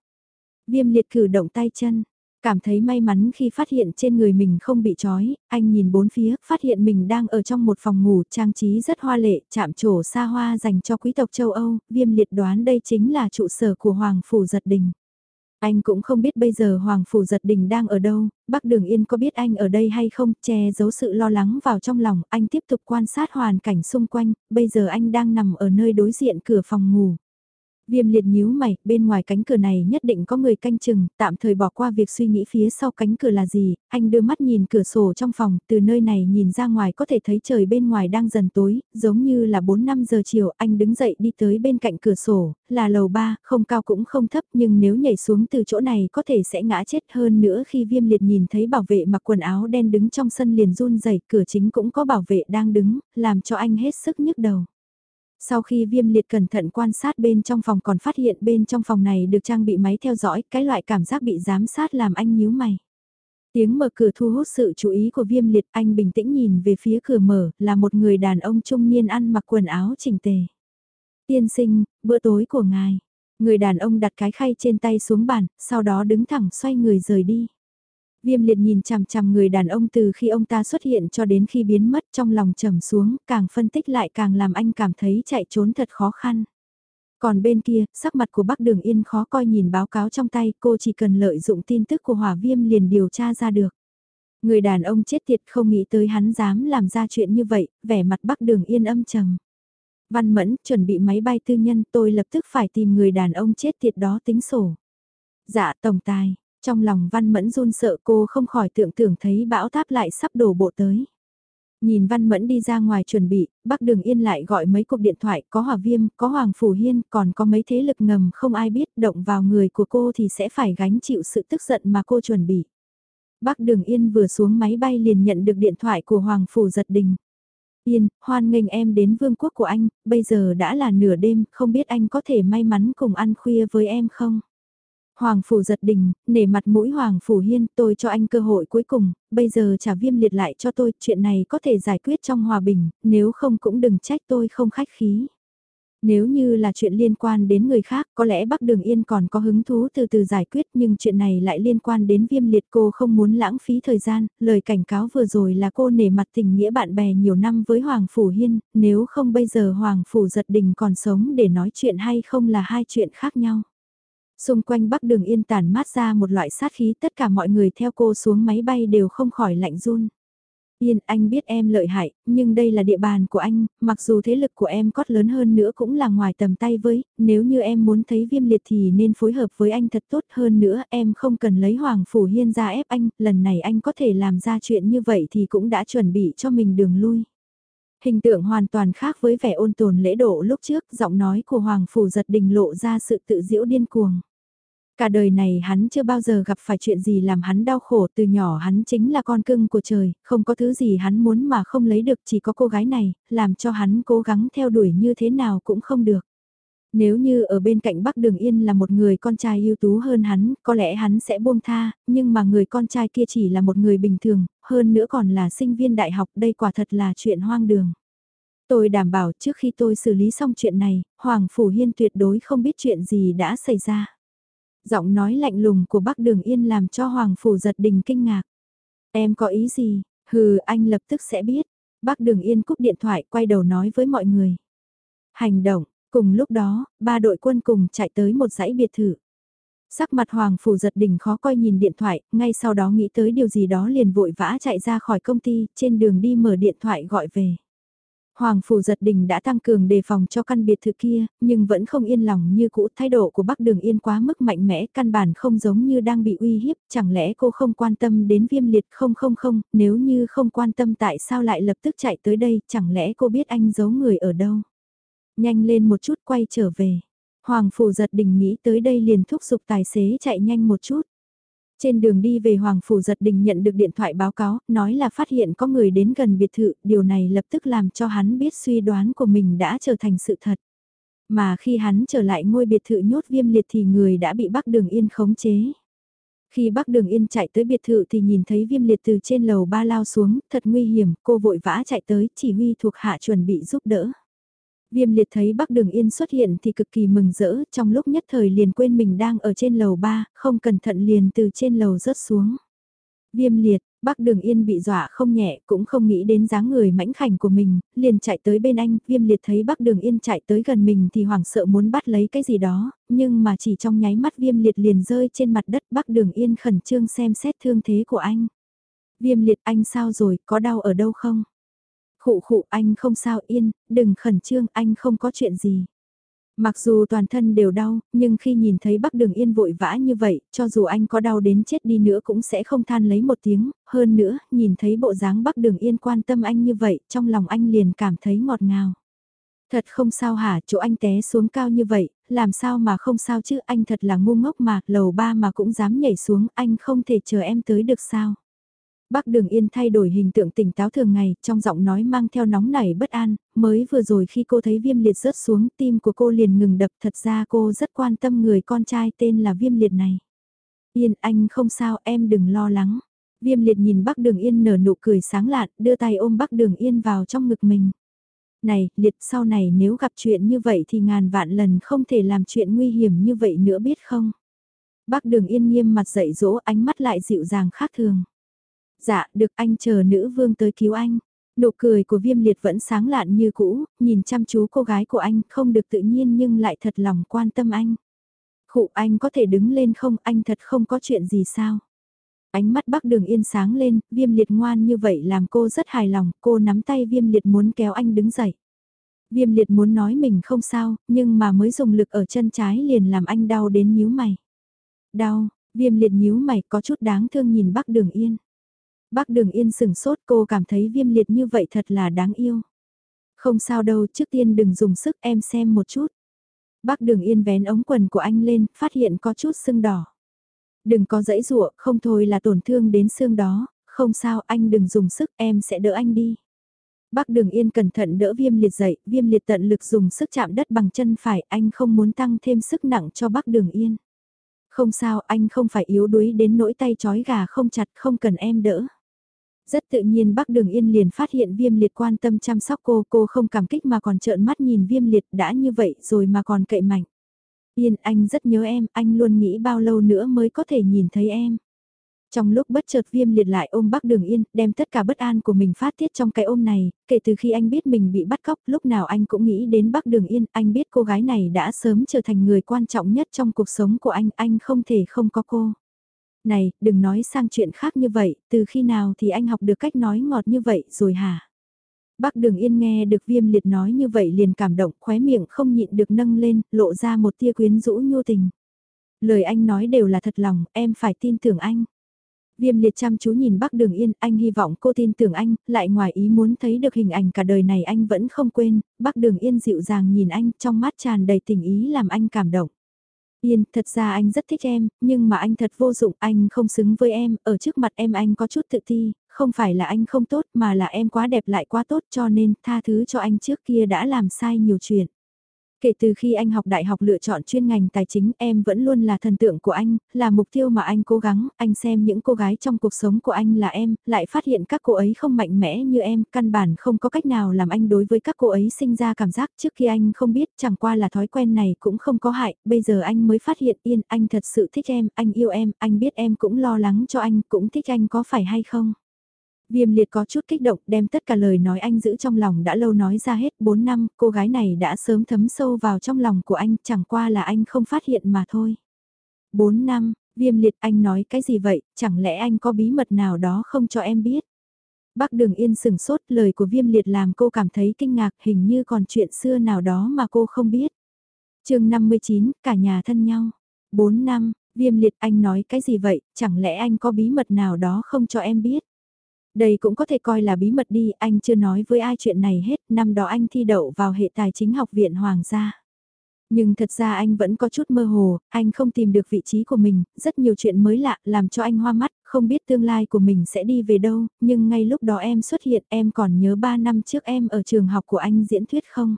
Viêm liệt cử động tay chân, cảm thấy may mắn khi phát hiện trên người mình không bị trói, anh nhìn bốn phía, phát hiện mình đang ở trong một phòng ngủ trang trí rất hoa lệ, chạm trổ xa hoa dành cho quý tộc châu Âu, viêm liệt đoán đây chính là trụ sở của Hoàng Phủ Giật Đình. Anh cũng không biết bây giờ Hoàng Phủ Giật Đình đang ở đâu, Bắc Đường Yên có biết anh ở đây hay không, che giấu sự lo lắng vào trong lòng, anh tiếp tục quan sát hoàn cảnh xung quanh, bây giờ anh đang nằm ở nơi đối diện cửa phòng ngủ. Viêm liệt nhíu mày, bên ngoài cánh cửa này nhất định có người canh chừng, tạm thời bỏ qua việc suy nghĩ phía sau cánh cửa là gì, anh đưa mắt nhìn cửa sổ trong phòng, từ nơi này nhìn ra ngoài có thể thấy trời bên ngoài đang dần tối, giống như là 4-5 giờ chiều, anh đứng dậy đi tới bên cạnh cửa sổ, là lầu 3, không cao cũng không thấp nhưng nếu nhảy xuống từ chỗ này có thể sẽ ngã chết hơn nữa khi viêm liệt nhìn thấy bảo vệ mặc quần áo đen đứng trong sân liền run rẩy cửa chính cũng có bảo vệ đang đứng, làm cho anh hết sức nhức đầu. Sau khi viêm liệt cẩn thận quan sát bên trong phòng còn phát hiện bên trong phòng này được trang bị máy theo dõi, cái loại cảm giác bị giám sát làm anh nhíu mày. Tiếng mở cửa thu hút sự chú ý của viêm liệt, anh bình tĩnh nhìn về phía cửa mở, là một người đàn ông trung niên ăn mặc quần áo chỉnh tề. Tiên sinh, bữa tối của ngài. Người đàn ông đặt cái khay trên tay xuống bàn, sau đó đứng thẳng xoay người rời đi. Viêm liệt nhìn chằm chằm người đàn ông từ khi ông ta xuất hiện cho đến khi biến mất trong lòng trầm xuống, càng phân tích lại càng làm anh cảm thấy chạy trốn thật khó khăn. Còn bên kia, sắc mặt của bác Đường Yên khó coi nhìn báo cáo trong tay, cô chỉ cần lợi dụng tin tức của hỏa viêm liền điều tra ra được. Người đàn ông chết tiệt không nghĩ tới hắn dám làm ra chuyện như vậy, vẻ mặt bác Đường Yên âm trầm. Văn Mẫn, chuẩn bị máy bay tư nhân, tôi lập tức phải tìm người đàn ông chết tiệt đó tính sổ. Dạ, tổng tài, trong lòng Văn Mẫn run sợ cô không khỏi tưởng tượng thấy bão táp lại sắp đổ bộ tới. Nhìn Văn Mẫn đi ra ngoài chuẩn bị, Bắc Đường Yên lại gọi mấy cuộc điện thoại, có Hòa Viêm, có Hoàng Phủ Hiên, còn có mấy thế lực ngầm không ai biết động vào người của cô thì sẽ phải gánh chịu sự tức giận mà cô chuẩn bị. Bắc Đường Yên vừa xuống máy bay liền nhận được điện thoại của Hoàng Phủ Giật Đình. Yên, hoan nghênh em đến vương quốc của anh, bây giờ đã là nửa đêm, không biết anh có thể may mắn cùng ăn khuya với em không? Hoàng Phủ giật đình, nể mặt mũi Hoàng Phủ Hiên, tôi cho anh cơ hội cuối cùng, bây giờ trả viêm liệt lại cho tôi, chuyện này có thể giải quyết trong hòa bình, nếu không cũng đừng trách tôi không khách khí. Nếu như là chuyện liên quan đến người khác, có lẽ Bắc Đường Yên còn có hứng thú từ từ giải quyết nhưng chuyện này lại liên quan đến viêm liệt cô không muốn lãng phí thời gian, lời cảnh cáo vừa rồi là cô nể mặt tình nghĩa bạn bè nhiều năm với Hoàng Phủ Hiên, nếu không bây giờ Hoàng Phủ giật đình còn sống để nói chuyện hay không là hai chuyện khác nhau. Xung quanh Bắc Đường Yên tản mát ra một loại sát khí tất cả mọi người theo cô xuống máy bay đều không khỏi lạnh run. Yên, anh biết em lợi hại, nhưng đây là địa bàn của anh, mặc dù thế lực của em cót lớn hơn nữa cũng là ngoài tầm tay với, nếu như em muốn thấy viêm liệt thì nên phối hợp với anh thật tốt hơn nữa, em không cần lấy Hoàng Phủ Hiên ra ép anh, lần này anh có thể làm ra chuyện như vậy thì cũng đã chuẩn bị cho mình đường lui. Hình tượng hoàn toàn khác với vẻ ôn tồn lễ độ lúc trước, giọng nói của Hoàng Phủ giật đình lộ ra sự tự diễu điên cuồng. Cả đời này hắn chưa bao giờ gặp phải chuyện gì làm hắn đau khổ từ nhỏ hắn chính là con cưng của trời, không có thứ gì hắn muốn mà không lấy được chỉ có cô gái này, làm cho hắn cố gắng theo đuổi như thế nào cũng không được. Nếu như ở bên cạnh Bắc Đường Yên là một người con trai ưu tú hơn hắn, có lẽ hắn sẽ buông tha, nhưng mà người con trai kia chỉ là một người bình thường, hơn nữa còn là sinh viên đại học, đây quả thật là chuyện hoang đường. Tôi đảm bảo trước khi tôi xử lý xong chuyện này, Hoàng Phủ Hiên tuyệt đối không biết chuyện gì đã xảy ra. Giọng nói lạnh lùng của bác Đường Yên làm cho Hoàng Phủ giật đình kinh ngạc. Em có ý gì? Hừ, anh lập tức sẽ biết. Bác Đường Yên cúp điện thoại quay đầu nói với mọi người. Hành động, cùng lúc đó, ba đội quân cùng chạy tới một dãy biệt thự. Sắc mặt Hoàng Phủ giật đỉnh khó coi nhìn điện thoại, ngay sau đó nghĩ tới điều gì đó liền vội vã chạy ra khỏi công ty, trên đường đi mở điện thoại gọi về. Hoàng Phủ giật đình đã tăng cường đề phòng cho căn biệt thự kia, nhưng vẫn không yên lòng như cũ. Thái độ của Bắc Đường Yên quá mức mạnh mẽ, căn bản không giống như đang bị uy hiếp. Chẳng lẽ cô không quan tâm đến viêm liệt không không không, nếu như không quan tâm tại sao lại lập tức chạy tới đây, chẳng lẽ cô biết anh giấu người ở đâu? Nhanh lên một chút quay trở về. Hoàng Phủ giật đình nghĩ tới đây liền thúc giục tài xế chạy nhanh một chút. Trên đường đi về Hoàng Phủ Giật Đình nhận được điện thoại báo cáo, nói là phát hiện có người đến gần biệt thự, điều này lập tức làm cho hắn biết suy đoán của mình đã trở thành sự thật. Mà khi hắn trở lại ngôi biệt thự nhốt viêm liệt thì người đã bị Bắc Đường Yên khống chế. Khi Bắc Đường Yên chạy tới biệt thự thì nhìn thấy viêm liệt từ trên lầu ba lao xuống, thật nguy hiểm, cô vội vã chạy tới, chỉ huy thuộc hạ chuẩn bị giúp đỡ. Viêm liệt thấy Bắc Đường Yên xuất hiện thì cực kỳ mừng rỡ, trong lúc nhất thời liền quên mình đang ở trên lầu 3, không cẩn thận liền từ trên lầu rớt xuống. Viêm liệt, Bắc Đường Yên bị dọa không nhẹ, cũng không nghĩ đến dáng người mãnh khảnh của mình, liền chạy tới bên anh, Viêm Liệt thấy Bắc Đường Yên chạy tới gần mình thì hoảng sợ muốn bắt lấy cái gì đó, nhưng mà chỉ trong nháy mắt Viêm Liệt liền rơi trên mặt đất, Bắc Đường Yên khẩn trương xem xét thương thế của anh. Viêm Liệt anh sao rồi, có đau ở đâu không? Khụ khụ anh không sao yên, đừng khẩn trương anh không có chuyện gì. Mặc dù toàn thân đều đau, nhưng khi nhìn thấy bác đường yên vội vã như vậy, cho dù anh có đau đến chết đi nữa cũng sẽ không than lấy một tiếng, hơn nữa, nhìn thấy bộ dáng bác đường yên quan tâm anh như vậy, trong lòng anh liền cảm thấy ngọt ngào. Thật không sao hả, chỗ anh té xuống cao như vậy, làm sao mà không sao chứ, anh thật là ngu ngốc mà, lầu ba mà cũng dám nhảy xuống, anh không thể chờ em tới được sao. Bác Đường Yên thay đổi hình tượng tỉnh táo thường ngày, trong giọng nói mang theo nóng nảy bất an, mới vừa rồi khi cô thấy viêm liệt rớt xuống, tim của cô liền ngừng đập, thật ra cô rất quan tâm người con trai tên là viêm liệt này. Yên, anh không sao, em đừng lo lắng. Viêm liệt nhìn bác Đường Yên nở nụ cười sáng lạn, đưa tay ôm bác Đường Yên vào trong ngực mình. Này, liệt sau này nếu gặp chuyện như vậy thì ngàn vạn lần không thể làm chuyện nguy hiểm như vậy nữa biết không? Bác Đường Yên nghiêm mặt dậy dỗ ánh mắt lại dịu dàng khác thường. Dạ, được anh chờ nữ vương tới cứu anh. Nụ cười của viêm liệt vẫn sáng lạn như cũ, nhìn chăm chú cô gái của anh không được tự nhiên nhưng lại thật lòng quan tâm anh. Khụ anh có thể đứng lên không, anh thật không có chuyện gì sao. Ánh mắt bác đường yên sáng lên, viêm liệt ngoan như vậy làm cô rất hài lòng, cô nắm tay viêm liệt muốn kéo anh đứng dậy. Viêm liệt muốn nói mình không sao, nhưng mà mới dùng lực ở chân trái liền làm anh đau đến nhíu mày. Đau, viêm liệt nhíu mày có chút đáng thương nhìn bác đường yên. Bác đường yên sừng sốt cô cảm thấy viêm liệt như vậy thật là đáng yêu. Không sao đâu, trước tiên đừng dùng sức em xem một chút. Bác đường yên vén ống quần của anh lên, phát hiện có chút sưng đỏ. Đừng có dãy rụa, không thôi là tổn thương đến xương đó, không sao anh đừng dùng sức em sẽ đỡ anh đi. Bác đường yên cẩn thận đỡ viêm liệt dậy, viêm liệt tận lực dùng sức chạm đất bằng chân phải, anh không muốn tăng thêm sức nặng cho bác đường yên. Không sao, anh không phải yếu đuối đến nỗi tay chói gà không chặt, không cần em đỡ. Rất tự nhiên Bắc Đường Yên liền phát hiện viêm liệt quan tâm chăm sóc cô, cô không cảm kích mà còn trợn mắt nhìn viêm liệt đã như vậy rồi mà còn cậy mạnh. Yên anh rất nhớ em, anh luôn nghĩ bao lâu nữa mới có thể nhìn thấy em. Trong lúc bất chợt viêm liệt lại ôm Bắc Đường Yên, đem tất cả bất an của mình phát tiết trong cái ôm này, kể từ khi anh biết mình bị bắt cóc, lúc nào anh cũng nghĩ đến Bắc Đường Yên, anh biết cô gái này đã sớm trở thành người quan trọng nhất trong cuộc sống của anh, anh không thể không có cô. Này, đừng nói sang chuyện khác như vậy, từ khi nào thì anh học được cách nói ngọt như vậy rồi hả? Bác Đường Yên nghe được viêm liệt nói như vậy liền cảm động, khóe miệng không nhịn được nâng lên, lộ ra một tia quyến rũ nhu tình. Lời anh nói đều là thật lòng, em phải tin tưởng anh. Viêm liệt chăm chú nhìn bác Đường Yên, anh hy vọng cô tin tưởng anh, lại ngoài ý muốn thấy được hình ảnh cả đời này anh vẫn không quên, bác Đường Yên dịu dàng nhìn anh trong mắt tràn đầy tình ý làm anh cảm động. Yên, thật ra anh rất thích em, nhưng mà anh thật vô dụng, anh không xứng với em, ở trước mặt em anh có chút tự ti, không phải là anh không tốt mà là em quá đẹp lại quá tốt cho nên tha thứ cho anh trước kia đã làm sai nhiều chuyện. Kể từ khi anh học đại học lựa chọn chuyên ngành tài chính em vẫn luôn là thần tượng của anh, là mục tiêu mà anh cố gắng, anh xem những cô gái trong cuộc sống của anh là em, lại phát hiện các cô ấy không mạnh mẽ như em, căn bản không có cách nào làm anh đối với các cô ấy sinh ra cảm giác trước khi anh không biết chẳng qua là thói quen này cũng không có hại, bây giờ anh mới phát hiện yên anh thật sự thích em, anh yêu em, anh biết em cũng lo lắng cho anh, cũng thích anh có phải hay không. Viêm liệt có chút kích động đem tất cả lời nói anh giữ trong lòng đã lâu nói ra hết 4 năm, cô gái này đã sớm thấm sâu vào trong lòng của anh, chẳng qua là anh không phát hiện mà thôi. 4 năm, viêm liệt anh nói cái gì vậy, chẳng lẽ anh có bí mật nào đó không cho em biết? Bác Đường Yên sừng sốt lời của viêm liệt làm cô cảm thấy kinh ngạc hình như còn chuyện xưa nào đó mà cô không biết. chương 59, cả nhà thân nhau. 4 năm, viêm liệt anh nói cái gì vậy, chẳng lẽ anh có bí mật nào đó không cho em biết? Đây cũng có thể coi là bí mật đi, anh chưa nói với ai chuyện này hết, năm đó anh thi đậu vào hệ tài chính học viện Hoàng gia. Nhưng thật ra anh vẫn có chút mơ hồ, anh không tìm được vị trí của mình, rất nhiều chuyện mới lạ làm cho anh hoa mắt, không biết tương lai của mình sẽ đi về đâu, nhưng ngay lúc đó em xuất hiện em còn nhớ 3 năm trước em ở trường học của anh diễn thuyết không?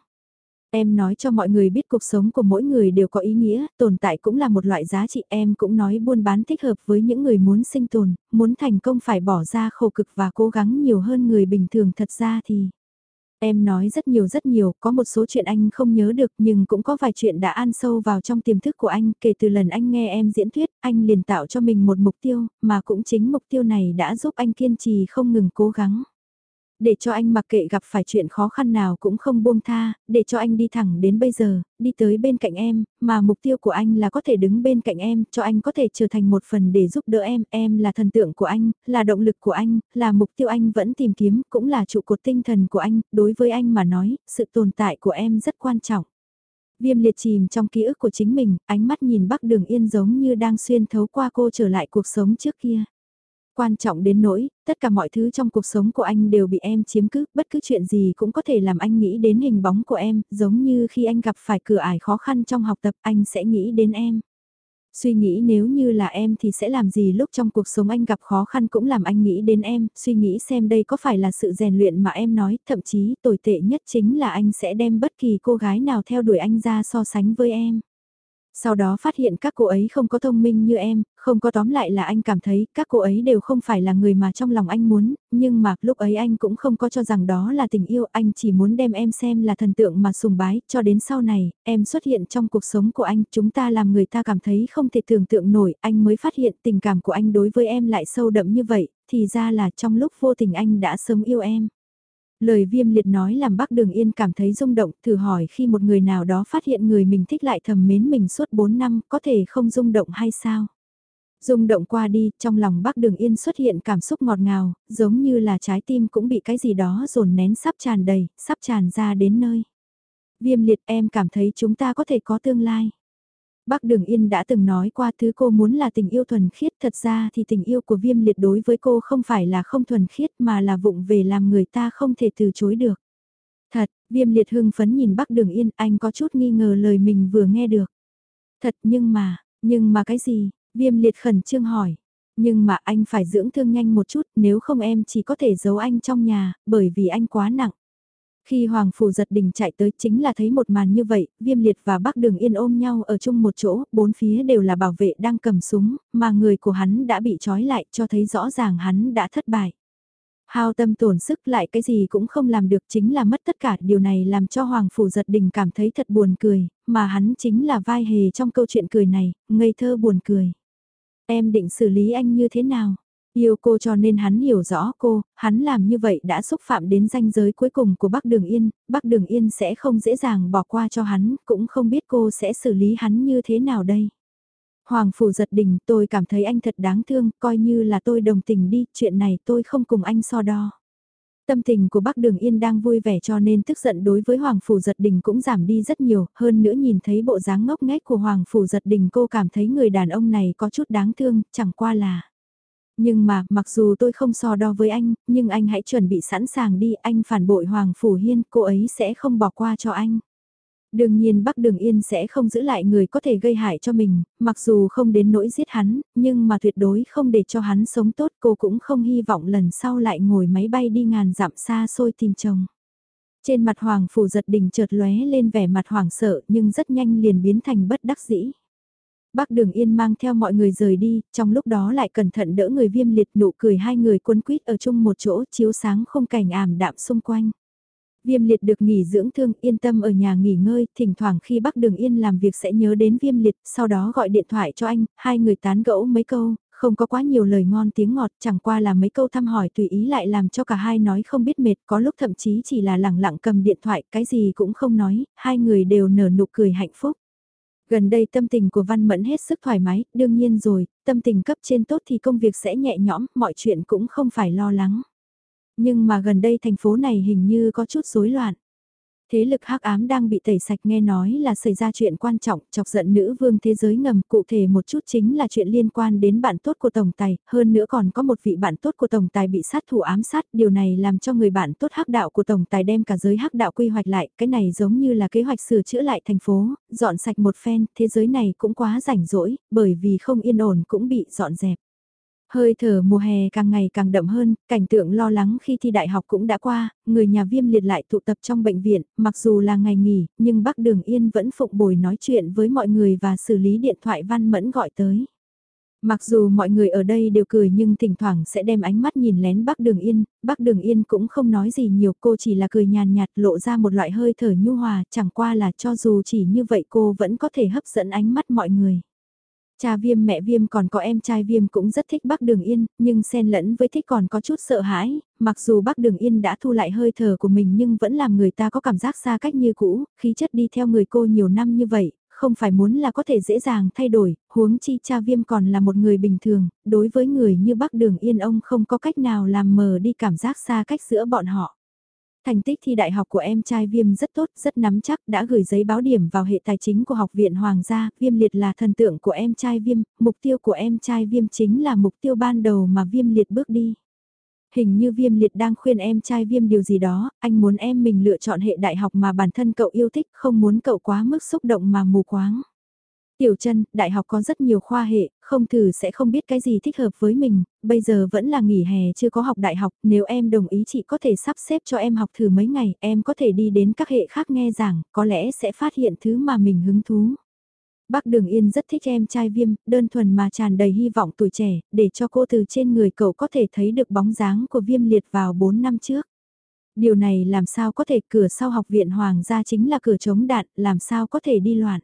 Em nói cho mọi người biết cuộc sống của mỗi người đều có ý nghĩa, tồn tại cũng là một loại giá trị em cũng nói buôn bán thích hợp với những người muốn sinh tồn, muốn thành công phải bỏ ra khổ cực và cố gắng nhiều hơn người bình thường thật ra thì. Em nói rất nhiều rất nhiều, có một số chuyện anh không nhớ được nhưng cũng có vài chuyện đã ăn sâu vào trong tiềm thức của anh. Kể từ lần anh nghe em diễn thuyết, anh liền tạo cho mình một mục tiêu, mà cũng chính mục tiêu này đã giúp anh kiên trì không ngừng cố gắng. Để cho anh mặc kệ gặp phải chuyện khó khăn nào cũng không buông tha, để cho anh đi thẳng đến bây giờ, đi tới bên cạnh em, mà mục tiêu của anh là có thể đứng bên cạnh em, cho anh có thể trở thành một phần để giúp đỡ em, em là thần tượng của anh, là động lực của anh, là mục tiêu anh vẫn tìm kiếm, cũng là trụ cột tinh thần của anh, đối với anh mà nói, sự tồn tại của em rất quan trọng. Viêm liệt chìm trong ký ức của chính mình, ánh mắt nhìn bắc đường yên giống như đang xuyên thấu qua cô trở lại cuộc sống trước kia. Quan trọng đến nỗi, tất cả mọi thứ trong cuộc sống của anh đều bị em chiếm cứ, bất cứ chuyện gì cũng có thể làm anh nghĩ đến hình bóng của em, giống như khi anh gặp phải cửa ải khó khăn trong học tập anh sẽ nghĩ đến em. Suy nghĩ nếu như là em thì sẽ làm gì lúc trong cuộc sống anh gặp khó khăn cũng làm anh nghĩ đến em, suy nghĩ xem đây có phải là sự rèn luyện mà em nói, thậm chí tồi tệ nhất chính là anh sẽ đem bất kỳ cô gái nào theo đuổi anh ra so sánh với em. Sau đó phát hiện các cô ấy không có thông minh như em, không có tóm lại là anh cảm thấy các cô ấy đều không phải là người mà trong lòng anh muốn, nhưng mà lúc ấy anh cũng không có cho rằng đó là tình yêu, anh chỉ muốn đem em xem là thần tượng mà sùng bái, cho đến sau này, em xuất hiện trong cuộc sống của anh, chúng ta làm người ta cảm thấy không thể tưởng tượng nổi, anh mới phát hiện tình cảm của anh đối với em lại sâu đậm như vậy, thì ra là trong lúc vô tình anh đã sớm yêu em. Lời viêm liệt nói làm bác Đường Yên cảm thấy rung động, thử hỏi khi một người nào đó phát hiện người mình thích lại thầm mến mình suốt 4 năm, có thể không rung động hay sao? Rung động qua đi, trong lòng bác Đường Yên xuất hiện cảm xúc ngọt ngào, giống như là trái tim cũng bị cái gì đó dồn nén sắp tràn đầy, sắp tràn ra đến nơi. Viêm liệt em cảm thấy chúng ta có thể có tương lai. Bác Đường Yên đã từng nói qua thứ cô muốn là tình yêu thuần khiết, thật ra thì tình yêu của viêm liệt đối với cô không phải là không thuần khiết mà là vụng về làm người ta không thể từ chối được. Thật, viêm liệt hưng phấn nhìn bác Đường Yên, anh có chút nghi ngờ lời mình vừa nghe được. Thật nhưng mà, nhưng mà cái gì, viêm liệt khẩn trương hỏi. Nhưng mà anh phải dưỡng thương nhanh một chút nếu không em chỉ có thể giấu anh trong nhà, bởi vì anh quá nặng. Khi Hoàng Phủ giật đỉnh chạy tới chính là thấy một màn như vậy, viêm liệt và bác đường yên ôm nhau ở chung một chỗ, bốn phía đều là bảo vệ đang cầm súng, mà người của hắn đã bị trói lại cho thấy rõ ràng hắn đã thất bại. Hao tâm tổn sức lại cái gì cũng không làm được chính là mất tất cả điều này làm cho Hoàng Phủ giật đình cảm thấy thật buồn cười, mà hắn chính là vai hề trong câu chuyện cười này, ngây thơ buồn cười. Em định xử lý anh như thế nào? Yêu cô cho nên hắn hiểu rõ cô, hắn làm như vậy đã xúc phạm đến ranh giới cuối cùng của Bắc Đường Yên, Bắc Đường Yên sẽ không dễ dàng bỏ qua cho hắn, cũng không biết cô sẽ xử lý hắn như thế nào đây. Hoàng Phủ giật đỉnh, tôi cảm thấy anh thật đáng thương, coi như là tôi đồng tình đi, chuyện này tôi không cùng anh so đo. Tâm tình của Bắc Đường Yên đang vui vẻ cho nên tức giận đối với Hoàng Phủ Giật Đình cũng giảm đi rất nhiều, hơn nữa nhìn thấy bộ dáng ngốc nghếch của Hoàng Phủ Giật Đình cô cảm thấy người đàn ông này có chút đáng thương, chẳng qua là... Nhưng mà, mặc dù tôi không so đo với anh, nhưng anh hãy chuẩn bị sẵn sàng đi, anh phản bội Hoàng Phủ Hiên, cô ấy sẽ không bỏ qua cho anh. Đương nhiên Bắc Đường Yên sẽ không giữ lại người có thể gây hại cho mình, mặc dù không đến nỗi giết hắn, nhưng mà tuyệt đối không để cho hắn sống tốt cô cũng không hy vọng lần sau lại ngồi máy bay đi ngàn dặm xa xôi tìm chồng. Trên mặt Hoàng Phủ giật đình chợt lóe lên vẻ mặt hoảng sợ nhưng rất nhanh liền biến thành bất đắc dĩ. Bác Đường Yên mang theo mọi người rời đi, trong lúc đó lại cẩn thận đỡ người viêm liệt nụ cười hai người cuốn quýt ở chung một chỗ chiếu sáng không cảnh ảm đạm xung quanh. Viêm liệt được nghỉ dưỡng thương yên tâm ở nhà nghỉ ngơi, thỉnh thoảng khi bác Đường Yên làm việc sẽ nhớ đến viêm liệt, sau đó gọi điện thoại cho anh, hai người tán gẫu mấy câu, không có quá nhiều lời ngon tiếng ngọt, chẳng qua là mấy câu thăm hỏi tùy ý lại làm cho cả hai nói không biết mệt, có lúc thậm chí chỉ là lẳng lặng cầm điện thoại, cái gì cũng không nói, hai người đều nở nụ cười hạnh phúc. Gần đây tâm tình của Văn Mẫn hết sức thoải mái, đương nhiên rồi, tâm tình cấp trên tốt thì công việc sẽ nhẹ nhõm, mọi chuyện cũng không phải lo lắng. Nhưng mà gần đây thành phố này hình như có chút rối loạn. Thế lực hắc ám đang bị tẩy sạch nghe nói là xảy ra chuyện quan trọng chọc giận nữ vương thế giới ngầm cụ thể một chút chính là chuyện liên quan đến bạn tốt của Tổng Tài, hơn nữa còn có một vị bạn tốt của Tổng Tài bị sát thủ ám sát, điều này làm cho người bạn tốt hắc đạo của Tổng Tài đem cả giới hắc đạo quy hoạch lại, cái này giống như là kế hoạch sửa chữa lại thành phố, dọn sạch một phen, thế giới này cũng quá rảnh rỗi, bởi vì không yên ổn cũng bị dọn dẹp. Hơi thở mùa hè càng ngày càng đậm hơn, cảnh tượng lo lắng khi thi đại học cũng đã qua, người nhà viêm liệt lại tụ tập trong bệnh viện, mặc dù là ngày nghỉ, nhưng bác Đường Yên vẫn phụng bồi nói chuyện với mọi người và xử lý điện thoại văn mẫn gọi tới. Mặc dù mọi người ở đây đều cười nhưng thỉnh thoảng sẽ đem ánh mắt nhìn lén bác Đường Yên, bác Đường Yên cũng không nói gì nhiều cô chỉ là cười nhàn nhạt lộ ra một loại hơi thở nhu hòa chẳng qua là cho dù chỉ như vậy cô vẫn có thể hấp dẫn ánh mắt mọi người. Cha viêm mẹ viêm còn có em trai viêm cũng rất thích bác Đường Yên, nhưng xen lẫn với thích còn có chút sợ hãi, mặc dù bác Đường Yên đã thu lại hơi thở của mình nhưng vẫn làm người ta có cảm giác xa cách như cũ, khí chất đi theo người cô nhiều năm như vậy, không phải muốn là có thể dễ dàng thay đổi, huống chi cha viêm còn là một người bình thường, đối với người như bác Đường Yên ông không có cách nào làm mờ đi cảm giác xa cách giữa bọn họ. Thành tích thi đại học của em trai Viêm rất tốt, rất nắm chắc, đã gửi giấy báo điểm vào hệ tài chính của Học viện Hoàng gia, Viêm Liệt là thần tượng của em trai Viêm, mục tiêu của em trai Viêm chính là mục tiêu ban đầu mà Viêm Liệt bước đi. Hình như Viêm Liệt đang khuyên em trai Viêm điều gì đó, anh muốn em mình lựa chọn hệ đại học mà bản thân cậu yêu thích, không muốn cậu quá mức xúc động mà mù quáng. Tiểu chân, đại học có rất nhiều khoa hệ, không thử sẽ không biết cái gì thích hợp với mình, bây giờ vẫn là nghỉ hè chưa có học đại học, nếu em đồng ý chị có thể sắp xếp cho em học thử mấy ngày, em có thể đi đến các hệ khác nghe giảng, có lẽ sẽ phát hiện thứ mà mình hứng thú. Bác Đường Yên rất thích em trai viêm, đơn thuần mà tràn đầy hy vọng tuổi trẻ, để cho cô từ trên người cậu có thể thấy được bóng dáng của viêm liệt vào 4 năm trước. Điều này làm sao có thể cửa sau học viện Hoàng gia chính là cửa chống đạn, làm sao có thể đi loạn.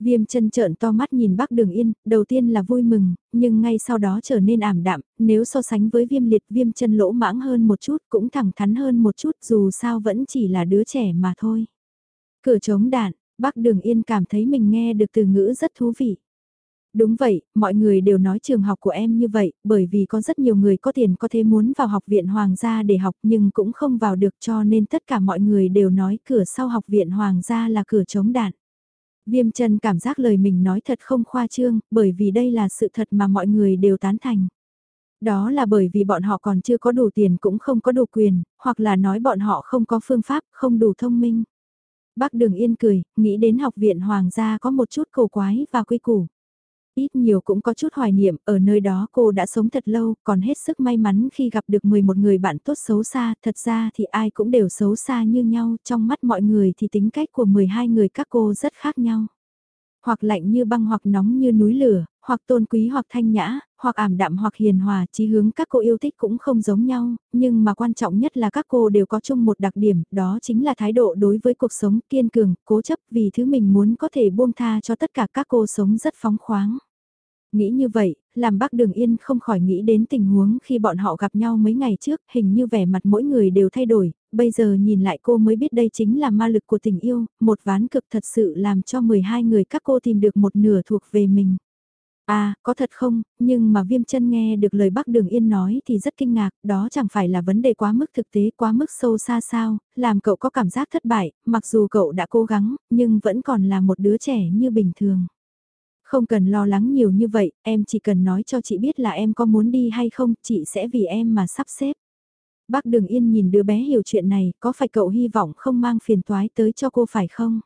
Viêm chân trợn to mắt nhìn bác đường yên, đầu tiên là vui mừng, nhưng ngay sau đó trở nên ảm đạm, nếu so sánh với viêm liệt viêm chân lỗ mãng hơn một chút cũng thẳng thắn hơn một chút dù sao vẫn chỉ là đứa trẻ mà thôi. Cửa chống đạn, bác đường yên cảm thấy mình nghe được từ ngữ rất thú vị. Đúng vậy, mọi người đều nói trường học của em như vậy, bởi vì có rất nhiều người có tiền có thể muốn vào học viện Hoàng gia để học nhưng cũng không vào được cho nên tất cả mọi người đều nói cửa sau học viện Hoàng gia là cửa chống đạn. Viêm chân cảm giác lời mình nói thật không khoa trương, bởi vì đây là sự thật mà mọi người đều tán thành. Đó là bởi vì bọn họ còn chưa có đủ tiền cũng không có đủ quyền, hoặc là nói bọn họ không có phương pháp, không đủ thông minh. Bác Đường Yên cười, nghĩ đến học viện Hoàng gia có một chút cầu quái và quy củ. Ít nhiều cũng có chút hoài niệm, ở nơi đó cô đã sống thật lâu, còn hết sức may mắn khi gặp được 11 người bạn tốt xấu xa, thật ra thì ai cũng đều xấu xa như nhau, trong mắt mọi người thì tính cách của 12 người các cô rất khác nhau. Hoặc lạnh như băng hoặc nóng như núi lửa, hoặc tôn quý hoặc thanh nhã, hoặc ảm đạm hoặc hiền hòa, chí hướng các cô yêu thích cũng không giống nhau, nhưng mà quan trọng nhất là các cô đều có chung một đặc điểm, đó chính là thái độ đối với cuộc sống kiên cường, cố chấp vì thứ mình muốn có thể buông tha cho tất cả các cô sống rất phóng khoáng. Nghĩ như vậy, làm bác Đường Yên không khỏi nghĩ đến tình huống khi bọn họ gặp nhau mấy ngày trước, hình như vẻ mặt mỗi người đều thay đổi, bây giờ nhìn lại cô mới biết đây chính là ma lực của tình yêu, một ván cực thật sự làm cho 12 người các cô tìm được một nửa thuộc về mình. À, có thật không, nhưng mà viêm chân nghe được lời bác Đường Yên nói thì rất kinh ngạc, đó chẳng phải là vấn đề quá mức thực tế, quá mức sâu xa sao, làm cậu có cảm giác thất bại, mặc dù cậu đã cố gắng, nhưng vẫn còn là một đứa trẻ như bình thường. Không cần lo lắng nhiều như vậy, em chỉ cần nói cho chị biết là em có muốn đi hay không, chị sẽ vì em mà sắp xếp. Bác Đường Yên nhìn đứa bé hiểu chuyện này, có phải cậu hy vọng không mang phiền toái tới cho cô phải không?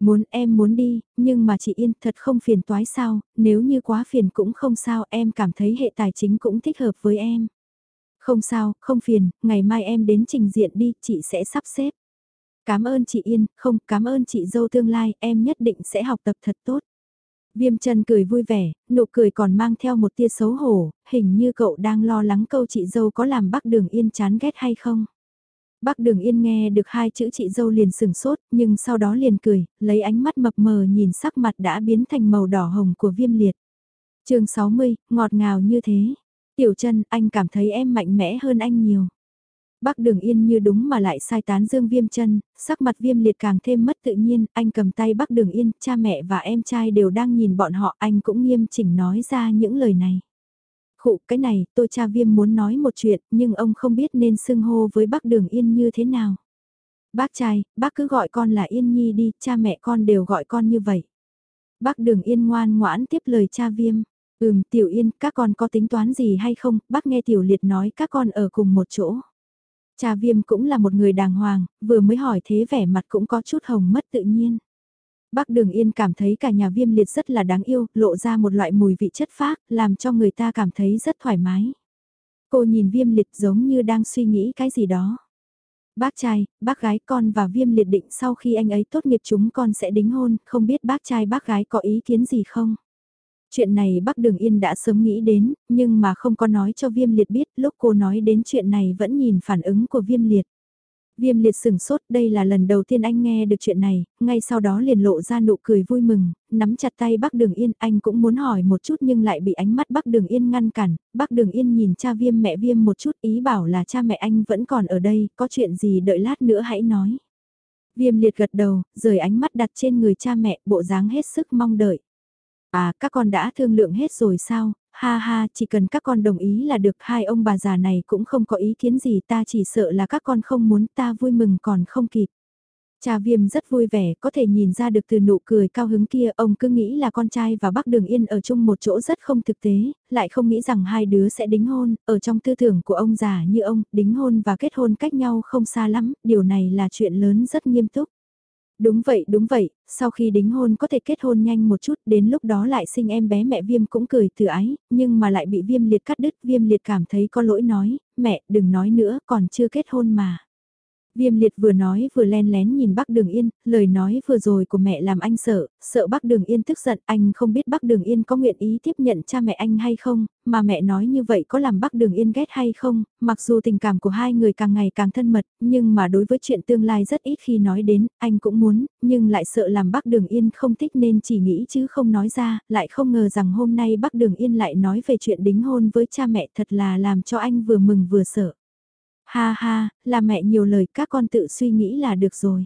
Muốn em muốn đi, nhưng mà chị Yên thật không phiền toái sao, nếu như quá phiền cũng không sao, em cảm thấy hệ tài chính cũng thích hợp với em. Không sao, không phiền, ngày mai em đến trình diện đi, chị sẽ sắp xếp. Cảm ơn chị Yên, không, cảm ơn chị dâu tương lai, em nhất định sẽ học tập thật tốt. Viêm chân cười vui vẻ, nụ cười còn mang theo một tia xấu hổ, hình như cậu đang lo lắng câu chị dâu có làm bác đường yên chán ghét hay không. Bác đường yên nghe được hai chữ chị dâu liền sừng sốt, nhưng sau đó liền cười, lấy ánh mắt mập mờ nhìn sắc mặt đã biến thành màu đỏ hồng của viêm liệt. chương 60, ngọt ngào như thế. Tiểu chân, anh cảm thấy em mạnh mẽ hơn anh nhiều. Bác Đường Yên như đúng mà lại sai tán Dương Viêm chân, sắc mặt Viêm liệt càng thêm mất tự nhiên, anh cầm tay Bác Đường Yên, cha mẹ và em trai đều đang nhìn bọn họ, anh cũng nghiêm chỉnh nói ra những lời này. Khụ, cái này, tôi cha Viêm muốn nói một chuyện, nhưng ông không biết nên xưng hô với Bác Đường Yên như thế nào. Bác trai, bác cứ gọi con là Yên Nhi đi, cha mẹ con đều gọi con như vậy. Bác Đường Yên ngoan ngoãn tiếp lời cha Viêm. Ừm, Tiểu Yên, các con có tính toán gì hay không? Bác nghe Tiểu Liệt nói các con ở cùng một chỗ. Cha viêm cũng là một người đàng hoàng, vừa mới hỏi thế vẻ mặt cũng có chút hồng mất tự nhiên. Bác Đường Yên cảm thấy cả nhà viêm liệt rất là đáng yêu, lộ ra một loại mùi vị chất phác, làm cho người ta cảm thấy rất thoải mái. Cô nhìn viêm liệt giống như đang suy nghĩ cái gì đó. Bác trai, bác gái con và viêm liệt định sau khi anh ấy tốt nghiệp chúng con sẽ đính hôn, không biết bác trai bác gái có ý kiến gì không? Chuyện này Bắc Đường Yên đã sớm nghĩ đến, nhưng mà không có nói cho Viêm Liệt biết, lúc cô nói đến chuyện này vẫn nhìn phản ứng của Viêm Liệt. Viêm liệt sửng sốt, đây là lần đầu tiên anh nghe được chuyện này, ngay sau đó liền lộ ra nụ cười vui mừng, nắm chặt tay bác Đường Yên, anh cũng muốn hỏi một chút nhưng lại bị ánh mắt bác Đường Yên ngăn cản, bác Đường Yên nhìn cha viêm mẹ viêm một chút ý bảo là cha mẹ anh vẫn còn ở đây, có chuyện gì đợi lát nữa hãy nói. Viêm liệt gật đầu, rời ánh mắt đặt trên người cha mẹ, bộ dáng hết sức mong đợi. À, các con đã thương lượng hết rồi sao? Ha ha, chỉ cần các con đồng ý là được hai ông bà già này cũng không có ý kiến gì ta chỉ sợ là các con không muốn ta vui mừng còn không kịp. Cha viêm rất vui vẻ, có thể nhìn ra được từ nụ cười cao hứng kia, ông cứ nghĩ là con trai và bác Đường Yên ở chung một chỗ rất không thực tế, lại không nghĩ rằng hai đứa sẽ đính hôn, ở trong tư tưởng của ông già như ông, đính hôn và kết hôn cách nhau không xa lắm, điều này là chuyện lớn rất nghiêm túc. Đúng vậy, đúng vậy, sau khi đính hôn có thể kết hôn nhanh một chút, đến lúc đó lại sinh em bé mẹ viêm cũng cười từ ái, nhưng mà lại bị viêm liệt cắt đứt, viêm liệt cảm thấy có lỗi nói, mẹ đừng nói nữa, còn chưa kết hôn mà. Viêm liệt vừa nói vừa len lén nhìn bác Đường Yên, lời nói vừa rồi của mẹ làm anh sợ, sợ bác Đường Yên tức giận, anh không biết bác Đường Yên có nguyện ý tiếp nhận cha mẹ anh hay không, mà mẹ nói như vậy có làm bác Đường Yên ghét hay không, mặc dù tình cảm của hai người càng ngày càng thân mật, nhưng mà đối với chuyện tương lai rất ít khi nói đến, anh cũng muốn, nhưng lại sợ làm bác Đường Yên không thích nên chỉ nghĩ chứ không nói ra, lại không ngờ rằng hôm nay bác Đường Yên lại nói về chuyện đính hôn với cha mẹ thật là làm cho anh vừa mừng vừa sợ. Ha ha, là mẹ nhiều lời các con tự suy nghĩ là được rồi.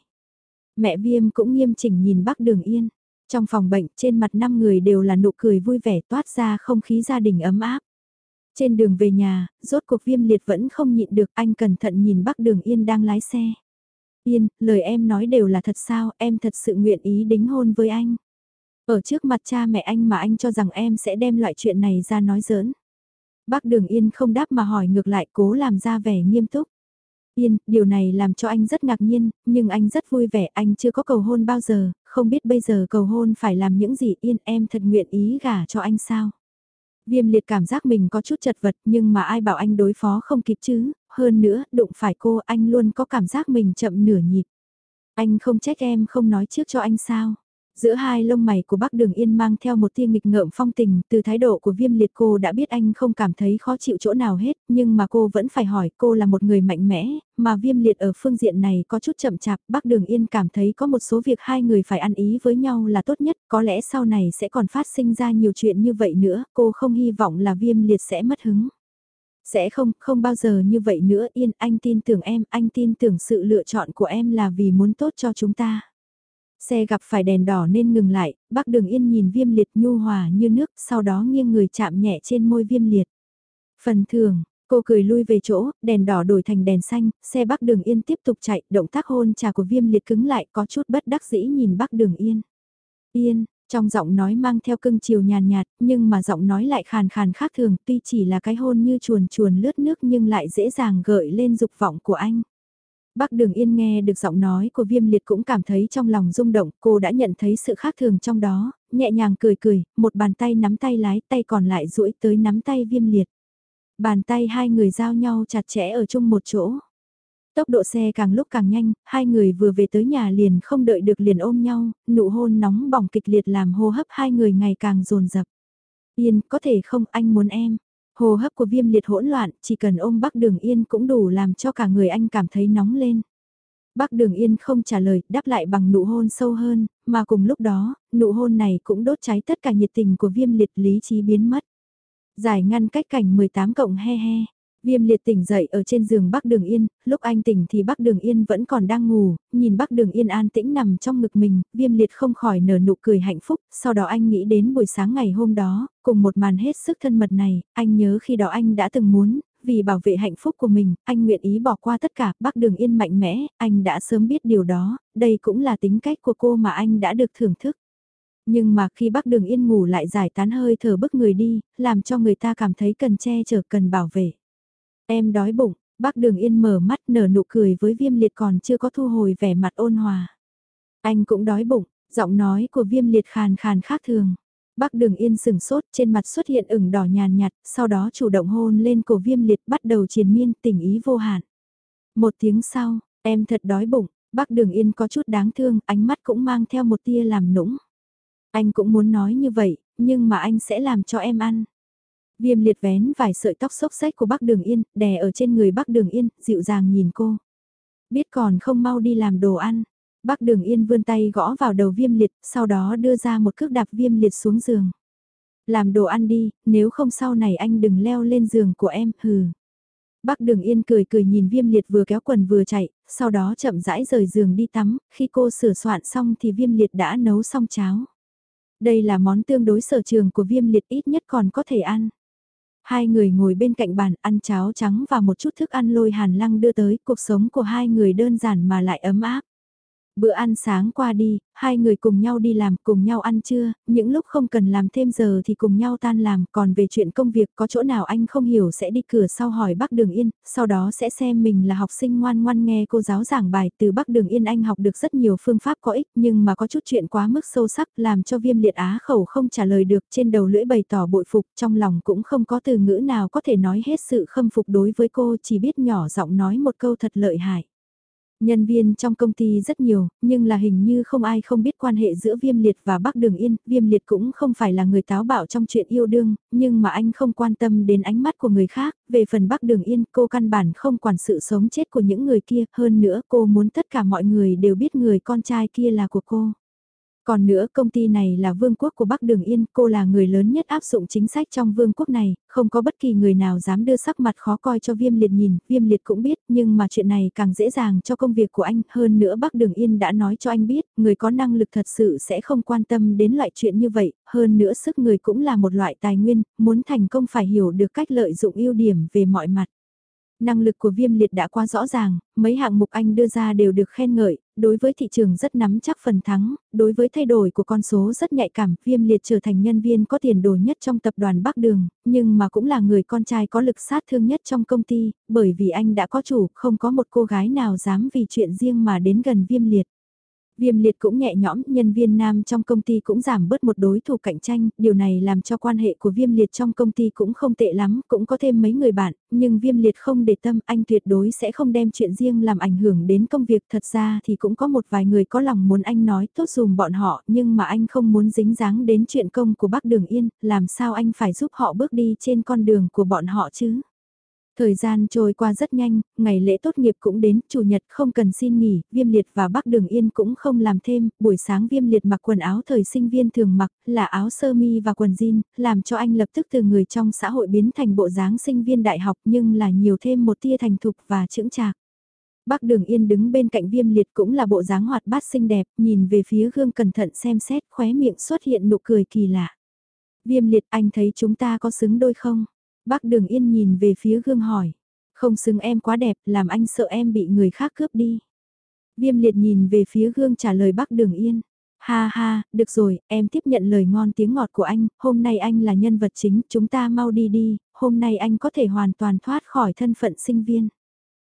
Mẹ viêm cũng nghiêm chỉnh nhìn bác đường yên. Trong phòng bệnh trên mặt năm người đều là nụ cười vui vẻ toát ra không khí gia đình ấm áp. Trên đường về nhà, rốt cuộc viêm liệt vẫn không nhịn được anh cẩn thận nhìn bác đường yên đang lái xe. Yên, lời em nói đều là thật sao, em thật sự nguyện ý đính hôn với anh. Ở trước mặt cha mẹ anh mà anh cho rằng em sẽ đem loại chuyện này ra nói giỡn. Bác Đường Yên không đáp mà hỏi ngược lại cố làm ra vẻ nghiêm túc. Yên, điều này làm cho anh rất ngạc nhiên, nhưng anh rất vui vẻ, anh chưa có cầu hôn bao giờ, không biết bây giờ cầu hôn phải làm những gì Yên em thật nguyện ý gả cho anh sao. Viêm liệt cảm giác mình có chút chật vật nhưng mà ai bảo anh đối phó không kịp chứ, hơn nữa, đụng phải cô anh luôn có cảm giác mình chậm nửa nhịp. Anh không trách em không nói trước cho anh sao. Giữa hai lông mày của bác Đường Yên mang theo một tia nghịch ngợm phong tình, từ thái độ của viêm liệt cô đã biết anh không cảm thấy khó chịu chỗ nào hết, nhưng mà cô vẫn phải hỏi cô là một người mạnh mẽ, mà viêm liệt ở phương diện này có chút chậm chạp, bác Đường Yên cảm thấy có một số việc hai người phải ăn ý với nhau là tốt nhất, có lẽ sau này sẽ còn phát sinh ra nhiều chuyện như vậy nữa, cô không hy vọng là viêm liệt sẽ mất hứng. Sẽ không, không bao giờ như vậy nữa, Yên, anh tin tưởng em, anh tin tưởng sự lựa chọn của em là vì muốn tốt cho chúng ta. Xe gặp phải đèn đỏ nên ngừng lại, bác đường yên nhìn viêm liệt nhu hòa như nước, sau đó nghiêng người chạm nhẹ trên môi viêm liệt. Phần thường, cô cười lui về chỗ, đèn đỏ đổi thành đèn xanh, xe bác đường yên tiếp tục chạy, động tác hôn trà của viêm liệt cứng lại có chút bất đắc dĩ nhìn bác đường yên. Yên, trong giọng nói mang theo cưng chiều nhàn nhạt, nhưng mà giọng nói lại khàn khàn khác thường, tuy chỉ là cái hôn như chuồn chuồn lướt nước nhưng lại dễ dàng gợi lên dục vọng của anh. Bác Đường Yên nghe được giọng nói của viêm liệt cũng cảm thấy trong lòng rung động, cô đã nhận thấy sự khác thường trong đó, nhẹ nhàng cười cười, một bàn tay nắm tay lái, tay còn lại duỗi tới nắm tay viêm liệt. Bàn tay hai người giao nhau chặt chẽ ở chung một chỗ. Tốc độ xe càng lúc càng nhanh, hai người vừa về tới nhà liền không đợi được liền ôm nhau, nụ hôn nóng bỏng kịch liệt làm hô hấp hai người ngày càng dồn dập. Yên, có thể không anh muốn em. Hồ hấp của viêm liệt hỗn loạn, chỉ cần ôm Bắc Đường Yên cũng đủ làm cho cả người anh cảm thấy nóng lên. Bắc Đường Yên không trả lời, đáp lại bằng nụ hôn sâu hơn, mà cùng lúc đó, nụ hôn này cũng đốt cháy tất cả nhiệt tình của viêm liệt lý trí biến mất. Giải ngăn cách cảnh 18 cộng he he. Viêm liệt tỉnh dậy ở trên giường Bắc Đường Yên, lúc anh tỉnh thì Bắc Đường Yên vẫn còn đang ngủ, nhìn Bắc Đường Yên an tĩnh nằm trong ngực mình, viêm liệt không khỏi nở nụ cười hạnh phúc, sau đó anh nghĩ đến buổi sáng ngày hôm đó, cùng một màn hết sức thân mật này, anh nhớ khi đó anh đã từng muốn, vì bảo vệ hạnh phúc của mình, anh nguyện ý bỏ qua tất cả, Bắc Đường Yên mạnh mẽ, anh đã sớm biết điều đó, đây cũng là tính cách của cô mà anh đã được thưởng thức. Nhưng mà khi Bắc Đường Yên ngủ lại giải tán hơi thở bức người đi, làm cho người ta cảm thấy cần che chở cần bảo vệ. Em đói bụng, bác đường yên mở mắt nở nụ cười với viêm liệt còn chưa có thu hồi vẻ mặt ôn hòa. Anh cũng đói bụng, giọng nói của viêm liệt khàn khàn khác thường. Bác đường yên sừng sốt trên mặt xuất hiện ửng đỏ nhàn nhạt, sau đó chủ động hôn lên cổ viêm liệt bắt đầu triền miên tình ý vô hạn. Một tiếng sau, em thật đói bụng, bác đường yên có chút đáng thương, ánh mắt cũng mang theo một tia làm nũng. Anh cũng muốn nói như vậy, nhưng mà anh sẽ làm cho em ăn. Viêm liệt vén vài sợi tóc xốc xách của bác Đường Yên, đè ở trên người bác Đường Yên, dịu dàng nhìn cô. Biết còn không mau đi làm đồ ăn. Bác Đường Yên vươn tay gõ vào đầu viêm liệt, sau đó đưa ra một cước đạp viêm liệt xuống giường. Làm đồ ăn đi, nếu không sau này anh đừng leo lên giường của em, hừ. Bác Đường Yên cười cười nhìn viêm liệt vừa kéo quần vừa chạy, sau đó chậm rãi rời giường đi tắm, khi cô sửa soạn xong thì viêm liệt đã nấu xong cháo. Đây là món tương đối sở trường của viêm liệt ít nhất còn có thể ăn. Hai người ngồi bên cạnh bàn ăn cháo trắng và một chút thức ăn lôi hàn lăng đưa tới, cuộc sống của hai người đơn giản mà lại ấm áp. Bữa ăn sáng qua đi, hai người cùng nhau đi làm, cùng nhau ăn trưa, những lúc không cần làm thêm giờ thì cùng nhau tan làm, còn về chuyện công việc có chỗ nào anh không hiểu sẽ đi cửa sau hỏi bác Đường Yên, sau đó sẽ xem mình là học sinh ngoan ngoan nghe cô giáo giảng bài, từ bác Đường Yên anh học được rất nhiều phương pháp có ích, nhưng mà có chút chuyện quá mức sâu sắc làm cho viêm liệt á khẩu không trả lời được, trên đầu lưỡi bày tỏ bội phục, trong lòng cũng không có từ ngữ nào có thể nói hết sự khâm phục đối với cô, chỉ biết nhỏ giọng nói một câu thật lợi hại. Nhân viên trong công ty rất nhiều, nhưng là hình như không ai không biết quan hệ giữa Viêm Liệt và Bắc Đường Yên. Viêm Liệt cũng không phải là người táo bạo trong chuyện yêu đương, nhưng mà anh không quan tâm đến ánh mắt của người khác. Về phần Bắc Đường Yên, cô căn bản không quản sự sống chết của những người kia. Hơn nữa cô muốn tất cả mọi người đều biết người con trai kia là của cô. Còn nữa công ty này là vương quốc của Bắc Đường Yên, cô là người lớn nhất áp dụng chính sách trong vương quốc này, không có bất kỳ người nào dám đưa sắc mặt khó coi cho viêm liệt nhìn, viêm liệt cũng biết, nhưng mà chuyện này càng dễ dàng cho công việc của anh, hơn nữa Bắc Đường Yên đã nói cho anh biết, người có năng lực thật sự sẽ không quan tâm đến loại chuyện như vậy, hơn nữa sức người cũng là một loại tài nguyên, muốn thành công phải hiểu được cách lợi dụng ưu điểm về mọi mặt. Năng lực của viêm liệt đã quá rõ ràng, mấy hạng mục anh đưa ra đều được khen ngợi, đối với thị trường rất nắm chắc phần thắng, đối với thay đổi của con số rất nhạy cảm, viêm liệt trở thành nhân viên có tiền đồ nhất trong tập đoàn Bắc Đường, nhưng mà cũng là người con trai có lực sát thương nhất trong công ty, bởi vì anh đã có chủ, không có một cô gái nào dám vì chuyện riêng mà đến gần viêm liệt. Viêm liệt cũng nhẹ nhõm, nhân viên nam trong công ty cũng giảm bớt một đối thủ cạnh tranh, điều này làm cho quan hệ của viêm liệt trong công ty cũng không tệ lắm, cũng có thêm mấy người bạn, nhưng viêm liệt không để tâm, anh tuyệt đối sẽ không đem chuyện riêng làm ảnh hưởng đến công việc. Thật ra thì cũng có một vài người có lòng muốn anh nói tốt dùm bọn họ, nhưng mà anh không muốn dính dáng đến chuyện công của bác Đường Yên, làm sao anh phải giúp họ bước đi trên con đường của bọn họ chứ? Thời gian trôi qua rất nhanh, ngày lễ tốt nghiệp cũng đến, chủ nhật không cần xin nghỉ, viêm liệt và bác đường yên cũng không làm thêm, buổi sáng viêm liệt mặc quần áo thời sinh viên thường mặc, là áo sơ mi và quần jean, làm cho anh lập tức từ người trong xã hội biến thành bộ dáng sinh viên đại học nhưng là nhiều thêm một tia thành thục và trưởng trạc. Bác Đường Yên đứng bên cạnh viêm liệt cũng là bộ dáng hoạt bát xinh đẹp, nhìn về phía gương cẩn thận xem xét khóe miệng xuất hiện nụ cười kỳ lạ. Viêm liệt anh thấy chúng ta có xứng đôi không? Bác Đường Yên nhìn về phía gương hỏi. Không xứng em quá đẹp, làm anh sợ em bị người khác cướp đi. Viêm liệt nhìn về phía gương trả lời bác Đường Yên. Ha ha, được rồi, em tiếp nhận lời ngon tiếng ngọt của anh, hôm nay anh là nhân vật chính, chúng ta mau đi đi, hôm nay anh có thể hoàn toàn thoát khỏi thân phận sinh viên.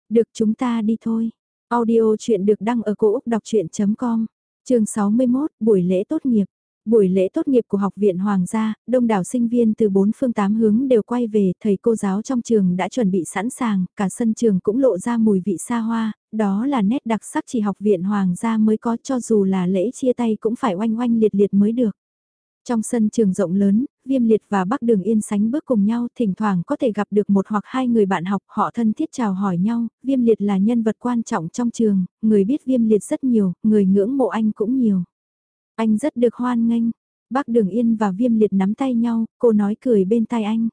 Được chúng ta đi thôi. Audio chuyện được đăng ở cổ Úc đọc chuyện.com, trường 61, buổi lễ tốt nghiệp. Buổi lễ tốt nghiệp của Học viện Hoàng gia, đông đảo sinh viên từ bốn phương tám hướng đều quay về, thầy cô giáo trong trường đã chuẩn bị sẵn sàng, cả sân trường cũng lộ ra mùi vị xa hoa, đó là nét đặc sắc chỉ Học viện Hoàng gia mới có cho dù là lễ chia tay cũng phải oanh oanh liệt liệt mới được. Trong sân trường rộng lớn, Viêm Liệt và Bắc Đường Yên sánh bước cùng nhau, thỉnh thoảng có thể gặp được một hoặc hai người bạn học, họ thân thiết chào hỏi nhau, Viêm Liệt là nhân vật quan trọng trong trường, người biết Viêm Liệt rất nhiều, người ngưỡng mộ anh cũng nhiều. Anh rất được hoan nghênh. Bác Đường Yên và Viêm Liệt nắm tay nhau, cô nói cười bên tai anh.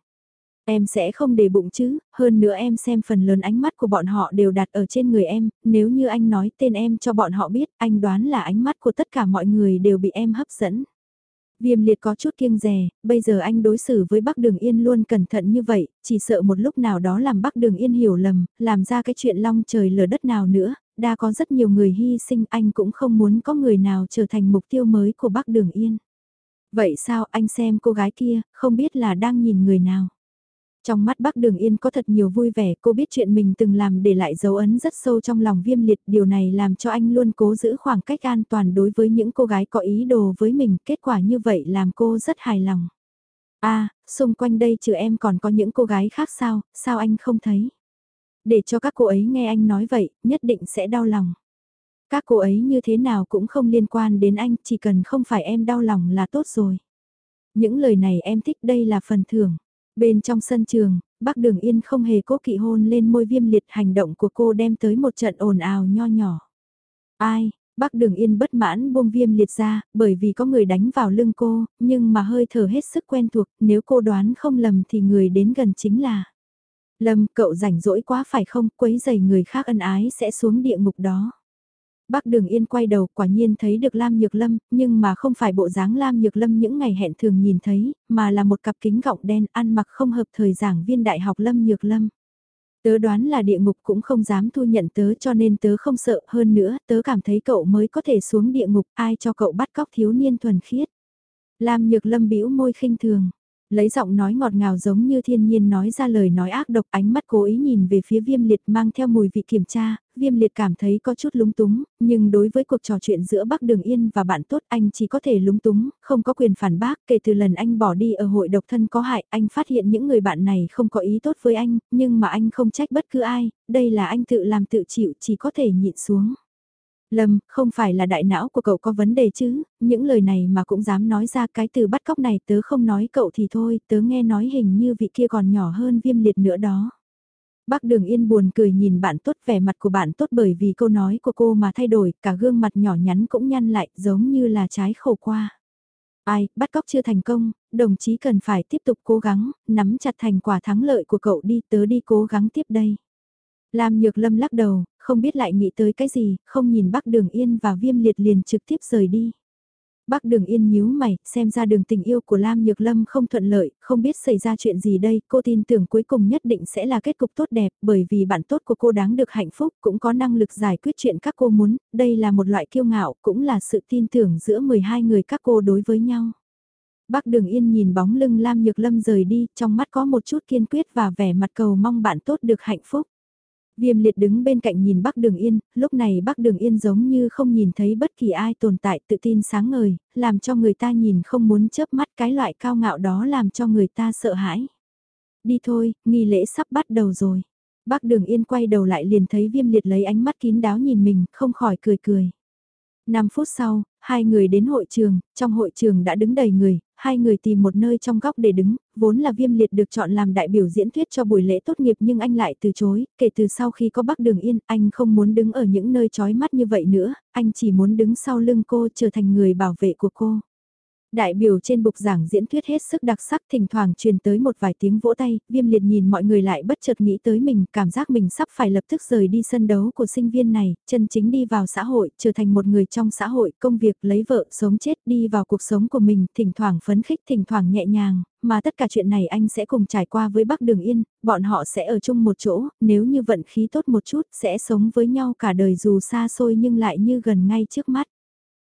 Em sẽ không để bụng chứ, hơn nữa em xem phần lớn ánh mắt của bọn họ đều đặt ở trên người em, nếu như anh nói tên em cho bọn họ biết, anh đoán là ánh mắt của tất cả mọi người đều bị em hấp dẫn. Viêm liệt có chút kiêng rè, bây giờ anh đối xử với Bắc Đường Yên luôn cẩn thận như vậy, chỉ sợ một lúc nào đó làm Bắc Đường Yên hiểu lầm, làm ra cái chuyện long trời lở đất nào nữa, đa có rất nhiều người hy sinh anh cũng không muốn có người nào trở thành mục tiêu mới của Bắc Đường Yên. Vậy sao anh xem cô gái kia, không biết là đang nhìn người nào? Trong mắt bác Đường Yên có thật nhiều vui vẻ, cô biết chuyện mình từng làm để lại dấu ấn rất sâu trong lòng viêm liệt, điều này làm cho anh luôn cố giữ khoảng cách an toàn đối với những cô gái có ý đồ với mình, kết quả như vậy làm cô rất hài lòng. a à, xung quanh đây trừ em còn có những cô gái khác sao, sao anh không thấy? Để cho các cô ấy nghe anh nói vậy, nhất định sẽ đau lòng. Các cô ấy như thế nào cũng không liên quan đến anh, chỉ cần không phải em đau lòng là tốt rồi. Những lời này em thích đây là phần thưởng. Bên trong sân trường, bác Đường Yên không hề cố kỵ hôn lên môi viêm liệt hành động của cô đem tới một trận ồn ào nho nhỏ. Ai, bác Đường Yên bất mãn buông viêm liệt ra, bởi vì có người đánh vào lưng cô, nhưng mà hơi thở hết sức quen thuộc, nếu cô đoán không lầm thì người đến gần chính là. Lâm, cậu rảnh rỗi quá phải không, quấy giày người khác ân ái sẽ xuống địa ngục đó. Bác Đường Yên quay đầu quả nhiên thấy được Lam Nhược Lâm, nhưng mà không phải bộ dáng Lam Nhược Lâm những ngày hẹn thường nhìn thấy, mà là một cặp kính gọng đen ăn mặc không hợp thời giảng viên đại học Lâm Nhược Lâm. Tớ đoán là địa ngục cũng không dám thu nhận tớ cho nên tớ không sợ hơn nữa, tớ cảm thấy cậu mới có thể xuống địa ngục, ai cho cậu bắt cóc thiếu niên thuần khiết. Lam Nhược Lâm bĩu môi khinh thường, lấy giọng nói ngọt ngào giống như thiên nhiên nói ra lời nói ác độc ánh mắt cố ý nhìn về phía viêm liệt mang theo mùi vị kiểm tra, viêm liệt cảm thấy có chút lúng túng, nhưng đối với cuộc trò chuyện giữa Bắc Đường Yên và bạn tốt anh chỉ có thể lúng túng, không có quyền phản bác, kể từ lần anh bỏ đi ở hội độc thân có hại, anh phát hiện những người bạn này không có ý tốt với anh, nhưng mà anh không trách bất cứ ai, đây là anh tự làm tự chịu chỉ có thể nhịn xuống. Lâm, không phải là đại não của cậu có vấn đề chứ, những lời này mà cũng dám nói ra cái từ bắt cóc này tớ không nói cậu thì thôi, tớ nghe nói hình như vị kia còn nhỏ hơn viêm liệt nữa đó. Bác Đường Yên buồn cười nhìn bạn tốt vẻ mặt của bạn tốt bởi vì câu nói của cô mà thay đổi, cả gương mặt nhỏ nhắn cũng nhăn lại giống như là trái khổ qua. Ai, bắt cóc chưa thành công, đồng chí cần phải tiếp tục cố gắng, nắm chặt thành quả thắng lợi của cậu đi tớ đi cố gắng tiếp đây. Lam Nhược Lâm lắc đầu, không biết lại nghĩ tới cái gì, không nhìn Bắc Đường Yên và Viêm Liệt liền trực tiếp rời đi. Bắc Đường Yên nhíu mày, xem ra đường tình yêu của Lam Nhược Lâm không thuận lợi, không biết xảy ra chuyện gì đây, cô tin tưởng cuối cùng nhất định sẽ là kết cục tốt đẹp, bởi vì bạn tốt của cô đáng được hạnh phúc, cũng có năng lực giải quyết chuyện các cô muốn, đây là một loại kiêu ngạo, cũng là sự tin tưởng giữa 12 người các cô đối với nhau. Bắc Đường Yên nhìn bóng lưng Lam Nhược Lâm rời đi, trong mắt có một chút kiên quyết và vẻ mặt cầu mong bạn tốt được hạnh phúc. Viêm liệt đứng bên cạnh nhìn Bắc Đường Yên, lúc này Bắc Đường Yên giống như không nhìn thấy bất kỳ ai tồn tại tự tin sáng ngời, làm cho người ta nhìn không muốn chớp mắt cái loại cao ngạo đó làm cho người ta sợ hãi. Đi thôi, nghi lễ sắp bắt đầu rồi. Bắc Đường Yên quay đầu lại liền thấy viêm liệt lấy ánh mắt kín đáo nhìn mình, không khỏi cười cười. 5 phút sau, hai người đến hội trường, trong hội trường đã đứng đầy người, hai người tìm một nơi trong góc để đứng, vốn là viêm liệt được chọn làm đại biểu diễn thuyết cho buổi lễ tốt nghiệp nhưng anh lại từ chối, kể từ sau khi có Bắc Đường Yên, anh không muốn đứng ở những nơi chói mắt như vậy nữa, anh chỉ muốn đứng sau lưng cô trở thành người bảo vệ của cô. Đại biểu trên bục giảng diễn thuyết hết sức đặc sắc thỉnh thoảng truyền tới một vài tiếng vỗ tay, viêm liệt nhìn mọi người lại bất chợt nghĩ tới mình, cảm giác mình sắp phải lập tức rời đi sân đấu của sinh viên này, chân chính đi vào xã hội, trở thành một người trong xã hội, công việc, lấy vợ, sống chết, đi vào cuộc sống của mình, thỉnh thoảng phấn khích, thỉnh thoảng nhẹ nhàng, mà tất cả chuyện này anh sẽ cùng trải qua với bác Đường Yên, bọn họ sẽ ở chung một chỗ, nếu như vận khí tốt một chút, sẽ sống với nhau cả đời dù xa xôi nhưng lại như gần ngay trước mắt.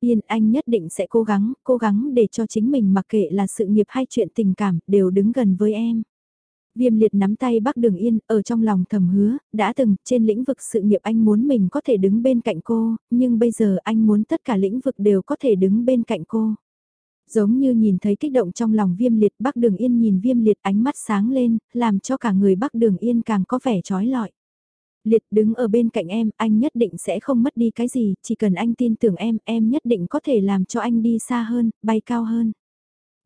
Yên anh nhất định sẽ cố gắng, cố gắng để cho chính mình mặc kệ là sự nghiệp hay chuyện tình cảm, đều đứng gần với em. Viêm liệt nắm tay bác đường yên, ở trong lòng thầm hứa, đã từng, trên lĩnh vực sự nghiệp anh muốn mình có thể đứng bên cạnh cô, nhưng bây giờ anh muốn tất cả lĩnh vực đều có thể đứng bên cạnh cô. Giống như nhìn thấy kích động trong lòng viêm liệt, bác đường yên nhìn viêm liệt ánh mắt sáng lên, làm cho cả người bác đường yên càng có vẻ trói lọi. Liệt đứng ở bên cạnh em, anh nhất định sẽ không mất đi cái gì, chỉ cần anh tin tưởng em, em nhất định có thể làm cho anh đi xa hơn, bay cao hơn.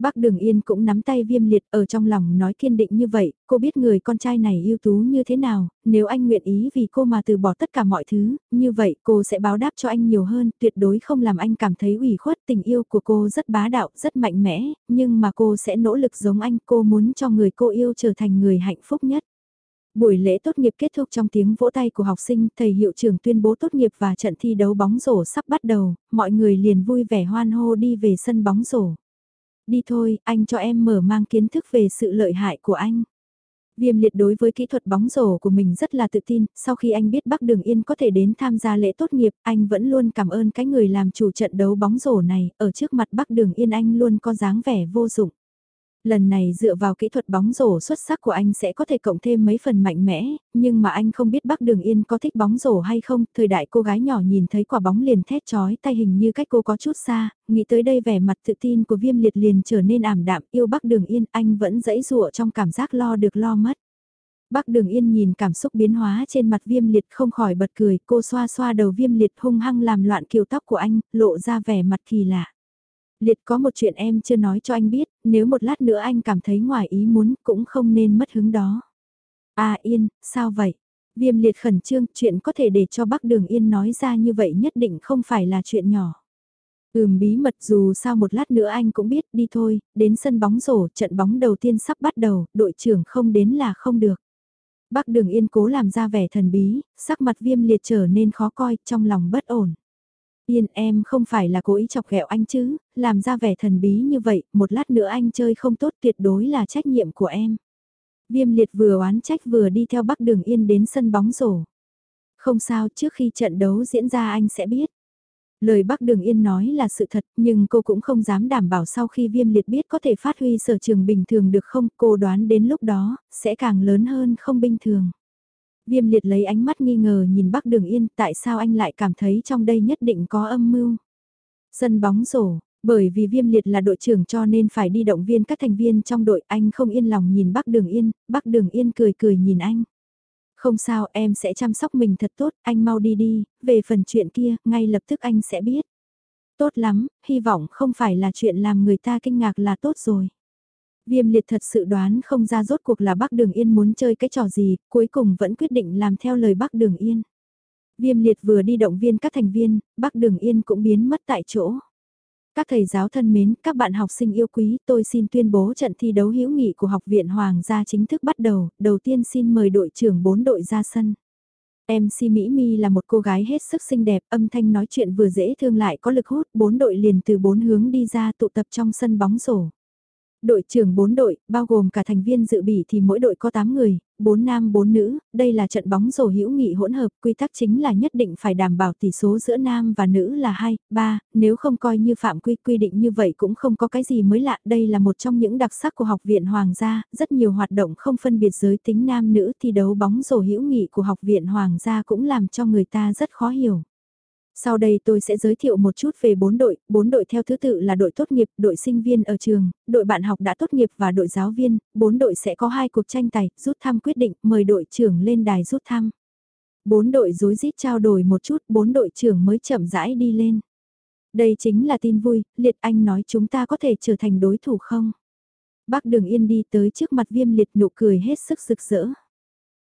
Bác Đường Yên cũng nắm tay viêm liệt ở trong lòng nói kiên định như vậy, cô biết người con trai này ưu tú như thế nào, nếu anh nguyện ý vì cô mà từ bỏ tất cả mọi thứ, như vậy cô sẽ báo đáp cho anh nhiều hơn, tuyệt đối không làm anh cảm thấy ủy khuất, tình yêu của cô rất bá đạo, rất mạnh mẽ, nhưng mà cô sẽ nỗ lực giống anh, cô muốn cho người cô yêu trở thành người hạnh phúc nhất. Buổi lễ tốt nghiệp kết thúc trong tiếng vỗ tay của học sinh, thầy hiệu trưởng tuyên bố tốt nghiệp và trận thi đấu bóng rổ sắp bắt đầu, mọi người liền vui vẻ hoan hô đi về sân bóng rổ. Đi thôi, anh cho em mở mang kiến thức về sự lợi hại của anh. Viêm liệt đối với kỹ thuật bóng rổ của mình rất là tự tin, sau khi anh biết Bắc Đường Yên có thể đến tham gia lễ tốt nghiệp, anh vẫn luôn cảm ơn cái người làm chủ trận đấu bóng rổ này, ở trước mặt Bắc Đường Yên anh luôn có dáng vẻ vô dụng. Lần này dựa vào kỹ thuật bóng rổ xuất sắc của anh sẽ có thể cộng thêm mấy phần mạnh mẽ, nhưng mà anh không biết Bắc Đường Yên có thích bóng rổ hay không, thời đại cô gái nhỏ nhìn thấy quả bóng liền thét chói tay hình như cách cô có chút xa, nghĩ tới đây vẻ mặt tự tin của viêm liệt liền trở nên ảm đạm, yêu Bắc Đường Yên anh vẫn dẫy dụa trong cảm giác lo được lo mất. Bắc Đường Yên nhìn cảm xúc biến hóa trên mặt viêm liệt không khỏi bật cười, cô xoa xoa đầu viêm liệt hung hăng làm loạn kiều tóc của anh, lộ ra vẻ mặt kỳ lạ. Liệt có một chuyện em chưa nói cho anh biết, nếu một lát nữa anh cảm thấy ngoài ý muốn cũng không nên mất hứng đó. À Yên, sao vậy? Viêm liệt khẩn trương, chuyện có thể để cho bác Đường Yên nói ra như vậy nhất định không phải là chuyện nhỏ. Ừm bí mật dù sao một lát nữa anh cũng biết đi thôi, đến sân bóng rổ, trận bóng đầu tiên sắp bắt đầu, đội trưởng không đến là không được. Bác Đường Yên cố làm ra vẻ thần bí, sắc mặt viêm liệt trở nên khó coi, trong lòng bất ổn. Yên em không phải là cố ý chọc ghẹo anh chứ, làm ra vẻ thần bí như vậy, một lát nữa anh chơi không tốt tuyệt đối là trách nhiệm của em. Viêm liệt vừa oán trách vừa đi theo bắc đường yên đến sân bóng rổ. Không sao trước khi trận đấu diễn ra anh sẽ biết. Lời Bắc Đường Yên nói là sự thật, nhưng cô cũng không dám đảm bảo sau khi viêm liệt biết có thể phát huy sở trường bình thường được không, cô đoán đến lúc đó, sẽ càng lớn hơn không bình thường. Viêm liệt lấy ánh mắt nghi ngờ nhìn Bắc Đường Yên tại sao anh lại cảm thấy trong đây nhất định có âm mưu. Sân bóng rổ, bởi vì viêm liệt là đội trưởng cho nên phải đi động viên các thành viên trong đội anh không yên lòng nhìn Bắc Đường Yên, Bắc Đường Yên cười cười nhìn anh. Không sao em sẽ chăm sóc mình thật tốt, anh mau đi đi, về phần chuyện kia, ngay lập tức anh sẽ biết. Tốt lắm, hy vọng không phải là chuyện làm người ta kinh ngạc là tốt rồi. Viêm liệt thật sự đoán không ra rốt cuộc là Bắc Đường Yên muốn chơi cái trò gì, cuối cùng vẫn quyết định làm theo lời Bắc Đường Yên. Viêm liệt vừa đi động viên các thành viên, Bắc Đường Yên cũng biến mất tại chỗ. Các thầy giáo thân mến, các bạn học sinh yêu quý, tôi xin tuyên bố trận thi đấu hữu nghị của Học viện Hoàng gia chính thức bắt đầu, đầu tiên xin mời đội trưởng 4 đội ra sân. MC Mỹ Mi là một cô gái hết sức xinh đẹp, âm thanh nói chuyện vừa dễ thương lại có lực hút, bốn đội liền từ bốn hướng đi ra tụ tập trong sân bóng rổ. Đội trưởng 4 đội, bao gồm cả thành viên dự bị thì mỗi đội có 8 người, 4 nam 4 nữ, đây là trận bóng rổ hữu nghị hỗn hợp, quy tắc chính là nhất định phải đảm bảo tỷ số giữa nam và nữ là 2, 3, nếu không coi như phạm quy quy định như vậy cũng không có cái gì mới lạ, đây là một trong những đặc sắc của học viện Hoàng gia, rất nhiều hoạt động không phân biệt giới tính nam nữ thi đấu bóng rổ hữu nghị của học viện Hoàng gia cũng làm cho người ta rất khó hiểu. Sau đây tôi sẽ giới thiệu một chút về bốn đội, bốn đội theo thứ tự là đội tốt nghiệp, đội sinh viên ở trường, đội bạn học đã tốt nghiệp và đội giáo viên, bốn đội sẽ có hai cuộc tranh tài, rút thăm quyết định, mời đội trưởng lên đài rút thăm. Bốn đội rối rít trao đổi một chút, bốn đội trưởng mới chậm rãi đi lên. Đây chính là tin vui, Liệt Anh nói chúng ta có thể trở thành đối thủ không? Bác Đường Yên đi tới trước mặt viêm liệt nụ cười hết sức rực rỡ.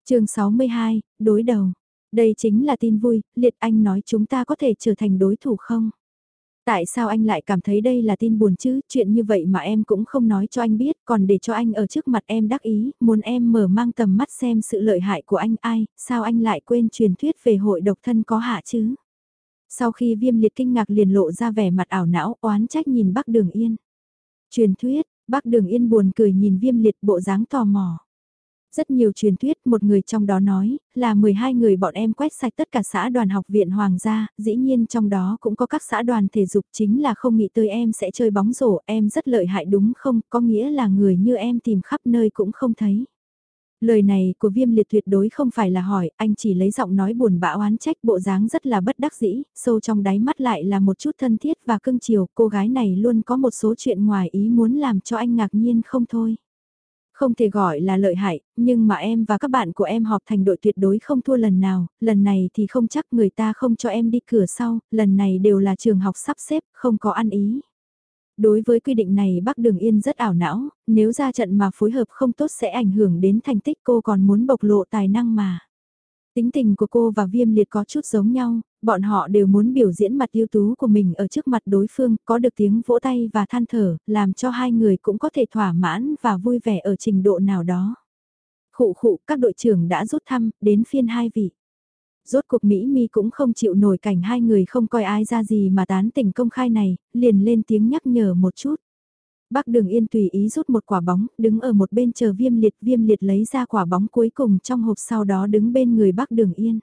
chương 62, đối đầu. Đây chính là tin vui, Liệt Anh nói chúng ta có thể trở thành đối thủ không? Tại sao anh lại cảm thấy đây là tin buồn chứ, chuyện như vậy mà em cũng không nói cho anh biết, còn để cho anh ở trước mặt em đắc ý, muốn em mở mang tầm mắt xem sự lợi hại của anh ai, sao anh lại quên truyền thuyết về hội độc thân có hạ chứ? Sau khi viêm liệt kinh ngạc liền lộ ra vẻ mặt ảo não, oán trách nhìn bác đường yên. Truyền thuyết, bác đường yên buồn cười nhìn viêm liệt bộ dáng tò mò. Rất nhiều truyền thuyết, một người trong đó nói, là 12 người bọn em quét sạch tất cả xã đoàn học viện Hoàng gia, dĩ nhiên trong đó cũng có các xã đoàn thể dục chính là không nghĩ tới em sẽ chơi bóng rổ, em rất lợi hại đúng không, có nghĩa là người như em tìm khắp nơi cũng không thấy. Lời này của viêm liệt tuyệt đối không phải là hỏi, anh chỉ lấy giọng nói buồn bã oán trách bộ dáng rất là bất đắc dĩ, sâu trong đáy mắt lại là một chút thân thiết và cưng chiều, cô gái này luôn có một số chuyện ngoài ý muốn làm cho anh ngạc nhiên không thôi. Không thể gọi là lợi hại, nhưng mà em và các bạn của em họp thành đội tuyệt đối không thua lần nào, lần này thì không chắc người ta không cho em đi cửa sau, lần này đều là trường học sắp xếp, không có ăn ý. Đối với quy định này Bắc Đường Yên rất ảo não, nếu ra trận mà phối hợp không tốt sẽ ảnh hưởng đến thành tích cô còn muốn bộc lộ tài năng mà. Tính tình của cô và Viêm Liệt có chút giống nhau, bọn họ đều muốn biểu diễn mặt ưu tú của mình ở trước mặt đối phương, có được tiếng vỗ tay và than thở, làm cho hai người cũng có thể thỏa mãn và vui vẻ ở trình độ nào đó. Khụ khụ, các đội trưởng đã rút thăm, đến phiên hai vị. Rốt cuộc Mỹ Mi cũng không chịu nổi cảnh hai người không coi ai ra gì mà tán tỉnh công khai này, liền lên tiếng nhắc nhở một chút. Bác Đường Yên tùy ý rút một quả bóng, đứng ở một bên chờ viêm liệt, viêm liệt lấy ra quả bóng cuối cùng trong hộp sau đó đứng bên người bác Đường Yên.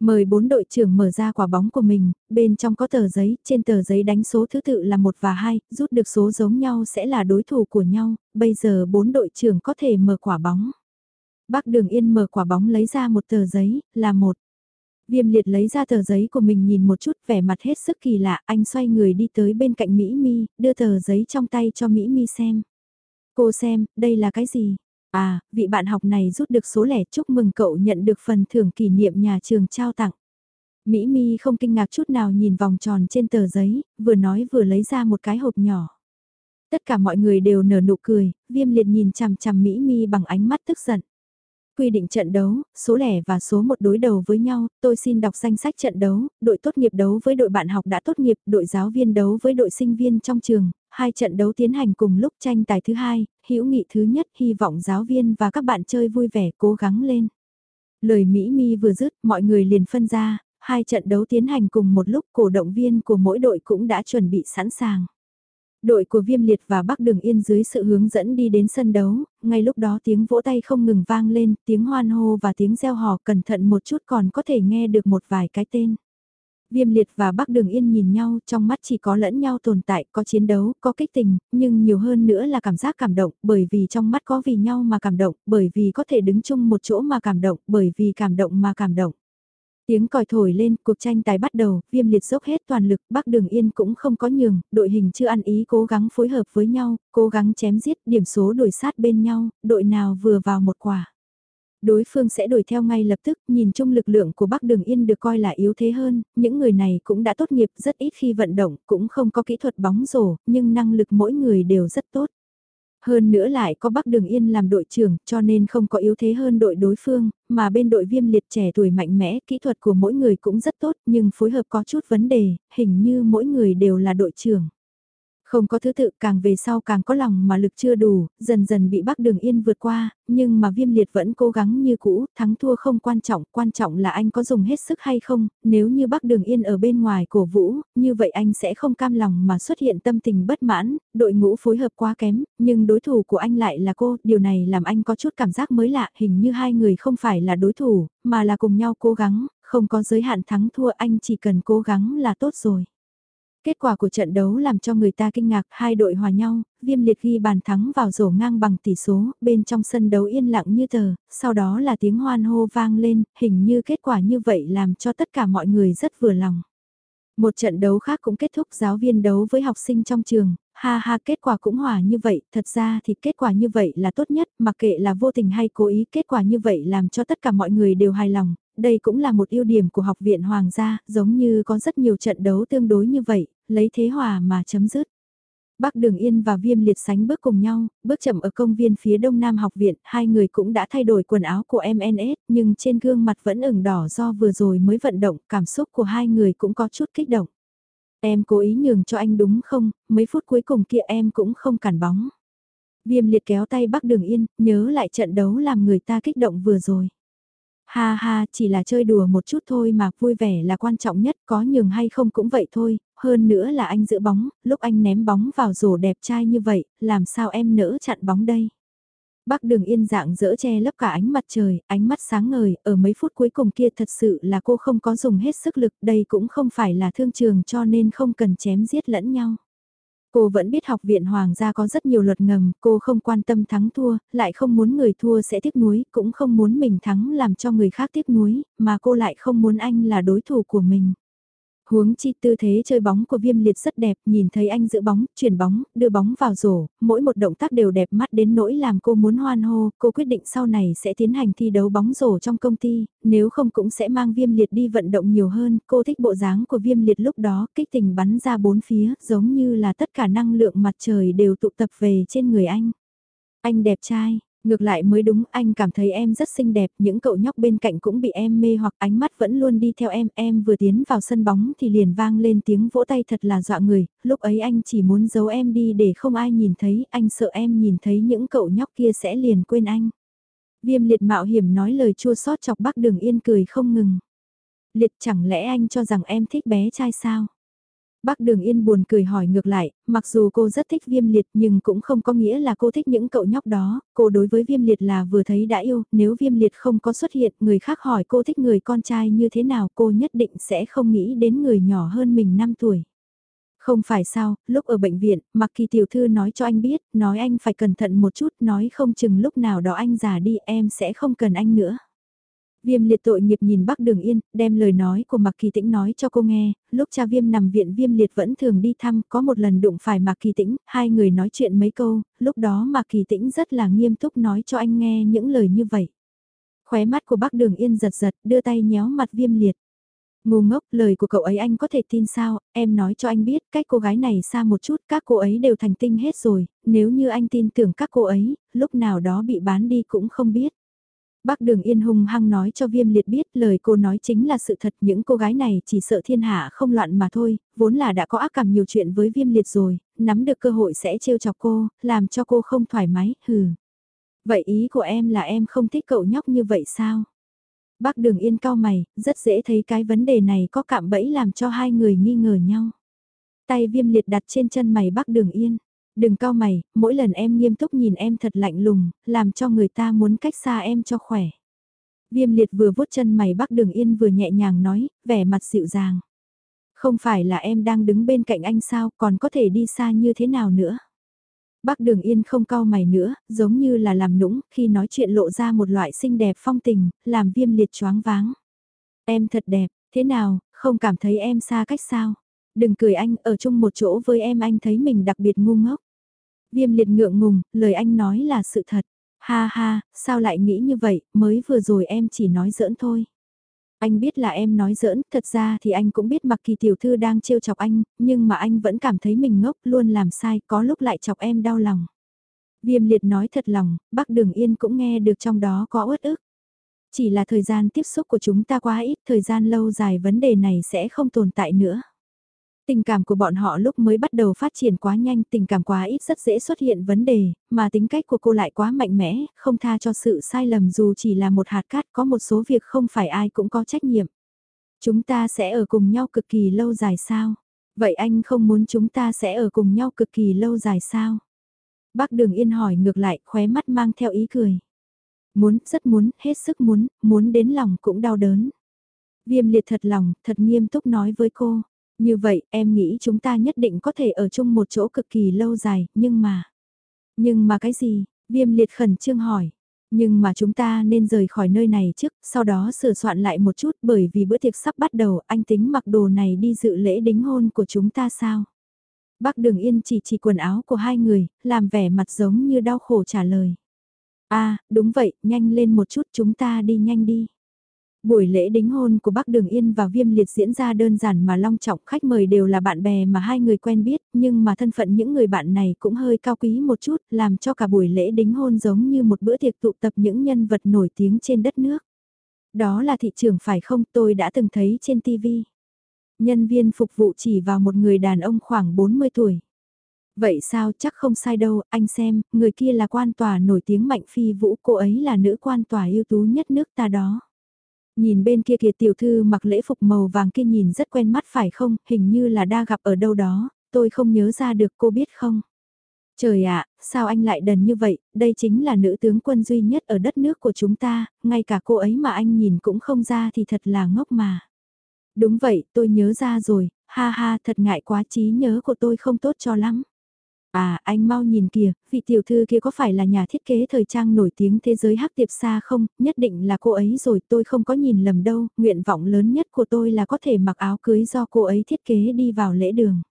Mời bốn đội trưởng mở ra quả bóng của mình, bên trong có tờ giấy, trên tờ giấy đánh số thứ tự là 1 và 2, rút được số giống nhau sẽ là đối thủ của nhau, bây giờ bốn đội trưởng có thể mở quả bóng. Bác Đường Yên mở quả bóng lấy ra một tờ giấy, là một. Viêm liệt lấy ra tờ giấy của mình nhìn một chút vẻ mặt hết sức kỳ lạ, anh xoay người đi tới bên cạnh Mỹ Mi, đưa tờ giấy trong tay cho Mỹ Mi xem. Cô xem, đây là cái gì? À, vị bạn học này rút được số lẻ chúc mừng cậu nhận được phần thưởng kỷ niệm nhà trường trao tặng. Mỹ Mi không kinh ngạc chút nào nhìn vòng tròn trên tờ giấy, vừa nói vừa lấy ra một cái hộp nhỏ. Tất cả mọi người đều nở nụ cười, viêm liệt nhìn chằm chằm Mỹ Mi bằng ánh mắt tức giận. Quy định trận đấu, số lẻ và số một đối đầu với nhau, tôi xin đọc danh sách trận đấu, đội tốt nghiệp đấu với đội bạn học đã tốt nghiệp, đội giáo viên đấu với đội sinh viên trong trường, hai trận đấu tiến hành cùng lúc tranh tài thứ hai, hữu nghị thứ nhất, hy vọng giáo viên và các bạn chơi vui vẻ cố gắng lên. Lời Mỹ Mi vừa dứt, mọi người liền phân ra, hai trận đấu tiến hành cùng một lúc cổ động viên của mỗi đội cũng đã chuẩn bị sẵn sàng. Đội của Viêm Liệt và Bắc Đường Yên dưới sự hướng dẫn đi đến sân đấu, ngay lúc đó tiếng vỗ tay không ngừng vang lên, tiếng hoan hô và tiếng reo hò cẩn thận một chút còn có thể nghe được một vài cái tên. Viêm Liệt và Bắc Đường Yên nhìn nhau, trong mắt chỉ có lẫn nhau tồn tại, có chiến đấu, có kích tình, nhưng nhiều hơn nữa là cảm giác cảm động, bởi vì trong mắt có vì nhau mà cảm động, bởi vì có thể đứng chung một chỗ mà cảm động, bởi vì cảm động mà cảm động. Tiếng còi thổi lên, cuộc tranh tài bắt đầu, viêm liệt dốc hết toàn lực, Bắc Đường Yên cũng không có nhường, đội hình chưa ăn ý cố gắng phối hợp với nhau, cố gắng chém giết, điểm số đuổi sát bên nhau, đội nào vừa vào một quả. Đối phương sẽ đuổi theo ngay lập tức, nhìn chung lực lượng của Bắc Đường Yên được coi là yếu thế hơn, những người này cũng đã tốt nghiệp rất ít khi vận động, cũng không có kỹ thuật bóng rổ, nhưng năng lực mỗi người đều rất tốt. Hơn nữa lại có Bắc Đường Yên làm đội trưởng cho nên không có yếu thế hơn đội đối phương, mà bên đội viêm liệt trẻ tuổi mạnh mẽ, kỹ thuật của mỗi người cũng rất tốt nhưng phối hợp có chút vấn đề, hình như mỗi người đều là đội trưởng. Không có thứ tự càng về sau càng có lòng mà lực chưa đủ, dần dần bị bác đường yên vượt qua, nhưng mà viêm liệt vẫn cố gắng như cũ, thắng thua không quan trọng, quan trọng là anh có dùng hết sức hay không, nếu như bác đường yên ở bên ngoài cổ vũ, như vậy anh sẽ không cam lòng mà xuất hiện tâm tình bất mãn, đội ngũ phối hợp quá kém, nhưng đối thủ của anh lại là cô, điều này làm anh có chút cảm giác mới lạ, hình như hai người không phải là đối thủ, mà là cùng nhau cố gắng, không có giới hạn thắng thua anh chỉ cần cố gắng là tốt rồi. Kết quả của trận đấu làm cho người ta kinh ngạc, hai đội hòa nhau, viêm liệt ghi bàn thắng vào rổ ngang bằng tỷ số, bên trong sân đấu yên lặng như tờ, sau đó là tiếng hoan hô vang lên, hình như kết quả như vậy làm cho tất cả mọi người rất vừa lòng. Một trận đấu khác cũng kết thúc giáo viên đấu với học sinh trong trường, ha ha kết quả cũng hòa như vậy, thật ra thì kết quả như vậy là tốt nhất, mặc kệ là vô tình hay cố ý kết quả như vậy làm cho tất cả mọi người đều hài lòng, đây cũng là một ưu điểm của học viện Hoàng gia, giống như có rất nhiều trận đấu tương đối như vậy, lấy thế hòa mà chấm dứt. Bắc Đường Yên và Viêm Liệt sánh bước cùng nhau, bước chậm ở công viên phía đông nam học viện, hai người cũng đã thay đổi quần áo của MNS, nhưng trên gương mặt vẫn ửng đỏ do vừa rồi mới vận động, cảm xúc của hai người cũng có chút kích động. Em cố ý nhường cho anh đúng không, mấy phút cuối cùng kia em cũng không cản bóng. Viêm Liệt kéo tay Bắc Đường Yên, nhớ lại trận đấu làm người ta kích động vừa rồi. Ha ha, chỉ là chơi đùa một chút thôi mà vui vẻ là quan trọng nhất, có nhường hay không cũng vậy thôi, hơn nữa là anh giữ bóng, lúc anh ném bóng vào rổ đẹp trai như vậy, làm sao em nỡ chặn bóng đây? Bắc đường yên dạng dỡ che lấp cả ánh mặt trời, ánh mắt sáng ngời, ở mấy phút cuối cùng kia thật sự là cô không có dùng hết sức lực, đây cũng không phải là thương trường cho nên không cần chém giết lẫn nhau. Cô vẫn biết học viện Hoàng gia có rất nhiều luật ngầm, cô không quan tâm thắng thua, lại không muốn người thua sẽ tiếc nuối, cũng không muốn mình thắng làm cho người khác tiếc nuối, mà cô lại không muốn anh là đối thủ của mình. Huống chi tư thế chơi bóng của viêm liệt rất đẹp, nhìn thấy anh giữ bóng, chuyển bóng, đưa bóng vào rổ, mỗi một động tác đều đẹp mắt đến nỗi làm cô muốn hoan hô, cô quyết định sau này sẽ tiến hành thi đấu bóng rổ trong công ty, nếu không cũng sẽ mang viêm liệt đi vận động nhiều hơn, cô thích bộ dáng của viêm liệt lúc đó, kích tình bắn ra bốn phía, giống như là tất cả năng lượng mặt trời đều tụ tập về trên người anh. Anh đẹp trai, Ngược lại mới đúng, anh cảm thấy em rất xinh đẹp, những cậu nhóc bên cạnh cũng bị em mê hoặc ánh mắt vẫn luôn đi theo em, em vừa tiến vào sân bóng thì liền vang lên tiếng vỗ tay thật là dọa người, lúc ấy anh chỉ muốn giấu em đi để không ai nhìn thấy, anh sợ em nhìn thấy những cậu nhóc kia sẽ liền quên anh. Viêm liệt mạo hiểm nói lời chua xót chọc bác đường yên cười không ngừng. Liệt chẳng lẽ anh cho rằng em thích bé trai sao? Bác Đường Yên buồn cười hỏi ngược lại, mặc dù cô rất thích viêm liệt nhưng cũng không có nghĩa là cô thích những cậu nhóc đó, cô đối với viêm liệt là vừa thấy đã yêu, nếu viêm liệt không có xuất hiện, người khác hỏi cô thích người con trai như thế nào cô nhất định sẽ không nghĩ đến người nhỏ hơn mình 5 tuổi. Không phải sao, lúc ở bệnh viện, Mạc Kỳ tiểu thư nói cho anh biết, nói anh phải cẩn thận một chút, nói không chừng lúc nào đó anh già đi em sẽ không cần anh nữa. Viêm liệt tội nghiệp nhìn Bắc Đường Yên, đem lời nói của Mạc Kỳ Tĩnh nói cho cô nghe, lúc cha Viêm nằm viện Viêm liệt vẫn thường đi thăm, có một lần đụng phải Mạc Kỳ Tĩnh, hai người nói chuyện mấy câu, lúc đó Mạc Kỳ Tĩnh rất là nghiêm túc nói cho anh nghe những lời như vậy. Khóe mắt của Bắc Đường Yên giật giật, đưa tay nhéo mặt Viêm liệt. Ngu ngốc, lời của cậu ấy anh có thể tin sao, em nói cho anh biết, cách cô gái này xa một chút, các cô ấy đều thành tinh hết rồi, nếu như anh tin tưởng các cô ấy, lúc nào đó bị bán đi cũng không biết. Bác Đường Yên hung hăng nói cho Viêm Liệt biết lời cô nói chính là sự thật những cô gái này chỉ sợ thiên hạ không loạn mà thôi, vốn là đã có ác cảm nhiều chuyện với Viêm Liệt rồi, nắm được cơ hội sẽ trêu chọc cô, làm cho cô không thoải mái, hừ. Vậy ý của em là em không thích cậu nhóc như vậy sao? Bác Đường Yên cao mày, rất dễ thấy cái vấn đề này có cạm bẫy làm cho hai người nghi ngờ nhau. Tay Viêm Liệt đặt trên chân mày Bác Đường Yên. Đừng cao mày, mỗi lần em nghiêm túc nhìn em thật lạnh lùng, làm cho người ta muốn cách xa em cho khỏe. Viêm liệt vừa vuốt chân mày bắc đường yên vừa nhẹ nhàng nói, vẻ mặt dịu dàng. Không phải là em đang đứng bên cạnh anh sao, còn có thể đi xa như thế nào nữa. Bác Đường Yên không cau mày nữa, giống như là làm nũng, khi nói chuyện lộ ra một loại xinh đẹp phong tình, làm viêm liệt choáng váng. Em thật đẹp, thế nào, không cảm thấy em xa cách sao? Đừng cười anh, ở chung một chỗ với em anh thấy mình đặc biệt ngu ngốc. Viêm liệt ngượng ngùng, lời anh nói là sự thật. Ha ha, sao lại nghĩ như vậy, mới vừa rồi em chỉ nói giỡn thôi. Anh biết là em nói giỡn, thật ra thì anh cũng biết mặc kỳ tiểu thư đang trêu chọc anh, nhưng mà anh vẫn cảm thấy mình ngốc, luôn làm sai, có lúc lại chọc em đau lòng. Viêm liệt nói thật lòng, bác Đường Yên cũng nghe được trong đó có uất ức. Chỉ là thời gian tiếp xúc của chúng ta quá ít, thời gian lâu dài vấn đề này sẽ không tồn tại nữa. Tình cảm của bọn họ lúc mới bắt đầu phát triển quá nhanh, tình cảm quá ít rất dễ xuất hiện vấn đề, mà tính cách của cô lại quá mạnh mẽ, không tha cho sự sai lầm dù chỉ là một hạt cát có một số việc không phải ai cũng có trách nhiệm. Chúng ta sẽ ở cùng nhau cực kỳ lâu dài sao? Vậy anh không muốn chúng ta sẽ ở cùng nhau cực kỳ lâu dài sao? Bác Đường Yên hỏi ngược lại, khóe mắt mang theo ý cười. Muốn, rất muốn, hết sức muốn, muốn đến lòng cũng đau đớn. Viêm liệt thật lòng, thật nghiêm túc nói với cô. Như vậy, em nghĩ chúng ta nhất định có thể ở chung một chỗ cực kỳ lâu dài, nhưng mà... Nhưng mà cái gì? Viêm liệt khẩn trương hỏi. Nhưng mà chúng ta nên rời khỏi nơi này trước, sau đó sửa soạn lại một chút bởi vì bữa tiệc sắp bắt đầu, anh tính mặc đồ này đi dự lễ đính hôn của chúng ta sao? Bác Đường Yên chỉ chỉ quần áo của hai người, làm vẻ mặt giống như đau khổ trả lời. À, đúng vậy, nhanh lên một chút chúng ta đi nhanh đi. Buổi lễ đính hôn của Bắc Đường Yên và Viêm Liệt diễn ra đơn giản mà long trọng khách mời đều là bạn bè mà hai người quen biết, nhưng mà thân phận những người bạn này cũng hơi cao quý một chút, làm cho cả buổi lễ đính hôn giống như một bữa tiệc tụ tập những nhân vật nổi tiếng trên đất nước. Đó là thị trường phải không tôi đã từng thấy trên TV. Nhân viên phục vụ chỉ vào một người đàn ông khoảng 40 tuổi. Vậy sao chắc không sai đâu, anh xem, người kia là quan tòa nổi tiếng Mạnh Phi Vũ, cô ấy là nữ quan tòa ưu tú nhất nước ta đó. Nhìn bên kia kìa tiểu thư mặc lễ phục màu vàng kia nhìn rất quen mắt phải không, hình như là đa gặp ở đâu đó, tôi không nhớ ra được cô biết không. Trời ạ, sao anh lại đần như vậy, đây chính là nữ tướng quân duy nhất ở đất nước của chúng ta, ngay cả cô ấy mà anh nhìn cũng không ra thì thật là ngốc mà. Đúng vậy, tôi nhớ ra rồi, ha ha thật ngại quá trí nhớ của tôi không tốt cho lắm. À, anh mau nhìn kìa, vị tiểu thư kia có phải là nhà thiết kế thời trang nổi tiếng thế giới hắc tiệp xa không, nhất định là cô ấy rồi tôi không có nhìn lầm đâu, nguyện vọng lớn nhất của tôi là có thể mặc áo cưới do cô ấy thiết kế đi vào lễ đường.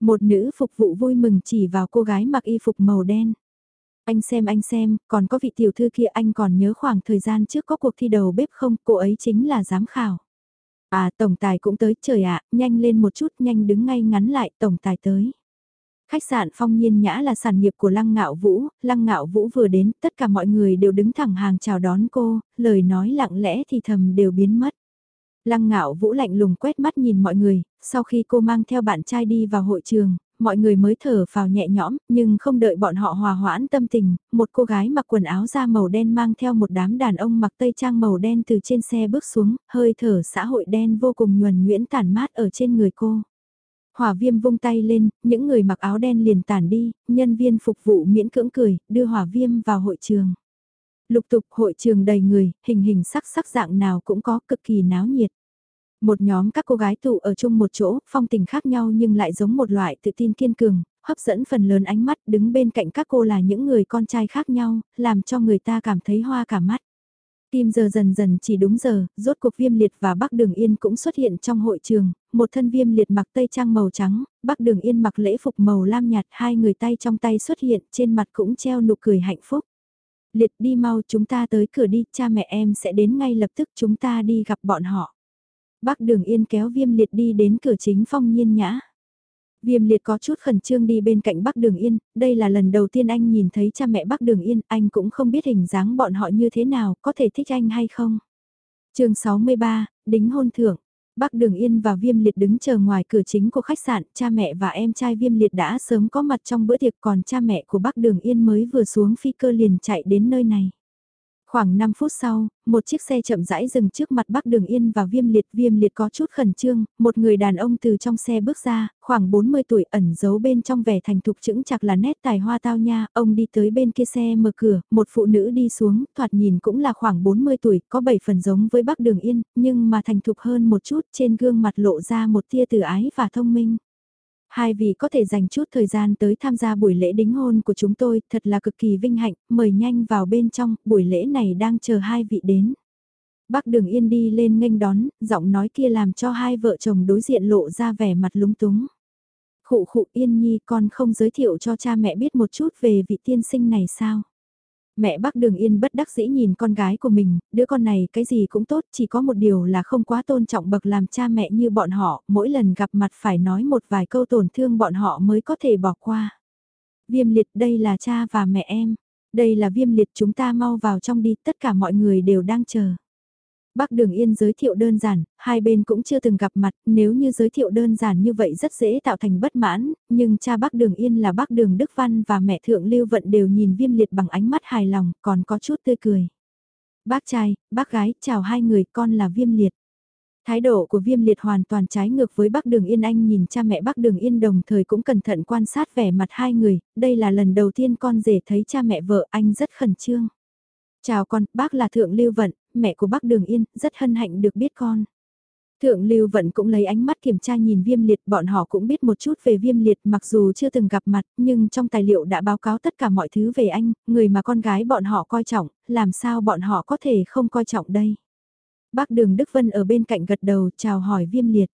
Một nữ phục vụ vui mừng chỉ vào cô gái mặc y phục màu đen. Anh xem anh xem, còn có vị tiểu thư kia anh còn nhớ khoảng thời gian trước có cuộc thi đầu bếp không, cô ấy chính là giám khảo. À, tổng tài cũng tới, trời ạ, nhanh lên một chút, nhanh đứng ngay ngắn lại, tổng tài tới. Khách sạn Phong Nhiên Nhã là sản nghiệp của Lăng Ngạo Vũ, Lăng Ngạo Vũ vừa đến, tất cả mọi người đều đứng thẳng hàng chào đón cô, lời nói lặng lẽ thì thầm đều biến mất. Lăng Ngạo Vũ lạnh lùng quét mắt nhìn mọi người, sau khi cô mang theo bạn trai đi vào hội trường, mọi người mới thở vào nhẹ nhõm, nhưng không đợi bọn họ hòa hoãn tâm tình, một cô gái mặc quần áo da màu đen mang theo một đám đàn ông mặc tây trang màu đen từ trên xe bước xuống, hơi thở xã hội đen vô cùng nhuần nhuyễn tản mát ở trên người cô. Hỏa viêm vung tay lên, những người mặc áo đen liền tản đi, nhân viên phục vụ miễn cưỡng cười, đưa hỏa viêm vào hội trường. Lục tục hội trường đầy người, hình hình sắc sắc dạng nào cũng có cực kỳ náo nhiệt. Một nhóm các cô gái tụ ở chung một chỗ, phong tình khác nhau nhưng lại giống một loại tự tin kiên cường, hấp dẫn phần lớn ánh mắt đứng bên cạnh các cô là những người con trai khác nhau, làm cho người ta cảm thấy hoa cả mắt. Tim giờ dần dần chỉ đúng giờ, rốt cuộc viêm liệt và Bắc Đường Yên cũng xuất hiện trong hội trường, một thân viêm liệt mặc tây trang màu trắng, Bắc Đường Yên mặc lễ phục màu lam nhạt, hai người tay trong tay xuất hiện, trên mặt cũng treo nụ cười hạnh phúc. Liệt đi mau chúng ta tới cửa đi, cha mẹ em sẽ đến ngay lập tức chúng ta đi gặp bọn họ. Bắc Đường Yên kéo viêm liệt đi đến cửa chính phong nhiên nhã. Viêm liệt có chút khẩn trương đi bên cạnh Bắc Đường Yên, đây là lần đầu tiên anh nhìn thấy cha mẹ Bắc Đường Yên, anh cũng không biết hình dáng bọn họ như thế nào, có thể thích anh hay không. chương 63, đính hôn thưởng. Bắc Đường Yên và Viêm Liệt đứng chờ ngoài cửa chính của khách sạn, cha mẹ và em trai Viêm Liệt đã sớm có mặt trong bữa tiệc còn cha mẹ của Bắc Đường Yên mới vừa xuống phi cơ liền chạy đến nơi này. Khoảng 5 phút sau, một chiếc xe chậm rãi dừng trước mặt Bắc Đường Yên và Viêm Liệt. Viêm Liệt có chút khẩn trương, một người đàn ông từ trong xe bước ra, khoảng 40 tuổi ẩn giấu bên trong vẻ thành thục chững chặt là nét tài hoa tao nha. Ông đi tới bên kia xe mở cửa, một phụ nữ đi xuống, thoạt nhìn cũng là khoảng 40 tuổi, có 7 phần giống với Bắc Đường Yên, nhưng mà thành thục hơn một chút trên gương mặt lộ ra một tia từ ái và thông minh. Hai vị có thể dành chút thời gian tới tham gia buổi lễ đính hôn của chúng tôi, thật là cực kỳ vinh hạnh, mời nhanh vào bên trong, buổi lễ này đang chờ hai vị đến. Bác Đường Yên đi lên nghênh đón, giọng nói kia làm cho hai vợ chồng đối diện lộ ra vẻ mặt lúng túng. Khụ khụ Yên Nhi con không giới thiệu cho cha mẹ biết một chút về vị tiên sinh này sao? Mẹ bác Đường Yên bất đắc dĩ nhìn con gái của mình, đứa con này cái gì cũng tốt, chỉ có một điều là không quá tôn trọng bậc làm cha mẹ như bọn họ, mỗi lần gặp mặt phải nói một vài câu tổn thương bọn họ mới có thể bỏ qua. Viêm liệt đây là cha và mẹ em, đây là viêm liệt chúng ta mau vào trong đi, tất cả mọi người đều đang chờ. Bác Đường Yên giới thiệu đơn giản, hai bên cũng chưa từng gặp mặt, nếu như giới thiệu đơn giản như vậy rất dễ tạo thành bất mãn, nhưng cha bác Đường Yên là bác Đường Đức Văn và mẹ Thượng Lưu Vận đều nhìn viêm liệt bằng ánh mắt hài lòng, còn có chút tươi cười. Bác trai, bác gái, chào hai người, con là viêm liệt. Thái độ của viêm liệt hoàn toàn trái ngược với bác đường Yên Anh nhìn cha mẹ bác đường Yên đồng thời cũng cẩn thận quan sát vẻ mặt hai người, đây là lần đầu tiên con rể thấy cha mẹ vợ anh rất khẩn trương. Chào con, bác là Thượng Lưu Vận, mẹ của bác Đường Yên, rất hân hạnh được biết con. Thượng Lưu Vận cũng lấy ánh mắt kiểm tra nhìn viêm liệt, bọn họ cũng biết một chút về viêm liệt mặc dù chưa từng gặp mặt, nhưng trong tài liệu đã báo cáo tất cả mọi thứ về anh, người mà con gái bọn họ coi trọng, làm sao bọn họ có thể không coi trọng đây. Bác Đường Đức Vân ở bên cạnh gật đầu chào hỏi viêm liệt.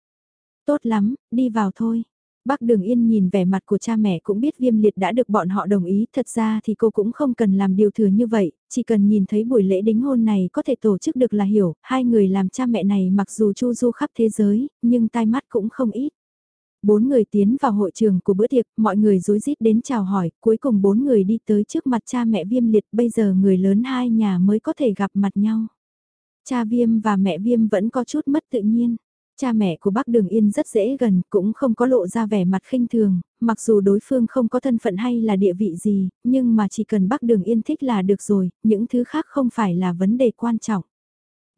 Tốt lắm, đi vào thôi. Bác Đường Yên nhìn vẻ mặt của cha mẹ cũng biết viêm liệt đã được bọn họ đồng ý, thật ra thì cô cũng không cần làm điều thừa như vậy, chỉ cần nhìn thấy buổi lễ đính hôn này có thể tổ chức được là hiểu, hai người làm cha mẹ này mặc dù chu du khắp thế giới, nhưng tai mắt cũng không ít. Bốn người tiến vào hội trường của bữa tiệc, mọi người rối rít đến chào hỏi, cuối cùng bốn người đi tới trước mặt cha mẹ viêm liệt, bây giờ người lớn hai nhà mới có thể gặp mặt nhau. Cha viêm và mẹ viêm vẫn có chút mất tự nhiên. Cha mẹ của bác Đường Yên rất dễ gần, cũng không có lộ ra vẻ mặt khinh thường, mặc dù đối phương không có thân phận hay là địa vị gì, nhưng mà chỉ cần bác Đường Yên thích là được rồi, những thứ khác không phải là vấn đề quan trọng.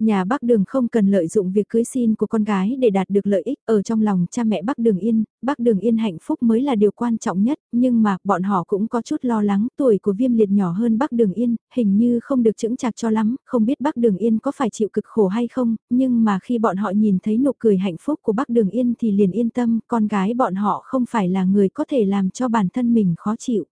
Nhà bác đường không cần lợi dụng việc cưới xin của con gái để đạt được lợi ích ở trong lòng cha mẹ bác đường yên, bác đường yên hạnh phúc mới là điều quan trọng nhất, nhưng mà bọn họ cũng có chút lo lắng tuổi của viêm liệt nhỏ hơn bác đường yên, hình như không được chững chạc cho lắm, không biết bác đường yên có phải chịu cực khổ hay không, nhưng mà khi bọn họ nhìn thấy nụ cười hạnh phúc của bác đường yên thì liền yên tâm, con gái bọn họ không phải là người có thể làm cho bản thân mình khó chịu.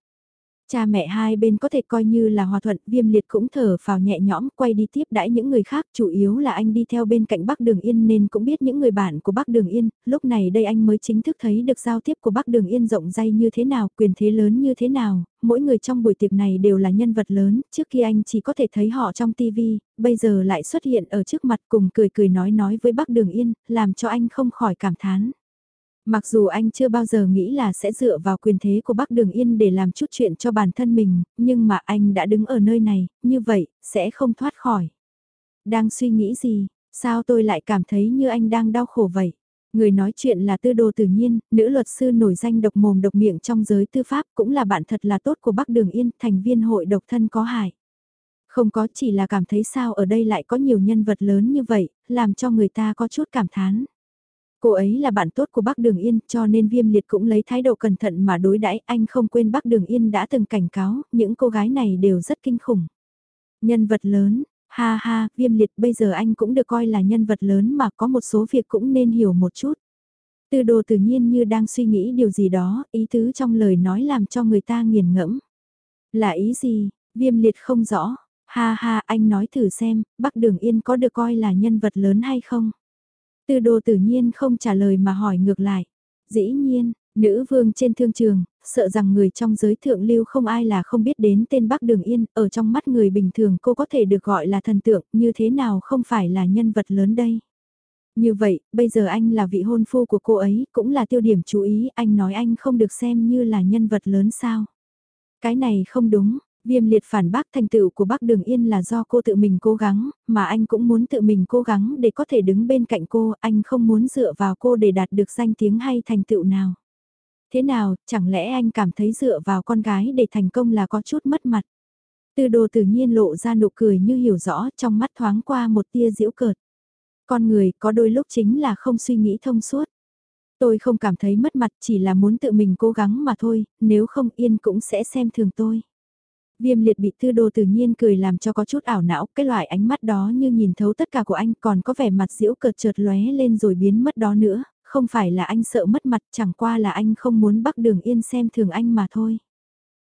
Cha mẹ hai bên có thể coi như là hòa thuận, viêm liệt cũng thở vào nhẹ nhõm, quay đi tiếp đãi những người khác, chủ yếu là anh đi theo bên cạnh Bắc Đường Yên nên cũng biết những người bạn của Bắc Đường Yên, lúc này đây anh mới chính thức thấy được giao tiếp của Bắc Đường Yên rộng dày như thế nào, quyền thế lớn như thế nào, mỗi người trong buổi tiệc này đều là nhân vật lớn, trước khi anh chỉ có thể thấy họ trong TV, bây giờ lại xuất hiện ở trước mặt cùng cười cười nói nói với Bắc Đường Yên, làm cho anh không khỏi cảm thán. Mặc dù anh chưa bao giờ nghĩ là sẽ dựa vào quyền thế của Bắc Đường Yên để làm chút chuyện cho bản thân mình, nhưng mà anh đã đứng ở nơi này, như vậy, sẽ không thoát khỏi. Đang suy nghĩ gì, sao tôi lại cảm thấy như anh đang đau khổ vậy? Người nói chuyện là tư đồ tự nhiên, nữ luật sư nổi danh độc mồm độc miệng trong giới tư pháp cũng là bạn thật là tốt của Bắc Đường Yên, thành viên hội độc thân có hại. Không có chỉ là cảm thấy sao ở đây lại có nhiều nhân vật lớn như vậy, làm cho người ta có chút cảm thán. Cô ấy là bạn tốt của bác Đường Yên cho nên viêm liệt cũng lấy thái độ cẩn thận mà đối đãi anh không quên bác Đường Yên đã từng cảnh cáo, những cô gái này đều rất kinh khủng. Nhân vật lớn, ha ha, viêm liệt bây giờ anh cũng được coi là nhân vật lớn mà có một số việc cũng nên hiểu một chút. Tư đồ tự nhiên như đang suy nghĩ điều gì đó, ý tứ trong lời nói làm cho người ta nghiền ngẫm. Là ý gì, viêm liệt không rõ, ha ha anh nói thử xem, bác Đường Yên có được coi là nhân vật lớn hay không? Tư đồ tự nhiên không trả lời mà hỏi ngược lại. Dĩ nhiên, nữ vương trên thương trường, sợ rằng người trong giới thượng lưu không ai là không biết đến tên Bắc Đường Yên, ở trong mắt người bình thường cô có thể được gọi là thần tượng, như thế nào không phải là nhân vật lớn đây. Như vậy, bây giờ anh là vị hôn phu của cô ấy, cũng là tiêu điểm chú ý, anh nói anh không được xem như là nhân vật lớn sao. Cái này không đúng, Viêm liệt phản bác thành tựu của bác Đường Yên là do cô tự mình cố gắng, mà anh cũng muốn tự mình cố gắng để có thể đứng bên cạnh cô, anh không muốn dựa vào cô để đạt được danh tiếng hay thành tựu nào. Thế nào, chẳng lẽ anh cảm thấy dựa vào con gái để thành công là có chút mất mặt? Tư đồ tự nhiên lộ ra nụ cười như hiểu rõ trong mắt thoáng qua một tia diễu cợt. Con người có đôi lúc chính là không suy nghĩ thông suốt. Tôi không cảm thấy mất mặt chỉ là muốn tự mình cố gắng mà thôi, nếu không yên cũng sẽ xem thường tôi. Viêm liệt bị tư đồ tự nhiên cười làm cho có chút ảo não, cái loại ánh mắt đó như nhìn thấu tất cả của anh còn có vẻ mặt diễu cợt chợt lóe lên rồi biến mất đó nữa, không phải là anh sợ mất mặt chẳng qua là anh không muốn bắt đường yên xem thường anh mà thôi.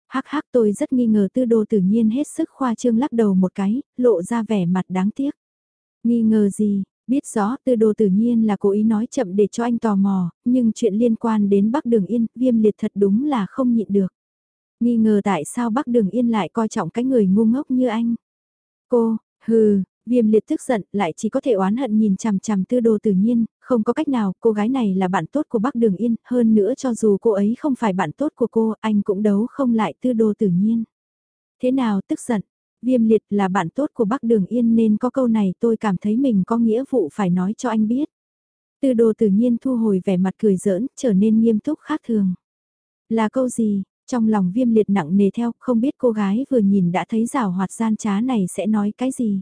Hắc hắc tôi rất nghi ngờ tư đồ tự nhiên hết sức khoa trương lắc đầu một cái, lộ ra vẻ mặt đáng tiếc. Nghi ngờ gì, biết rõ tư đồ tự nhiên là cố ý nói chậm để cho anh tò mò, nhưng chuyện liên quan đến Bắc Đường Yên, viêm liệt thật đúng là không nhịn được. Nghi ngờ tại sao bác Đường Yên lại coi trọng cái người ngu ngốc như anh. Cô, hừ, viêm liệt tức giận lại chỉ có thể oán hận nhìn chằm chằm tư đồ tự nhiên, không có cách nào, cô gái này là bạn tốt của bác Đường Yên, hơn nữa cho dù cô ấy không phải bạn tốt của cô, anh cũng đấu không lại tư đồ tự nhiên. Thế nào tức giận? Viêm liệt là bạn tốt của bác Đường Yên nên có câu này tôi cảm thấy mình có nghĩa vụ phải nói cho anh biết. Tư đồ tự nhiên thu hồi vẻ mặt cười giỡn, trở nên nghiêm túc khác thường. Là câu gì, trong lòng viêm liệt nặng nề theo, không biết cô gái vừa nhìn đã thấy rào hoạt gian trá này sẽ nói cái gì.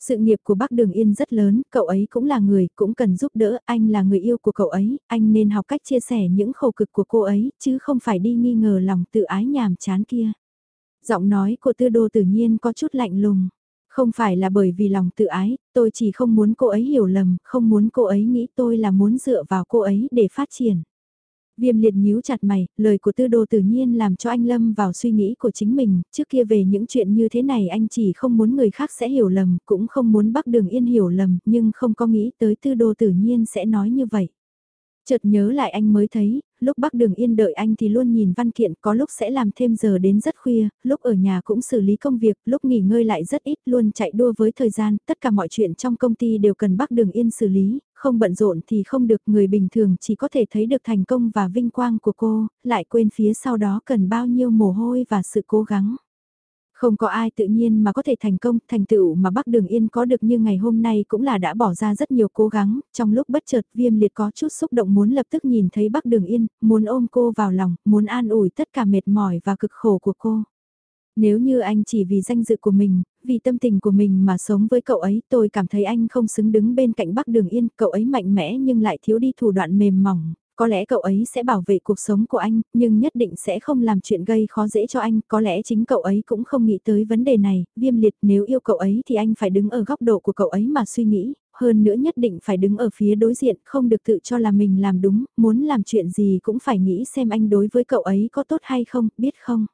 Sự nghiệp của bác Đường Yên rất lớn, cậu ấy cũng là người, cũng cần giúp đỡ, anh là người yêu của cậu ấy, anh nên học cách chia sẻ những khổ cực của cô ấy, chứ không phải đi nghi ngờ lòng tự ái nhàm chán kia. Giọng nói của tư đô tự nhiên có chút lạnh lùng. Không phải là bởi vì lòng tự ái, tôi chỉ không muốn cô ấy hiểu lầm, không muốn cô ấy nghĩ tôi là muốn dựa vào cô ấy để phát triển. Viêm liệt nhíu chặt mày, lời của tư đồ tự nhiên làm cho anh lâm vào suy nghĩ của chính mình, trước kia về những chuyện như thế này anh chỉ không muốn người khác sẽ hiểu lầm, cũng không muốn bắc đường yên hiểu lầm, nhưng không có nghĩ tới tư đồ tự nhiên sẽ nói như vậy. Chợt nhớ lại anh mới thấy, lúc Bác Đường Yên đợi anh thì luôn nhìn văn kiện, có lúc sẽ làm thêm giờ đến rất khuya, lúc ở nhà cũng xử lý công việc, lúc nghỉ ngơi lại rất ít, luôn chạy đua với thời gian, tất cả mọi chuyện trong công ty đều cần Bác Đường Yên xử lý, không bận rộn thì không được, người bình thường chỉ có thể thấy được thành công và vinh quang của cô, lại quên phía sau đó cần bao nhiêu mồ hôi và sự cố gắng. Không có ai tự nhiên mà có thể thành công, thành tựu mà Bắc Đường Yên có được như ngày hôm nay cũng là đã bỏ ra rất nhiều cố gắng, trong lúc bất chợt viêm liệt có chút xúc động muốn lập tức nhìn thấy Bắc Đường Yên, muốn ôm cô vào lòng, muốn an ủi tất cả mệt mỏi và cực khổ của cô. Nếu như anh chỉ vì danh dự của mình, vì tâm tình của mình mà sống với cậu ấy, tôi cảm thấy anh không xứng đứng bên cạnh Bắc Đường Yên, cậu ấy mạnh mẽ nhưng lại thiếu đi thủ đoạn mềm mỏng, có lẽ cậu ấy sẽ bảo vệ cuộc sống của anh, nhưng nhất định sẽ không làm chuyện gây khó dễ cho anh, có lẽ chính cậu ấy cũng không nghĩ tới vấn đề này, viêm liệt nếu yêu cậu ấy thì anh phải đứng ở góc độ của cậu ấy mà suy nghĩ, hơn nữa nhất định phải đứng ở phía đối diện, không được tự cho là mình làm đúng, muốn làm chuyện gì cũng phải nghĩ xem anh đối với cậu ấy có tốt hay không, biết không?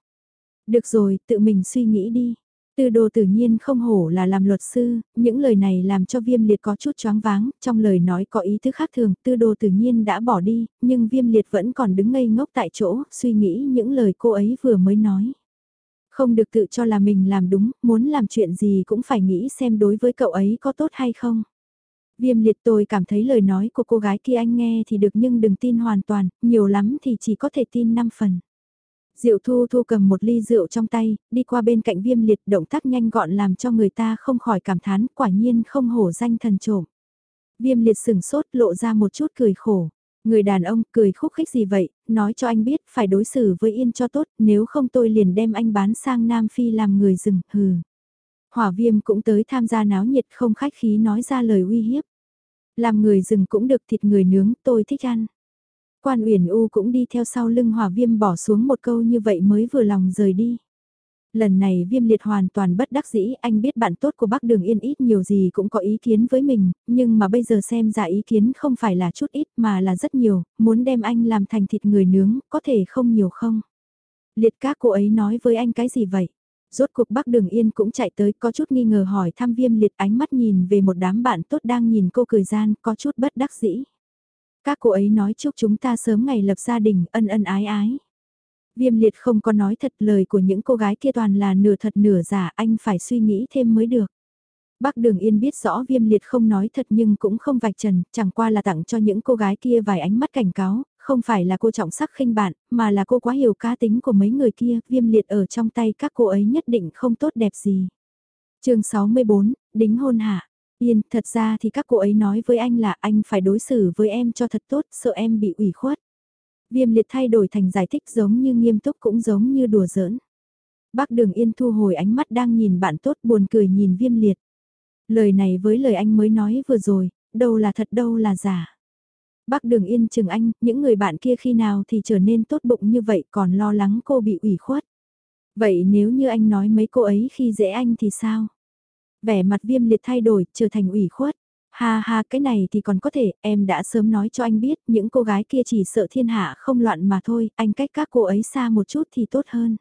Được rồi, tự mình suy nghĩ đi. Tư đồ tự nhiên không hổ là làm luật sư, những lời này làm cho viêm liệt có chút choáng váng, trong lời nói có ý tứ khác thường, tư đồ tự nhiên đã bỏ đi, nhưng viêm liệt vẫn còn đứng ngây ngốc tại chỗ, suy nghĩ những lời cô ấy vừa mới nói. Không được tự cho là mình làm đúng, muốn làm chuyện gì cũng phải nghĩ xem đối với cậu ấy có tốt hay không. Viêm liệt tôi cảm thấy lời nói của cô gái kia anh nghe thì được nhưng đừng tin hoàn toàn, nhiều lắm thì chỉ có thể tin 5 phần. Diệu Thu Thu cầm một ly rượu trong tay, đi qua bên cạnh viêm liệt động tác nhanh gọn làm cho người ta không khỏi cảm thán quả nhiên không hổ danh thần trộm. Viêm liệt sừng sốt lộ ra một chút cười khổ. Người đàn ông cười khúc khích gì vậy, nói cho anh biết phải đối xử với Yên cho tốt, nếu không tôi liền đem anh bán sang Nam Phi làm người rừng, hừ. Hỏa viêm cũng tới tham gia náo nhiệt không khách khí nói ra lời uy hiếp. Làm người rừng cũng được thịt người nướng, tôi thích ăn. Quan Uyển U cũng đi theo sau lưng Hòa viêm bỏ xuống một câu như vậy mới vừa lòng rời đi. Lần này viêm liệt hoàn toàn bất đắc dĩ, anh biết bạn tốt của bác Đường Yên ít nhiều gì cũng có ý kiến với mình, nhưng mà bây giờ xem ra ý kiến không phải là chút ít mà là rất nhiều, muốn đem anh làm thành thịt người nướng, có thể không nhiều không? Liệt các cô ấy nói với anh cái gì vậy? Rốt cuộc bác Đường Yên cũng chạy tới có chút nghi ngờ hỏi thăm viêm liệt ánh mắt nhìn về một đám bạn tốt đang nhìn cô cười gian, có chút bất đắc dĩ. Các cô ấy nói chúc chúng ta sớm ngày lập gia đình, ân ân ái ái. Viêm liệt không có nói thật lời của những cô gái kia toàn là nửa thật nửa giả, anh phải suy nghĩ thêm mới được. Bác Đường Yên biết rõ viêm liệt không nói thật nhưng cũng không vạch trần, chẳng qua là tặng cho những cô gái kia vài ánh mắt cảnh cáo, không phải là cô trọng sắc khinh bạn, mà là cô quá hiểu cá tính của mấy người kia, viêm liệt ở trong tay các cô ấy nhất định không tốt đẹp gì. chương 64, đính hôn hạ. Yên, thật ra thì các cô ấy nói với anh là anh phải đối xử với em cho thật tốt, sợ em bị ủy khuất. Viêm liệt thay đổi thành giải thích giống như nghiêm túc cũng giống như đùa giỡn. Bác Đường Yên thu hồi ánh mắt đang nhìn bạn tốt buồn cười nhìn viêm liệt. Lời này với lời anh mới nói vừa rồi, đâu là thật đâu là giả. Bác Đường Yên chừng anh, những người bạn kia khi nào thì trở nên tốt bụng như vậy còn lo lắng cô bị ủy khuất. Vậy nếu như anh nói mấy cô ấy khi dễ anh thì sao? Vẻ mặt viêm liệt thay đổi, trở thành ủy khuất. Ha ha cái này thì còn có thể, em đã sớm nói cho anh biết, những cô gái kia chỉ sợ thiên hạ không loạn mà thôi, anh cách các cô ấy xa một chút thì tốt hơn.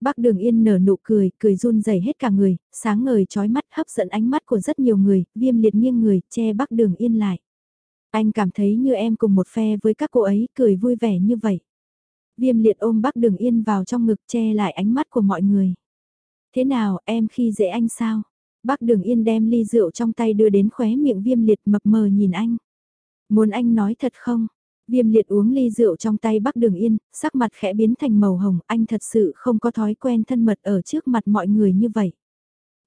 Bác Đường Yên nở nụ cười, cười run rẩy hết cả người, sáng ngời trói mắt hấp dẫn ánh mắt của rất nhiều người, viêm liệt nghiêng người, che Bác Đường Yên lại. Anh cảm thấy như em cùng một phe với các cô ấy, cười vui vẻ như vậy. Viêm liệt ôm Bác Đường Yên vào trong ngực che lại ánh mắt của mọi người. Thế nào, em khi dễ anh sao? Bác Đường Yên đem ly rượu trong tay đưa đến khóe miệng viêm liệt mập mờ nhìn anh. Muốn anh nói thật không? Viêm liệt uống ly rượu trong tay bác Đường Yên, sắc mặt khẽ biến thành màu hồng, anh thật sự không có thói quen thân mật ở trước mặt mọi người như vậy.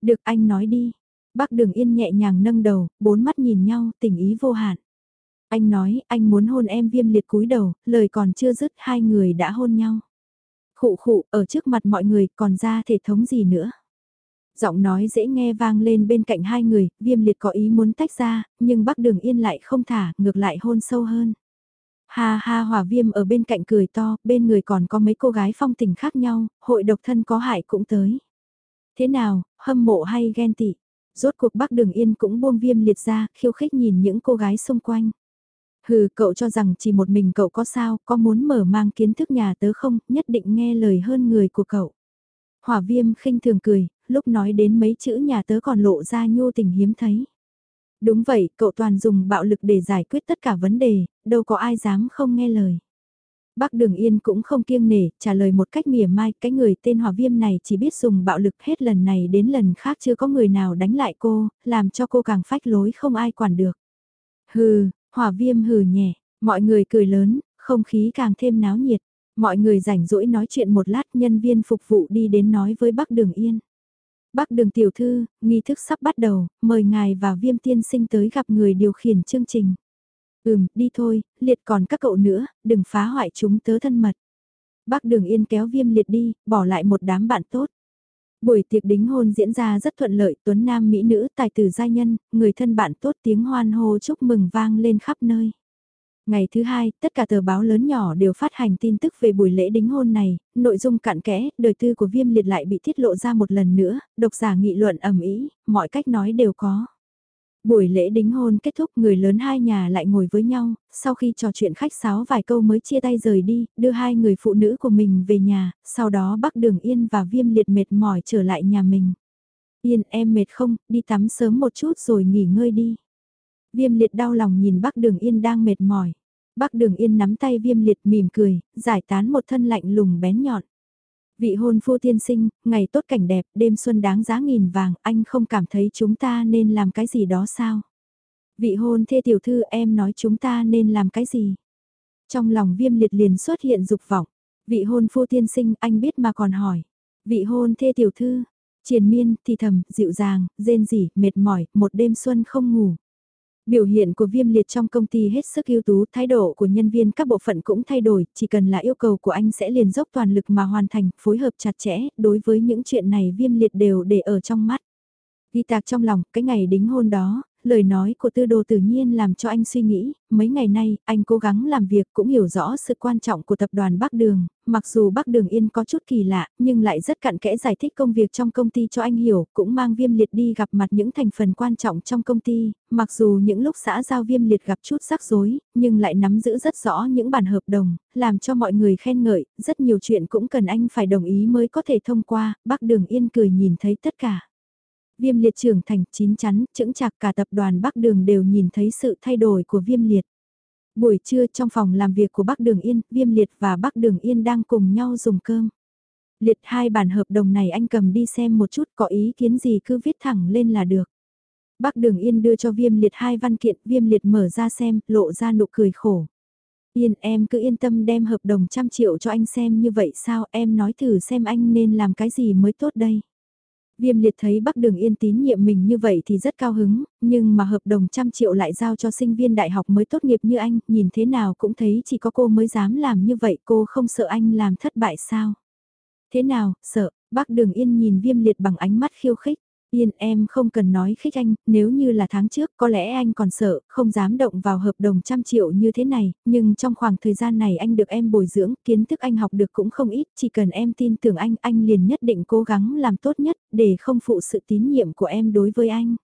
Được anh nói đi. Bác Đường Yên nhẹ nhàng nâng đầu, bốn mắt nhìn nhau, tình ý vô hạn. Anh nói, anh muốn hôn em viêm liệt cúi đầu, lời còn chưa dứt hai người đã hôn nhau. Khụ khụ, ở trước mặt mọi người còn ra thể thống gì nữa. Giọng nói dễ nghe vang lên bên cạnh hai người, viêm liệt có ý muốn tách ra, nhưng bác đường yên lại không thả, ngược lại hôn sâu hơn. Ha ha hỏa viêm ở bên cạnh cười to, bên người còn có mấy cô gái phong tình khác nhau, hội độc thân có hại cũng tới. Thế nào, hâm mộ hay ghen tị? Rốt cuộc bác đường yên cũng buông viêm liệt ra, khiêu khích nhìn những cô gái xung quanh. Hừ, cậu cho rằng chỉ một mình cậu có sao, có muốn mở mang kiến thức nhà tớ không, nhất định nghe lời hơn người của cậu. Hỏa viêm khinh thường cười, lúc nói đến mấy chữ nhà tớ còn lộ ra nhô tình hiếm thấy. Đúng vậy, cậu toàn dùng bạo lực để giải quyết tất cả vấn đề, đâu có ai dám không nghe lời. Bác Đường Yên cũng không kiêng nể, trả lời một cách mỉa mai, cái người tên hòa viêm này chỉ biết dùng bạo lực hết lần này đến lần khác chưa có người nào đánh lại cô, làm cho cô càng phách lối không ai quản được. Hừ, hòa viêm hừ nhẹ, mọi người cười lớn, không khí càng thêm náo nhiệt. Mọi người rảnh rỗi nói chuyện một lát nhân viên phục vụ đi đến nói với bác Đường Yên. Bác đường tiểu thư, nghi thức sắp bắt đầu, mời ngài và viêm tiên sinh tới gặp người điều khiển chương trình. Ừm, đi thôi, liệt còn các cậu nữa, đừng phá hoại chúng tớ thân mật. Bác đường yên kéo viêm liệt đi, bỏ lại một đám bạn tốt. Buổi tiệc đính hôn diễn ra rất thuận lợi, tuấn nam mỹ nữ, tài tử giai nhân, người thân bạn tốt tiếng hoan hô chúc mừng vang lên khắp nơi. Ngày thứ hai, tất cả tờ báo lớn nhỏ đều phát hành tin tức về buổi lễ đính hôn này, nội dung cạn kẽ, đời tư của viêm liệt lại bị tiết lộ ra một lần nữa, độc giả nghị luận ầm ý, mọi cách nói đều có. Buổi lễ đính hôn kết thúc người lớn hai nhà lại ngồi với nhau, sau khi trò chuyện khách sáo vài câu mới chia tay rời đi, đưa hai người phụ nữ của mình về nhà, sau đó bắc đường Yên và viêm liệt mệt mỏi trở lại nhà mình. Yên em mệt không, đi tắm sớm một chút rồi nghỉ ngơi đi. Viêm liệt đau lòng nhìn bác đường yên đang mệt mỏi. Bác đường yên nắm tay viêm liệt mỉm cười, giải tán một thân lạnh lùng bén nhọn. Vị hôn phu tiên sinh, ngày tốt cảnh đẹp, đêm xuân đáng giá nghìn vàng, anh không cảm thấy chúng ta nên làm cái gì đó sao? Vị hôn thê tiểu thư em nói chúng ta nên làm cái gì? Trong lòng viêm liệt liền xuất hiện dục vọng. Vị hôn phu tiên sinh anh biết mà còn hỏi. Vị hôn thê tiểu thư, triền miên, thì thầm, dịu dàng, rên rỉ, mệt mỏi, một đêm xuân không ngủ. Biểu hiện của viêm liệt trong công ty hết sức ưu tú, thái độ của nhân viên các bộ phận cũng thay đổi, chỉ cần là yêu cầu của anh sẽ liền dốc toàn lực mà hoàn thành, phối hợp chặt chẽ, đối với những chuyện này viêm liệt đều để ở trong mắt. Ghi tạc trong lòng, cái ngày đính hôn đó, lời nói của tư đồ tự nhiên làm cho anh suy nghĩ, mấy ngày nay, anh cố gắng làm việc cũng hiểu rõ sự quan trọng của tập đoàn Bắc Đường, mặc dù Bắc Đường Yên có chút kỳ lạ, nhưng lại rất cặn kẽ giải thích công việc trong công ty cho anh hiểu, cũng mang viêm liệt đi gặp mặt những thành phần quan trọng trong công ty, mặc dù những lúc xã giao viêm liệt gặp chút rắc rối, nhưng lại nắm giữ rất rõ những bản hợp đồng, làm cho mọi người khen ngợi, rất nhiều chuyện cũng cần anh phải đồng ý mới có thể thông qua, Bắc Đường Yên cười nhìn thấy tất cả. Viêm liệt trưởng thành chín chắn, chững chạc cả tập đoàn Bắc Đường đều nhìn thấy sự thay đổi của viêm liệt. Buổi trưa trong phòng làm việc của Bắc Đường Yên, Viêm Liệt và Bắc Đường Yên đang cùng nhau dùng cơm. Liệt hai bản hợp đồng này anh cầm đi xem một chút có ý kiến gì cứ viết thẳng lên là được. Bắc Đường Yên đưa cho Viêm Liệt hai văn kiện, Viêm Liệt mở ra xem, lộ ra nụ cười khổ. Yên em cứ yên tâm đem hợp đồng trăm triệu cho anh xem như vậy sao em nói thử xem anh nên làm cái gì mới tốt đây. Viêm liệt thấy Bắc Đường Yên tín nhiệm mình như vậy thì rất cao hứng, nhưng mà hợp đồng trăm triệu lại giao cho sinh viên đại học mới tốt nghiệp như anh, nhìn thế nào cũng thấy chỉ có cô mới dám làm như vậy, cô không sợ anh làm thất bại sao? Thế nào, sợ, Bắc Đường Yên nhìn viêm liệt bằng ánh mắt khiêu khích. Yên em không cần nói khích anh, nếu như là tháng trước có lẽ anh còn sợ, không dám động vào hợp đồng trăm triệu như thế này, nhưng trong khoảng thời gian này anh được em bồi dưỡng, kiến thức anh học được cũng không ít, chỉ cần em tin tưởng anh, anh liền nhất định cố gắng làm tốt nhất, để không phụ sự tín nhiệm của em đối với anh.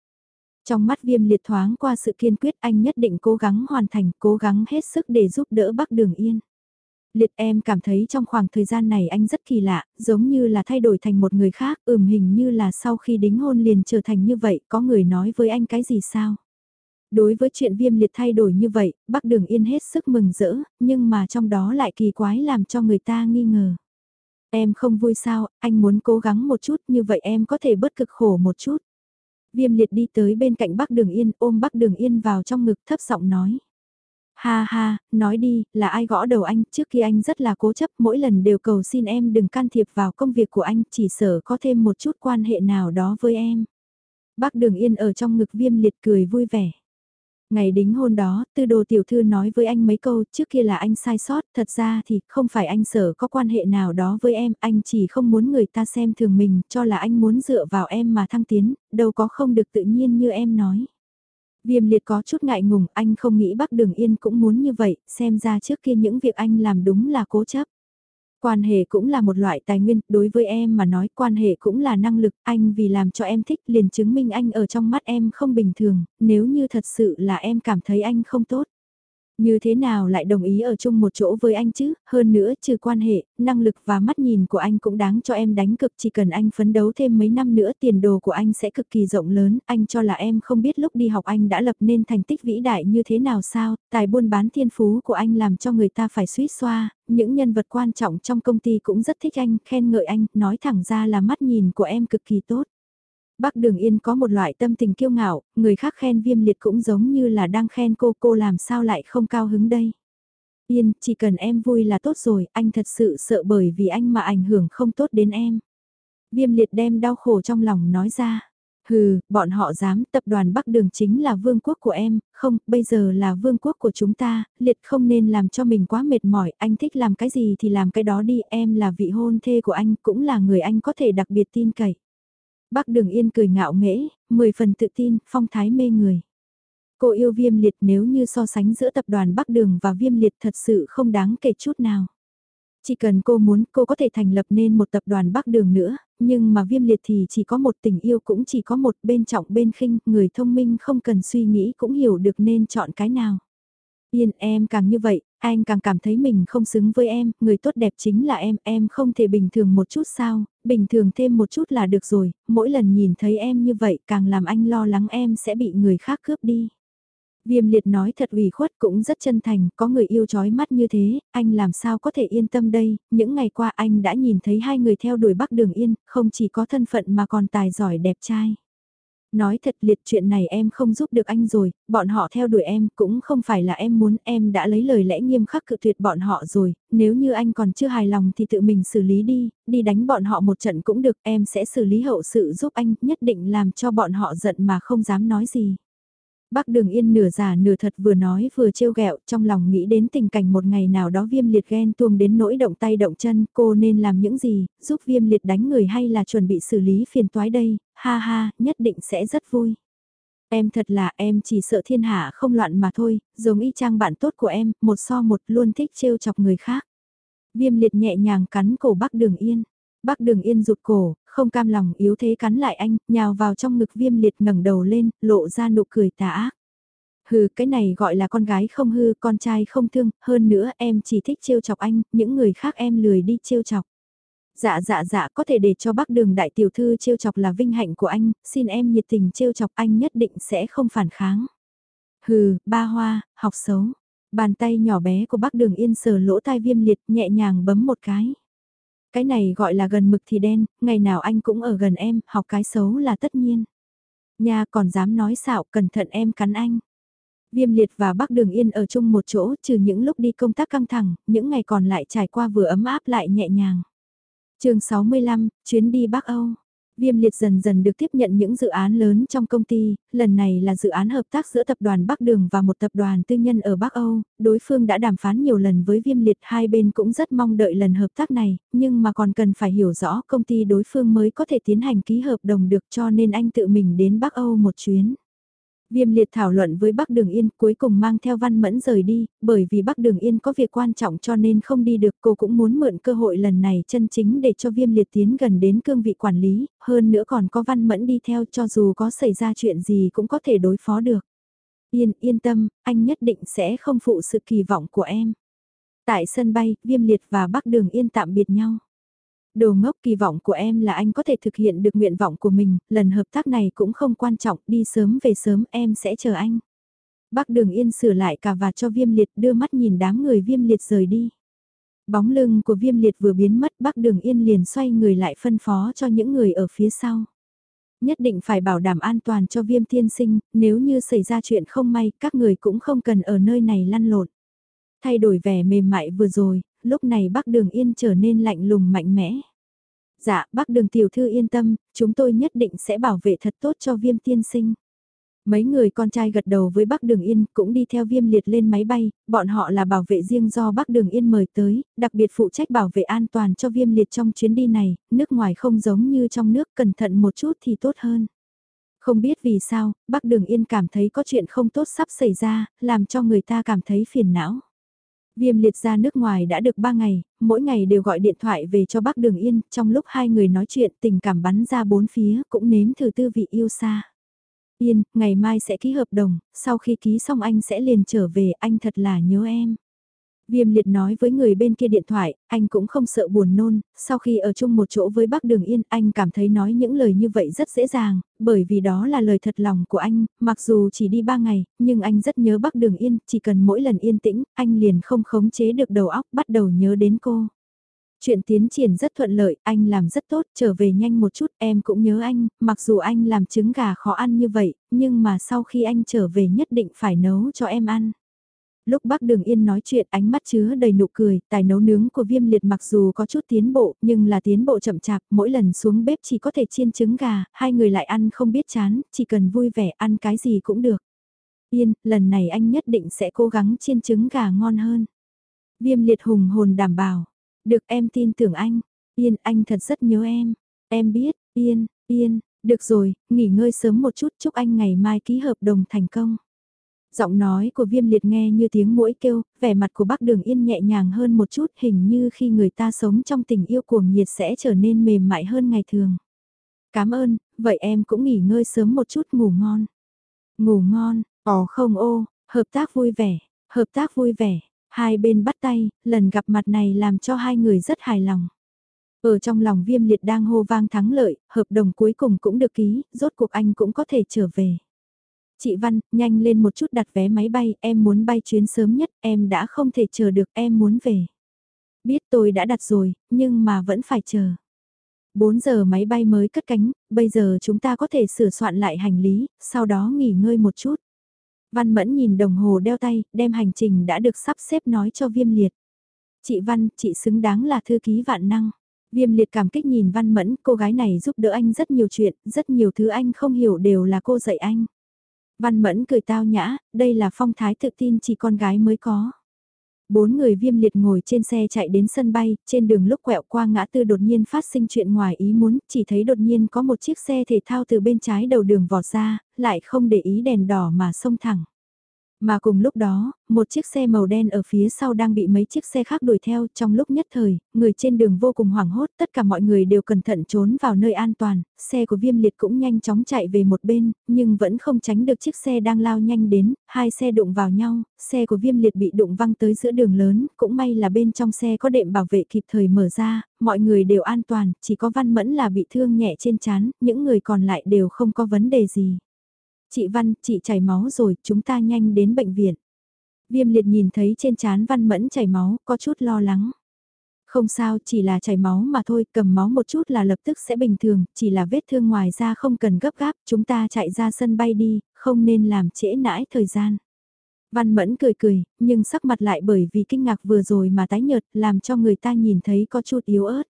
Trong mắt viêm liệt thoáng qua sự kiên quyết anh nhất định cố gắng hoàn thành, cố gắng hết sức để giúp đỡ Bắc Đường Yên. Liệt em cảm thấy trong khoảng thời gian này anh rất kỳ lạ, giống như là thay đổi thành một người khác, ừm hình như là sau khi đính hôn liền trở thành như vậy, có người nói với anh cái gì sao? Đối với chuyện viêm liệt thay đổi như vậy, bác Đường Yên hết sức mừng rỡ, nhưng mà trong đó lại kỳ quái làm cho người ta nghi ngờ. Em không vui sao, anh muốn cố gắng một chút như vậy em có thể bớt cực khổ một chút. Viêm liệt đi tới bên cạnh bác Đường Yên ôm bác Đường Yên vào trong ngực thấp giọng nói. Ha ha, nói đi, là ai gõ đầu anh, trước khi anh rất là cố chấp, mỗi lần đều cầu xin em đừng can thiệp vào công việc của anh, chỉ sợ có thêm một chút quan hệ nào đó với em. Bác Đường Yên ở trong ngực viêm liệt cười vui vẻ. Ngày đính hôn đó, tư đồ tiểu thư nói với anh mấy câu, trước kia là anh sai sót, thật ra thì không phải anh sợ có quan hệ nào đó với em, anh chỉ không muốn người ta xem thường mình, cho là anh muốn dựa vào em mà thăng tiến, đâu có không được tự nhiên như em nói. Viêm liệt có chút ngại ngùng, anh không nghĩ bác Đường Yên cũng muốn như vậy, xem ra trước kia những việc anh làm đúng là cố chấp. Quan hệ cũng là một loại tài nguyên, đối với em mà nói quan hệ cũng là năng lực, anh vì làm cho em thích liền chứng minh anh ở trong mắt em không bình thường, nếu như thật sự là em cảm thấy anh không tốt. Như thế nào lại đồng ý ở chung một chỗ với anh chứ, hơn nữa trừ quan hệ, năng lực và mắt nhìn của anh cũng đáng cho em đánh cực. Chỉ cần anh phấn đấu thêm mấy năm nữa tiền đồ của anh sẽ cực kỳ rộng lớn, anh cho là em không biết lúc đi học anh đã lập nên thành tích vĩ đại như thế nào sao, tài buôn bán thiên phú của anh làm cho người ta phải suýt xoa, những nhân vật quan trọng trong công ty cũng rất thích anh, khen ngợi anh, nói thẳng ra là mắt nhìn của em cực kỳ tốt. Bác Đường Yên có một loại tâm tình kiêu ngạo, người khác khen viêm liệt cũng giống như là đang khen cô, cô làm sao lại không cao hứng đây. Yên, chỉ cần em vui là tốt rồi, anh thật sự sợ bởi vì anh mà ảnh hưởng không tốt đến em. Viêm liệt đem đau khổ trong lòng nói ra. Hừ, bọn họ dám, tập đoàn Bắc Đường chính là vương quốc của em, không, bây giờ là vương quốc của chúng ta, liệt không nên làm cho mình quá mệt mỏi, anh thích làm cái gì thì làm cái đó đi, em là vị hôn thê của anh, cũng là người anh có thể đặc biệt tin cậy. Bác Đường Yên cười ngạo nghễ, mười phần tự tin, phong thái mê người. Cô yêu viêm liệt nếu như so sánh giữa tập đoàn Bắc Đường và viêm liệt thật sự không đáng kể chút nào. Chỉ cần cô muốn cô có thể thành lập nên một tập đoàn Bắc Đường nữa, nhưng mà viêm liệt thì chỉ có một tình yêu cũng chỉ có một bên trọng bên khinh, người thông minh không cần suy nghĩ cũng hiểu được nên chọn cái nào. Yên em càng như vậy, anh càng cảm thấy mình không xứng với em, người tốt đẹp chính là em, em không thể bình thường một chút sao, bình thường thêm một chút là được rồi, mỗi lần nhìn thấy em như vậy càng làm anh lo lắng em sẽ bị người khác cướp đi. Viêm liệt nói thật ủy khuất cũng rất chân thành, có người yêu trói mắt như thế, anh làm sao có thể yên tâm đây, những ngày qua anh đã nhìn thấy hai người theo đuổi Bắc Đường Yên, không chỉ có thân phận mà còn tài giỏi đẹp trai. Nói thật liệt chuyện này em không giúp được anh rồi, bọn họ theo đuổi em cũng không phải là em muốn em đã lấy lời lẽ nghiêm khắc cự tuyệt bọn họ rồi, nếu như anh còn chưa hài lòng thì tự mình xử lý đi, đi đánh bọn họ một trận cũng được, em sẽ xử lý hậu sự giúp anh, nhất định làm cho bọn họ giận mà không dám nói gì. Bác Đường Yên nửa giả nửa thật vừa nói vừa trêu ghẹo trong lòng nghĩ đến tình cảnh một ngày nào đó viêm liệt ghen tuông đến nỗi động tay động chân cô nên làm những gì, giúp viêm liệt đánh người hay là chuẩn bị xử lý phiền toái đây, ha ha, nhất định sẽ rất vui. Em thật là em chỉ sợ thiên hạ không loạn mà thôi, giống y chang bạn tốt của em, một so một luôn thích trêu chọc người khác. Viêm liệt nhẹ nhàng cắn cổ bác Đường Yên. Bác Đường Yên rụt cổ, không cam lòng yếu thế cắn lại anh, nhào vào trong ngực viêm liệt ngẩng đầu lên, lộ ra nụ cười tà ác. Hừ, cái này gọi là con gái không hư, con trai không thương, hơn nữa em chỉ thích trêu chọc anh, những người khác em lười đi trêu chọc. Dạ dạ dạ có thể để cho bác đường đại tiểu thư trêu chọc là vinh hạnh của anh, xin em nhiệt tình trêu chọc anh nhất định sẽ không phản kháng. Hừ, ba hoa, học xấu. Bàn tay nhỏ bé của bác đường yên sờ lỗ tai viêm liệt nhẹ nhàng bấm một cái. Cái này gọi là gần mực thì đen, ngày nào anh cũng ở gần em, học cái xấu là tất nhiên. Nha còn dám nói xạo, cẩn thận em cắn anh. Viêm liệt và Bắc Đường Yên ở chung một chỗ, trừ những lúc đi công tác căng thẳng, những ngày còn lại trải qua vừa ấm áp lại nhẹ nhàng. chương 65, chuyến đi Bắc Âu. Viêm liệt dần dần được tiếp nhận những dự án lớn trong công ty, lần này là dự án hợp tác giữa tập đoàn Bắc Đường và một tập đoàn tư nhân ở Bắc Âu, đối phương đã đàm phán nhiều lần với viêm liệt hai bên cũng rất mong đợi lần hợp tác này, nhưng mà còn cần phải hiểu rõ công ty đối phương mới có thể tiến hành ký hợp đồng được cho nên anh tự mình đến Bắc Âu một chuyến. Viêm liệt thảo luận với Bắc Đường Yên cuối cùng mang theo Văn Mẫn rời đi, bởi vì Bắc Đường Yên có việc quan trọng cho nên không đi được cô cũng muốn mượn cơ hội lần này chân chính để cho viêm liệt tiến gần đến cương vị quản lý, hơn nữa còn có Văn Mẫn đi theo cho dù có xảy ra chuyện gì cũng có thể đối phó được. Yên, yên tâm, anh nhất định sẽ không phụ sự kỳ vọng của em. Tại sân bay, viêm liệt và Bắc Đường Yên tạm biệt nhau. Đồ ngốc kỳ vọng của em là anh có thể thực hiện được nguyện vọng của mình, lần hợp tác này cũng không quan trọng, đi sớm về sớm em sẽ chờ anh. Bác Đường Yên sửa lại cả và cho viêm liệt đưa mắt nhìn đám người viêm liệt rời đi. Bóng lưng của viêm liệt vừa biến mất bác Đường Yên liền xoay người lại phân phó cho những người ở phía sau. Nhất định phải bảo đảm an toàn cho viêm tiên sinh, nếu như xảy ra chuyện không may, các người cũng không cần ở nơi này lăn lộn. Thay đổi vẻ mềm mại vừa rồi, lúc này bác đường yên trở nên lạnh lùng mạnh mẽ. Dạ, bác đường tiểu thư yên tâm, chúng tôi nhất định sẽ bảo vệ thật tốt cho viêm tiên sinh. Mấy người con trai gật đầu với bác Đường Yên cũng đi theo viêm liệt lên máy bay, bọn họ là bảo vệ riêng do bác Đường Yên mời tới, đặc biệt phụ trách bảo vệ an toàn cho viêm liệt trong chuyến đi này, nước ngoài không giống như trong nước cẩn thận một chút thì tốt hơn. Không biết vì sao, bác Đường Yên cảm thấy có chuyện không tốt sắp xảy ra, làm cho người ta cảm thấy phiền não. Viêm liệt ra nước ngoài đã được 3 ngày, mỗi ngày đều gọi điện thoại về cho bác Đường Yên, trong lúc hai người nói chuyện tình cảm bắn ra bốn phía cũng nếm thử tư vị yêu xa. Yên, ngày mai sẽ ký hợp đồng, sau khi ký xong anh sẽ liền trở về, anh thật là nhớ em. Viêm liệt nói với người bên kia điện thoại, anh cũng không sợ buồn nôn, sau khi ở chung một chỗ với bác Đường Yên, anh cảm thấy nói những lời như vậy rất dễ dàng, bởi vì đó là lời thật lòng của anh, mặc dù chỉ đi ba ngày, nhưng anh rất nhớ bác Đường Yên, chỉ cần mỗi lần yên tĩnh, anh liền không khống chế được đầu óc bắt đầu nhớ đến cô. Chuyện tiến triển rất thuận lợi, anh làm rất tốt, trở về nhanh một chút, em cũng nhớ anh, mặc dù anh làm trứng gà khó ăn như vậy, nhưng mà sau khi anh trở về nhất định phải nấu cho em ăn. Lúc bác Đường Yên nói chuyện ánh mắt chứa đầy nụ cười, tài nấu nướng của viêm liệt mặc dù có chút tiến bộ, nhưng là tiến bộ chậm chạp, mỗi lần xuống bếp chỉ có thể chiên trứng gà, hai người lại ăn không biết chán, chỉ cần vui vẻ ăn cái gì cũng được. Yên, lần này anh nhất định sẽ cố gắng chiên trứng gà ngon hơn. Viêm liệt hùng hồn đảm bảo. Được em tin tưởng anh. Yên, anh thật rất nhớ em. Em biết, Yên, Yên, được rồi, nghỉ ngơi sớm một chút chúc anh ngày mai ký hợp đồng thành công. Giọng nói của viêm liệt nghe như tiếng mũi kêu, vẻ mặt của bác đường yên nhẹ nhàng hơn một chút hình như khi người ta sống trong tình yêu cuồng nhiệt sẽ trở nên mềm mại hơn ngày thường. Cảm ơn, vậy em cũng nghỉ ngơi sớm một chút ngủ ngon. Ngủ ngon, ồ không ô, hợp tác vui vẻ, hợp tác vui vẻ, Hai bên bắt tay, lần gặp mặt này làm cho hai người rất hài lòng. Ở trong lòng viêm liệt đang hô vang thắng lợi, hợp đồng cuối cùng cũng được ký, rốt cuộc anh cũng có thể trở về. Chị Văn, nhanh lên một chút đặt vé máy bay, em muốn bay chuyến sớm nhất, em đã không thể chờ được, em muốn về. Biết tôi đã đặt rồi, nhưng mà vẫn phải chờ. 4 giờ máy bay mới cất cánh, bây giờ chúng ta có thể sửa soạn lại hành lý, sau đó nghỉ ngơi một chút. Văn Mẫn nhìn đồng hồ đeo tay, đem hành trình đã được sắp xếp nói cho Viêm Liệt. Chị Văn, chị xứng đáng là thư ký vạn năng. Viêm Liệt cảm kích nhìn Văn Mẫn, cô gái này giúp đỡ anh rất nhiều chuyện, rất nhiều thứ anh không hiểu đều là cô dạy anh. Văn Mẫn cười tao nhã, đây là phong thái tự tin chỉ con gái mới có. Bốn người viêm liệt ngồi trên xe chạy đến sân bay, trên đường lúc quẹo qua ngã tư đột nhiên phát sinh chuyện ngoài ý muốn, chỉ thấy đột nhiên có một chiếc xe thể thao từ bên trái đầu đường vọt ra, lại không để ý đèn đỏ mà xông thẳng. Mà cùng lúc đó, một chiếc xe màu đen ở phía sau đang bị mấy chiếc xe khác đuổi theo trong lúc nhất thời, người trên đường vô cùng hoảng hốt, tất cả mọi người đều cẩn thận trốn vào nơi an toàn, xe của viêm liệt cũng nhanh chóng chạy về một bên, nhưng vẫn không tránh được chiếc xe đang lao nhanh đến, hai xe đụng vào nhau, xe của viêm liệt bị đụng văng tới giữa đường lớn, cũng may là bên trong xe có đệm bảo vệ kịp thời mở ra, mọi người đều an toàn, chỉ có văn mẫn là bị thương nhẹ trên chán, những người còn lại đều không có vấn đề gì. Chị Văn, chị chảy máu rồi, chúng ta nhanh đến bệnh viện. Viêm liệt nhìn thấy trên chán Văn Mẫn chảy máu, có chút lo lắng. Không sao, chỉ là chảy máu mà thôi, cầm máu một chút là lập tức sẽ bình thường, chỉ là vết thương ngoài ra không cần gấp gáp, chúng ta chạy ra sân bay đi, không nên làm trễ nãi thời gian. Văn Mẫn cười cười, nhưng sắc mặt lại bởi vì kinh ngạc vừa rồi mà tái nhợt, làm cho người ta nhìn thấy có chút yếu ớt.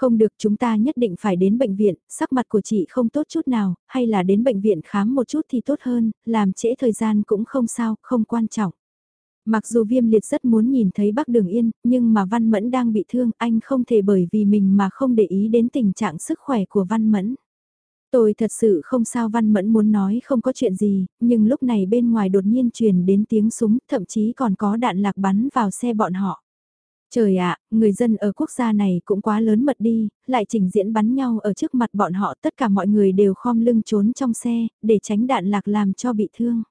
Không được chúng ta nhất định phải đến bệnh viện, sắc mặt của chị không tốt chút nào, hay là đến bệnh viện khám một chút thì tốt hơn, làm trễ thời gian cũng không sao, không quan trọng. Mặc dù viêm liệt rất muốn nhìn thấy bác Đường Yên, nhưng mà Văn Mẫn đang bị thương, anh không thể bởi vì mình mà không để ý đến tình trạng sức khỏe của Văn Mẫn. Tôi thật sự không sao Văn Mẫn muốn nói không có chuyện gì, nhưng lúc này bên ngoài đột nhiên truyền đến tiếng súng, thậm chí còn có đạn lạc bắn vào xe bọn họ. Trời ạ, người dân ở quốc gia này cũng quá lớn mật đi, lại trình diễn bắn nhau ở trước mặt bọn họ tất cả mọi người đều khom lưng trốn trong xe, để tránh đạn lạc làm cho bị thương.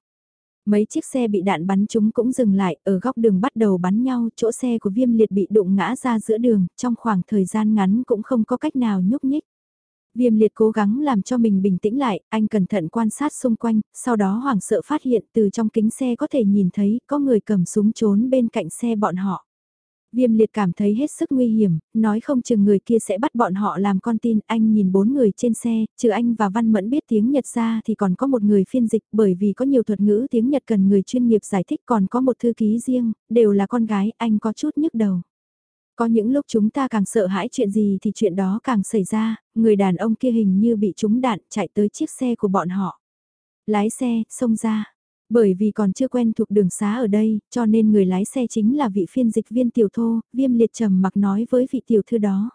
Mấy chiếc xe bị đạn bắn chúng cũng dừng lại, ở góc đường bắt đầu bắn nhau, chỗ xe của viêm liệt bị đụng ngã ra giữa đường, trong khoảng thời gian ngắn cũng không có cách nào nhúc nhích. Viêm liệt cố gắng làm cho mình bình tĩnh lại, anh cẩn thận quan sát xung quanh, sau đó hoảng sợ phát hiện từ trong kính xe có thể nhìn thấy có người cầm súng trốn bên cạnh xe bọn họ. Viêm liệt cảm thấy hết sức nguy hiểm, nói không chừng người kia sẽ bắt bọn họ làm con tin, anh nhìn bốn người trên xe, trừ anh và Văn Mẫn biết tiếng Nhật ra thì còn có một người phiên dịch bởi vì có nhiều thuật ngữ tiếng Nhật cần người chuyên nghiệp giải thích còn có một thư ký riêng, đều là con gái, anh có chút nhức đầu. Có những lúc chúng ta càng sợ hãi chuyện gì thì chuyện đó càng xảy ra, người đàn ông kia hình như bị trúng đạn chạy tới chiếc xe của bọn họ. Lái xe, xông ra. Bởi vì còn chưa quen thuộc đường xá ở đây, cho nên người lái xe chính là vị phiên dịch viên tiểu thô, viêm liệt trầm mặc nói với vị tiểu thư đó.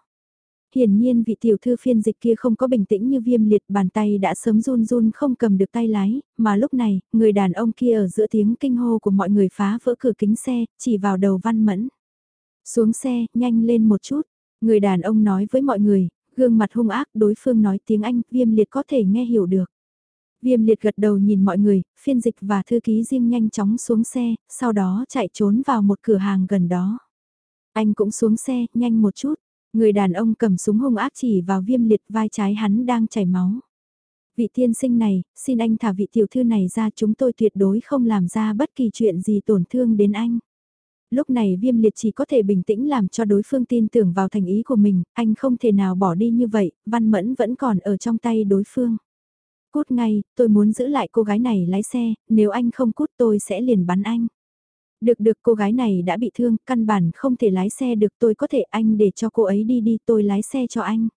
Hiển nhiên vị tiểu thư phiên dịch kia không có bình tĩnh như viêm liệt bàn tay đã sớm run run không cầm được tay lái, mà lúc này, người đàn ông kia ở giữa tiếng kinh hô của mọi người phá vỡ cửa kính xe, chỉ vào đầu văn mẫn. Xuống xe, nhanh lên một chút. Người đàn ông nói với mọi người, gương mặt hung ác đối phương nói tiếng Anh, viêm liệt có thể nghe hiểu được. Viêm liệt gật đầu nhìn mọi người, phiên dịch và thư ký riêng nhanh chóng xuống xe, sau đó chạy trốn vào một cửa hàng gần đó. Anh cũng xuống xe, nhanh một chút. Người đàn ông cầm súng hung ác chỉ vào viêm liệt vai trái hắn đang chảy máu. Vị tiên sinh này, xin anh thả vị tiểu thư này ra chúng tôi tuyệt đối không làm ra bất kỳ chuyện gì tổn thương đến anh. Lúc này viêm liệt chỉ có thể bình tĩnh làm cho đối phương tin tưởng vào thành ý của mình, anh không thể nào bỏ đi như vậy, văn mẫn vẫn còn ở trong tay đối phương. Cút ngay, tôi muốn giữ lại cô gái này lái xe, nếu anh không cút tôi sẽ liền bắn anh. Được được cô gái này đã bị thương, căn bản không thể lái xe được tôi có thể anh để cho cô ấy đi đi tôi lái xe cho anh.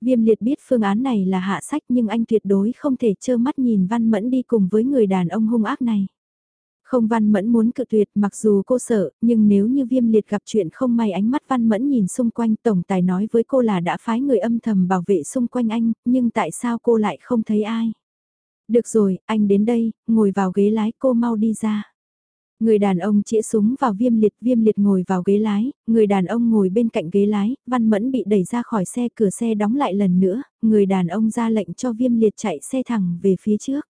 Viêm liệt biết phương án này là hạ sách nhưng anh tuyệt đối không thể trơ mắt nhìn Văn Mẫn đi cùng với người đàn ông hung ác này. Không Văn Mẫn muốn cự tuyệt mặc dù cô sợ, nhưng nếu như viêm liệt gặp chuyện không may ánh mắt Văn Mẫn nhìn xung quanh Tổng Tài nói với cô là đã phái người âm thầm bảo vệ xung quanh anh, nhưng tại sao cô lại không thấy ai? Được rồi, anh đến đây, ngồi vào ghế lái cô mau đi ra. Người đàn ông chĩa súng vào viêm liệt, viêm liệt ngồi vào ghế lái, người đàn ông ngồi bên cạnh ghế lái, Văn Mẫn bị đẩy ra khỏi xe cửa xe đóng lại lần nữa, người đàn ông ra lệnh cho viêm liệt chạy xe thẳng về phía trước.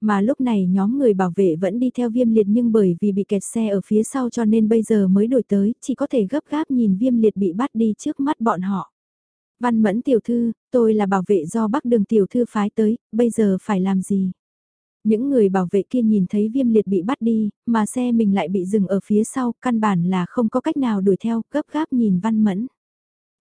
Mà lúc này nhóm người bảo vệ vẫn đi theo viêm liệt nhưng bởi vì bị kẹt xe ở phía sau cho nên bây giờ mới đổi tới, chỉ có thể gấp gáp nhìn viêm liệt bị bắt đi trước mắt bọn họ. Văn mẫn tiểu thư, tôi là bảo vệ do bắc đường tiểu thư phái tới, bây giờ phải làm gì? Những người bảo vệ kia nhìn thấy viêm liệt bị bắt đi, mà xe mình lại bị dừng ở phía sau, căn bản là không có cách nào đuổi theo, gấp gáp nhìn văn mẫn.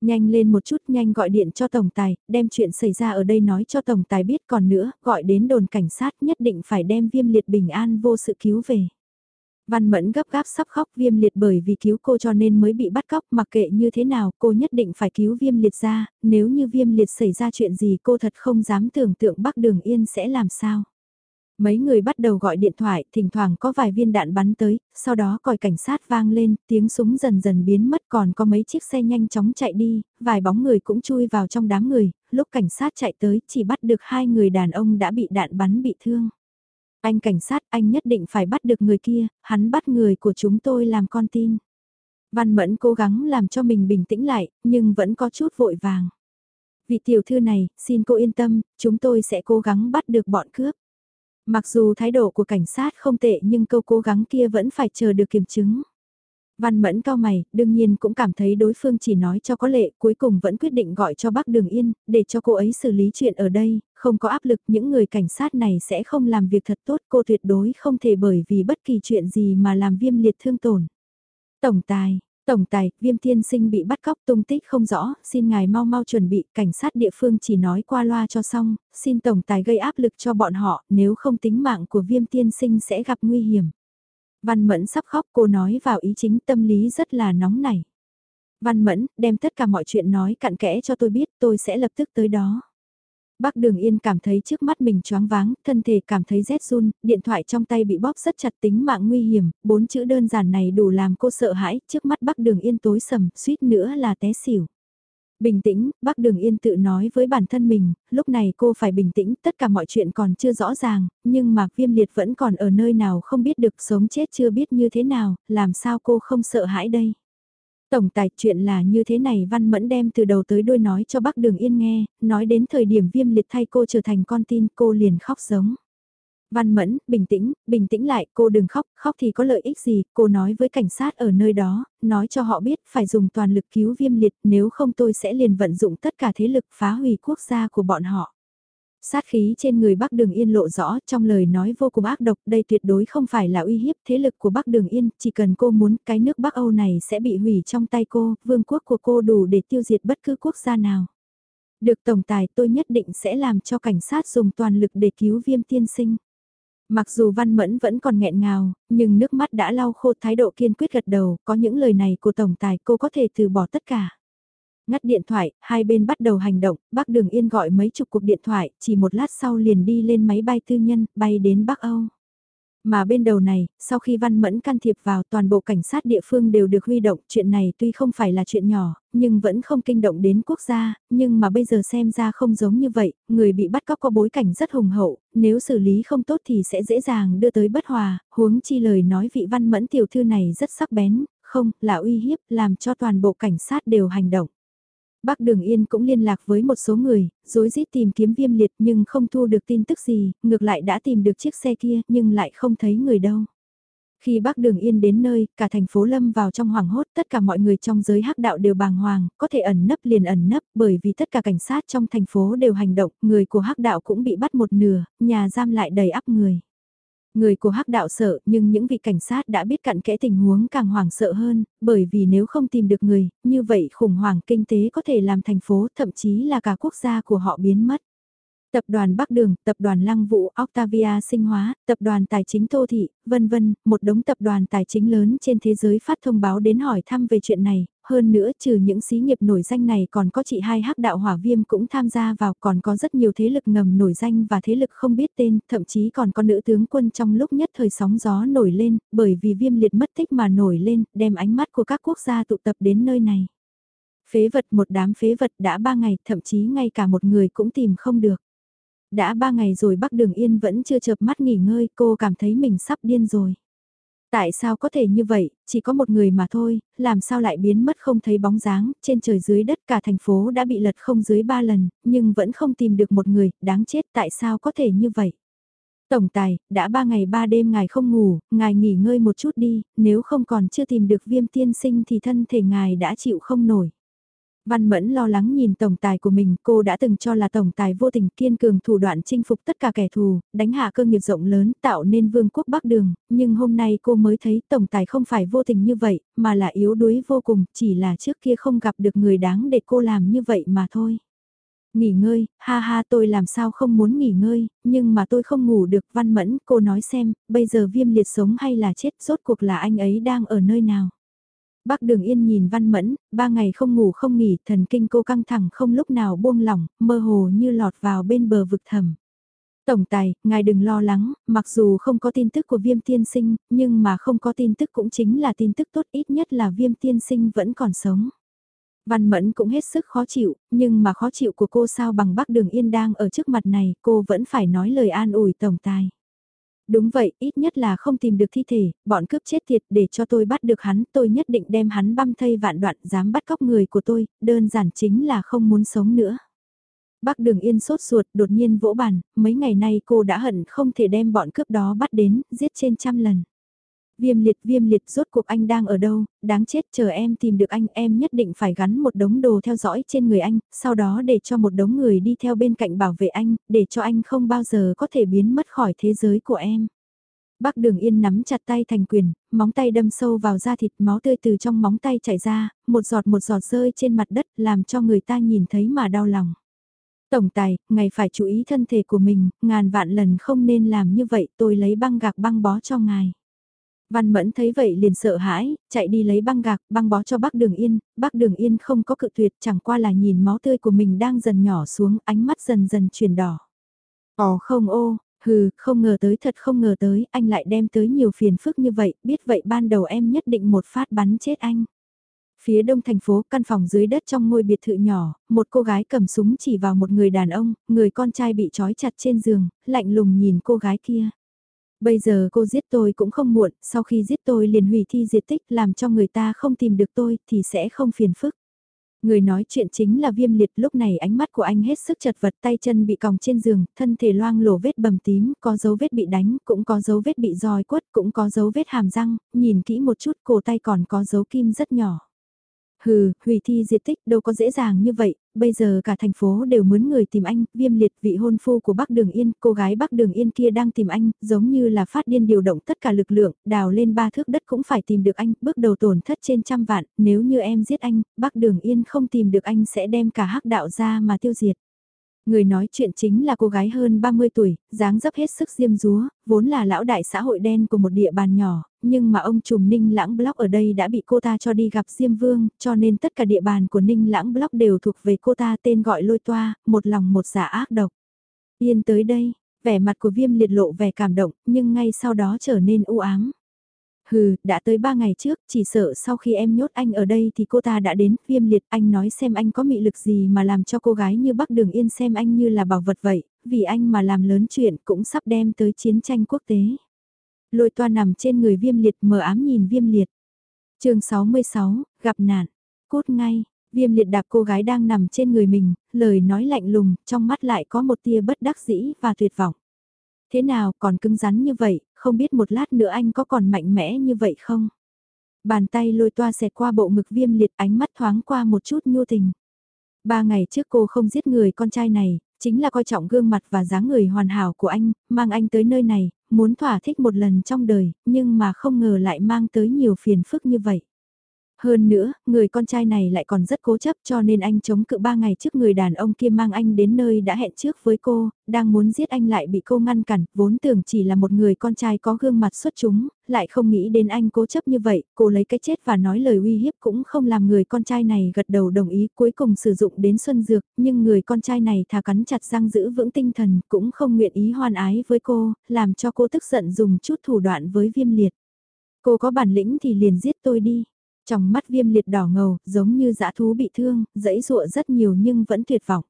Nhanh lên một chút nhanh gọi điện cho Tổng Tài, đem chuyện xảy ra ở đây nói cho Tổng Tài biết còn nữa, gọi đến đồn cảnh sát nhất định phải đem viêm liệt bình an vô sự cứu về. Văn Mẫn gấp gáp sắp khóc viêm liệt bởi vì cứu cô cho nên mới bị bắt cóc mặc kệ như thế nào cô nhất định phải cứu viêm liệt ra, nếu như viêm liệt xảy ra chuyện gì cô thật không dám tưởng tượng Bắc Đường Yên sẽ làm sao. Mấy người bắt đầu gọi điện thoại, thỉnh thoảng có vài viên đạn bắn tới, sau đó còi cảnh sát vang lên, tiếng súng dần dần biến mất còn có mấy chiếc xe nhanh chóng chạy đi, vài bóng người cũng chui vào trong đám người, lúc cảnh sát chạy tới chỉ bắt được hai người đàn ông đã bị đạn bắn bị thương. Anh cảnh sát, anh nhất định phải bắt được người kia, hắn bắt người của chúng tôi làm con tin. Văn Mẫn cố gắng làm cho mình bình tĩnh lại, nhưng vẫn có chút vội vàng. Vị tiểu thư này, xin cô yên tâm, chúng tôi sẽ cố gắng bắt được bọn cướp. Mặc dù thái độ của cảnh sát không tệ nhưng câu cố gắng kia vẫn phải chờ được kiểm chứng. Văn mẫn cao mày, đương nhiên cũng cảm thấy đối phương chỉ nói cho có lệ, cuối cùng vẫn quyết định gọi cho bác Đường Yên, để cho cô ấy xử lý chuyện ở đây, không có áp lực, những người cảnh sát này sẽ không làm việc thật tốt, cô tuyệt đối không thể bởi vì bất kỳ chuyện gì mà làm viêm liệt thương tổn. Tổng tài, Tổng tài, viêm thiên sinh bị bắt cóc tung tích không rõ, xin ngài mau mau chuẩn bị, cảnh sát địa phương chỉ nói qua loa cho xong, xin tổng tài gây áp lực cho bọn họ, nếu không tính mạng của viêm thiên sinh sẽ gặp nguy hiểm. Văn Mẫn sắp khóc cô nói vào ý chính tâm lý rất là nóng nảy. Văn Mẫn, đem tất cả mọi chuyện nói cặn kẽ cho tôi biết tôi sẽ lập tức tới đó. Bác Đường Yên cảm thấy trước mắt mình choáng váng, thân thể cảm thấy rét run, điện thoại trong tay bị bóp rất chặt tính mạng nguy hiểm, bốn chữ đơn giản này đủ làm cô sợ hãi, trước mắt bác Đường Yên tối sầm, suýt nữa là té xỉu. Bình tĩnh, bác Đường Yên tự nói với bản thân mình, lúc này cô phải bình tĩnh, tất cả mọi chuyện còn chưa rõ ràng, nhưng mà viêm liệt vẫn còn ở nơi nào không biết được sống chết chưa biết như thế nào, làm sao cô không sợ hãi đây. Tổng tài chuyện là như thế này Văn Mẫn đem từ đầu tới đuôi nói cho bác Đường Yên nghe, nói đến thời điểm viêm liệt thay cô trở thành con tin cô liền khóc giống. Văn Mẫn, bình tĩnh, bình tĩnh lại, cô đừng khóc, khóc thì có lợi ích gì, cô nói với cảnh sát ở nơi đó, nói cho họ biết phải dùng toàn lực cứu viêm liệt, nếu không tôi sẽ liền vận dụng tất cả thế lực phá hủy quốc gia của bọn họ. Sát khí trên người Bắc Đường Yên lộ rõ trong lời nói vô cùng ác độc, đây tuyệt đối không phải là uy hiếp thế lực của Bắc Đường Yên, chỉ cần cô muốn cái nước Bắc Âu này sẽ bị hủy trong tay cô, vương quốc của cô đủ để tiêu diệt bất cứ quốc gia nào. Được tổng tài tôi nhất định sẽ làm cho cảnh sát dùng toàn lực để cứu viêm tiên sinh. Mặc dù Văn Mẫn vẫn còn nghẹn ngào, nhưng nước mắt đã lau khô thái độ kiên quyết gật đầu, có những lời này của Tổng Tài cô có thể từ bỏ tất cả. Ngắt điện thoại, hai bên bắt đầu hành động, bác Đường Yên gọi mấy chục cuộc điện thoại, chỉ một lát sau liền đi lên máy bay tư nhân, bay đến Bắc Âu. Mà bên đầu này, sau khi Văn Mẫn can thiệp vào toàn bộ cảnh sát địa phương đều được huy động, chuyện này tuy không phải là chuyện nhỏ, nhưng vẫn không kinh động đến quốc gia, nhưng mà bây giờ xem ra không giống như vậy, người bị bắt cóc có bối cảnh rất hùng hậu, nếu xử lý không tốt thì sẽ dễ dàng đưa tới bất hòa, huống chi lời nói vị Văn Mẫn tiểu thư này rất sắc bén, không, là uy hiếp, làm cho toàn bộ cảnh sát đều hành động. Bác Đường Yên cũng liên lạc với một số người, dối rít tìm kiếm viêm liệt nhưng không thu được tin tức gì, ngược lại đã tìm được chiếc xe kia nhưng lại không thấy người đâu. Khi bác Đường Yên đến nơi, cả thành phố lâm vào trong hoảng hốt, tất cả mọi người trong giới hắc đạo đều bàng hoàng, có thể ẩn nấp liền ẩn nấp, bởi vì tất cả cảnh sát trong thành phố đều hành động, người của hắc đạo cũng bị bắt một nửa, nhà giam lại đầy ắp người. Người của hắc đạo sợ, nhưng những vị cảnh sát đã biết cặn kẽ tình huống càng hoảng sợ hơn, bởi vì nếu không tìm được người, như vậy khủng hoảng kinh tế có thể làm thành phố, thậm chí là cả quốc gia của họ biến mất. Tập đoàn Bắc Đường, tập đoàn Lăng Vũ, Octavia Sinh Hóa, tập đoàn Tài chính Tô Thị, vân vân, một đống tập đoàn tài chính lớn trên thế giới phát thông báo đến hỏi thăm về chuyện này, hơn nữa trừ những xí nghiệp nổi danh này còn có chị hai hắc đạo hỏa viêm cũng tham gia vào, còn có rất nhiều thế lực ngầm nổi danh và thế lực không biết tên, thậm chí còn có nữ tướng quân trong lúc nhất thời sóng gió nổi lên, bởi vì viêm liệt mất tích mà nổi lên, đem ánh mắt của các quốc gia tụ tập đến nơi này. Phế vật một đám phế vật đã ba ngày, thậm chí ngay cả một người cũng tìm không được. Đã ba ngày rồi Bắc Đường Yên vẫn chưa chợp mắt nghỉ ngơi, cô cảm thấy mình sắp điên rồi. Tại sao có thể như vậy, chỉ có một người mà thôi, làm sao lại biến mất không thấy bóng dáng, trên trời dưới đất cả thành phố đã bị lật không dưới ba lần, nhưng vẫn không tìm được một người, đáng chết tại sao có thể như vậy. Tổng tài, đã ba ngày ba đêm ngài không ngủ, ngài nghỉ ngơi một chút đi, nếu không còn chưa tìm được viêm tiên sinh thì thân thể ngài đã chịu không nổi. Văn Mẫn lo lắng nhìn tổng tài của mình, cô đã từng cho là tổng tài vô tình kiên cường thủ đoạn chinh phục tất cả kẻ thù, đánh hạ cơ nghiệp rộng lớn, tạo nên vương quốc Bắc Đường, nhưng hôm nay cô mới thấy tổng tài không phải vô tình như vậy, mà là yếu đuối vô cùng, chỉ là trước kia không gặp được người đáng để cô làm như vậy mà thôi. Nghỉ ngơi, ha ha tôi làm sao không muốn nghỉ ngơi, nhưng mà tôi không ngủ được Văn Mẫn, cô nói xem, bây giờ viêm liệt sống hay là chết, rốt cuộc là anh ấy đang ở nơi nào. Bác Đường Yên nhìn Văn Mẫn, ba ngày không ngủ không nghỉ, thần kinh cô căng thẳng không lúc nào buông lỏng, mơ hồ như lọt vào bên bờ vực thẳm. Tổng tài, ngài đừng lo lắng, mặc dù không có tin tức của viêm tiên sinh, nhưng mà không có tin tức cũng chính là tin tức tốt ít nhất là viêm tiên sinh vẫn còn sống. Văn Mẫn cũng hết sức khó chịu, nhưng mà khó chịu của cô sao bằng bác Đường Yên đang ở trước mặt này, cô vẫn phải nói lời an ủi tổng tài. Đúng vậy, ít nhất là không tìm được thi thể, bọn cướp chết tiệt để cho tôi bắt được hắn, tôi nhất định đem hắn băm thây vạn đoạn, dám bắt cóc người của tôi, đơn giản chính là không muốn sống nữa. Bác Đường Yên sốt ruột, đột nhiên vỗ bàn, mấy ngày nay cô đã hận không thể đem bọn cướp đó bắt đến, giết trên trăm lần. Viêm liệt viêm liệt rốt cuộc anh đang ở đâu, đáng chết chờ em tìm được anh em nhất định phải gắn một đống đồ theo dõi trên người anh, sau đó để cho một đống người đi theo bên cạnh bảo vệ anh, để cho anh không bao giờ có thể biến mất khỏi thế giới của em. Bác Đường Yên nắm chặt tay thành quyền, móng tay đâm sâu vào da thịt máu tươi từ trong móng tay chảy ra, một giọt một giọt rơi trên mặt đất làm cho người ta nhìn thấy mà đau lòng. Tổng tài, ngài phải chú ý thân thể của mình, ngàn vạn lần không nên làm như vậy tôi lấy băng gạc băng bó cho ngài. Văn Mẫn thấy vậy liền sợ hãi, chạy đi lấy băng gạc, băng bó cho bác Đường Yên, bác Đường Yên không có cự tuyệt chẳng qua là nhìn máu tươi của mình đang dần nhỏ xuống, ánh mắt dần dần chuyển đỏ. Ồ không ô, hừ, không ngờ tới thật không ngờ tới, anh lại đem tới nhiều phiền phức như vậy, biết vậy ban đầu em nhất định một phát bắn chết anh. Phía đông thành phố, căn phòng dưới đất trong ngôi biệt thự nhỏ, một cô gái cầm súng chỉ vào một người đàn ông, người con trai bị trói chặt trên giường, lạnh lùng nhìn cô gái kia. Bây giờ cô giết tôi cũng không muộn, sau khi giết tôi liền hủy thi diệt tích làm cho người ta không tìm được tôi thì sẽ không phiền phức. Người nói chuyện chính là viêm liệt lúc này ánh mắt của anh hết sức chật vật tay chân bị còng trên giường, thân thể loang lổ vết bầm tím, có dấu vết bị đánh, cũng có dấu vết bị roi quất, cũng có dấu vết hàm răng, nhìn kỹ một chút cổ tay còn có dấu kim rất nhỏ. Hừ, hủy thi diệt tích đâu có dễ dàng như vậy, bây giờ cả thành phố đều muốn người tìm anh, viêm liệt vị hôn phu của Bắc Đường Yên, cô gái Bắc Đường Yên kia đang tìm anh, giống như là phát điên điều động tất cả lực lượng, đào lên ba thước đất cũng phải tìm được anh, bước đầu tổn thất trên trăm vạn, nếu như em giết anh, Bắc Đường Yên không tìm được anh sẽ đem cả hắc đạo ra mà tiêu diệt. Người nói chuyện chính là cô gái hơn 30 tuổi, dáng dấp hết sức diêm dúa, vốn là lão đại xã hội đen của một địa bàn nhỏ, nhưng mà ông trùm Ninh Lãng Block ở đây đã bị cô ta cho đi gặp Diêm Vương, cho nên tất cả địa bàn của Ninh Lãng Block đều thuộc về cô ta tên gọi lôi toa, một lòng một giả ác độc. Yên tới đây, vẻ mặt của viêm liệt lộ vẻ cảm động, nhưng ngay sau đó trở nên u ám. Hừ, đã tới ba ngày trước, chỉ sợ sau khi em nhốt anh ở đây thì cô ta đã đến, viêm liệt, anh nói xem anh có mị lực gì mà làm cho cô gái như Bắc Đường Yên xem anh như là bảo vật vậy, vì anh mà làm lớn chuyện cũng sắp đem tới chiến tranh quốc tế. Lôi toa nằm trên người viêm liệt mờ ám nhìn viêm liệt. chương 66, gặp nạn, cốt ngay, viêm liệt đạp cô gái đang nằm trên người mình, lời nói lạnh lùng, trong mắt lại có một tia bất đắc dĩ và tuyệt vọng. Thế nào còn cứng rắn như vậy, không biết một lát nữa anh có còn mạnh mẽ như vậy không? Bàn tay lôi toa xẹt qua bộ ngực viêm liệt ánh mắt thoáng qua một chút nhu tình. Ba ngày trước cô không giết người con trai này, chính là coi trọng gương mặt và dáng người hoàn hảo của anh, mang anh tới nơi này, muốn thỏa thích một lần trong đời, nhưng mà không ngờ lại mang tới nhiều phiền phức như vậy. Hơn nữa, người con trai này lại còn rất cố chấp cho nên anh chống cự ba ngày trước người đàn ông kia mang anh đến nơi đã hẹn trước với cô, đang muốn giết anh lại bị cô ngăn cản, vốn tưởng chỉ là một người con trai có gương mặt xuất chúng, lại không nghĩ đến anh cố chấp như vậy, cô lấy cái chết và nói lời uy hiếp cũng không làm người con trai này gật đầu đồng ý cuối cùng sử dụng đến xuân dược, nhưng người con trai này thà cắn chặt răng giữ vững tinh thần cũng không nguyện ý hoan ái với cô, làm cho cô tức giận dùng chút thủ đoạn với viêm liệt. Cô có bản lĩnh thì liền giết tôi đi. Trong mắt viêm liệt đỏ ngầu, giống như dã thú bị thương, dẫy dụa rất nhiều nhưng vẫn tuyệt vọng.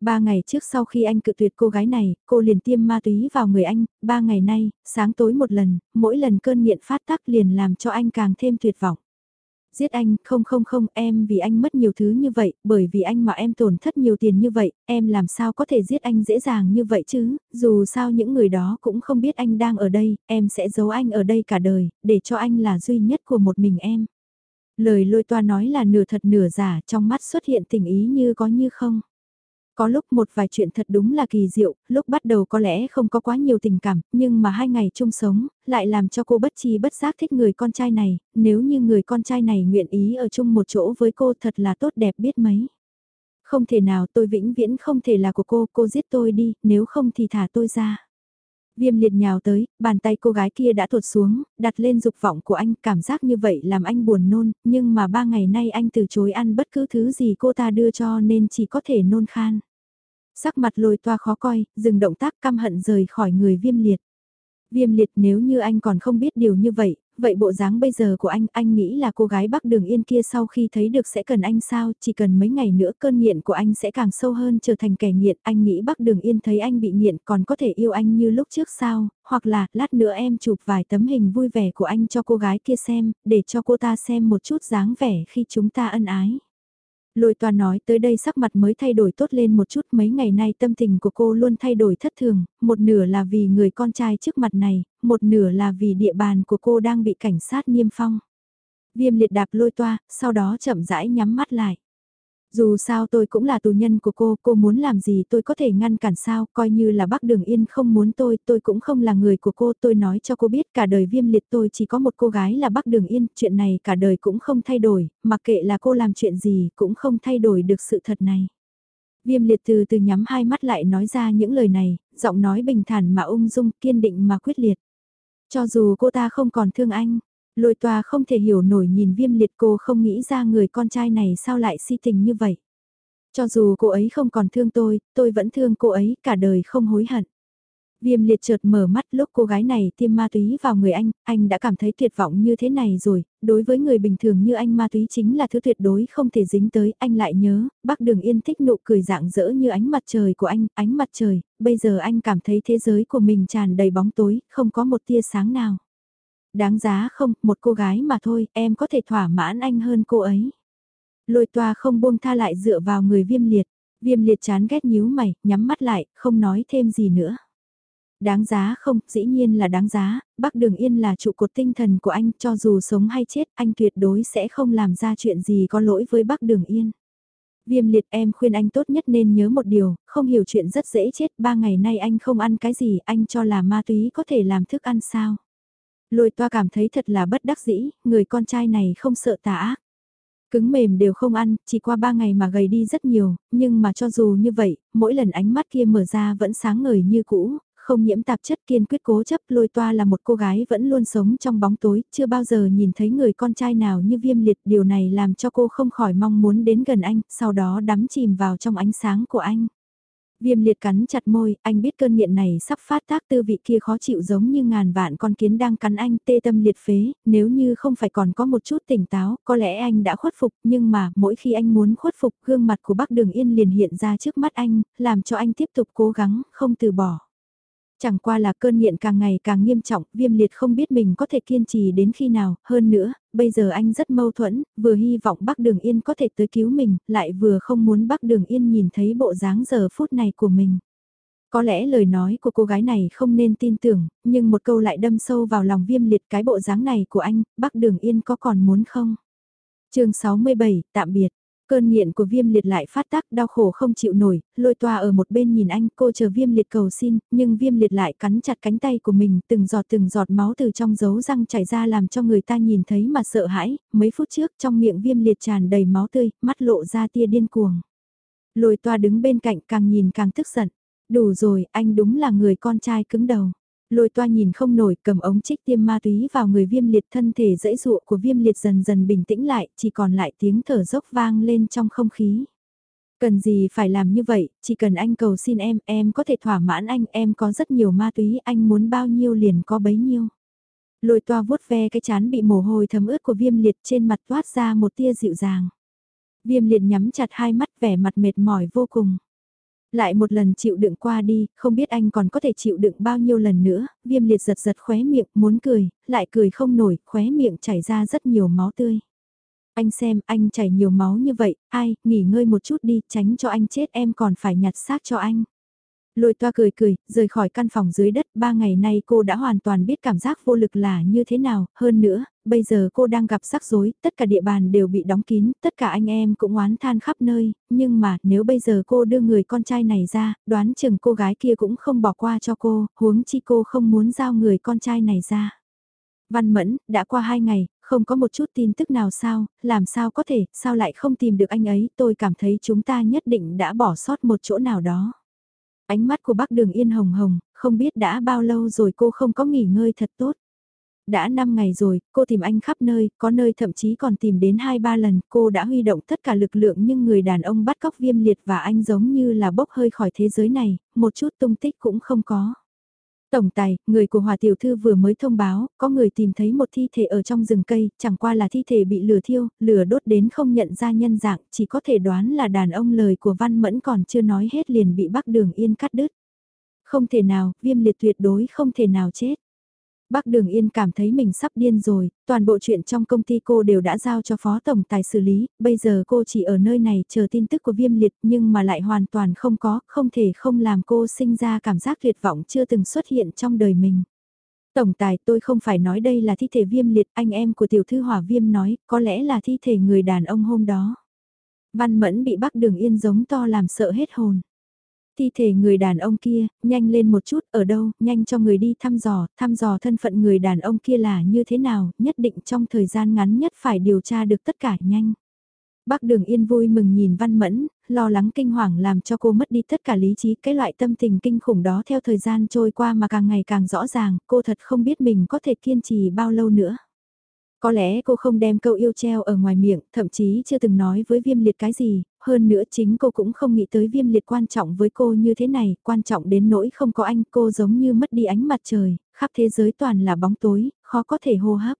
Ba ngày trước sau khi anh cự tuyệt cô gái này, cô liền tiêm ma túy vào người anh, ba ngày nay, sáng tối một lần, mỗi lần cơn nghiện phát tác liền làm cho anh càng thêm tuyệt vọng. Giết anh, không không không, em vì anh mất nhiều thứ như vậy, bởi vì anh mà em tổn thất nhiều tiền như vậy, em làm sao có thể giết anh dễ dàng như vậy chứ, dù sao những người đó cũng không biết anh đang ở đây, em sẽ giấu anh ở đây cả đời, để cho anh là duy nhất của một mình em. Lời lôi toa nói là nửa thật nửa giả trong mắt xuất hiện tình ý như có như không. Có lúc một vài chuyện thật đúng là kỳ diệu, lúc bắt đầu có lẽ không có quá nhiều tình cảm, nhưng mà hai ngày chung sống, lại làm cho cô bất chi bất giác thích người con trai này, nếu như người con trai này nguyện ý ở chung một chỗ với cô thật là tốt đẹp biết mấy. Không thể nào tôi vĩnh viễn không thể là của cô, cô giết tôi đi, nếu không thì thả tôi ra. Viêm liệt nhào tới, bàn tay cô gái kia đã tuột xuống, đặt lên dục vọng của anh, cảm giác như vậy làm anh buồn nôn, nhưng mà ba ngày nay anh từ chối ăn bất cứ thứ gì cô ta đưa cho nên chỉ có thể nôn khan. Sắc mặt lôi toa khó coi, dừng động tác căm hận rời khỏi người viêm liệt. Viêm liệt nếu như anh còn không biết điều như vậy, vậy bộ dáng bây giờ của anh, anh nghĩ là cô gái Bắc Đường Yên kia sau khi thấy được sẽ cần anh sao, chỉ cần mấy ngày nữa cơn nghiện của anh sẽ càng sâu hơn trở thành kẻ nghiện, anh nghĩ Bắc Đường Yên thấy anh bị nghiện còn có thể yêu anh như lúc trước sao, hoặc là lát nữa em chụp vài tấm hình vui vẻ của anh cho cô gái kia xem, để cho cô ta xem một chút dáng vẻ khi chúng ta ân ái. Lôi toa nói tới đây sắc mặt mới thay đổi tốt lên một chút mấy ngày nay tâm tình của cô luôn thay đổi thất thường, một nửa là vì người con trai trước mặt này, một nửa là vì địa bàn của cô đang bị cảnh sát niêm phong. Viêm liệt đạp lôi toa, sau đó chậm rãi nhắm mắt lại. Dù sao tôi cũng là tù nhân của cô, cô muốn làm gì tôi có thể ngăn cản sao, coi như là bác Đường Yên không muốn tôi, tôi cũng không là người của cô, tôi nói cho cô biết cả đời viêm liệt tôi chỉ có một cô gái là bác Đường Yên, chuyện này cả đời cũng không thay đổi, mặc kệ là cô làm chuyện gì cũng không thay đổi được sự thật này. Viêm liệt từ từ nhắm hai mắt lại nói ra những lời này, giọng nói bình thản mà ung dung, kiên định mà quyết liệt. Cho dù cô ta không còn thương anh, Lôi toa không thể hiểu nổi nhìn viêm liệt cô không nghĩ ra người con trai này sao lại si tình như vậy. Cho dù cô ấy không còn thương tôi, tôi vẫn thương cô ấy cả đời không hối hận. Viêm liệt chợt mở mắt lúc cô gái này tiêm ma túy vào người anh, anh đã cảm thấy tuyệt vọng như thế này rồi, đối với người bình thường như anh ma túy chính là thứ tuyệt đối không thể dính tới, anh lại nhớ, bác đường yên thích nụ cười dạng dỡ như ánh mặt trời của anh, ánh mặt trời, bây giờ anh cảm thấy thế giới của mình tràn đầy bóng tối, không có một tia sáng nào. Đáng giá không, một cô gái mà thôi, em có thể thỏa mãn anh hơn cô ấy. Lôi toa không buông tha lại dựa vào người viêm liệt. Viêm liệt chán ghét nhíu mày, nhắm mắt lại, không nói thêm gì nữa. Đáng giá không, dĩ nhiên là đáng giá, Bắc Đường Yên là trụ cột tinh thần của anh, cho dù sống hay chết, anh tuyệt đối sẽ không làm ra chuyện gì có lỗi với Bắc Đường Yên. Viêm liệt em khuyên anh tốt nhất nên nhớ một điều, không hiểu chuyện rất dễ chết, ba ngày nay anh không ăn cái gì, anh cho là ma túy có thể làm thức ăn sao. Lôi toa cảm thấy thật là bất đắc dĩ, người con trai này không sợ tà ác. Cứng mềm đều không ăn, chỉ qua ba ngày mà gầy đi rất nhiều, nhưng mà cho dù như vậy, mỗi lần ánh mắt kia mở ra vẫn sáng ngời như cũ, không nhiễm tạp chất kiên quyết cố chấp lôi toa là một cô gái vẫn luôn sống trong bóng tối, chưa bao giờ nhìn thấy người con trai nào như viêm liệt, điều này làm cho cô không khỏi mong muốn đến gần anh, sau đó đắm chìm vào trong ánh sáng của anh. Viêm liệt cắn chặt môi, anh biết cơn nghiện này sắp phát tác tư vị kia khó chịu giống như ngàn vạn con kiến đang cắn anh tê tâm liệt phế, nếu như không phải còn có một chút tỉnh táo, có lẽ anh đã khuất phục, nhưng mà mỗi khi anh muốn khuất phục, gương mặt của bác Đường Yên liền hiện ra trước mắt anh, làm cho anh tiếp tục cố gắng, không từ bỏ. Chẳng qua là cơn nghiện càng ngày càng nghiêm trọng, viêm liệt không biết mình có thể kiên trì đến khi nào, hơn nữa, bây giờ anh rất mâu thuẫn, vừa hy vọng bác Đường Yên có thể tới cứu mình, lại vừa không muốn bác Đường Yên nhìn thấy bộ dáng giờ phút này của mình. Có lẽ lời nói của cô gái này không nên tin tưởng, nhưng một câu lại đâm sâu vào lòng viêm liệt cái bộ dáng này của anh, bác Đường Yên có còn muốn không? chương 67, tạm biệt. Cơn nghiện của viêm liệt lại phát tác đau khổ không chịu nổi, lôi toa ở một bên nhìn anh cô chờ viêm liệt cầu xin, nhưng viêm liệt lại cắn chặt cánh tay của mình từng giọt từng giọt máu từ trong dấu răng chảy ra làm cho người ta nhìn thấy mà sợ hãi, mấy phút trước trong miệng viêm liệt tràn đầy máu tươi, mắt lộ ra tia điên cuồng. Lôi toa đứng bên cạnh càng nhìn càng tức giận, đủ rồi anh đúng là người con trai cứng đầu. Lôi toa nhìn không nổi cầm ống trích tiêm ma túy vào người viêm liệt thân thể dễ dụa của viêm liệt dần dần bình tĩnh lại, chỉ còn lại tiếng thở dốc vang lên trong không khí. Cần gì phải làm như vậy, chỉ cần anh cầu xin em, em có thể thỏa mãn anh, em có rất nhiều ma túy, anh muốn bao nhiêu liền có bấy nhiêu. Lôi toa vuốt ve cái chán bị mồ hôi thấm ướt của viêm liệt trên mặt toát ra một tia dịu dàng. Viêm liệt nhắm chặt hai mắt vẻ mặt mệt mỏi vô cùng. Lại một lần chịu đựng qua đi, không biết anh còn có thể chịu đựng bao nhiêu lần nữa, viêm liệt giật giật khóe miệng, muốn cười, lại cười không nổi, khóe miệng chảy ra rất nhiều máu tươi. Anh xem, anh chảy nhiều máu như vậy, ai, nghỉ ngơi một chút đi, tránh cho anh chết em còn phải nhặt xác cho anh. Lôi toa cười cười, rời khỏi căn phòng dưới đất, ba ngày nay cô đã hoàn toàn biết cảm giác vô lực là như thế nào, hơn nữa, bây giờ cô đang gặp rắc rối, tất cả địa bàn đều bị đóng kín, tất cả anh em cũng oán than khắp nơi, nhưng mà nếu bây giờ cô đưa người con trai này ra, đoán chừng cô gái kia cũng không bỏ qua cho cô, huống chi cô không muốn giao người con trai này ra. Văn Mẫn, đã qua hai ngày, không có một chút tin tức nào sao, làm sao có thể, sao lại không tìm được anh ấy, tôi cảm thấy chúng ta nhất định đã bỏ sót một chỗ nào đó. Ánh mắt của bác đường yên hồng hồng, không biết đã bao lâu rồi cô không có nghỉ ngơi thật tốt. Đã 5 ngày rồi, cô tìm anh khắp nơi, có nơi thậm chí còn tìm đến 2-3 lần, cô đã huy động tất cả lực lượng nhưng người đàn ông bắt cóc viêm liệt và anh giống như là bốc hơi khỏi thế giới này, một chút tung tích cũng không có. Tổng tài, người của Hòa Tiểu Thư vừa mới thông báo, có người tìm thấy một thi thể ở trong rừng cây, chẳng qua là thi thể bị lửa thiêu, lửa đốt đến không nhận ra nhân dạng, chỉ có thể đoán là đàn ông lời của Văn Mẫn còn chưa nói hết liền bị Bắc Đường Yên cắt đứt. Không thể nào, viêm liệt tuyệt đối không thể nào chết. Bác Đường Yên cảm thấy mình sắp điên rồi, toàn bộ chuyện trong công ty cô đều đã giao cho phó tổng tài xử lý, bây giờ cô chỉ ở nơi này chờ tin tức của viêm liệt nhưng mà lại hoàn toàn không có, không thể không làm cô sinh ra cảm giác tuyệt vọng chưa từng xuất hiện trong đời mình. Tổng tài tôi không phải nói đây là thi thể viêm liệt, anh em của tiểu thư hỏa viêm nói, có lẽ là thi thể người đàn ông hôm đó. Văn Mẫn bị bác Đường Yên giống to làm sợ hết hồn. Thi thể người đàn ông kia, nhanh lên một chút, ở đâu, nhanh cho người đi thăm dò, thăm dò thân phận người đàn ông kia là như thế nào, nhất định trong thời gian ngắn nhất phải điều tra được tất cả nhanh. Bác Đường Yên vui mừng nhìn Văn Mẫn, lo lắng kinh hoàng làm cho cô mất đi tất cả lý trí, cái loại tâm tình kinh khủng đó theo thời gian trôi qua mà càng ngày càng rõ ràng, cô thật không biết mình có thể kiên trì bao lâu nữa. Có lẽ cô không đem câu yêu treo ở ngoài miệng, thậm chí chưa từng nói với viêm liệt cái gì, hơn nữa chính cô cũng không nghĩ tới viêm liệt quan trọng với cô như thế này, quan trọng đến nỗi không có anh cô giống như mất đi ánh mặt trời, khắp thế giới toàn là bóng tối, khó có thể hô hấp.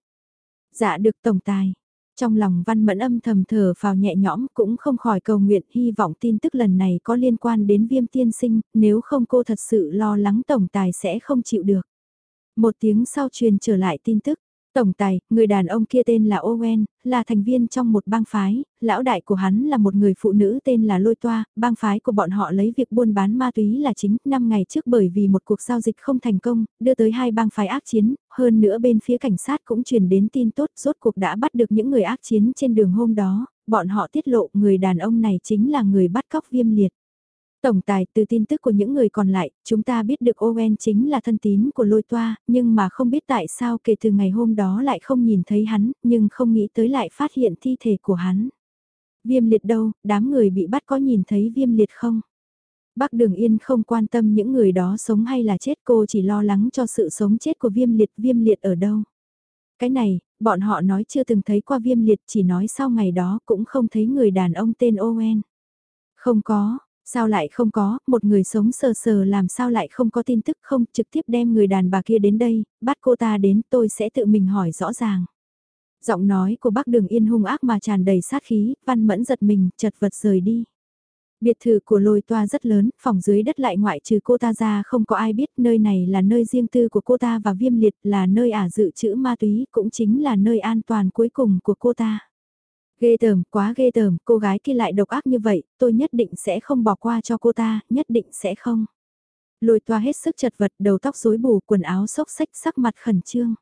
Dạ được tổng tài. Trong lòng văn mẫn âm thầm thở vào nhẹ nhõm cũng không khỏi cầu nguyện hy vọng tin tức lần này có liên quan đến viêm tiên sinh, nếu không cô thật sự lo lắng tổng tài sẽ không chịu được. Một tiếng sau truyền trở lại tin tức, Tổng tài, người đàn ông kia tên là Owen, là thành viên trong một bang phái, lão đại của hắn là một người phụ nữ tên là Lôi Toa, bang phái của bọn họ lấy việc buôn bán ma túy là chính, năm ngày trước bởi vì một cuộc giao dịch không thành công, đưa tới hai bang phái ác chiến, hơn nữa bên phía cảnh sát cũng truyền đến tin tốt, rốt cuộc đã bắt được những người ác chiến trên đường hôm đó, bọn họ tiết lộ người đàn ông này chính là người bắt cóc viêm liệt. Tổng tài từ tin tức của những người còn lại, chúng ta biết được Owen chính là thân tín của lôi toa, nhưng mà không biết tại sao kể từ ngày hôm đó lại không nhìn thấy hắn, nhưng không nghĩ tới lại phát hiện thi thể của hắn. Viêm liệt đâu, đám người bị bắt có nhìn thấy viêm liệt không? Bác Đường Yên không quan tâm những người đó sống hay là chết cô chỉ lo lắng cho sự sống chết của viêm liệt viêm liệt ở đâu. Cái này, bọn họ nói chưa từng thấy qua viêm liệt chỉ nói sau ngày đó cũng không thấy người đàn ông tên Owen. Không có, Sao lại không có, một người sống sờ sờ làm sao lại không có tin tức không trực tiếp đem người đàn bà kia đến đây, bắt cô ta đến tôi sẽ tự mình hỏi rõ ràng. Giọng nói của bác đường yên hung ác mà tràn đầy sát khí, văn mẫn giật mình, chật vật rời đi. Biệt thự của lôi toa rất lớn, phòng dưới đất lại ngoại trừ cô ta ra không có ai biết nơi này là nơi riêng tư của cô ta và viêm liệt là nơi ả dự trữ ma túy cũng chính là nơi an toàn cuối cùng của cô ta. Ghê tởm, quá ghê tởm, cô gái kia lại độc ác như vậy, tôi nhất định sẽ không bỏ qua cho cô ta, nhất định sẽ không. Lôi toa hết sức chật vật, đầu tóc rối bù, quần áo xốc xách, sắc mặt khẩn trương.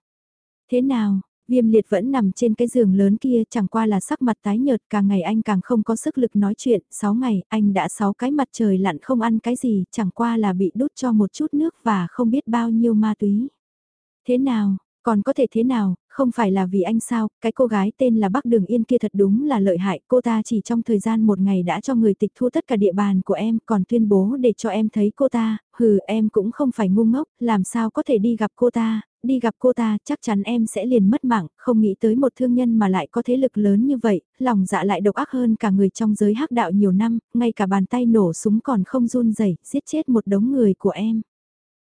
Thế nào, viêm liệt vẫn nằm trên cái giường lớn kia, chẳng qua là sắc mặt tái nhợt, càng ngày anh càng không có sức lực nói chuyện, 6 ngày, anh đã 6 cái mặt trời lặn không ăn cái gì, chẳng qua là bị đút cho một chút nước và không biết bao nhiêu ma túy. Thế nào, còn có thể thế nào, không phải là vì anh sao, cái cô gái tên là Bắc Đường Yên kia thật đúng là lợi hại, cô ta chỉ trong thời gian một ngày đã cho người tịch thu tất cả địa bàn của em, còn tuyên bố để cho em thấy cô ta, hừ em cũng không phải ngu ngốc, làm sao có thể đi gặp cô ta, đi gặp cô ta chắc chắn em sẽ liền mất mạng, không nghĩ tới một thương nhân mà lại có thế lực lớn như vậy, lòng dạ lại độc ác hơn cả người trong giới hắc đạo nhiều năm, ngay cả bàn tay nổ súng còn không run rẩy giết chết một đống người của em.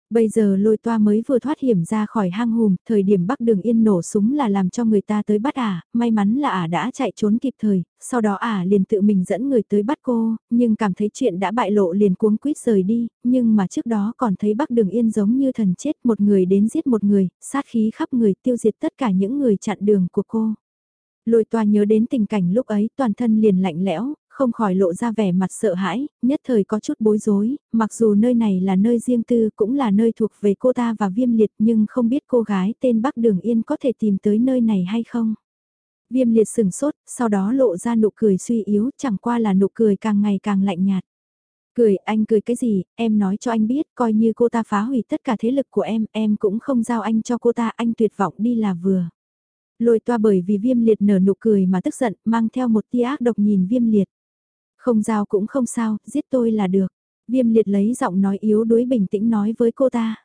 Bây giờ lôi toa mới vừa thoát hiểm ra khỏi hang hùm, thời điểm bắc đường yên nổ súng là làm cho người ta tới bắt ả, may mắn là ả đã chạy trốn kịp thời, sau đó ả liền tự mình dẫn người tới bắt cô, nhưng cảm thấy chuyện đã bại lộ liền cuống quýt rời đi, nhưng mà trước đó còn thấy bắc đường yên giống như thần chết một người đến giết một người, sát khí khắp người tiêu diệt tất cả những người chặn đường của cô. Lôi toa nhớ đến tình cảnh lúc ấy toàn thân liền lạnh lẽo, không khỏi lộ ra vẻ mặt sợ hãi, nhất thời có chút bối rối, mặc dù nơi này là nơi riêng tư cũng là nơi thuộc về cô ta và viêm liệt nhưng không biết cô gái tên Bắc Đường Yên có thể tìm tới nơi này hay không. Viêm liệt sừng sốt, sau đó lộ ra nụ cười suy yếu, chẳng qua là nụ cười càng ngày càng lạnh nhạt. Cười, anh cười cái gì, em nói cho anh biết, coi như cô ta phá hủy tất cả thế lực của em, em cũng không giao anh cho cô ta, anh tuyệt vọng đi là vừa. Lôi toa bởi vì viêm liệt nở nụ cười mà tức giận, mang theo một tia ác độc nhìn viêm liệt. Không giao cũng không sao, giết tôi là được. Viêm liệt lấy giọng nói yếu đuối bình tĩnh nói với cô ta.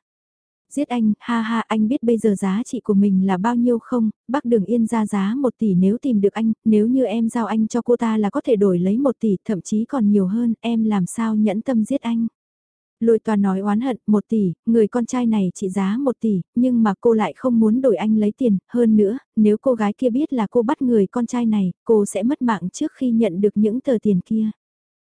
Giết anh, ha ha anh biết bây giờ giá trị của mình là bao nhiêu không, bác đường yên ra giá một tỷ nếu tìm được anh, nếu như em giao anh cho cô ta là có thể đổi lấy một tỷ, thậm chí còn nhiều hơn, em làm sao nhẫn tâm giết anh. Lôi toàn nói oán hận, một tỷ, người con trai này trị giá một tỷ, nhưng mà cô lại không muốn đổi anh lấy tiền, hơn nữa, nếu cô gái kia biết là cô bắt người con trai này, cô sẽ mất mạng trước khi nhận được những tờ tiền kia.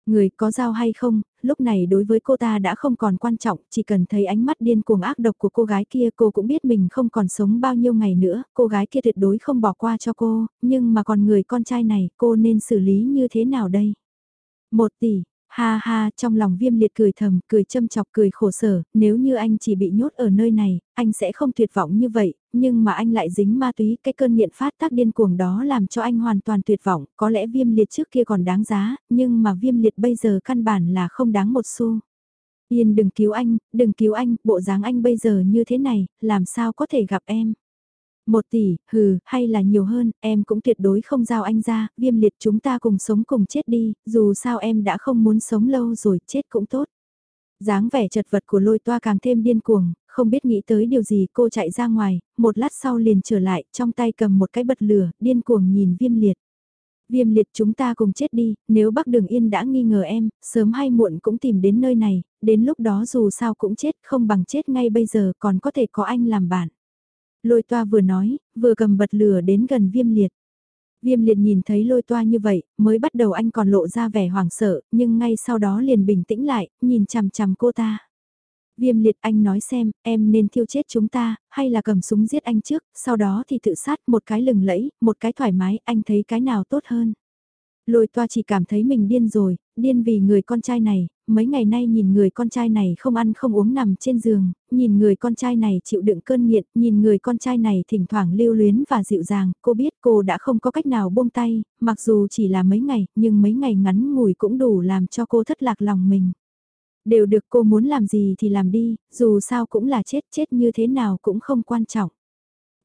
Người có giao hay không, lúc này đối với cô ta đã không còn quan trọng, chỉ cần thấy ánh mắt điên cuồng ác độc của cô gái kia cô cũng biết mình không còn sống bao nhiêu ngày nữa, cô gái kia tuyệt đối không bỏ qua cho cô, nhưng mà còn người con trai này cô nên xử lý như thế nào đây? Một tỷ, Ha ha, trong lòng viêm liệt cười thầm, cười châm chọc cười khổ sở, nếu như anh chỉ bị nhốt ở nơi này, anh sẽ không tuyệt vọng như vậy, nhưng mà anh lại dính ma túy, cái cơn nghiện phát tác điên cuồng đó làm cho anh hoàn toàn tuyệt vọng, có lẽ viêm liệt trước kia còn đáng giá, nhưng mà viêm liệt bây giờ căn bản là không đáng một xu. Yên đừng cứu anh, đừng cứu anh, bộ dáng anh bây giờ như thế này, làm sao có thể gặp em. Một tỷ, hừ, hay là nhiều hơn, em cũng tuyệt đối không giao anh ra, viêm liệt chúng ta cùng sống cùng chết đi, dù sao em đã không muốn sống lâu rồi, chết cũng tốt. dáng vẻ chật vật của lôi toa càng thêm điên cuồng, không biết nghĩ tới điều gì cô chạy ra ngoài, một lát sau liền trở lại, trong tay cầm một cái bật lửa, điên cuồng nhìn viêm liệt. Viêm liệt chúng ta cùng chết đi, nếu bác đường yên đã nghi ngờ em, sớm hay muộn cũng tìm đến nơi này, đến lúc đó dù sao cũng chết, không bằng chết ngay bây giờ còn có thể có anh làm bạn. Lôi toa vừa nói, vừa cầm bật lửa đến gần viêm liệt. Viêm liệt nhìn thấy lôi toa như vậy, mới bắt đầu anh còn lộ ra vẻ hoảng sợ, nhưng ngay sau đó liền bình tĩnh lại, nhìn chằm chằm cô ta. Viêm liệt anh nói xem, em nên thiêu chết chúng ta, hay là cầm súng giết anh trước, sau đó thì tự sát một cái lừng lẫy, một cái thoải mái, anh thấy cái nào tốt hơn. Lôi toa chỉ cảm thấy mình điên rồi, điên vì người con trai này, mấy ngày nay nhìn người con trai này không ăn không uống nằm trên giường, nhìn người con trai này chịu đựng cơn nghiện, nhìn người con trai này thỉnh thoảng lưu luyến và dịu dàng, cô biết cô đã không có cách nào buông tay, mặc dù chỉ là mấy ngày, nhưng mấy ngày ngắn ngủi cũng đủ làm cho cô thất lạc lòng mình. Đều được cô muốn làm gì thì làm đi, dù sao cũng là chết, chết như thế nào cũng không quan trọng.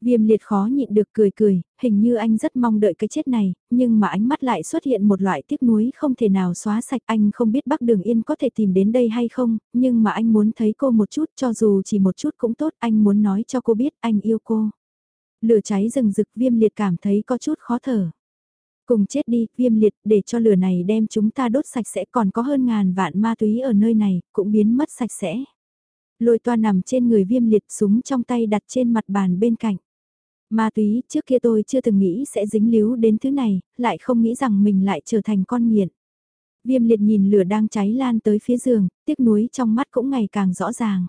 Viêm liệt khó nhịn được cười cười, hình như anh rất mong đợi cái chết này, nhưng mà ánh mắt lại xuất hiện một loại tiếc nuối không thể nào xóa sạch. Anh không biết Bắc Đường Yên có thể tìm đến đây hay không, nhưng mà anh muốn thấy cô một chút cho dù chỉ một chút cũng tốt. Anh muốn nói cho cô biết anh yêu cô. Lửa cháy rừng rực viêm liệt cảm thấy có chút khó thở. Cùng chết đi, viêm liệt, để cho lửa này đem chúng ta đốt sạch sẽ còn có hơn ngàn vạn ma túy ở nơi này, cũng biến mất sạch sẽ. Lôi toa nằm trên người viêm liệt súng trong tay đặt trên mặt bàn bên cạnh. Ma túy, trước kia tôi chưa từng nghĩ sẽ dính líu đến thứ này, lại không nghĩ rằng mình lại trở thành con nghiện. Viêm liệt nhìn lửa đang cháy lan tới phía giường, tiếc nuối trong mắt cũng ngày càng rõ ràng.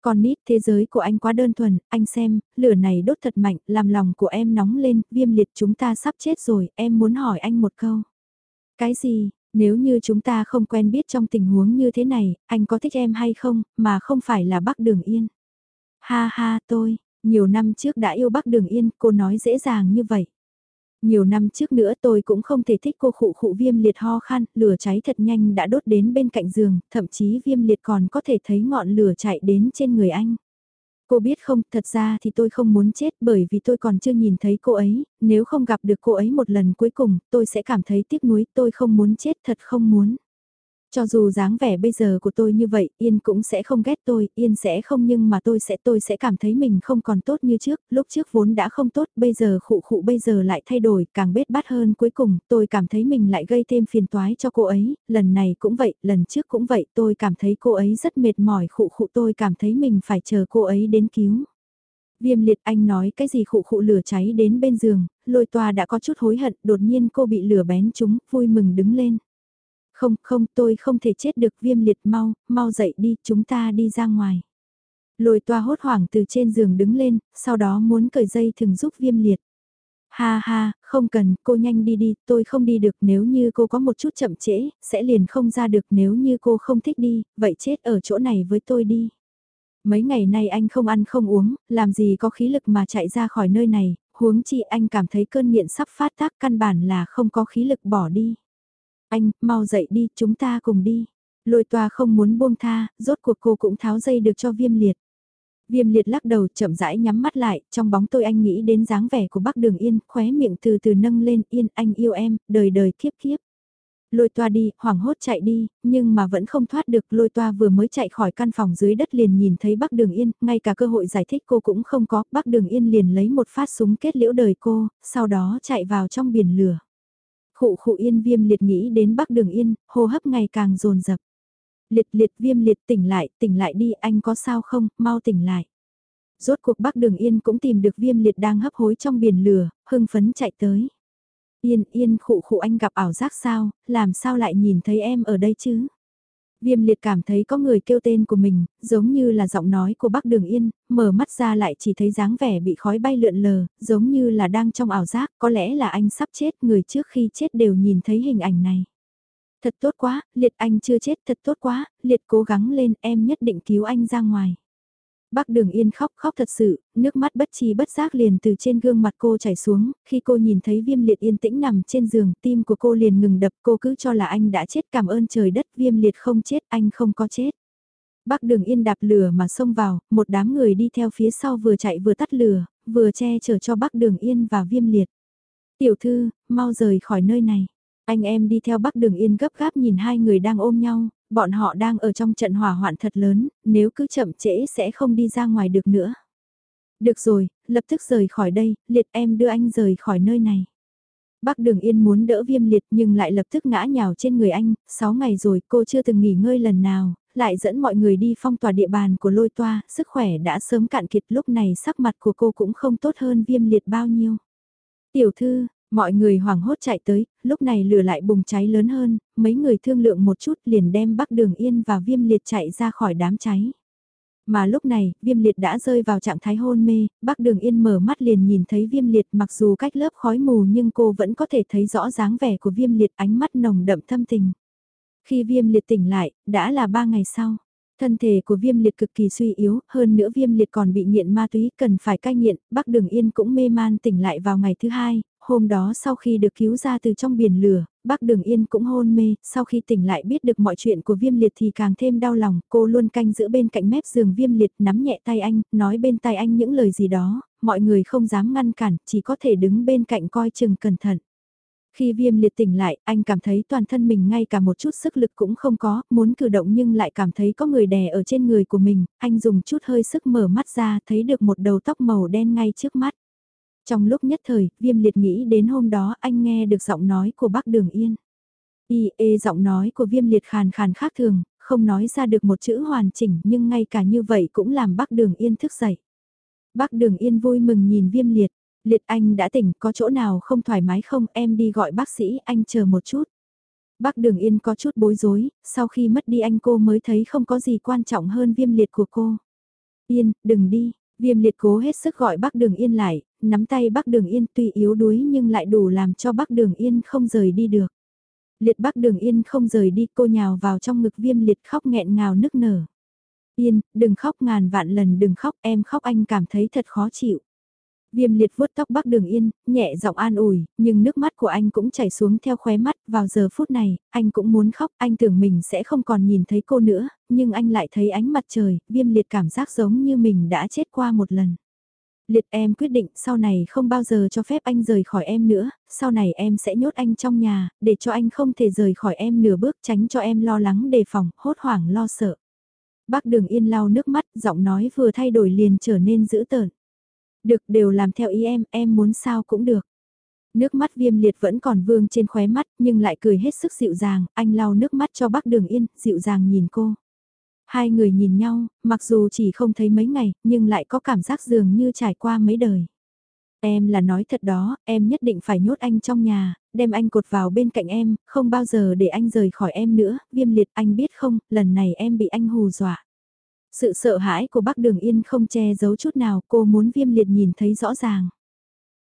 Con nít thế giới của anh quá đơn thuần, anh xem, lửa này đốt thật mạnh, làm lòng của em nóng lên, viêm liệt chúng ta sắp chết rồi, em muốn hỏi anh một câu. Cái gì, nếu như chúng ta không quen biết trong tình huống như thế này, anh có thích em hay không, mà không phải là bác đường yên. Ha ha tôi, nhiều năm trước đã yêu bác đường yên, cô nói dễ dàng như vậy. Nhiều năm trước nữa tôi cũng không thể thích cô khụ khụ viêm liệt ho khan, lửa cháy thật nhanh đã đốt đến bên cạnh giường, thậm chí viêm liệt còn có thể thấy ngọn lửa chạy đến trên người anh. Cô biết không, thật ra thì tôi không muốn chết bởi vì tôi còn chưa nhìn thấy cô ấy, nếu không gặp được cô ấy một lần cuối cùng, tôi sẽ cảm thấy tiếc nuối, tôi không muốn chết, thật không muốn. Cho dù dáng vẻ bây giờ của tôi như vậy, Yên cũng sẽ không ghét tôi, Yên sẽ không nhưng mà tôi sẽ tôi sẽ cảm thấy mình không còn tốt như trước, lúc trước vốn đã không tốt, bây giờ khụ khụ bây giờ lại thay đổi, càng bết bát hơn cuối cùng, tôi cảm thấy mình lại gây thêm phiền toái cho cô ấy, lần này cũng vậy, lần trước cũng vậy, tôi cảm thấy cô ấy rất mệt mỏi khụ khụ tôi cảm thấy mình phải chờ cô ấy đến cứu. Viêm liệt anh nói cái gì khụ khụ lửa cháy đến bên giường, lôi toa đã có chút hối hận, đột nhiên cô bị lửa bén trúng, vui mừng đứng lên. Không, không, tôi không thể chết được viêm liệt mau, mau dậy đi, chúng ta đi ra ngoài. Lôi toa hốt hoảng từ trên giường đứng lên, sau đó muốn cởi dây thừng giúp viêm liệt. Ha ha, không cần, cô nhanh đi đi, tôi không đi được nếu như cô có một chút chậm trễ, sẽ liền không ra được nếu như cô không thích đi, vậy chết ở chỗ này với tôi đi. Mấy ngày nay anh không ăn không uống, làm gì có khí lực mà chạy ra khỏi nơi này, huống chi anh cảm thấy cơn nghiện sắp phát tác căn bản là không có khí lực bỏ đi. Anh, mau dậy đi, chúng ta cùng đi. Lôi toa không muốn buông tha, rốt cuộc cô cũng tháo dây được cho viêm liệt. Viêm liệt lắc đầu chậm rãi nhắm mắt lại, trong bóng tôi anh nghĩ đến dáng vẻ của bác đường yên, khóe miệng từ từ nâng lên yên anh yêu em, đời đời kiếp kiếp. Lôi toa đi, hoảng hốt chạy đi, nhưng mà vẫn không thoát được lôi toa vừa mới chạy khỏi căn phòng dưới đất liền nhìn thấy bác đường yên, ngay cả cơ hội giải thích cô cũng không có, bác đường yên liền lấy một phát súng kết liễu đời cô, sau đó chạy vào trong biển lửa. Khụ khụ yên viêm liệt nghĩ đến bắc đường yên, hô hấp ngày càng dồn dập Liệt liệt viêm liệt tỉnh lại, tỉnh lại đi, anh có sao không, mau tỉnh lại. Rốt cuộc bắc đường yên cũng tìm được viêm liệt đang hấp hối trong biển lửa, hưng phấn chạy tới. Yên yên khụ khụ anh gặp ảo giác sao, làm sao lại nhìn thấy em ở đây chứ? Viêm liệt cảm thấy có người kêu tên của mình, giống như là giọng nói của bác Đường Yên, mở mắt ra lại chỉ thấy dáng vẻ bị khói bay lượn lờ, giống như là đang trong ảo giác, có lẽ là anh sắp chết, người trước khi chết đều nhìn thấy hình ảnh này. Thật tốt quá, liệt anh chưa chết, thật tốt quá, liệt cố gắng lên, em nhất định cứu anh ra ngoài. Bác Đường Yên khóc khóc thật sự, nước mắt bất chi bất giác liền từ trên gương mặt cô chảy xuống, khi cô nhìn thấy viêm liệt yên tĩnh nằm trên giường, tim của cô liền ngừng đập, cô cứ cho là anh đã chết cảm ơn trời đất, viêm liệt không chết, anh không có chết. Bác Đường Yên đạp lửa mà xông vào, một đám người đi theo phía sau vừa chạy vừa tắt lửa, vừa che chở cho bác Đường Yên và viêm liệt. Tiểu thư, mau rời khỏi nơi này. Anh em đi theo bác Đường Yên gấp gáp nhìn hai người đang ôm nhau, bọn họ đang ở trong trận hỏa hoạn thật lớn, nếu cứ chậm trễ sẽ không đi ra ngoài được nữa. Được rồi, lập tức rời khỏi đây, liệt em đưa anh rời khỏi nơi này. Bác Đường Yên muốn đỡ viêm liệt nhưng lại lập tức ngã nhào trên người anh, 6 ngày rồi cô chưa từng nghỉ ngơi lần nào, lại dẫn mọi người đi phong tỏa địa bàn của lôi toa, sức khỏe đã sớm cạn kiệt lúc này sắc mặt của cô cũng không tốt hơn viêm liệt bao nhiêu. Tiểu thư, Mọi người hoảng hốt chạy tới, lúc này lửa lại bùng cháy lớn hơn, mấy người thương lượng một chút liền đem Bắc Đường Yên và Viêm Liệt chạy ra khỏi đám cháy. Mà lúc này, viêm liệt đã rơi vào trạng thái hôn mê, bác đường yên mở mắt liền nhìn thấy viêm liệt mặc dù cách lớp khói mù nhưng cô vẫn có thể thấy rõ dáng vẻ của viêm liệt ánh mắt nồng đậm thâm tình. Khi viêm liệt tỉnh lại, đã là ba ngày sau. Thân thể của viêm liệt cực kỳ suy yếu, hơn nữa viêm liệt còn bị nghiện ma túy cần phải cai nghiện, bác đường yên cũng mê man tỉnh lại vào ngày thứ hai, hôm đó sau khi được cứu ra từ trong biển lửa, bác đường yên cũng hôn mê, sau khi tỉnh lại biết được mọi chuyện của viêm liệt thì càng thêm đau lòng, cô luôn canh giữ bên cạnh mép giường viêm liệt nắm nhẹ tay anh, nói bên tai anh những lời gì đó, mọi người không dám ngăn cản, chỉ có thể đứng bên cạnh coi chừng cẩn thận. Khi viêm liệt tỉnh lại, anh cảm thấy toàn thân mình ngay cả một chút sức lực cũng không có, muốn cử động nhưng lại cảm thấy có người đè ở trên người của mình, anh dùng chút hơi sức mở mắt ra thấy được một đầu tóc màu đen ngay trước mắt. Trong lúc nhất thời, viêm liệt nghĩ đến hôm đó anh nghe được giọng nói của bác Đường Yên. Y ê giọng nói của viêm liệt khàn khàn khác thường, không nói ra được một chữ hoàn chỉnh nhưng ngay cả như vậy cũng làm bác Đường Yên thức dậy. Bác Đường Yên vui mừng nhìn viêm liệt, liệt anh đã tỉnh có chỗ nào không thoải mái không em đi gọi bác sĩ anh chờ một chút. Bác Đường Yên có chút bối rối, sau khi mất đi anh cô mới thấy không có gì quan trọng hơn viêm liệt của cô. Yên, đừng đi, viêm liệt cố hết sức gọi bác Đường Yên lại, nắm tay bác Đường Yên tuy yếu đuối nhưng lại đủ làm cho bác Đường Yên không rời đi được. Liệt bác Đường Yên không rời đi cô nhào vào trong ngực viêm liệt khóc nghẹn ngào nức nở. Yên, đừng khóc ngàn vạn lần đừng khóc em khóc anh cảm thấy thật khó chịu. Viêm liệt vuốt tóc bác đường yên, nhẹ giọng an ủi, nhưng nước mắt của anh cũng chảy xuống theo khóe mắt, vào giờ phút này, anh cũng muốn khóc, anh tưởng mình sẽ không còn nhìn thấy cô nữa, nhưng anh lại thấy ánh mặt trời, viêm liệt cảm giác giống như mình đã chết qua một lần. Liệt em quyết định sau này không bao giờ cho phép anh rời khỏi em nữa, sau này em sẽ nhốt anh trong nhà, để cho anh không thể rời khỏi em nửa bước tránh cho em lo lắng đề phòng, hốt hoảng lo sợ. Bác đường yên lau nước mắt, giọng nói vừa thay đổi liền trở nên dữ tợn. Được đều làm theo ý em, em muốn sao cũng được. Nước mắt viêm liệt vẫn còn vương trên khóe mắt nhưng lại cười hết sức dịu dàng, anh lau nước mắt cho bác đường yên, dịu dàng nhìn cô. Hai người nhìn nhau, mặc dù chỉ không thấy mấy ngày, nhưng lại có cảm giác dường như trải qua mấy đời. Em là nói thật đó, em nhất định phải nhốt anh trong nhà, đem anh cột vào bên cạnh em, không bao giờ để anh rời khỏi em nữa, viêm liệt anh biết không, lần này em bị anh hù dọa. Sự sợ hãi của bác Đường Yên không che giấu chút nào, cô muốn viêm liệt nhìn thấy rõ ràng.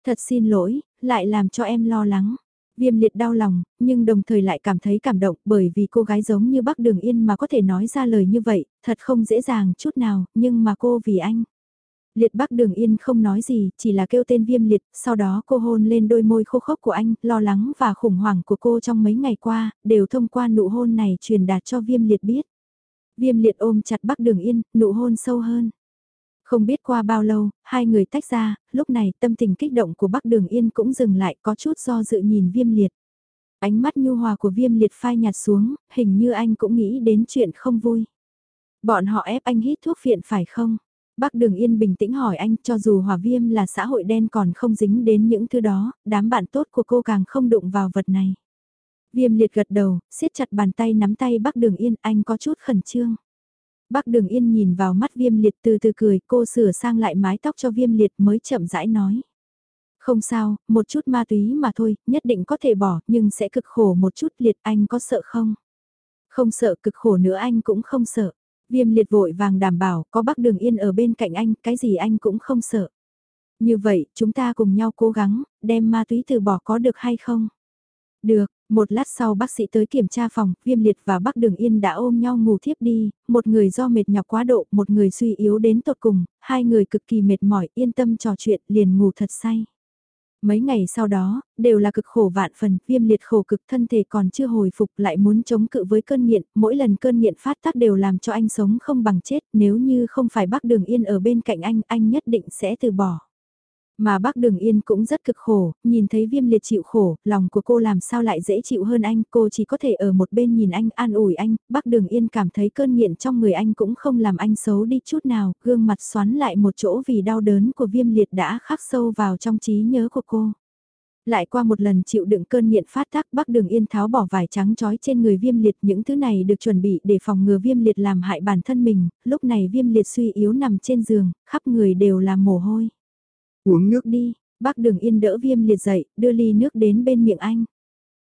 Thật xin lỗi, lại làm cho em lo lắng. Viêm liệt đau lòng, nhưng đồng thời lại cảm thấy cảm động bởi vì cô gái giống như bác Đường Yên mà có thể nói ra lời như vậy, thật không dễ dàng chút nào, nhưng mà cô vì anh. Liệt bác Đường Yên không nói gì, chỉ là kêu tên viêm liệt, sau đó cô hôn lên đôi môi khô khốc của anh, lo lắng và khủng hoảng của cô trong mấy ngày qua, đều thông qua nụ hôn này truyền đạt cho viêm liệt biết. Viêm liệt ôm chặt Bắc Đường Yên, nụ hôn sâu hơn. Không biết qua bao lâu, hai người tách ra, lúc này tâm tình kích động của Bắc Đường Yên cũng dừng lại có chút do dự nhìn viêm liệt. Ánh mắt nhu hòa của viêm liệt phai nhạt xuống, hình như anh cũng nghĩ đến chuyện không vui. Bọn họ ép anh hít thuốc phiện phải không? Bác Đường Yên bình tĩnh hỏi anh cho dù hòa viêm là xã hội đen còn không dính đến những thứ đó, đám bạn tốt của cô càng không đụng vào vật này. Viêm liệt gật đầu, siết chặt bàn tay nắm tay bác đường yên, anh có chút khẩn trương. Bác đường yên nhìn vào mắt viêm liệt từ từ cười, cô sửa sang lại mái tóc cho viêm liệt mới chậm rãi nói. Không sao, một chút ma túy mà thôi, nhất định có thể bỏ, nhưng sẽ cực khổ một chút liệt anh có sợ không? Không sợ cực khổ nữa anh cũng không sợ. Viêm liệt vội vàng đảm bảo có bác đường yên ở bên cạnh anh, cái gì anh cũng không sợ. Như vậy, chúng ta cùng nhau cố gắng, đem ma túy từ bỏ có được hay không? Được, một lát sau bác sĩ tới kiểm tra phòng, viêm liệt và bác đường yên đã ôm nhau ngủ thiếp đi, một người do mệt nhọc quá độ, một người suy yếu đến tột cùng, hai người cực kỳ mệt mỏi, yên tâm trò chuyện, liền ngủ thật say. Mấy ngày sau đó, đều là cực khổ vạn phần, viêm liệt khổ cực thân thể còn chưa hồi phục lại muốn chống cự với cơn nghiện, mỗi lần cơn nghiện phát tác đều làm cho anh sống không bằng chết, nếu như không phải bác đường yên ở bên cạnh anh, anh nhất định sẽ từ bỏ. Mà bác Đường Yên cũng rất cực khổ, nhìn thấy viêm liệt chịu khổ, lòng của cô làm sao lại dễ chịu hơn anh, cô chỉ có thể ở một bên nhìn anh an ủi anh, bác Đường Yên cảm thấy cơn nghiện trong người anh cũng không làm anh xấu đi chút nào, gương mặt xoắn lại một chỗ vì đau đớn của viêm liệt đã khắc sâu vào trong trí nhớ của cô. Lại qua một lần chịu đựng cơn nghiện phát tác bác đường yên tháo bỏ vải trắng trói trên người viêm liệt những thứ này được chuẩn bị để phòng ngừa viêm liệt làm hại bản thân mình, lúc này viêm liệt suy yếu nằm trên giường, khắp người đều là mồ hôi. Uống nước đi, bác đường yên đỡ viêm liệt dậy, đưa ly nước đến bên miệng anh.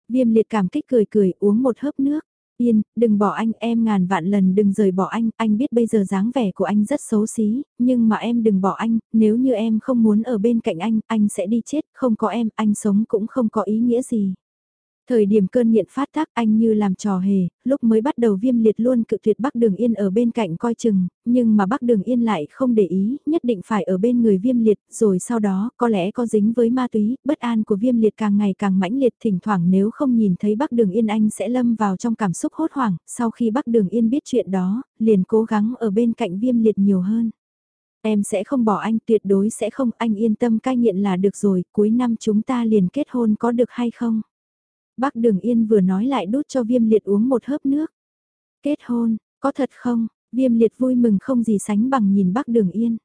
Viêm liệt cảm kích cười cười uống một hớp nước. Yên, đừng bỏ anh, em ngàn vạn lần đừng rời bỏ anh, anh biết bây giờ dáng vẻ của anh rất xấu xí, nhưng mà em đừng bỏ anh, nếu như em không muốn ở bên cạnh anh, anh sẽ đi chết, không có em, anh sống cũng không có ý nghĩa gì. Thời điểm cơn nghiện phát tác anh như làm trò hề, lúc mới bắt đầu viêm liệt luôn cự tuyệt Bắc Đường Yên ở bên cạnh coi chừng, nhưng mà Bắc Đường Yên lại không để ý, nhất định phải ở bên người viêm liệt, rồi sau đó có lẽ có dính với ma túy, bất an của viêm liệt càng ngày càng mãnh liệt thỉnh thoảng nếu không nhìn thấy Bắc Đường Yên anh sẽ lâm vào trong cảm xúc hốt hoảng, sau khi Bắc Đường Yên biết chuyện đó, liền cố gắng ở bên cạnh viêm liệt nhiều hơn. Em sẽ không bỏ anh, tuyệt đối sẽ không, anh yên tâm cai nghiện là được rồi, cuối năm chúng ta liền kết hôn có được hay không? Bác Đường Yên vừa nói lại đút cho viêm liệt uống một hớp nước. Kết hôn, có thật không? Viêm liệt vui mừng không gì sánh bằng nhìn bác Đường Yên.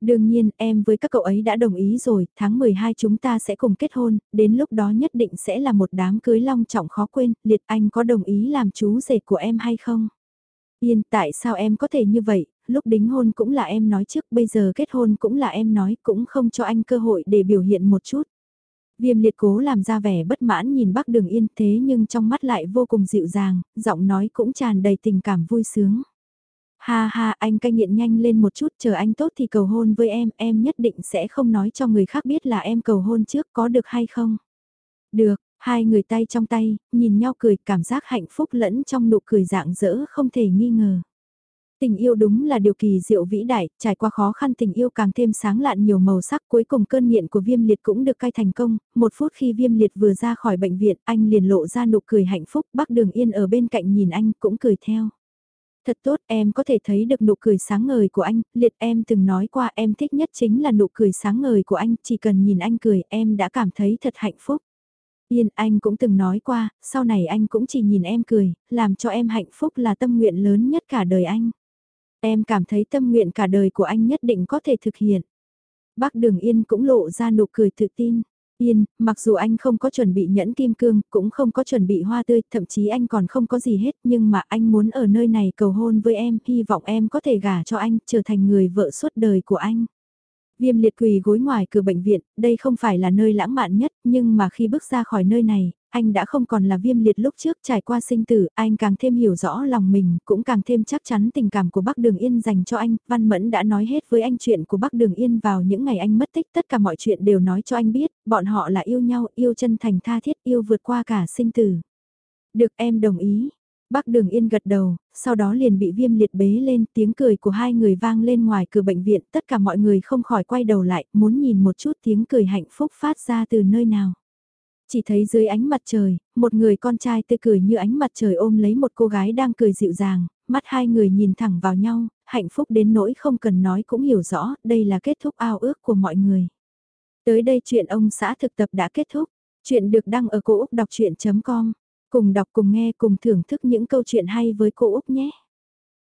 Đương nhiên, em với các cậu ấy đã đồng ý rồi, tháng 12 chúng ta sẽ cùng kết hôn, đến lúc đó nhất định sẽ là một đám cưới long trọng khó quên, liệt anh có đồng ý làm chú rể của em hay không? Yên, tại sao em có thể như vậy, lúc đính hôn cũng là em nói trước, bây giờ kết hôn cũng là em nói, cũng không cho anh cơ hội để biểu hiện một chút. Viêm liệt cố làm ra vẻ bất mãn nhìn bác đường yên thế nhưng trong mắt lại vô cùng dịu dàng, giọng nói cũng tràn đầy tình cảm vui sướng. Ha ha anh cai nghiện nhanh lên một chút chờ anh tốt thì cầu hôn với em, em nhất định sẽ không nói cho người khác biết là em cầu hôn trước có được hay không. Được, hai người tay trong tay, nhìn nhau cười cảm giác hạnh phúc lẫn trong nụ cười dạng dỡ không thể nghi ngờ. Tình yêu đúng là điều kỳ diệu vĩ đại, trải qua khó khăn tình yêu càng thêm sáng lạn nhiều màu sắc cuối cùng cơn nghiện của viêm liệt cũng được cai thành công, một phút khi viêm liệt vừa ra khỏi bệnh viện anh liền lộ ra nụ cười hạnh phúc, bác đường yên ở bên cạnh nhìn anh cũng cười theo. Thật tốt em có thể thấy được nụ cười sáng ngời của anh, liệt em từng nói qua em thích nhất chính là nụ cười sáng ngời của anh, chỉ cần nhìn anh cười em đã cảm thấy thật hạnh phúc. Yên anh cũng từng nói qua, sau này anh cũng chỉ nhìn em cười, làm cho em hạnh phúc là tâm nguyện lớn nhất cả đời anh. Em cảm thấy tâm nguyện cả đời của anh nhất định có thể thực hiện. Bác Đường Yên cũng lộ ra nụ cười tự tin. Yên, mặc dù anh không có chuẩn bị nhẫn kim cương, cũng không có chuẩn bị hoa tươi, thậm chí anh còn không có gì hết, nhưng mà anh muốn ở nơi này cầu hôn với em, hy vọng em có thể gả cho anh, trở thành người vợ suốt đời của anh. Viêm liệt quỳ gối ngoài cửa bệnh viện, đây không phải là nơi lãng mạn nhất, nhưng mà khi bước ra khỏi nơi này, anh đã không còn là viêm liệt lúc trước trải qua sinh tử, anh càng thêm hiểu rõ lòng mình, cũng càng thêm chắc chắn tình cảm của Bắc Đường Yên dành cho anh. Văn Mẫn đã nói hết với anh chuyện của Bắc Đường Yên vào những ngày anh mất tích, tất cả mọi chuyện đều nói cho anh biết, bọn họ là yêu nhau, yêu chân thành tha thiết, yêu vượt qua cả sinh tử. Được em đồng ý. bác Đường Yên gật đầu, sau đó liền bị viêm liệt bế lên, tiếng cười của hai người vang lên ngoài cửa bệnh viện, tất cả mọi người không khỏi quay đầu lại, muốn nhìn một chút tiếng cười hạnh phúc phát ra từ nơi nào chỉ thấy dưới ánh mặt trời, một người con trai tươi cười như ánh mặt trời ôm lấy một cô gái đang cười dịu dàng, mắt hai người nhìn thẳng vào nhau, hạnh phúc đến nỗi không cần nói cũng hiểu rõ, đây là kết thúc ao ước của mọi người. Tới đây chuyện ông xã thực tập đã kết thúc, chuyện được đăng ở cô Úc Đọc Chuyện.com, cùng đọc cùng nghe cùng thưởng thức những câu chuyện hay với cô Úc nhé.